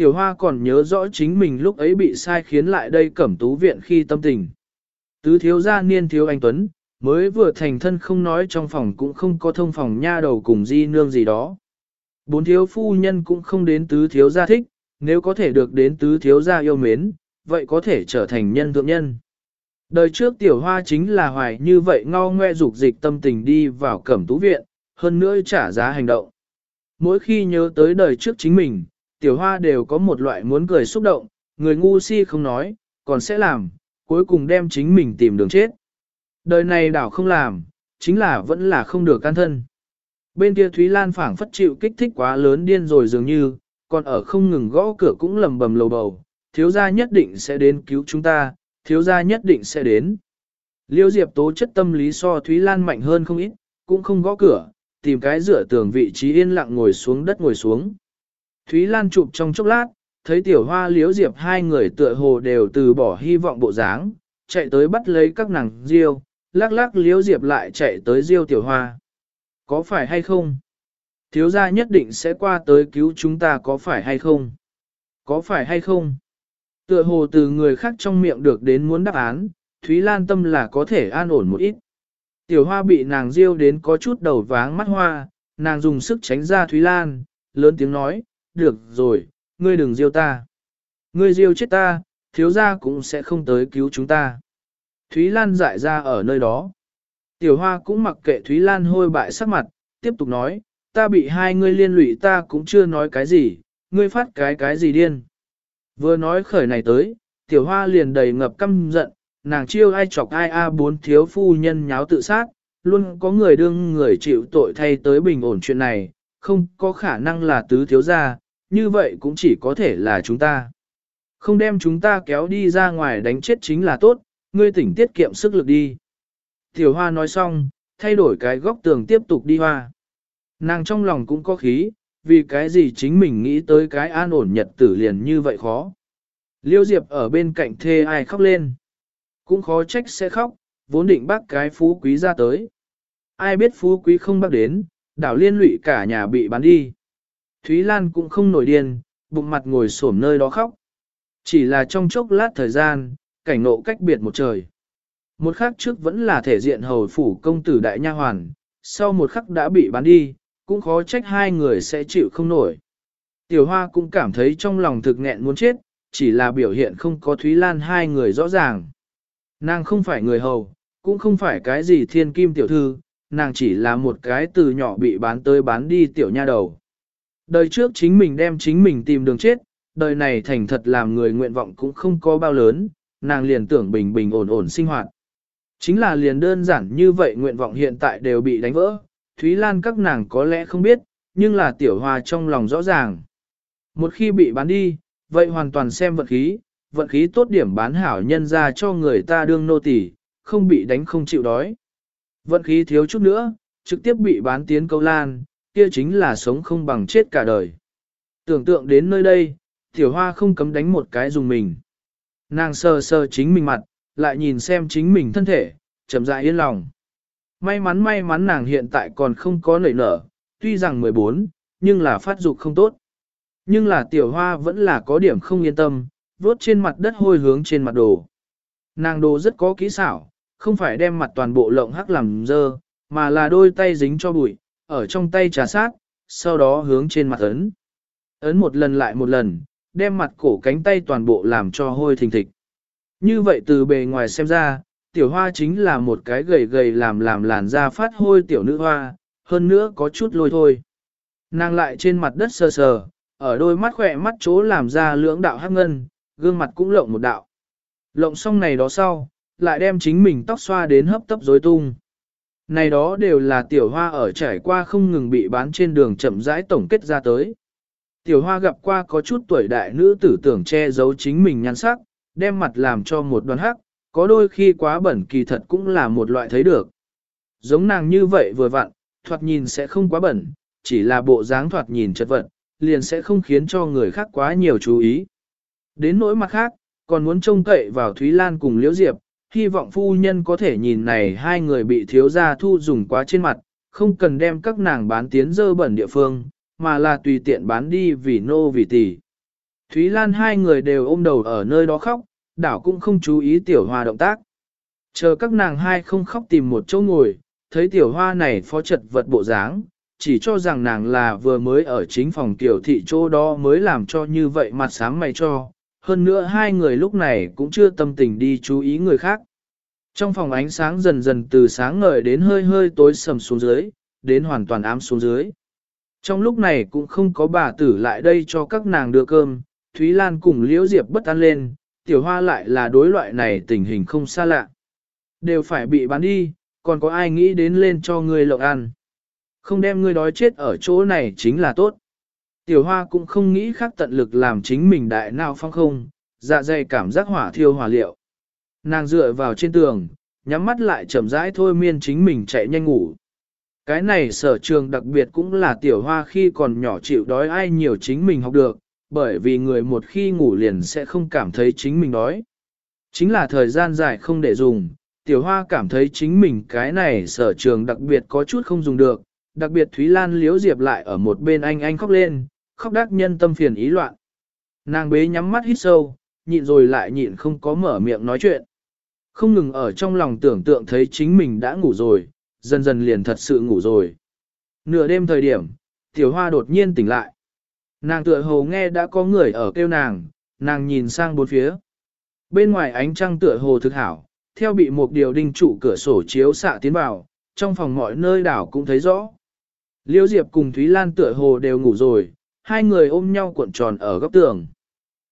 Tiểu hoa còn nhớ rõ chính mình lúc ấy bị sai khiến lại đây cẩm tú viện khi tâm tình. Tứ thiếu gia niên thiếu anh Tuấn, mới vừa thành thân không nói trong phòng cũng không có thông phòng nha đầu cùng di nương gì đó. Bốn thiếu phu nhân cũng không đến tứ thiếu gia thích, nếu có thể được đến tứ thiếu gia yêu mến, vậy có thể trở thành nhân thượng nhân. Đời trước tiểu hoa chính là hoài như vậy ngao ngoe dục dịch tâm tình đi vào cẩm tú viện, hơn nữa trả giá hành động. Mỗi khi nhớ tới đời trước chính mình, tiểu hoa đều có một loại muốn cười xúc động, người ngu si không nói, còn sẽ làm, cuối cùng đem chính mình tìm đường chết. Đời này đảo không làm, chính là vẫn là không được can thân. Bên kia Thúy Lan phảng phất chịu kích thích quá lớn điên rồi dường như, còn ở không ngừng gõ cửa cũng lầm bầm lầu bầu, thiếu gia nhất định sẽ đến cứu chúng ta, thiếu gia nhất định sẽ đến. Liêu Diệp tố chất tâm lý so Thúy Lan mạnh hơn không ít, cũng không gõ cửa, tìm cái dựa tường vị trí yên lặng ngồi xuống đất ngồi xuống. Thúy Lan chụp trong chốc lát, thấy tiểu hoa liếu diệp hai người tựa hồ đều từ bỏ hy vọng bộ dáng, chạy tới bắt lấy các nàng Diêu, lắc lắc liếu diệp lại chạy tới Diêu tiểu hoa. Có phải hay không? Thiếu gia nhất định sẽ qua tới cứu chúng ta có phải hay không? Có phải hay không? Tựa hồ từ người khác trong miệng được đến muốn đáp án, Thúy Lan tâm là có thể an ổn một ít. Tiểu hoa bị nàng Diêu đến có chút đầu váng mắt hoa, nàng dùng sức tránh ra Thúy Lan, lớn tiếng nói, được rồi, ngươi đừng riêu ta. Ngươi riêu chết ta, thiếu gia cũng sẽ không tới cứu chúng ta. Thúy Lan dại ra ở nơi đó. Tiểu hoa cũng mặc kệ Thúy Lan hôi bại sắc mặt, tiếp tục nói, ta bị hai ngươi liên lụy ta cũng chưa nói cái gì, ngươi phát cái cái gì điên. Vừa nói khởi này tới, tiểu hoa liền đầy ngập căm giận, nàng chiêu ai chọc ai a bốn thiếu phu nhân nháo tự sát, luôn có người đương người chịu tội thay tới bình ổn chuyện này, không có khả năng là tứ thiếu gia, như vậy cũng chỉ có thể là chúng ta. Không đem chúng ta kéo đi ra ngoài đánh chết chính là tốt, ngươi tỉnh tiết kiệm sức lực đi. Tiểu hoa nói xong, thay đổi cái góc tường tiếp tục đi hoa. Nàng trong lòng cũng có khí, vì cái gì chính mình nghĩ tới cái an ổn nhật tử liền như vậy khó. Liêu Diệp ở bên cạnh thê ai khóc lên. Cũng khó trách sẽ khóc, vốn định bác cái phú quý ra tới. Ai biết phú quý không bác đến, đảo liên lụy cả nhà bị bán đi. Thúy Lan cũng không nổi điên, bụng mặt ngồi xổm nơi đó khóc. Chỉ là trong chốc lát thời gian, cảnh nộ cách biệt một trời. Một khắc trước vẫn là thể diện hầu phủ công tử đại nha hoàn, sau một khắc đã bị bán đi, cũng khó trách hai người sẽ chịu không nổi. Tiểu Hoa cũng cảm thấy trong lòng thực nghẹn muốn chết, chỉ là biểu hiện không có Thúy Lan hai người rõ ràng. Nàng không phải người hầu, cũng không phải cái gì thiên kim tiểu thư, nàng chỉ là một cái từ nhỏ bị bán tới bán đi tiểu nha đầu. Đời trước chính mình đem chính mình tìm đường chết, đời này thành thật làm người nguyện vọng cũng không có bao lớn, nàng liền tưởng bình bình ổn ổn sinh hoạt. Chính là liền đơn giản như vậy nguyện vọng hiện tại đều bị đánh vỡ, Thúy Lan các nàng có lẽ không biết, nhưng là tiểu hòa trong lòng rõ ràng. Một khi bị bán đi, vậy hoàn toàn xem vận khí, vận khí tốt điểm bán hảo nhân ra cho người ta đương nô tỳ, không bị đánh không chịu đói. Vận khí thiếu chút nữa, trực tiếp bị bán tiến câu lan, kia chính là sống không bằng chết cả đời. Tưởng tượng đến nơi đây, tiểu hoa không cấm đánh một cái dùng mình. Nàng sờ sờ chính mình mặt, lại nhìn xem chính mình thân thể, chậm rãi yên lòng. May mắn may mắn nàng hiện tại còn không có nảy nở, tuy rằng 14, nhưng là phát dục không tốt. Nhưng là tiểu hoa vẫn là có điểm không yên tâm, vuốt trên mặt đất hôi hướng trên mặt đồ. Nàng đồ rất có kỹ xảo, không phải đem mặt toàn bộ lộng hắc làm dơ, mà là đôi tay dính cho bụi, ở trong tay trà sát, sau đó hướng trên mặt ấn. Ấn một lần lại một lần, đem mặt cổ cánh tay toàn bộ làm cho hôi thình thịch. Như vậy từ bề ngoài xem ra, tiểu hoa chính là một cái gầy gầy làm làm làn da phát hôi tiểu nữ hoa, hơn nữa có chút lôi thôi. Nàng lại trên mặt đất sờ sờ, ở đôi mắt khỏe mắt chỗ làm ra lưỡng đạo hắc ngân, gương mặt cũng lộng một đạo. Lộng xong này đó sau, lại đem chính mình tóc xoa đến hấp tấp rối tung. Này đó đều là tiểu hoa ở trải qua không ngừng bị bán trên đường chậm rãi tổng kết ra tới. Tiểu hoa gặp qua có chút tuổi đại nữ tử tưởng che giấu chính mình nhan sắc, đem mặt làm cho một đoàn hắc, có đôi khi quá bẩn kỳ thật cũng là một loại thấy được. Giống nàng như vậy vừa vặn, thoạt nhìn sẽ không quá bẩn, chỉ là bộ dáng thoạt nhìn chật vật, liền sẽ không khiến cho người khác quá nhiều chú ý. Đến nỗi mặt khác, còn muốn trông cậy vào Thúy Lan cùng Liễu Diệp, hy vọng phu nhân có thể nhìn này hai người bị thiếu gia thu dùng quá trên mặt, không cần đem các nàng bán tiến dơ bẩn địa phương, mà là tùy tiện bán đi vì nô vì tỷ. Thúy Lan hai người đều ôm đầu ở nơi đó khóc, đảo cũng không chú ý tiểu hoa động tác. Chờ các nàng hai không khóc tìm một chỗ ngồi, thấy tiểu hoa này phó trật vật bộ dáng, chỉ cho rằng nàng là vừa mới ở chính phòng tiểu thị chỗ đó mới làm cho như vậy mặt sáng mày cho, hơn nữa hai người lúc này cũng chưa tâm tình đi chú ý người khác. Trong phòng ánh sáng dần dần từ sáng ngời đến hơi hơi tối sầm xuống dưới, đến hoàn toàn ám xuống dưới. Trong lúc này cũng không có bà tử lại đây cho các nàng đưa cơm, Thúy Lan cùng Liễu Diệp bất an lên, tiểu hoa lại là đối loại này tình hình không xa lạ. Đều phải bị bán đi, còn có ai nghĩ đến lên cho ngươi lộng ăn. Không đem ngươi đói chết ở chỗ này chính là tốt. Tiểu hoa cũng không nghĩ khác tận lực làm chính mình đại nào phong không, dạ dày cảm giác hỏa thiêu hỏa liệu. Nàng dựa vào trên tường, nhắm mắt lại chậm rãi thôi miên chính mình chạy nhanh ngủ. Cái này sở trường đặc biệt cũng là tiểu hoa khi còn nhỏ chịu đói ai nhiều chính mình học được, bởi vì người một khi ngủ liền sẽ không cảm thấy chính mình đói. Chính là thời gian dài không để dùng, tiểu hoa cảm thấy chính mình cái này sở trường đặc biệt có chút không dùng được, đặc biệt Thúy Lan liếu diệp lại ở một bên anh anh khóc lên, khóc đắc nhân tâm phiền ý loạn. Nàng bế nhắm mắt hít sâu, nhịn rồi lại nhịn không có mở miệng nói chuyện. Không ngừng ở trong lòng tưởng tượng thấy chính mình đã ngủ rồi, dần dần liền thật sự ngủ rồi. Nửa đêm thời điểm, tiểu hoa đột nhiên tỉnh lại. Nàng tựa hồ nghe đã có người ở kêu nàng, nàng nhìn sang bốn phía. Bên ngoài ánh trăng tựa hồ thực hảo, theo bị một điều đinh trụ cửa sổ chiếu xạ tiến vào, trong phòng mọi nơi đảo cũng thấy rõ. Liêu Diệp cùng Thúy Lan tựa hồ đều ngủ rồi, hai người ôm nhau cuộn tròn ở góc tường.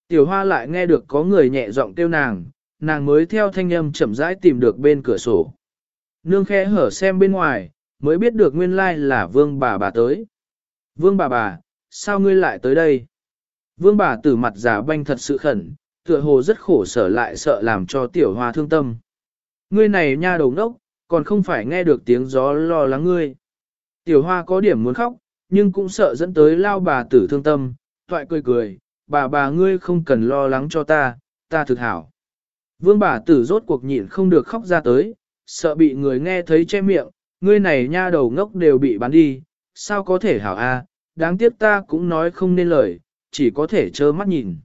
Tiểu Hoa lại nghe được có người nhẹ giọng kêu nàng, nàng mới theo thanh âm chậm rãi tìm được bên cửa sổ. Nương khe hở xem bên ngoài, mới biết được nguyên lai là vương bà bà tới. Vương bà bà, sao ngươi lại tới đây? Vương bà tử mặt giả banh thật sự khẩn, tựa hồ rất khổ sở lại sợ làm cho tiểu hoa thương tâm. Ngươi này nha đầu nốc, còn không phải nghe được tiếng gió lo lắng ngươi. Tiểu hoa có điểm muốn khóc, nhưng cũng sợ dẫn tới lao bà tử thương tâm, toại cười cười, bà bà ngươi không cần lo lắng cho ta, ta thực hảo. Vương bà tử rốt cuộc nhịn không được khóc ra tới, sợ bị người nghe thấy che miệng, ngươi này nha đầu ngốc đều bị bán đi, sao có thể hảo a? đáng tiếc ta cũng nói không nên lời, chỉ có thể trơ mắt nhìn.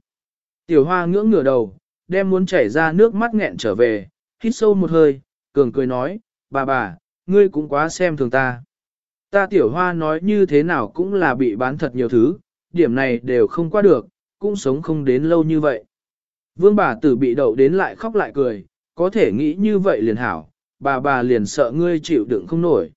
Tiểu hoa ngưỡng ngửa đầu, đem muốn chảy ra nước mắt nghẹn trở về, hít sâu một hơi, cường cười nói, bà bà, ngươi cũng quá xem thường ta. Ta tiểu hoa nói như thế nào cũng là bị bán thật nhiều thứ, điểm này đều không qua được, cũng sống không đến lâu như vậy. Vương bà tử bị đậu đến lại khóc lại cười, có thể nghĩ như vậy liền hảo, bà bà liền sợ ngươi chịu đựng không nổi.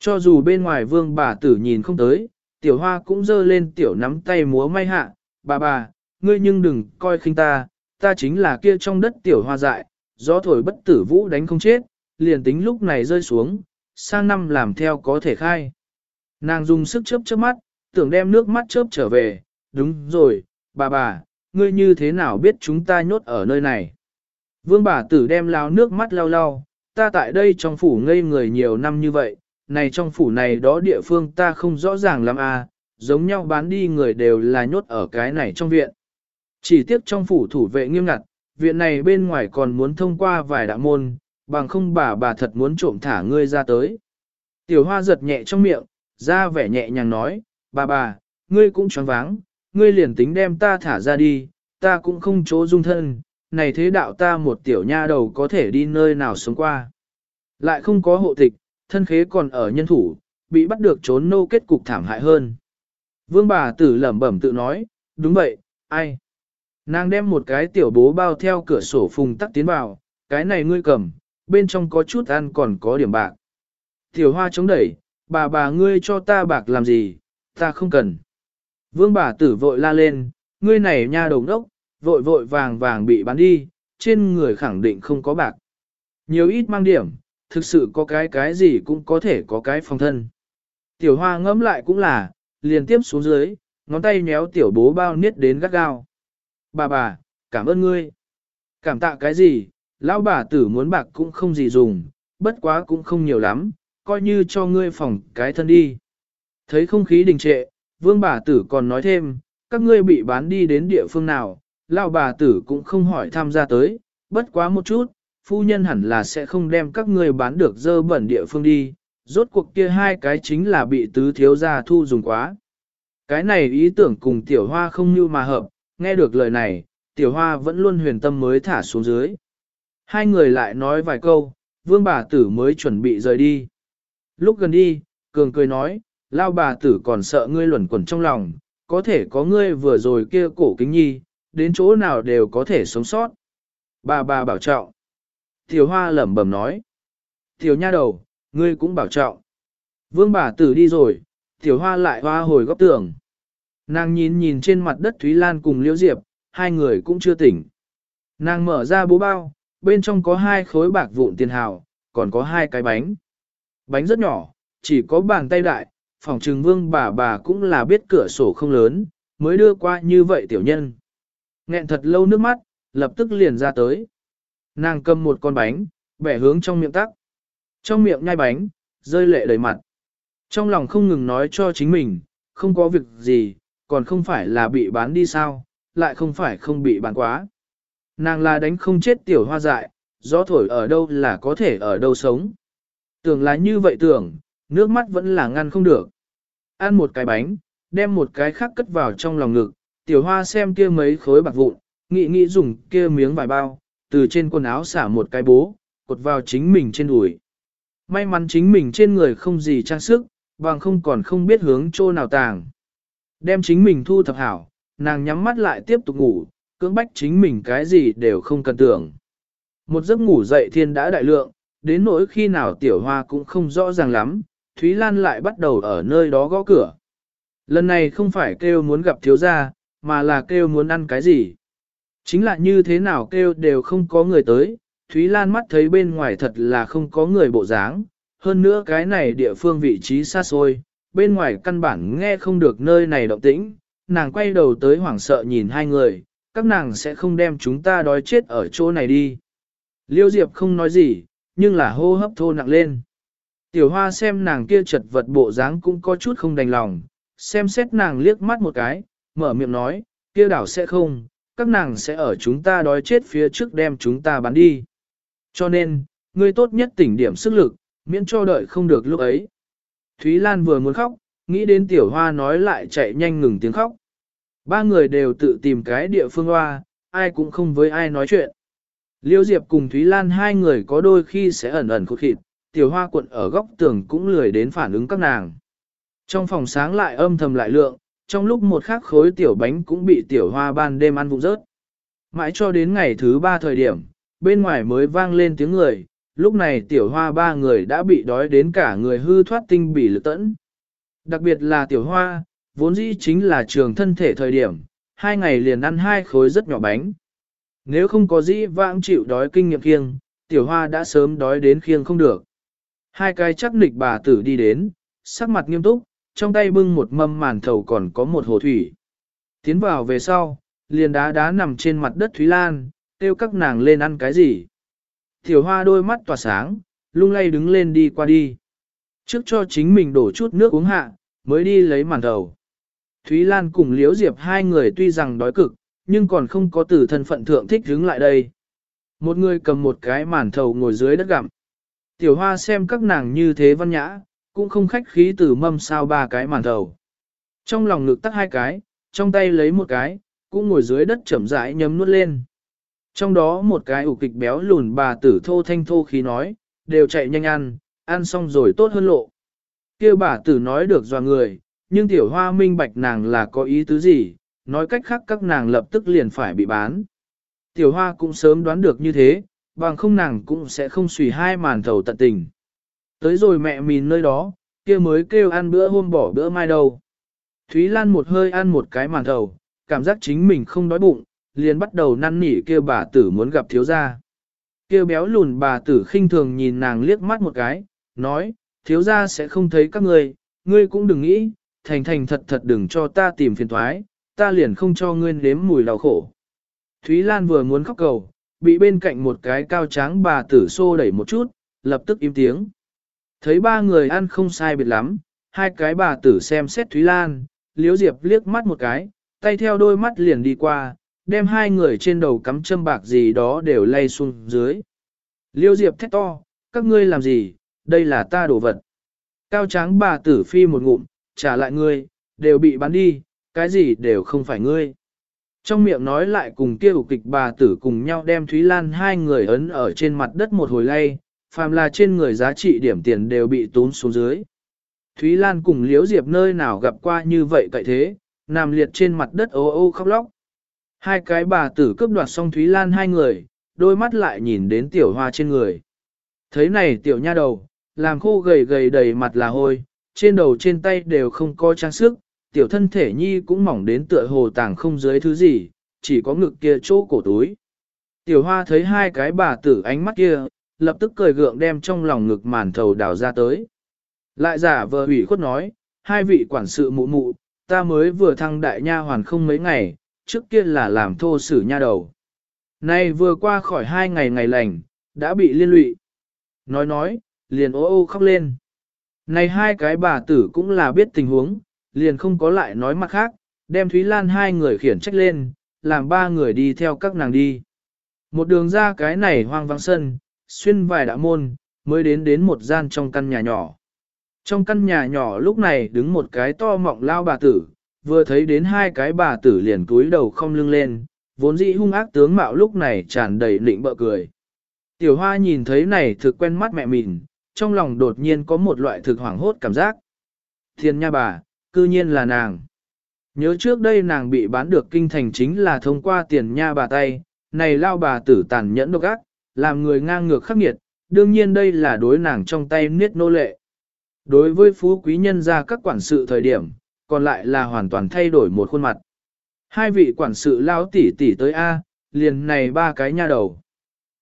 Cho dù bên ngoài vương bà tử nhìn không tới, tiểu hoa cũng dơ lên tiểu nắm tay múa may hạ, bà bà, ngươi nhưng đừng coi khinh ta, ta chính là kia trong đất tiểu hoa dại, gió thổi bất tử vũ đánh không chết, liền tính lúc này rơi xuống, sang năm làm theo có thể khai. Nàng dùng sức chớp chớp mắt, tưởng đem nước mắt chớp trở về, đúng rồi, bà bà, ngươi như thế nào biết chúng ta nhốt ở nơi này? Vương bà tử đem lao nước mắt lau lau, ta tại đây trong phủ ngây người nhiều năm như vậy, này trong phủ này đó địa phương ta không rõ ràng lắm à, giống nhau bán đi người đều là nhốt ở cái này trong viện. Chỉ tiếc trong phủ thủ vệ nghiêm ngặt, viện này bên ngoài còn muốn thông qua vài đạo môn, bằng không bà bà thật muốn trộm thả ngươi ra tới. Tiểu hoa giật nhẹ trong miệng, ra vẻ nhẹ nhàng nói, bà bà, ngươi cũng choáng váng, ngươi liền tính đem ta thả ra đi, ta cũng không chỗ dung thân, này thế đạo ta một tiểu nha đầu có thể đi nơi nào sống qua. Lại không có hộ tịch, thân khế còn ở nhân thủ, bị bắt được trốn nô kết cục thảm hại hơn. Vương bà tử lẩm bẩm tự nói, đúng vậy, ai? Nàng đem một cái tiểu bố bao theo cửa sổ phùng tắc tiến vào, cái này ngươi cầm, bên trong có chút ăn còn có điểm bạc. Tiểu hoa chống đẩy, bà bà ngươi cho ta bạc làm gì, ta không cần. Vương bà tử vội la lên, ngươi này nha đồng đốc, vội vội vàng vàng bị bán đi, trên người khẳng định không có bạc. Nhiều ít mang điểm, thực sự có cái cái gì cũng có thể có cái phòng thân. Tiểu hoa ngẫm lại cũng là, liền tiếp xuống dưới, ngón tay nhéo tiểu bố bao niết đến gắt gao. Bà bà, cảm ơn ngươi. Cảm tạ cái gì, lão bà tử muốn bạc cũng không gì dùng, bất quá cũng không nhiều lắm, coi như cho ngươi phòng cái thân đi. Thấy không khí đình trệ, vương bà tử còn nói thêm, các ngươi bị bán đi đến địa phương nào, lão bà tử cũng không hỏi tham gia tới, bất quá một chút, phu nhân hẳn là sẽ không đem các ngươi bán được dơ bẩn địa phương đi, rốt cuộc kia hai cái chính là bị tứ thiếu gia thu dùng quá. Cái này ý tưởng cùng tiểu hoa không như mà hợp, nghe được lời này, tiểu hoa vẫn luôn huyền tâm mới thả xuống dưới. Hai người lại nói vài câu, vương bà tử mới chuẩn bị rời đi. Lúc gần đi, cường cười nói, lao bà tử còn sợ ngươi luẩn quẩn trong lòng, có thể có ngươi vừa rồi kia cổ kính nhi, đến chỗ nào đều có thể sống sót. Bà bà bảo trọng. Tiểu hoa lẩm bẩm nói. Tiểu nha đầu, ngươi cũng bảo trọng. Vương bà tử đi rồi, tiểu hoa lại hoa hồi góc tường. Nàng nhìn nhìn trên mặt đất Thúy Lan cùng Liễu Diệp, hai người cũng chưa tỉnh. Nàng mở ra bố bao, bên trong có hai khối bạc vụn tiền hào, còn có hai cái bánh. Bánh rất nhỏ, chỉ có bàn tay đại, phòng trừng vương bà bà cũng là biết cửa sổ không lớn, mới đưa qua như vậy tiểu nhân. Nghẹn thật lâu nước mắt, lập tức liền ra tới. Nàng cầm một con bánh, bẻ hướng trong miệng tắc. Trong miệng nhai bánh, rơi lệ đầy mặt. Trong lòng không ngừng nói cho chính mình, không có việc gì, còn không phải là bị bán đi sao, lại không phải không bị bán quá. Nàng là đánh không chết tiểu hoa dại, gió thổi ở đâu là có thể ở đâu sống. Tưởng là như vậy tưởng, nước mắt vẫn là ngăn không được. Ăn một cái bánh, đem một cái khác cất vào trong lòng ngực, tiểu hoa xem kia mấy khối bạc vụn, nghĩ nghĩ dùng kia miếng vải bao, từ trên quần áo xả một cái bố, cột vào chính mình trên đùi. May mắn chính mình trên người không gì trang sức, bằng không còn không biết hướng chỗ nào tàng. Đem chính mình thu thập hảo, nàng nhắm mắt lại tiếp tục ngủ, cưỡng bách chính mình cái gì đều không cần tưởng. Một giấc ngủ dậy thiên đã đại lượng, đến nỗi khi nào tiểu hoa cũng không rõ ràng lắm, Thúy Lan lại bắt đầu ở nơi đó gõ cửa. Lần này không phải kêu muốn gặp thiếu gia, mà là kêu muốn ăn cái gì. Chính là như thế nào kêu đều không có người tới, Thúy Lan mắt thấy bên ngoài thật là không có người bộ dáng, hơn nữa cái này địa phương vị trí xa xôi, bên ngoài căn bản nghe không được nơi này động tĩnh, nàng quay đầu tới hoảng sợ nhìn hai người, các nàng sẽ không đem chúng ta đói chết ở chỗ này đi. Liêu Diệp không nói gì, nhưng là hô hấp thô nặng lên. Tiểu hoa xem nàng kia chật vật bộ dáng cũng có chút không đành lòng, xem xét nàng liếc mắt một cái, mở miệng nói, kia đảo sẽ không, các nàng sẽ ở chúng ta đói chết phía trước đem chúng ta bắn đi. Cho nên, ngươi tốt nhất tỉnh điểm sức lực, miễn cho đợi không được lúc ấy. Thúy Lan vừa muốn khóc, nghĩ đến tiểu hoa nói lại chạy nhanh ngừng tiếng khóc. Ba người đều tự tìm cái địa phương hoa, ai cũng không với ai nói chuyện. Liêu Diệp cùng Thúy Lan hai người có đôi khi sẽ ẩn ẩn khụt khịt, tiểu hoa cuộn ở góc tường cũng lười đến phản ứng các nàng. Trong phòng sáng lại âm thầm lại lượng, trong lúc một khắc khối tiểu bánh cũng bị tiểu hoa ban đêm ăn vụng rớt. Mãi cho đến ngày thứ ba thời điểm, bên ngoài mới vang lên tiếng người, lúc này tiểu hoa ba người đã bị đói đến cả người hư thoát tinh bỉ lực tẫn. Đặc biệt là tiểu hoa, vốn dĩ chính là trường thân thể thời điểm, hai ngày liền ăn hai khối rất nhỏ bánh. Nếu không có dĩ vãng chịu đói kinh nghiệm kiêng tiểu hoa đã sớm đói đến khiêng không được. Hai cái chắc nịch bà tử đi đến, sắc mặt nghiêm túc, trong tay bưng một mâm màn thầu còn có một hồ thủy. Tiến vào về sau, liền đá đá nằm trên mặt đất Thúy Lan, kêu các nàng lên ăn cái gì. Tiểu hoa đôi mắt tỏa sáng, lung lay đứng lên đi qua đi. Trước cho chính mình đổ chút nước uống hạ, mới đi lấy màn thầu. Thúy Lan cùng Liễu Diệp hai người tuy rằng đói cực, nhưng còn không có từ thân phận thượng thích đứng lại đây. Một người cầm một cái màn thầu ngồi dưới đất gặm. Tiểu hoa xem các nàng như thế văn nhã, cũng không khách khí từ mâm sao ba cái màn thầu. Trong lòng ngực tắt hai cái, trong tay lấy một cái, cũng ngồi dưới đất chậm rãi nhấm nuốt lên. Trong đó một cái ủ kịch béo lùn bà tử thô thanh thô khí nói, đều chạy nhanh ăn, ăn xong rồi tốt hơn lộ. kia bà tử nói được dò người, nhưng tiểu hoa minh bạch nàng là có ý tứ gì, nói cách khác các nàng lập tức liền phải bị bán. Tiểu hoa cũng sớm đoán được như thế, bằng không nàng cũng sẽ không xùy hai màn thầu tận tình. Tới rồi mẹ mìn nơi đó, kia mới kêu ăn bữa hôm bỏ bữa mai đâu. Thúy Lan một hơi ăn một cái màn thầu, cảm giác chính mình không đói bụng, liền bắt đầu năn nỉ kia bà tử muốn gặp thiếu gia. Kia béo lùn bà tử khinh thường nhìn nàng liếc mắt một cái, nói, thiếu gia sẽ không thấy các ngươi, ngươi cũng đừng nghĩ, thành thành thật thật đừng cho ta tìm phiền thoái, ta liền không cho ngươi nếm mùi đau khổ. Thúy Lan vừa muốn khóc cầu, bị bên cạnh một cái cao tráng bà tử xô đẩy một chút, lập tức im tiếng. Thấy ba người ăn không sai biệt lắm, hai cái bà tử xem xét Thúy Lan, Liễu Diệp liếc mắt một cái, tay theo đôi mắt liền đi qua, đem hai người trên đầu cắm châm bạc gì đó đều lay xuống dưới. Liêu Diệp thét to, các ngươi làm gì, đây là ta đồ vật. Cao tráng bà tử phi một ngụm, trả lại ngươi, đều bị bán đi, cái gì đều không phải ngươi. Trong miệng nói lại cùng kia kịch bà tử cùng nhau đem Thúy Lan hai người ấn ở trên mặt đất một hồi lay, phàm là trên người giá trị điểm tiền đều bị tốn xuống dưới. Thúy Lan cùng Liễu Diệp nơi nào gặp qua như vậy cậy thế, nằm liệt trên mặt đất ô ô khóc lóc. Hai cái bà tử cướp đoạt xong Thúy Lan hai người, đôi mắt lại nhìn đến tiểu hoa trên người. Thấy này tiểu nha đầu, làm khô gầy gầy đầy mặt là hôi, trên đầu trên tay đều không có trang sức, tiểu thân thể nhi cũng mỏng đến tựa hồ tàng không dưới thứ gì, chỉ có ngực kia chỗ cổ túi. Tiểu hoa thấy hai cái bà tử ánh mắt kia, lập tức cười gượng đem trong lòng ngực màn thầu đào ra tới. Lại giả vờ ủy khuất nói, hai vị quản sự mụ mụ, ta mới vừa thăng đại nha hoàn không mấy ngày, trước kia là làm thô sử nha đầu. Nay vừa qua khỏi hai ngày ngày lành, đã bị liên lụy. Nói nói, liền ô ô khóc lên. Này hai cái bà tử cũng là biết tình huống, liền không có lại nói mặt khác, đem Thúy Lan hai người khiển trách lên, làm ba người đi theo các nàng đi. Một đường ra cái này hoang vắng sân, xuyên vài đạo môn, mới đến đến một gian trong căn nhà nhỏ. Trong căn nhà nhỏ lúc này đứng một cái to mọng lao bà tử, vừa thấy đến hai cái bà tử liền cúi đầu không lưng lên, vốn dĩ hung ác tướng mạo lúc này tràn đầy lịnh bợ cười. Tiểu hoa nhìn thấy này thực quen mắt mẹ mình, trong lòng đột nhiên có một loại thực hoảng hốt cảm giác. Thiên nha bà, cư nhiên là nàng. Nhớ trước đây nàng bị bán được kinh thành chính là thông qua tiền nha bà tay, này lao bà tử tàn nhẫn độc ác, làm người ngang ngược khắc nghiệt, đương nhiên đây là đối nàng trong tay niết nô lệ. Đối với phú quý nhân ra các quản sự thời điểm, còn lại là hoàn toàn thay đổi một khuôn mặt. Hai vị quản sự lao tỷ tỷ tới A, liền này ba cái nha đầu.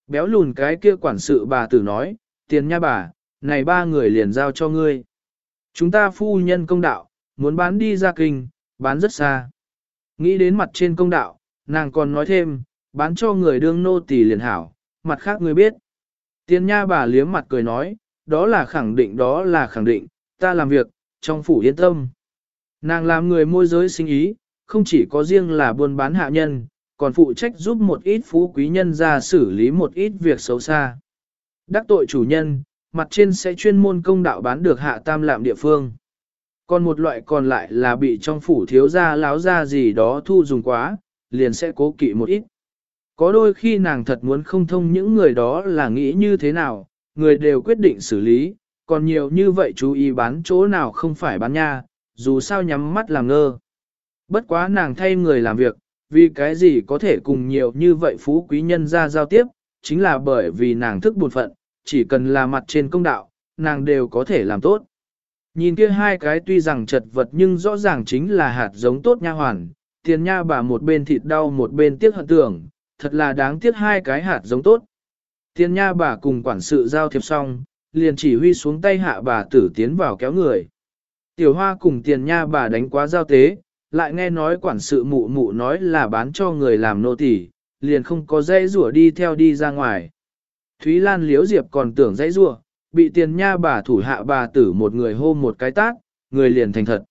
Béo lùn cái kia quản sự bà tử nói, tiền nha bà, này ba người liền giao cho ngươi. Chúng ta phu nhân công đạo, muốn bán đi ra kinh, bán rất xa. Nghĩ đến mặt trên công đạo, nàng còn nói thêm, bán cho người đương nô tỳ liền hảo, mặt khác ngươi biết. Tiền nha bà liếm mặt cười nói, đó là khẳng định đó là khẳng định, ta làm việc, trong phủ yên tâm. Nàng làm người môi giới sinh ý, không chỉ có riêng là buôn bán hạ nhân, còn phụ trách giúp một ít phú quý nhân ra xử lý một ít việc xấu xa. Đắc tội chủ nhân, mặt trên sẽ chuyên môn công đạo bán được hạ tam lạm địa phương. Còn một loại còn lại là bị trong phủ thiếu gia láo ra gì đó thu dùng quá, liền sẽ cố kỵ một ít. Có đôi khi nàng thật muốn không thông những người đó là nghĩ như thế nào, người đều quyết định xử lý, còn nhiều như vậy chú ý bán chỗ nào không phải bán nha, dù sao nhắm mắt làm ngơ. Bất quá nàng thay người làm việc, vì cái gì có thể cùng nhiều như vậy phú quý nhân ra giao tiếp, chính là bởi vì nàng thức buồn phận, chỉ cần là mặt trên công đạo, nàng đều có thể làm tốt. Nhìn kia hai cái tuy rằng chật vật nhưng rõ ràng chính là hạt giống tốt nha hoàn, tiền nha bà một bên thịt đau một bên tiếc hận tưởng, thật là đáng tiếc hai cái hạt giống tốt. Tiền nha bà cùng quản sự giao thiệp xong, liền chỉ huy xuống tay hạ bà tử tiến vào kéo người. Tiểu hoa cùng tiền nha bà đánh quá giao tế, lại nghe nói quản sự mụ mụ nói là bán cho người làm nô tỳ, liền không có dây rủa đi theo đi ra ngoài. Thúy Lan Liễu Diệp còn tưởng dãy rua, bị tiền nha bà thủ hạ bà tử một người hô một cái tát, người liền thành thật.